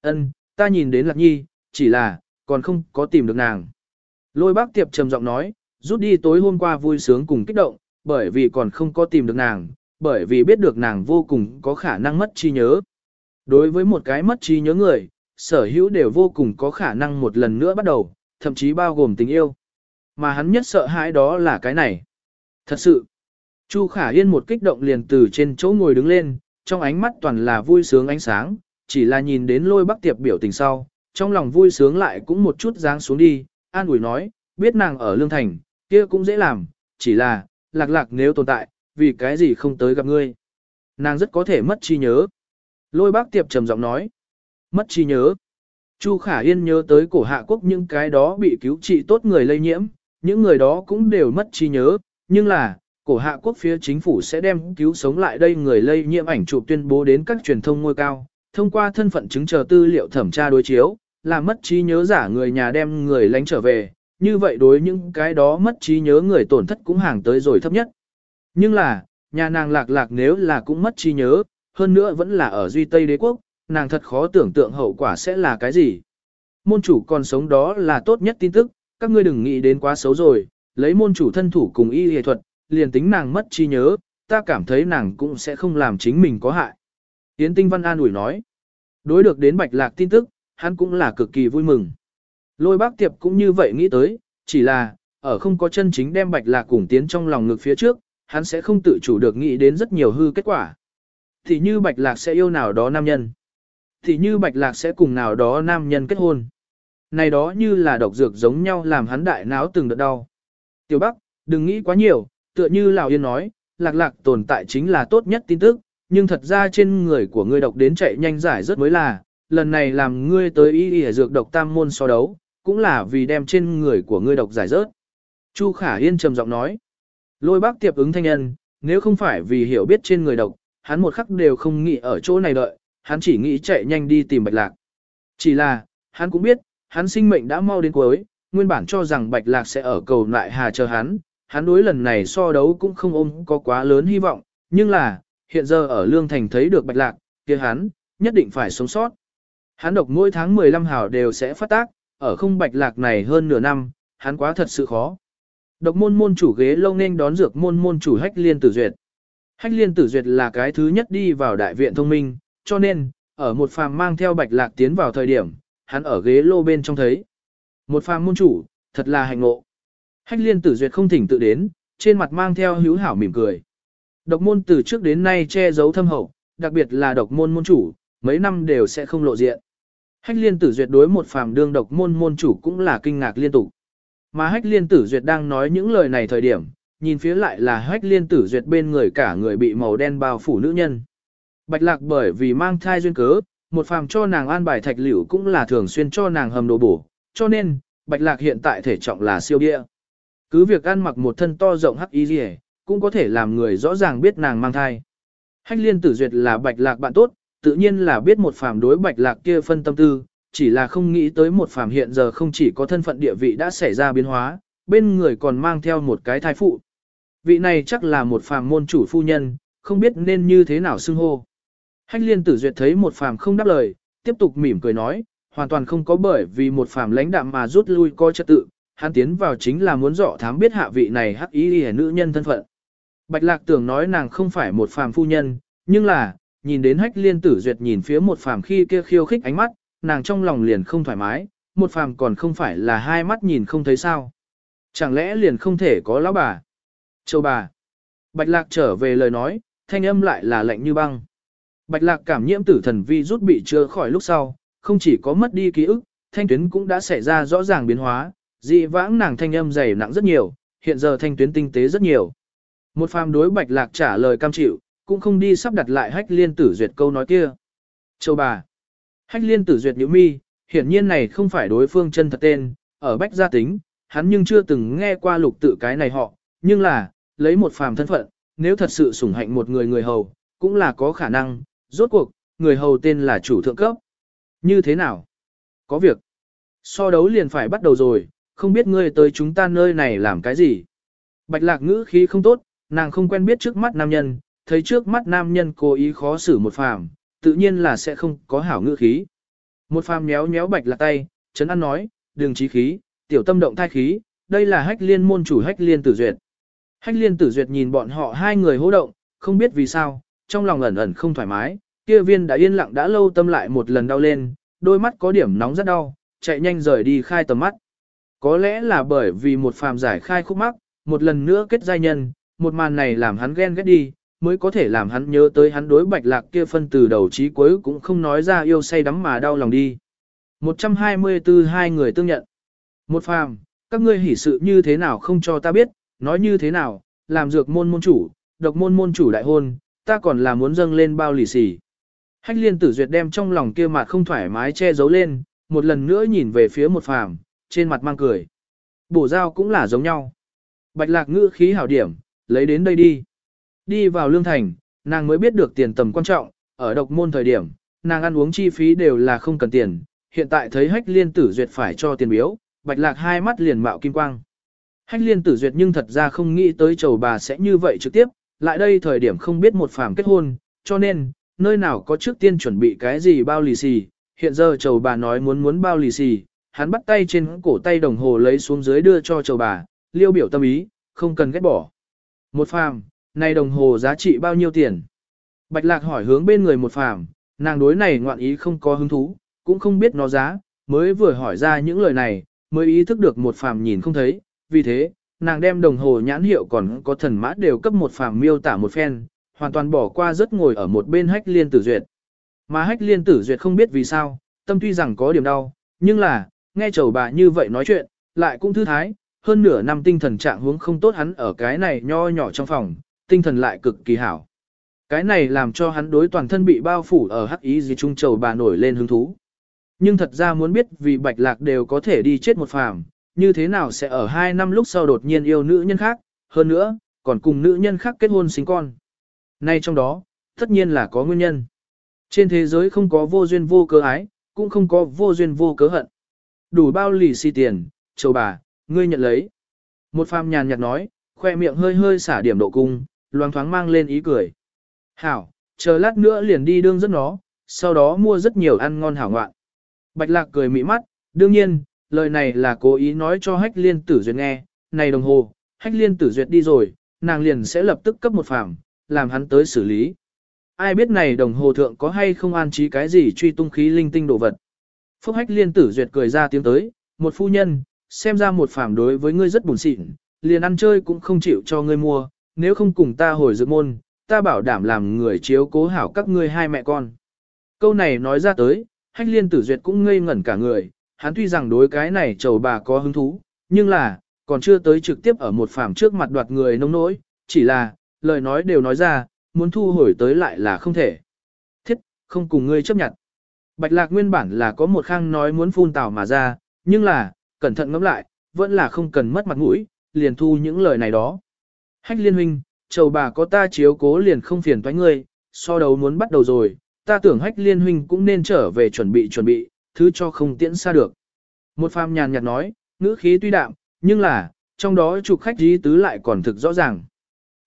Ân, ta nhìn đến Lạc Nhi, chỉ là, còn không có tìm được nàng. Lôi bác tiệp trầm giọng nói, rút đi tối hôm qua vui sướng cùng kích động, bởi vì còn không có tìm được nàng, bởi vì biết được nàng vô cùng có khả năng mất trí nhớ. Đối với một cái mất trí nhớ người, sở hữu đều vô cùng có khả năng một lần nữa bắt đầu, thậm chí bao gồm tình yêu. Mà hắn nhất sợ hãi đó là cái này. Thật sự, Chu Khả Yên một kích động liền từ trên chỗ ngồi đứng lên, trong ánh mắt toàn là vui sướng ánh sáng, chỉ là nhìn đến lôi bắc tiệp biểu tình sau, trong lòng vui sướng lại cũng một chút dáng xuống đi, an ủi nói, biết nàng ở Lương Thành, kia cũng dễ làm, chỉ là, lạc lạc nếu tồn tại, vì cái gì không tới gặp ngươi. Nàng rất có thể mất trí nhớ. Lôi bác tiệp trầm giọng nói. Mất trí nhớ. Chu Khả Yên nhớ tới cổ hạ quốc những cái đó bị cứu trị tốt người lây nhiễm, những người đó cũng đều mất trí nhớ, nhưng là, cổ hạ quốc phía chính phủ sẽ đem cứu sống lại đây người lây nhiễm ảnh chụp tuyên bố đến các truyền thông ngôi cao, thông qua thân phận chứng chờ tư liệu thẩm tra đối chiếu, làm mất trí nhớ giả người nhà đem người lánh trở về, như vậy đối những cái đó mất trí nhớ người tổn thất cũng hàng tới rồi thấp nhất. Nhưng là, nhà nàng lạc lạc nếu là cũng mất trí nhớ, hơn nữa vẫn là ở Duy Tây đế quốc, nàng thật khó tưởng tượng hậu quả sẽ là cái gì. Môn chủ còn sống đó là tốt nhất tin tức, các ngươi đừng nghĩ đến quá xấu rồi, lấy môn chủ thân thủ cùng y y thuật, liền tính nàng mất trí nhớ, ta cảm thấy nàng cũng sẽ không làm chính mình có hại. Yến Tinh Văn An ủi nói, đối được đến bạch lạc tin tức, hắn cũng là cực kỳ vui mừng. Lôi bác tiệp cũng như vậy nghĩ tới, chỉ là, ở không có chân chính đem bạch lạc cùng tiến trong lòng ngực phía trước, hắn sẽ không tự chủ được nghĩ đến rất nhiều hư kết quả. Thì như bạch lạc sẽ yêu nào đó nam nhân. Thì như bạch lạc sẽ cùng nào đó nam nhân kết hôn. Này đó như là độc dược giống nhau làm hắn đại náo từng đợt đau. Tiểu Bắc, đừng nghĩ quá nhiều, tựa như Lào Yên nói, lạc lạc tồn tại chính là tốt nhất tin tức, nhưng thật ra trên người của ngươi độc đến chạy nhanh giải rất mới là, lần này làm ngươi tới y y dược độc tam môn so đấu, cũng là vì đem trên người của ngươi độc giải rớt. Chu Khả Yên trầm giọng nói. Lôi bác tiệp ứng thanh nhân, nếu không phải vì hiểu biết trên người độc, hắn một khắc đều không nghĩ ở chỗ này đợi, hắn chỉ nghĩ chạy nhanh đi tìm bạch lạc. Chỉ là, hắn cũng biết, hắn sinh mệnh đã mau đến cuối, nguyên bản cho rằng bạch lạc sẽ ở cầu lại hà chờ hắn, hắn đối lần này so đấu cũng không ôm có quá lớn hy vọng, nhưng là, hiện giờ ở Lương Thành thấy được bạch lạc, kia hắn, nhất định phải sống sót. Hắn độc mỗi tháng 15 hào đều sẽ phát tác, ở không bạch lạc này hơn nửa năm, hắn quá thật sự khó. Độc môn môn chủ ghế lâu nên đón dược môn môn chủ hách liên tử duyệt. Hách liên tử duyệt là cái thứ nhất đi vào đại viện thông minh, cho nên, ở một phàm mang theo bạch lạc tiến vào thời điểm, hắn ở ghế lô bên trong thấy. Một phàm môn chủ, thật là hạnh ngộ. Hách liên tử duyệt không thỉnh tự đến, trên mặt mang theo hữu hảo mỉm cười. Độc môn từ trước đến nay che giấu thâm hậu, đặc biệt là độc môn môn chủ, mấy năm đều sẽ không lộ diện. Hách liên tử duyệt đối một phàm đương độc môn môn chủ cũng là kinh ngạc liên tục. Mà hách liên tử duyệt đang nói những lời này thời điểm, nhìn phía lại là hách liên tử duyệt bên người cả người bị màu đen bao phủ nữ nhân. Bạch lạc bởi vì mang thai duyên cớ, một phàm cho nàng an bài thạch liễu cũng là thường xuyên cho nàng hầm đồ bổ, cho nên, bạch lạc hiện tại thể trọng là siêu địa. Cứ việc ăn mặc một thân to rộng hắc y gì cũng có thể làm người rõ ràng biết nàng mang thai. Hách liên tử duyệt là bạch lạc bạn tốt, tự nhiên là biết một phàm đối bạch lạc kia phân tâm tư, chỉ là không nghĩ tới một phàm hiện giờ không chỉ có thân phận địa vị đã xảy ra biến hóa, bên người còn mang theo một cái thai phụ. Vị này chắc là một phàm môn chủ phu nhân, không biết nên như thế nào xưng hô. Hách liên tử duyệt thấy một phàm không đáp lời, tiếp tục mỉm cười nói, hoàn toàn không có bởi vì một phàm lãnh đạm mà rút lui coi trật tự, hắn tiến vào chính là muốn dọ thám biết hạ vị này hắc ý hề nữ nhân thân phận. Bạch lạc tưởng nói nàng không phải một phàm phu nhân, nhưng là, nhìn đến hách liên tử duyệt nhìn phía một phàm khi kia khiêu khích ánh mắt, nàng trong lòng liền không thoải mái, một phàm còn không phải là hai mắt nhìn không thấy sao. Chẳng lẽ liền không thể có lão bà? Châu bà. Bạch lạc trở về lời nói, thanh âm lại là lạnh như băng. Bạch lạc cảm nhiễm tử thần vi rút bị chưa khỏi lúc sau, không chỉ có mất đi ký ức, thanh tuyến cũng đã xảy ra rõ ràng biến hóa, dị vãng nàng thanh âm dày nặng rất nhiều, hiện giờ thanh tuyến tinh tế rất nhiều. Một phàm đối bạch lạc trả lời cam chịu, cũng không đi sắp đặt lại hách liên tử duyệt câu nói kia. Châu bà. Hách liên tử duyệt nhữ mi, hiển nhiên này không phải đối phương chân thật tên, ở bách gia tính, hắn nhưng chưa từng nghe qua lục tự cái này họ, nhưng là, lấy một phàm thân phận, nếu thật sự sủng hạnh một người người hầu, cũng là có khả năng, rốt cuộc, người hầu tên là chủ thượng cấp. Như thế nào? Có việc. So đấu liền phải bắt đầu rồi, không biết ngươi tới chúng ta nơi này làm cái gì. Bạch lạc ngữ khí không tốt, nàng không quen biết trước mắt nam nhân, thấy trước mắt nam nhân cố ý khó xử một phàm, tự nhiên là sẽ không có hảo ngữ khí. Một phàm méo méo bạch lạc tay, chấn an nói, đường trí khí, tiểu tâm động thai khí, đây là hách liên môn chủ hách liên tử duyệt. Hách liên tử duyệt nhìn bọn họ hai người hô động, không biết vì sao, trong lòng ẩn ẩn không thoải mái, kia viên đã yên lặng đã lâu tâm lại một lần đau lên, đôi mắt có điểm nóng rất đau, chạy nhanh rời đi khai tầm mắt. Có lẽ là bởi vì một phàm giải khai khúc mắc, một lần nữa kết giai nhân, một màn này làm hắn ghen ghét đi, mới có thể làm hắn nhớ tới hắn đối bạch lạc kia phân từ đầu chí cuối cũng không nói ra yêu say đắm mà đau lòng đi. 124 hai người tương nhận. Một phàm, các ngươi hỉ sự như thế nào không cho ta biết, nói như thế nào, làm dược môn môn chủ, độc môn môn chủ đại hôn, ta còn là muốn dâng lên bao lì xì. Hách liên tử duyệt đem trong lòng kia mặt không thoải mái che giấu lên, một lần nữa nhìn về phía một phàm, trên mặt mang cười. Bổ dao cũng là giống nhau. Bạch lạc ngữ khí hảo điểm, lấy đến đây đi. Đi vào lương thành, nàng mới biết được tiền tầm quan trọng, ở độc môn thời điểm, nàng ăn uống chi phí đều là không cần tiền, hiện tại thấy hách liên tử duyệt phải cho tiền biếu, bạch lạc hai mắt liền mạo kim quang. Hách liên tử duyệt nhưng thật ra không nghĩ tới chầu bà sẽ như vậy trực tiếp, lại đây thời điểm không biết một phàm kết hôn, cho nên, nơi nào có trước tiên chuẩn bị cái gì bao lì xì, hiện giờ chầu bà nói muốn muốn bao lì xì, hắn bắt tay trên cổ tay đồng hồ lấy xuống dưới đưa cho chầu bà, liêu biểu tâm ý, không cần ghét bỏ. Một phàm, này đồng hồ giá trị bao nhiêu tiền? Bạch lạc hỏi hướng bên người một phàm, nàng đối này ngoạn ý không có hứng thú, cũng không biết nó giá, mới vừa hỏi ra những lời này, mới ý thức được một phàm nhìn không thấy, vì thế, nàng đem đồng hồ nhãn hiệu còn có thần mã đều cấp một phàm miêu tả một phen, hoàn toàn bỏ qua rất ngồi ở một bên hách liên tử duyệt. Mà hách liên tử duyệt không biết vì sao, tâm tuy rằng có điểm đau, nhưng là, nghe chầu bà như vậy nói chuyện, lại cũng thư thái, hơn nửa năm tinh thần trạng huống không tốt hắn ở cái này nho nhỏ trong phòng, tinh thần lại cực kỳ hảo. Cái này làm cho hắn đối toàn thân bị bao phủ ở hắc ý gì trung chầu bà nổi lên hứng thú. Nhưng thật ra muốn biết vì bạch lạc đều có thể đi chết một phàm, như thế nào sẽ ở hai năm lúc sau đột nhiên yêu nữ nhân khác, hơn nữa, còn cùng nữ nhân khác kết hôn sinh con. Nay trong đó, tất nhiên là có nguyên nhân. Trên thế giới không có vô duyên vô cớ ái, cũng không có vô duyên vô cớ hận. Đủ bao lì xì tiền, châu bà, ngươi nhận lấy. Một phàm nhàn nhạt nói, khoe miệng hơi hơi xả điểm độ cung, loang thoáng mang lên ý cười. Hảo, chờ lát nữa liền đi đương dẫn nó, sau đó mua rất nhiều ăn ngon hảo ngoạn. Bạch lạc cười mị mắt, đương nhiên, lời này là cố ý nói cho hách liên tử duyệt nghe, này đồng hồ, hách liên tử duyệt đi rồi, nàng liền sẽ lập tức cấp một phàm, làm hắn tới xử lý. Ai biết này đồng hồ thượng có hay không an trí cái gì truy tung khí linh tinh đồ vật. Phúc hách liên tử duyệt cười ra tiếng tới, một phu nhân, xem ra một phàm đối với ngươi rất buồn xịn, liền ăn chơi cũng không chịu cho ngươi mua, nếu không cùng ta hồi dự môn, ta bảo đảm làm người chiếu cố hảo các ngươi hai mẹ con. Câu này nói ra tới, hách liên tử duyệt cũng ngây ngẩn cả người, hắn tuy rằng đối cái này chầu bà có hứng thú, nhưng là, còn chưa tới trực tiếp ở một phàm trước mặt đoạt người nông nỗi, chỉ là, lời nói đều nói ra, muốn thu hồi tới lại là không thể. Thiết, không cùng ngươi chấp nhận. Bạch lạc nguyên bản là có một khang nói muốn phun tào mà ra, nhưng là, cẩn thận ngẫm lại, vẫn là không cần mất mặt mũi, liền thu những lời này đó. Hách liên huynh, chầu bà có ta chiếu cố liền không phiền toái ngươi, so đấu muốn bắt đầu rồi, ta tưởng hách liên huynh cũng nên trở về chuẩn bị chuẩn bị, thứ cho không tiễn xa được. Một phàm nhàn nhạt nói, ngữ khí tuy đạm, nhưng là, trong đó trục khách dí tứ lại còn thực rõ ràng.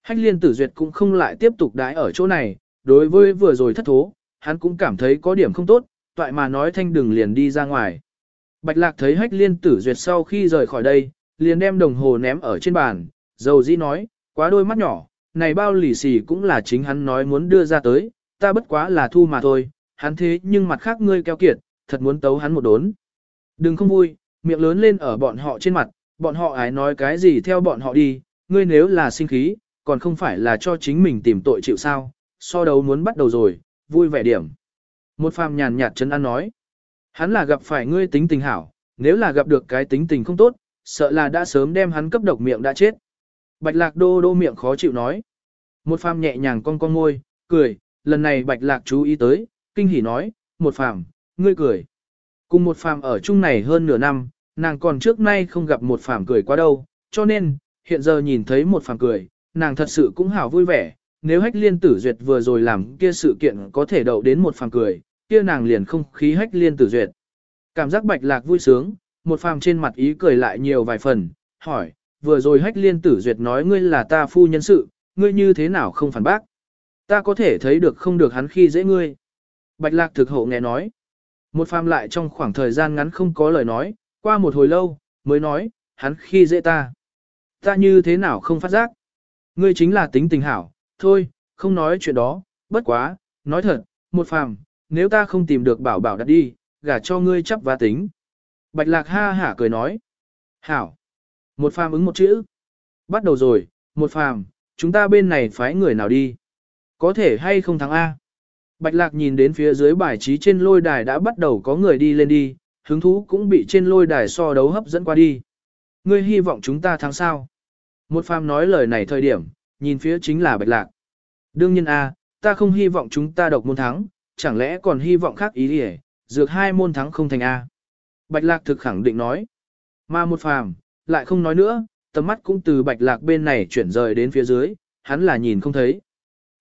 Hách liên tử duyệt cũng không lại tiếp tục đái ở chỗ này, đối với vừa rồi thất thố, hắn cũng cảm thấy có điểm không tốt, toại mà nói thanh đừng liền đi ra ngoài. Bạch lạc thấy hách liên tử duyệt sau khi rời khỏi đây, liền đem đồng hồ ném ở trên bàn, dầu dĩ nói, quá đôi mắt nhỏ, này bao lì xì cũng là chính hắn nói muốn đưa ra tới, ta bất quá là thu mà thôi, hắn thế nhưng mặt khác ngươi keo kiệt, thật muốn tấu hắn một đốn. Đừng không vui, miệng lớn lên ở bọn họ trên mặt, bọn họ ái nói cái gì theo bọn họ đi, ngươi nếu là sinh khí, còn không phải là cho chính mình tìm tội chịu sao, so đấu muốn bắt đầu rồi, vui vẻ điểm. Một phàm nhàn nhạt chấn an nói, hắn là gặp phải ngươi tính tình hảo, nếu là gặp được cái tính tình không tốt, sợ là đã sớm đem hắn cấp độc miệng đã chết. Bạch lạc đô đô miệng khó chịu nói. Một phàm nhẹ nhàng cong cong môi, cười, lần này bạch lạc chú ý tới, kinh hỉ nói, một phàm, ngươi cười. Cùng một phàm ở chung này hơn nửa năm, nàng còn trước nay không gặp một phàm cười quá đâu, cho nên, hiện giờ nhìn thấy một phàm cười, nàng thật sự cũng hảo vui vẻ, nếu hách liên tử duyệt vừa rồi làm kia sự kiện có thể đậu đến một phàm cười, kia nàng liền không khí hách liên tử duyệt. Cảm giác bạch lạc vui sướng, một phàm trên mặt ý cười lại nhiều vài phần, hỏi, vừa rồi hách liên tử duyệt nói ngươi là ta phu nhân sự, ngươi như thế nào không phản bác. Ta có thể thấy được không được hắn khi dễ ngươi. Bạch lạc thực hậu nghe nói. Một phàm lại trong khoảng thời gian ngắn không có lời nói, qua một hồi lâu, mới nói, hắn khi dễ ta. Ta như thế nào không phát giác. Ngươi chính là tính tình hảo, thôi, không nói chuyện đó, bất quá, nói thật, một phàm, nếu ta không tìm được bảo bảo đặt đi, gả cho ngươi chấp và tính. Bạch lạc ha hả cười nói. Hảo. Một phàm ứng một chữ. Bắt đầu rồi, một phàm, chúng ta bên này phái người nào đi. Có thể hay không thắng A. Bạch lạc nhìn đến phía dưới bài trí trên lôi đài đã bắt đầu có người đi lên đi, hứng thú cũng bị trên lôi đài so đấu hấp dẫn qua đi. Ngươi hy vọng chúng ta thắng sao? Một phàm nói lời này thời điểm, nhìn phía chính là bạch lạc. Đương nhiên A, ta không hy vọng chúng ta độc môn thắng, chẳng lẽ còn hy vọng khác ý gì dược hai môn thắng không thành A. Bạch lạc thực khẳng định nói. Mà một phàm, lại không nói nữa, tầm mắt cũng từ bạch lạc bên này chuyển rời đến phía dưới, hắn là nhìn không thấy.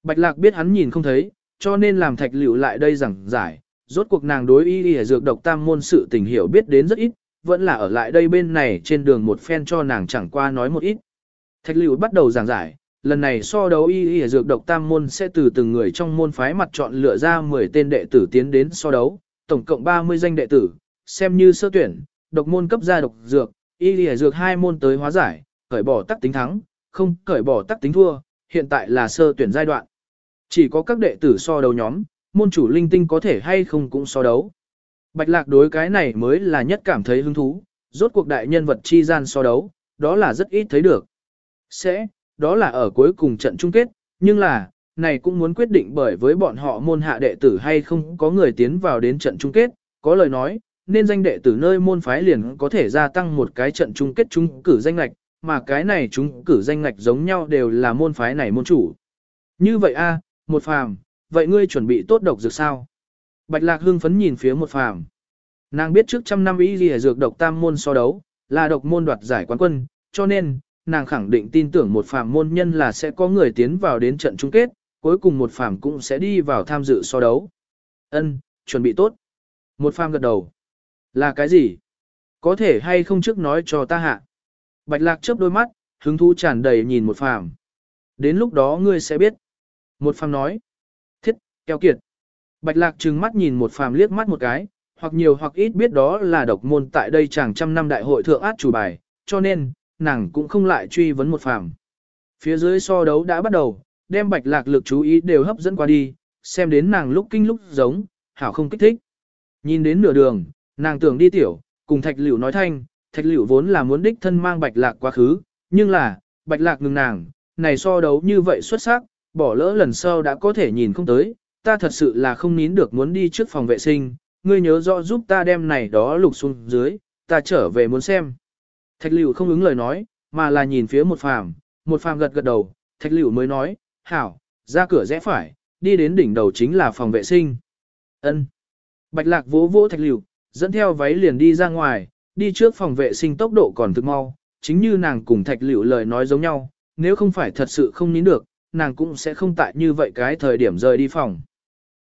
Bạch lạc biết hắn nhìn không thấy, cho nên làm thạch liệu lại đây rằng giải, rốt cuộc nàng đối y y dược độc tam môn sự tình hiểu biết đến rất ít, vẫn là ở lại đây bên này trên đường một phen cho nàng chẳng qua nói một ít. Thạch liệu bắt đầu giảng giải, lần này so đấu y y dược độc tam môn sẽ từ từng người trong môn phái mặt chọn lựa ra 10 tên đệ tử tiến đến so đấu, tổng cộng 30 danh đệ tử, xem như sơ tuyển, độc môn cấp ra độc dược, y y dược hai môn tới hóa giải, cởi bỏ tắc tính thắng, không cởi bỏ tắc tính thua, hiện tại là sơ tuyển giai đoạn. Chỉ có các đệ tử so đấu nhóm, môn chủ linh tinh có thể hay không cũng so đấu. Bạch lạc đối cái này mới là nhất cảm thấy hứng thú, rốt cuộc đại nhân vật chi gian so đấu, đó là rất ít thấy được. Sẽ, đó là ở cuối cùng trận chung kết, nhưng là, này cũng muốn quyết định bởi với bọn họ môn hạ đệ tử hay không có người tiến vào đến trận chung kết, có lời nói, nên danh đệ tử nơi môn phái liền có thể gia tăng một cái trận chung kết chung cử danh lạch, mà cái này chúng cử danh lạch giống nhau đều là môn phái này môn chủ. Như vậy a, một phàm, vậy ngươi chuẩn bị tốt độc dược sao? Bạch Lạc hưng phấn nhìn phía một phàm. Nàng biết trước trăm năm ý gì dược độc tam môn so đấu, là độc môn đoạt giải quán quân, cho nên, nàng khẳng định tin tưởng một phàm môn nhân là sẽ có người tiến vào đến trận chung kết, cuối cùng một phàm cũng sẽ đi vào tham dự so đấu. Ân, chuẩn bị tốt. Một phàm gật đầu. Là cái gì? Có thể hay không trước nói cho ta hạ? Bạch lạc chớp đôi mắt, hứng thú tràn đầy nhìn một phàm. Đến lúc đó ngươi sẽ biết. Một phàm nói. Thiết, keo kiệt. Bạch lạc trừng mắt nhìn một phàm liếc mắt một cái, hoặc nhiều hoặc ít biết đó là độc môn tại đây chẳng trăm năm đại hội thượng át chủ bài, cho nên, nàng cũng không lại truy vấn một phàm. Phía dưới so đấu đã bắt đầu, đem bạch lạc lực chú ý đều hấp dẫn qua đi, xem đến nàng lúc kinh lúc giống, hảo không kích thích. Nhìn đến nửa đường, nàng tưởng đi tiểu, cùng thạch liễu nói thanh, thạch liễu vốn là muốn đích thân mang bạch lạc quá khứ, nhưng là, bạch lạc ngừng nàng, này so đấu như vậy xuất sắc, bỏ lỡ lần sau đã có thể nhìn không tới, ta thật sự là không nín được muốn đi trước phòng vệ sinh, ngươi nhớ rõ giúp ta đem này đó lục xuống dưới, ta trở về muốn xem. Thạch liễu không ứng lời nói, mà là nhìn phía một phàm, một phàm gật gật đầu, thạch liễu mới nói, hảo, ra cửa rẽ phải, đi đến đỉnh đầu chính là phòng vệ sinh. Ân. Bạch lạc vỗ vỗ thạch Liễu, dẫn theo váy liền đi ra ngoài, đi trước phòng vệ sinh tốc độ còn thực mau, chính như nàng cùng thạch Liễu lời nói giống nhau, nếu không phải thật sự không nín được, nàng cũng sẽ không tại như vậy cái thời điểm rời đi phòng.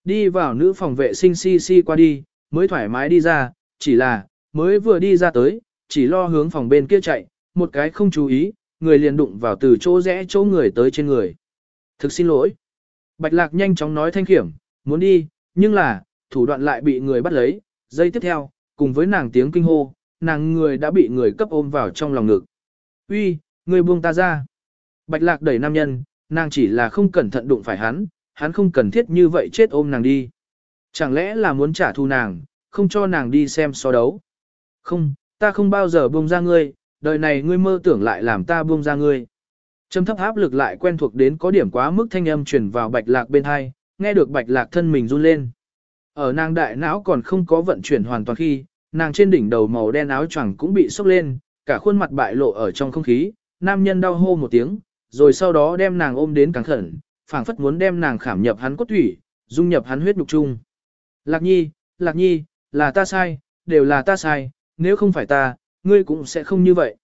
Đi vào nữ phòng vệ sinh si si qua đi, mới thoải mái đi ra, chỉ là, mới vừa đi ra tới, chỉ lo hướng phòng bên kia chạy, một cái không chú ý, người liền đụng vào từ chỗ rẽ chỗ người tới trên người. Thực xin lỗi. Bạch lạc nhanh chóng nói thanh khiểm, muốn đi, nhưng là, thủ đoạn lại bị người bắt lấy, giây tiếp theo, cùng với nàng tiếng kinh hô, nàng người đã bị người cấp ôm vào trong lòng ngực. Uy, người buông ta ra. Bạch lạc đẩy nam nhân, nàng chỉ là không cẩn thận đụng phải hắn, hắn không cần thiết như vậy chết ôm nàng đi. Chẳng lẽ là muốn trả thù nàng, không cho nàng đi xem so đấu. Không, ta không bao giờ buông ra ngươi, đời này ngươi mơ tưởng lại làm ta buông ra ngươi. Trầm thấp áp lực lại quen thuộc đến có điểm quá mức thanh âm truyền vào bạch lạc bên hai, nghe được bạch lạc thân mình run lên. Ở nàng đại não còn không có vận chuyển hoàn toàn khi, nàng trên đỉnh đầu màu đen áo choàng cũng bị sốc lên, cả khuôn mặt bại lộ ở trong không khí, nam nhân đau hô một tiếng, rồi sau đó đem nàng ôm đến càng khẩn, phảng phất muốn đem nàng khảm nhập hắn cốt thủy, dung nhập hắn huyết nhục chung. Lạc nhi, lạc nhi, là ta sai, đều là ta sai, nếu không phải ta, ngươi cũng sẽ không như vậy.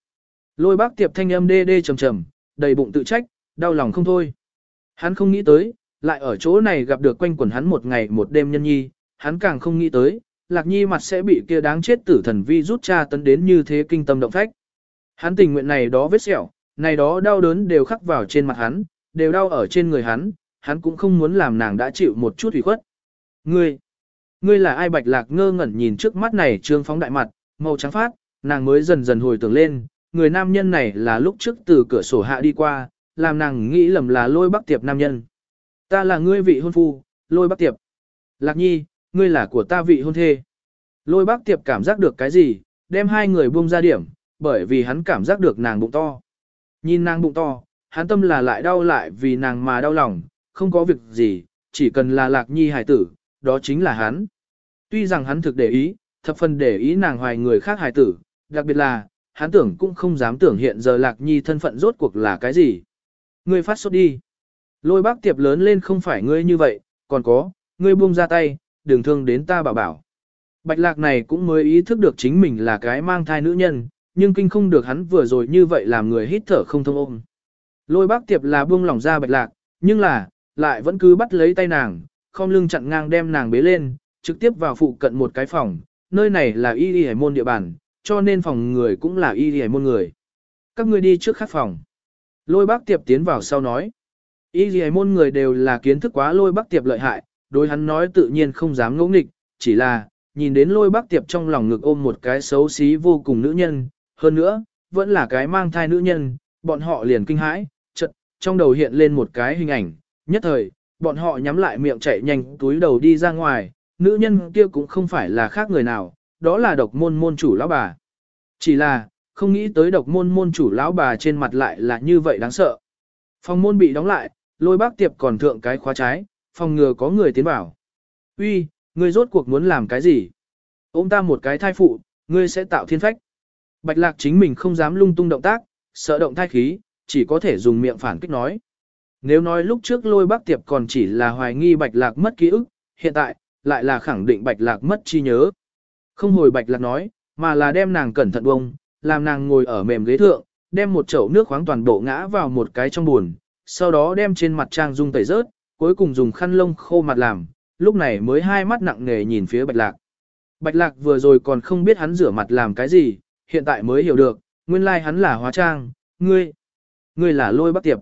Lôi bác tiệp thanh âm đê đê trầm trầm, đầy bụng tự trách, đau lòng không thôi. Hắn không nghĩ tới, lại ở chỗ này gặp được quanh quẩn hắn một ngày một đêm nhân nhi, hắn càng không nghĩ tới, lạc nhi mặt sẽ bị kia đáng chết tử thần vi rút cha tấn đến như thế kinh tâm động phách. Hắn tình nguyện này đó vết sẹo, này đó đau đớn đều khắc vào trên mặt hắn, đều đau ở trên người hắn, hắn cũng không muốn làm nàng đã chịu một chút ủy khuất. Ngươi, ngươi là ai bạch lạc ngơ ngẩn nhìn trước mắt này trương phóng đại mặt, màu trắng phát, nàng mới dần dần hồi tưởng lên, người nam nhân này là lúc trước từ cửa sổ hạ đi qua, làm nàng nghĩ lầm là lôi bắc tiệp nam nhân. Ta là ngươi vị hôn phu, lôi bắc tiệp. Lạc nhi, ngươi là của ta vị hôn thê. Lôi bắc tiệp cảm giác được cái gì, đem hai người buông ra điểm, bởi vì hắn cảm giác được nàng bụng to. Nhìn nàng bụng to, hắn tâm là lại đau lại vì nàng mà đau lòng, không có việc gì, chỉ cần là lạc nhi hải tử, đó chính là hắn. Tuy rằng hắn thực để ý, thập phần để ý nàng hoài người khác hải tử, đặc biệt là, hắn tưởng cũng không dám tưởng hiện giờ lạc nhi thân phận rốt cuộc là cái gì. Ngươi phát sốt đi. Lôi bác tiệp lớn lên không phải ngươi như vậy, còn có, ngươi buông ra tay, đừng thương đến ta bảo bảo. Bạch lạc này cũng mới ý thức được chính mình là cái mang thai nữ nhân, nhưng kinh không được hắn vừa rồi như vậy làm người hít thở không thông ôm. Lôi bác tiệp là buông lỏng ra bạch lạc, nhưng là, lại vẫn cứ bắt lấy tay nàng, không lưng chặn ngang đem nàng bế lên, trực tiếp vào phụ cận một cái phòng, nơi này là y y hải môn địa bàn, cho nên phòng người cũng là y y hải môn người. Các ngươi đi trước khác phòng. Lôi bác tiệp tiến vào sau nói. Y y hải môn người đều là kiến thức quá lôi bác tiệp lợi hại, đối hắn nói tự nhiên không dám ngỗ nghịch, chỉ là, nhìn đến lôi bác tiệp trong lòng ngực ôm một cái xấu xí vô cùng nữ nhân, hơn nữa, vẫn là cái mang thai nữ nhân, bọn họ liền kinh hãi, chợt trong đầu hiện lên một cái hình ảnh, nhất thời, bọn họ nhắm lại miệng chạy nhanh túi đầu đi ra ngoài, nữ nhân kia cũng không phải là khác người nào, đó là độc môn môn chủ lão bà. Chỉ là, không nghĩ tới độc môn môn chủ lão bà trên mặt lại là như vậy đáng sợ. Phòng môn bị đóng lại, lôi bác tiệp còn thượng cái khóa trái, phòng ngừa có người tiến vào. Uy, ngươi rốt cuộc muốn làm cái gì? Ôm ta một cái thai phụ, ngươi sẽ tạo thiên phách. Bạch lạc chính mình không dám lung tung động tác, sợ động thai khí, chỉ có thể dùng miệng phản kích nói. Nếu nói lúc trước lôi bác tiệp còn chỉ là hoài nghi bạch lạc mất ký ức, hiện tại, lại là khẳng định bạch lạc mất chi nhớ. Không hồi bạch lạc nói, mà là đem nàng cẩn thận bông, làm nàng ngồi ở mềm ghế thượng, đem một chậu nước khoáng toàn bộ ngã vào một cái trong buồn, sau đó đem trên mặt trang dung tẩy rớt, cuối cùng dùng khăn lông khô mặt làm, lúc này mới hai mắt nặng nề nhìn phía bạch lạc. Bạch lạc vừa rồi còn không biết hắn rửa mặt làm cái gì, hiện tại mới hiểu được, nguyên lai like hắn là hóa trang, ngươi, ngươi là lôi bắc tiệp.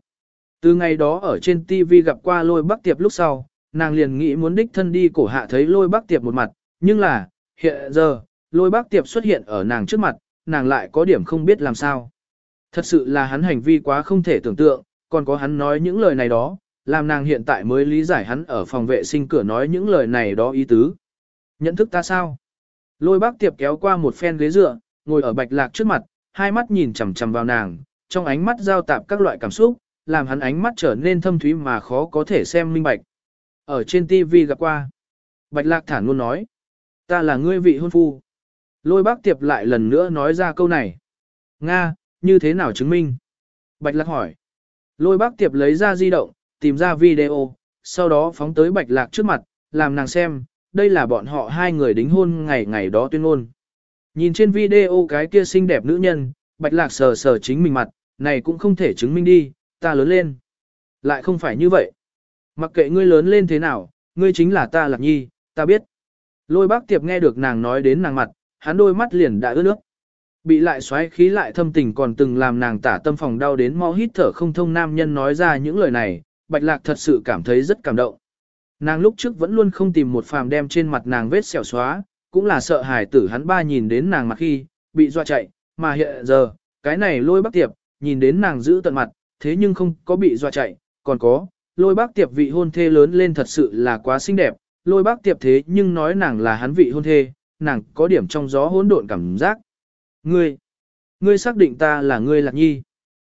Từ ngày đó ở trên TV gặp qua lôi bắc tiệp lúc sau, nàng liền nghĩ muốn đích thân đi cổ hạ thấy lôi bắc tiệp một mặt, nhưng là, hiện giờ, lôi bắc tiệp xuất hiện ở nàng trước mặt, nàng lại có điểm không biết làm sao. Thật sự là hắn hành vi quá không thể tưởng tượng, còn có hắn nói những lời này đó, làm nàng hiện tại mới lý giải hắn ở phòng vệ sinh cửa nói những lời này đó ý tứ. Nhận thức ta sao? Lôi bác tiệp kéo qua một phen ghế dựa, ngồi ở bạch lạc trước mặt, hai mắt nhìn chằm chằm vào nàng, trong ánh mắt giao tạp các loại cảm xúc, làm hắn ánh mắt trở nên thâm thúy mà khó có thể xem minh bạch. Ở trên TV gặp qua. Bạch lạc thản luôn nói. Ta là ngươi vị hôn phu. Lôi bác tiệp lại lần nữa nói ra câu này. Nga, như thế nào chứng minh? Bạch lạc hỏi. Lôi bác tiệp lấy ra di động, tìm ra video, sau đó phóng tới bạch lạc trước mặt, làm nàng xem, đây là bọn họ hai người đính hôn ngày ngày đó tuyên ngôn. Nhìn trên video cái kia xinh đẹp nữ nhân, bạch lạc sờ sờ chính mình mặt, này cũng không thể chứng minh đi, ta lớn lên. Lại không phải như vậy. Mặc kệ ngươi lớn lên thế nào, ngươi chính là ta lạc nhi, ta biết. Lôi bác tiệp nghe được nàng nói đến nàng mặt, hắn đôi mắt liền đã ướt nước. Bị lại xoáy khí lại thâm tình còn từng làm nàng tả tâm phòng đau đến mau hít thở không thông nam nhân nói ra những lời này, bạch lạc thật sự cảm thấy rất cảm động. Nàng lúc trước vẫn luôn không tìm một phàm đem trên mặt nàng vết xẻo xóa, cũng là sợ hài tử hắn ba nhìn đến nàng mặt khi, bị dọa chạy, mà hiện giờ, cái này lôi bác tiệp, nhìn đến nàng giữ tận mặt, thế nhưng không có bị dọa chạy, còn có, lôi bác tiệp vị hôn thê lớn lên thật sự là quá xinh đẹp, lôi bác tiệp thế nhưng nói nàng là hắn vị hôn thê, nàng có điểm trong gió hỗn độn cảm giác. Ngươi, ngươi xác định ta là ngươi lạc nhi.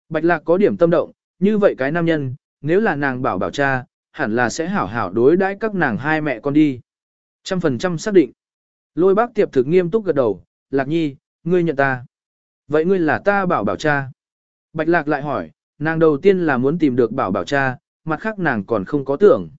Bạch lạc có điểm tâm động, như vậy cái nam nhân, nếu là nàng bảo bảo cha, hẳn là sẽ hảo hảo đối đãi các nàng hai mẹ con đi. Trăm phần trăm xác định. Lôi bác tiệp thực nghiêm túc gật đầu, lạc nhi, ngươi nhận ta. Vậy ngươi là ta bảo bảo cha. Bạch lạc lại hỏi, nàng đầu tiên là muốn tìm được bảo bảo cha, mặt khác nàng còn không có tưởng.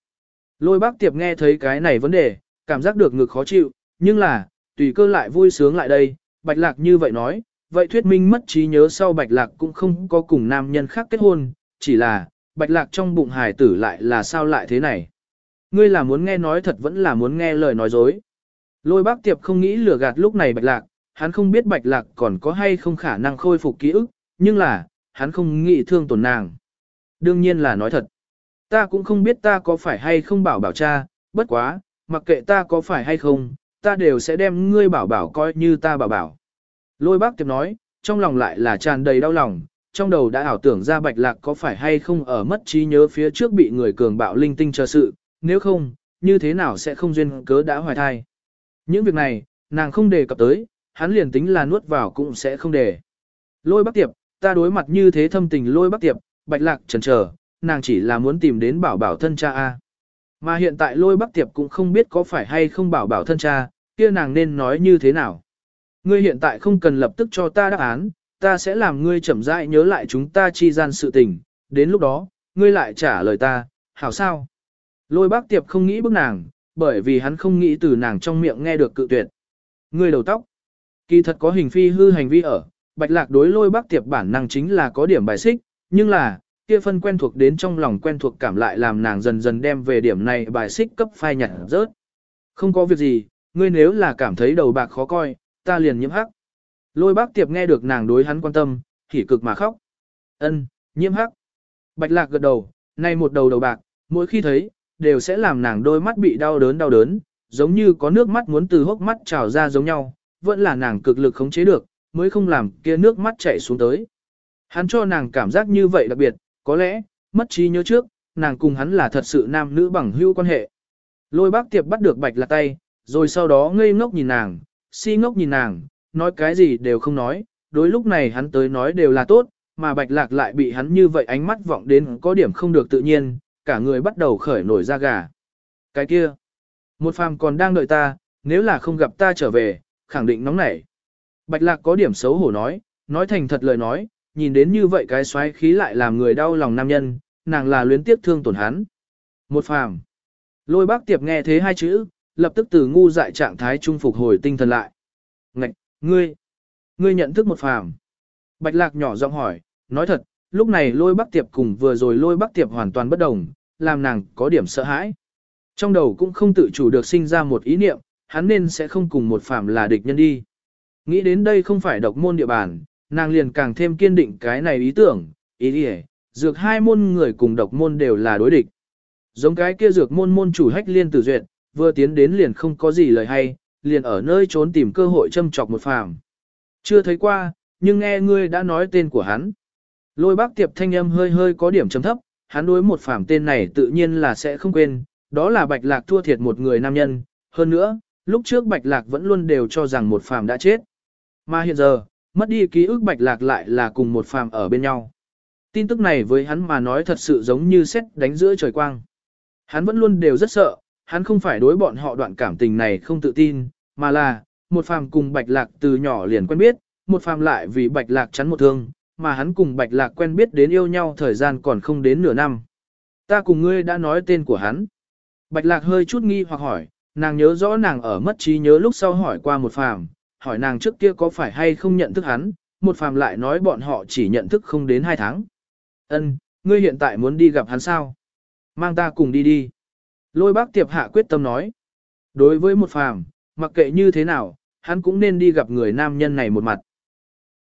Lôi bác tiệp nghe thấy cái này vấn đề, cảm giác được ngực khó chịu, nhưng là, tùy cơ lại vui sướng lại đây, bạch lạc như vậy nói, vậy thuyết minh mất trí nhớ sau bạch lạc cũng không có cùng nam nhân khác kết hôn, chỉ là, bạch lạc trong bụng hài tử lại là sao lại thế này. Ngươi là muốn nghe nói thật vẫn là muốn nghe lời nói dối. Lôi bác tiệp không nghĩ lừa gạt lúc này bạch lạc, hắn không biết bạch lạc còn có hay không khả năng khôi phục ký ức, nhưng là, hắn không nghĩ thương tổn nàng. Đương nhiên là nói thật. Ta cũng không biết ta có phải hay không bảo bảo cha, bất quá, mặc kệ ta có phải hay không, ta đều sẽ đem ngươi bảo bảo coi như ta bảo bảo. Lôi bác tiệp nói, trong lòng lại là tràn đầy đau lòng, trong đầu đã ảo tưởng ra bạch lạc có phải hay không ở mất trí nhớ phía trước bị người cường bạo linh tinh chờ sự, nếu không, như thế nào sẽ không duyên cớ đã hoài thai. Những việc này, nàng không đề cập tới, hắn liền tính là nuốt vào cũng sẽ không đề. Lôi bác tiệp, ta đối mặt như thế thâm tình lôi bác tiệp, bạch lạc trần chờ, nàng chỉ là muốn tìm đến bảo bảo thân cha A. Mà hiện tại lôi bác tiệp cũng không biết có phải hay không bảo bảo thân cha, kia nàng nên nói như thế nào. Ngươi hiện tại không cần lập tức cho ta đáp án, ta sẽ làm ngươi chậm rãi nhớ lại chúng ta chi gian sự tình, đến lúc đó, ngươi lại trả lời ta, hảo sao? Lôi bác tiệp không nghĩ bức nàng, bởi vì hắn không nghĩ từ nàng trong miệng nghe được cự tuyệt. người đầu tóc, kỳ thật có hình phi hư hành vi ở, bạch lạc đối lôi bác tiệp bản năng chính là có điểm bài xích, nhưng là, kia phân quen thuộc đến trong lòng quen thuộc cảm lại làm nàng dần dần đem về điểm này bài xích cấp phai nhặt rớt. Không có việc gì, ngươi nếu là cảm thấy đầu bạc khó coi, ta liền nhiễm hắc. Lôi bác tiệp nghe được nàng đối hắn quan tâm, thì cực mà khóc. Ân, nhiễm hắc. Bạch lạc gật đầu, nay một đầu đầu bạc, mỗi khi thấy, đều sẽ làm nàng đôi mắt bị đau đớn đau đớn, giống như có nước mắt muốn từ hốc mắt trào ra giống nhau, vẫn là nàng cực lực khống chế được, mới không làm kia nước mắt chảy xuống tới. Hắn cho nàng cảm giác như vậy đặc biệt, có lẽ, mất trí nhớ trước, nàng cùng hắn là thật sự nam nữ bằng hữu quan hệ. Lôi bác tiệp bắt được bạch lạc tay, rồi sau đó ngây ngốc nhìn nàng, si ngốc nhìn nàng, nói cái gì đều không nói, đối lúc này hắn tới nói đều là tốt, mà bạch lạc lại bị hắn như vậy ánh mắt vọng đến có điểm không được tự nhiên, cả người bắt đầu khởi nổi ra gà. Cái kia, một phàm còn đang đợi ta, nếu là không gặp ta trở về, khẳng định nóng nảy. Bạch lạc có điểm xấu hổ nói, nói thành thật lời nói, nhìn đến như vậy cái xoáy khí lại làm người đau lòng nam nhân, nàng là luyến tiếc thương tổn hắn. Một phàm. Lôi bác tiệp nghe thế hai chữ, lập tức từ ngu dại trạng thái trung phục hồi tinh thần lại. Ngạch, ngươi, ngươi nhận thức một phàm. Bạch lạc nhỏ giọng hỏi, nói thật, lúc này lôi bắc tiệp cùng vừa rồi lôi bắc tiệp hoàn toàn bất đồng, làm nàng có điểm sợ hãi. Trong đầu cũng không tự chủ được sinh ra một ý niệm, hắn nên sẽ không cùng một phàm là địch nhân đi. Nghĩ đến đây không phải độc môn địa bàn, nàng liền càng thêm kiên định cái này ý tưởng, ý đi dược hai môn người cùng độc môn đều là đối địch. Giống cái kia dược môn môn chủ hách liên tử duyệt, vừa tiến đến liền không có gì lời hay, liền ở nơi trốn tìm cơ hội châm chọc một phàm. Chưa thấy qua, nhưng nghe ngươi đã nói tên của hắn. Lôi bác tiệp thanh âm hơi hơi có điểm chấm thấp, hắn đối một phàm tên này tự nhiên là sẽ không quên, đó là bạch lạc thua thiệt một người nam nhân, hơn nữa, lúc trước bạch lạc vẫn luôn đều cho rằng một phàm đã chết. Mà hiện giờ, mất đi ký ức bạch lạc lại là cùng một phàm ở bên nhau. Tin tức này với hắn mà nói thật sự giống như xét đánh giữa trời quang. Hắn vẫn luôn đều rất sợ, hắn không phải đối bọn họ đoạn cảm tình này không tự tin, mà là, một phàm cùng bạch lạc từ nhỏ liền quen biết, một phàm lại vì bạch lạc chắn một thương, mà hắn cùng bạch lạc quen biết đến yêu nhau thời gian còn không đến nửa năm. Ta cùng ngươi đã nói tên của hắn. Bạch lạc hơi chút nghi hoặc hỏi, nàng nhớ rõ nàng ở mất trí nhớ lúc sau hỏi qua một phàm, hỏi nàng trước kia có phải hay không nhận thức hắn, một phàm lại nói bọn họ chỉ nhận thức không đến hai tháng. Ân, ngươi hiện tại muốn đi gặp hắn sao? Mang ta cùng đi đi. Lôi bác tiệp hạ quyết tâm nói. Đối với một phàm, mặc kệ như thế nào, hắn cũng nên đi gặp người nam nhân này một mặt.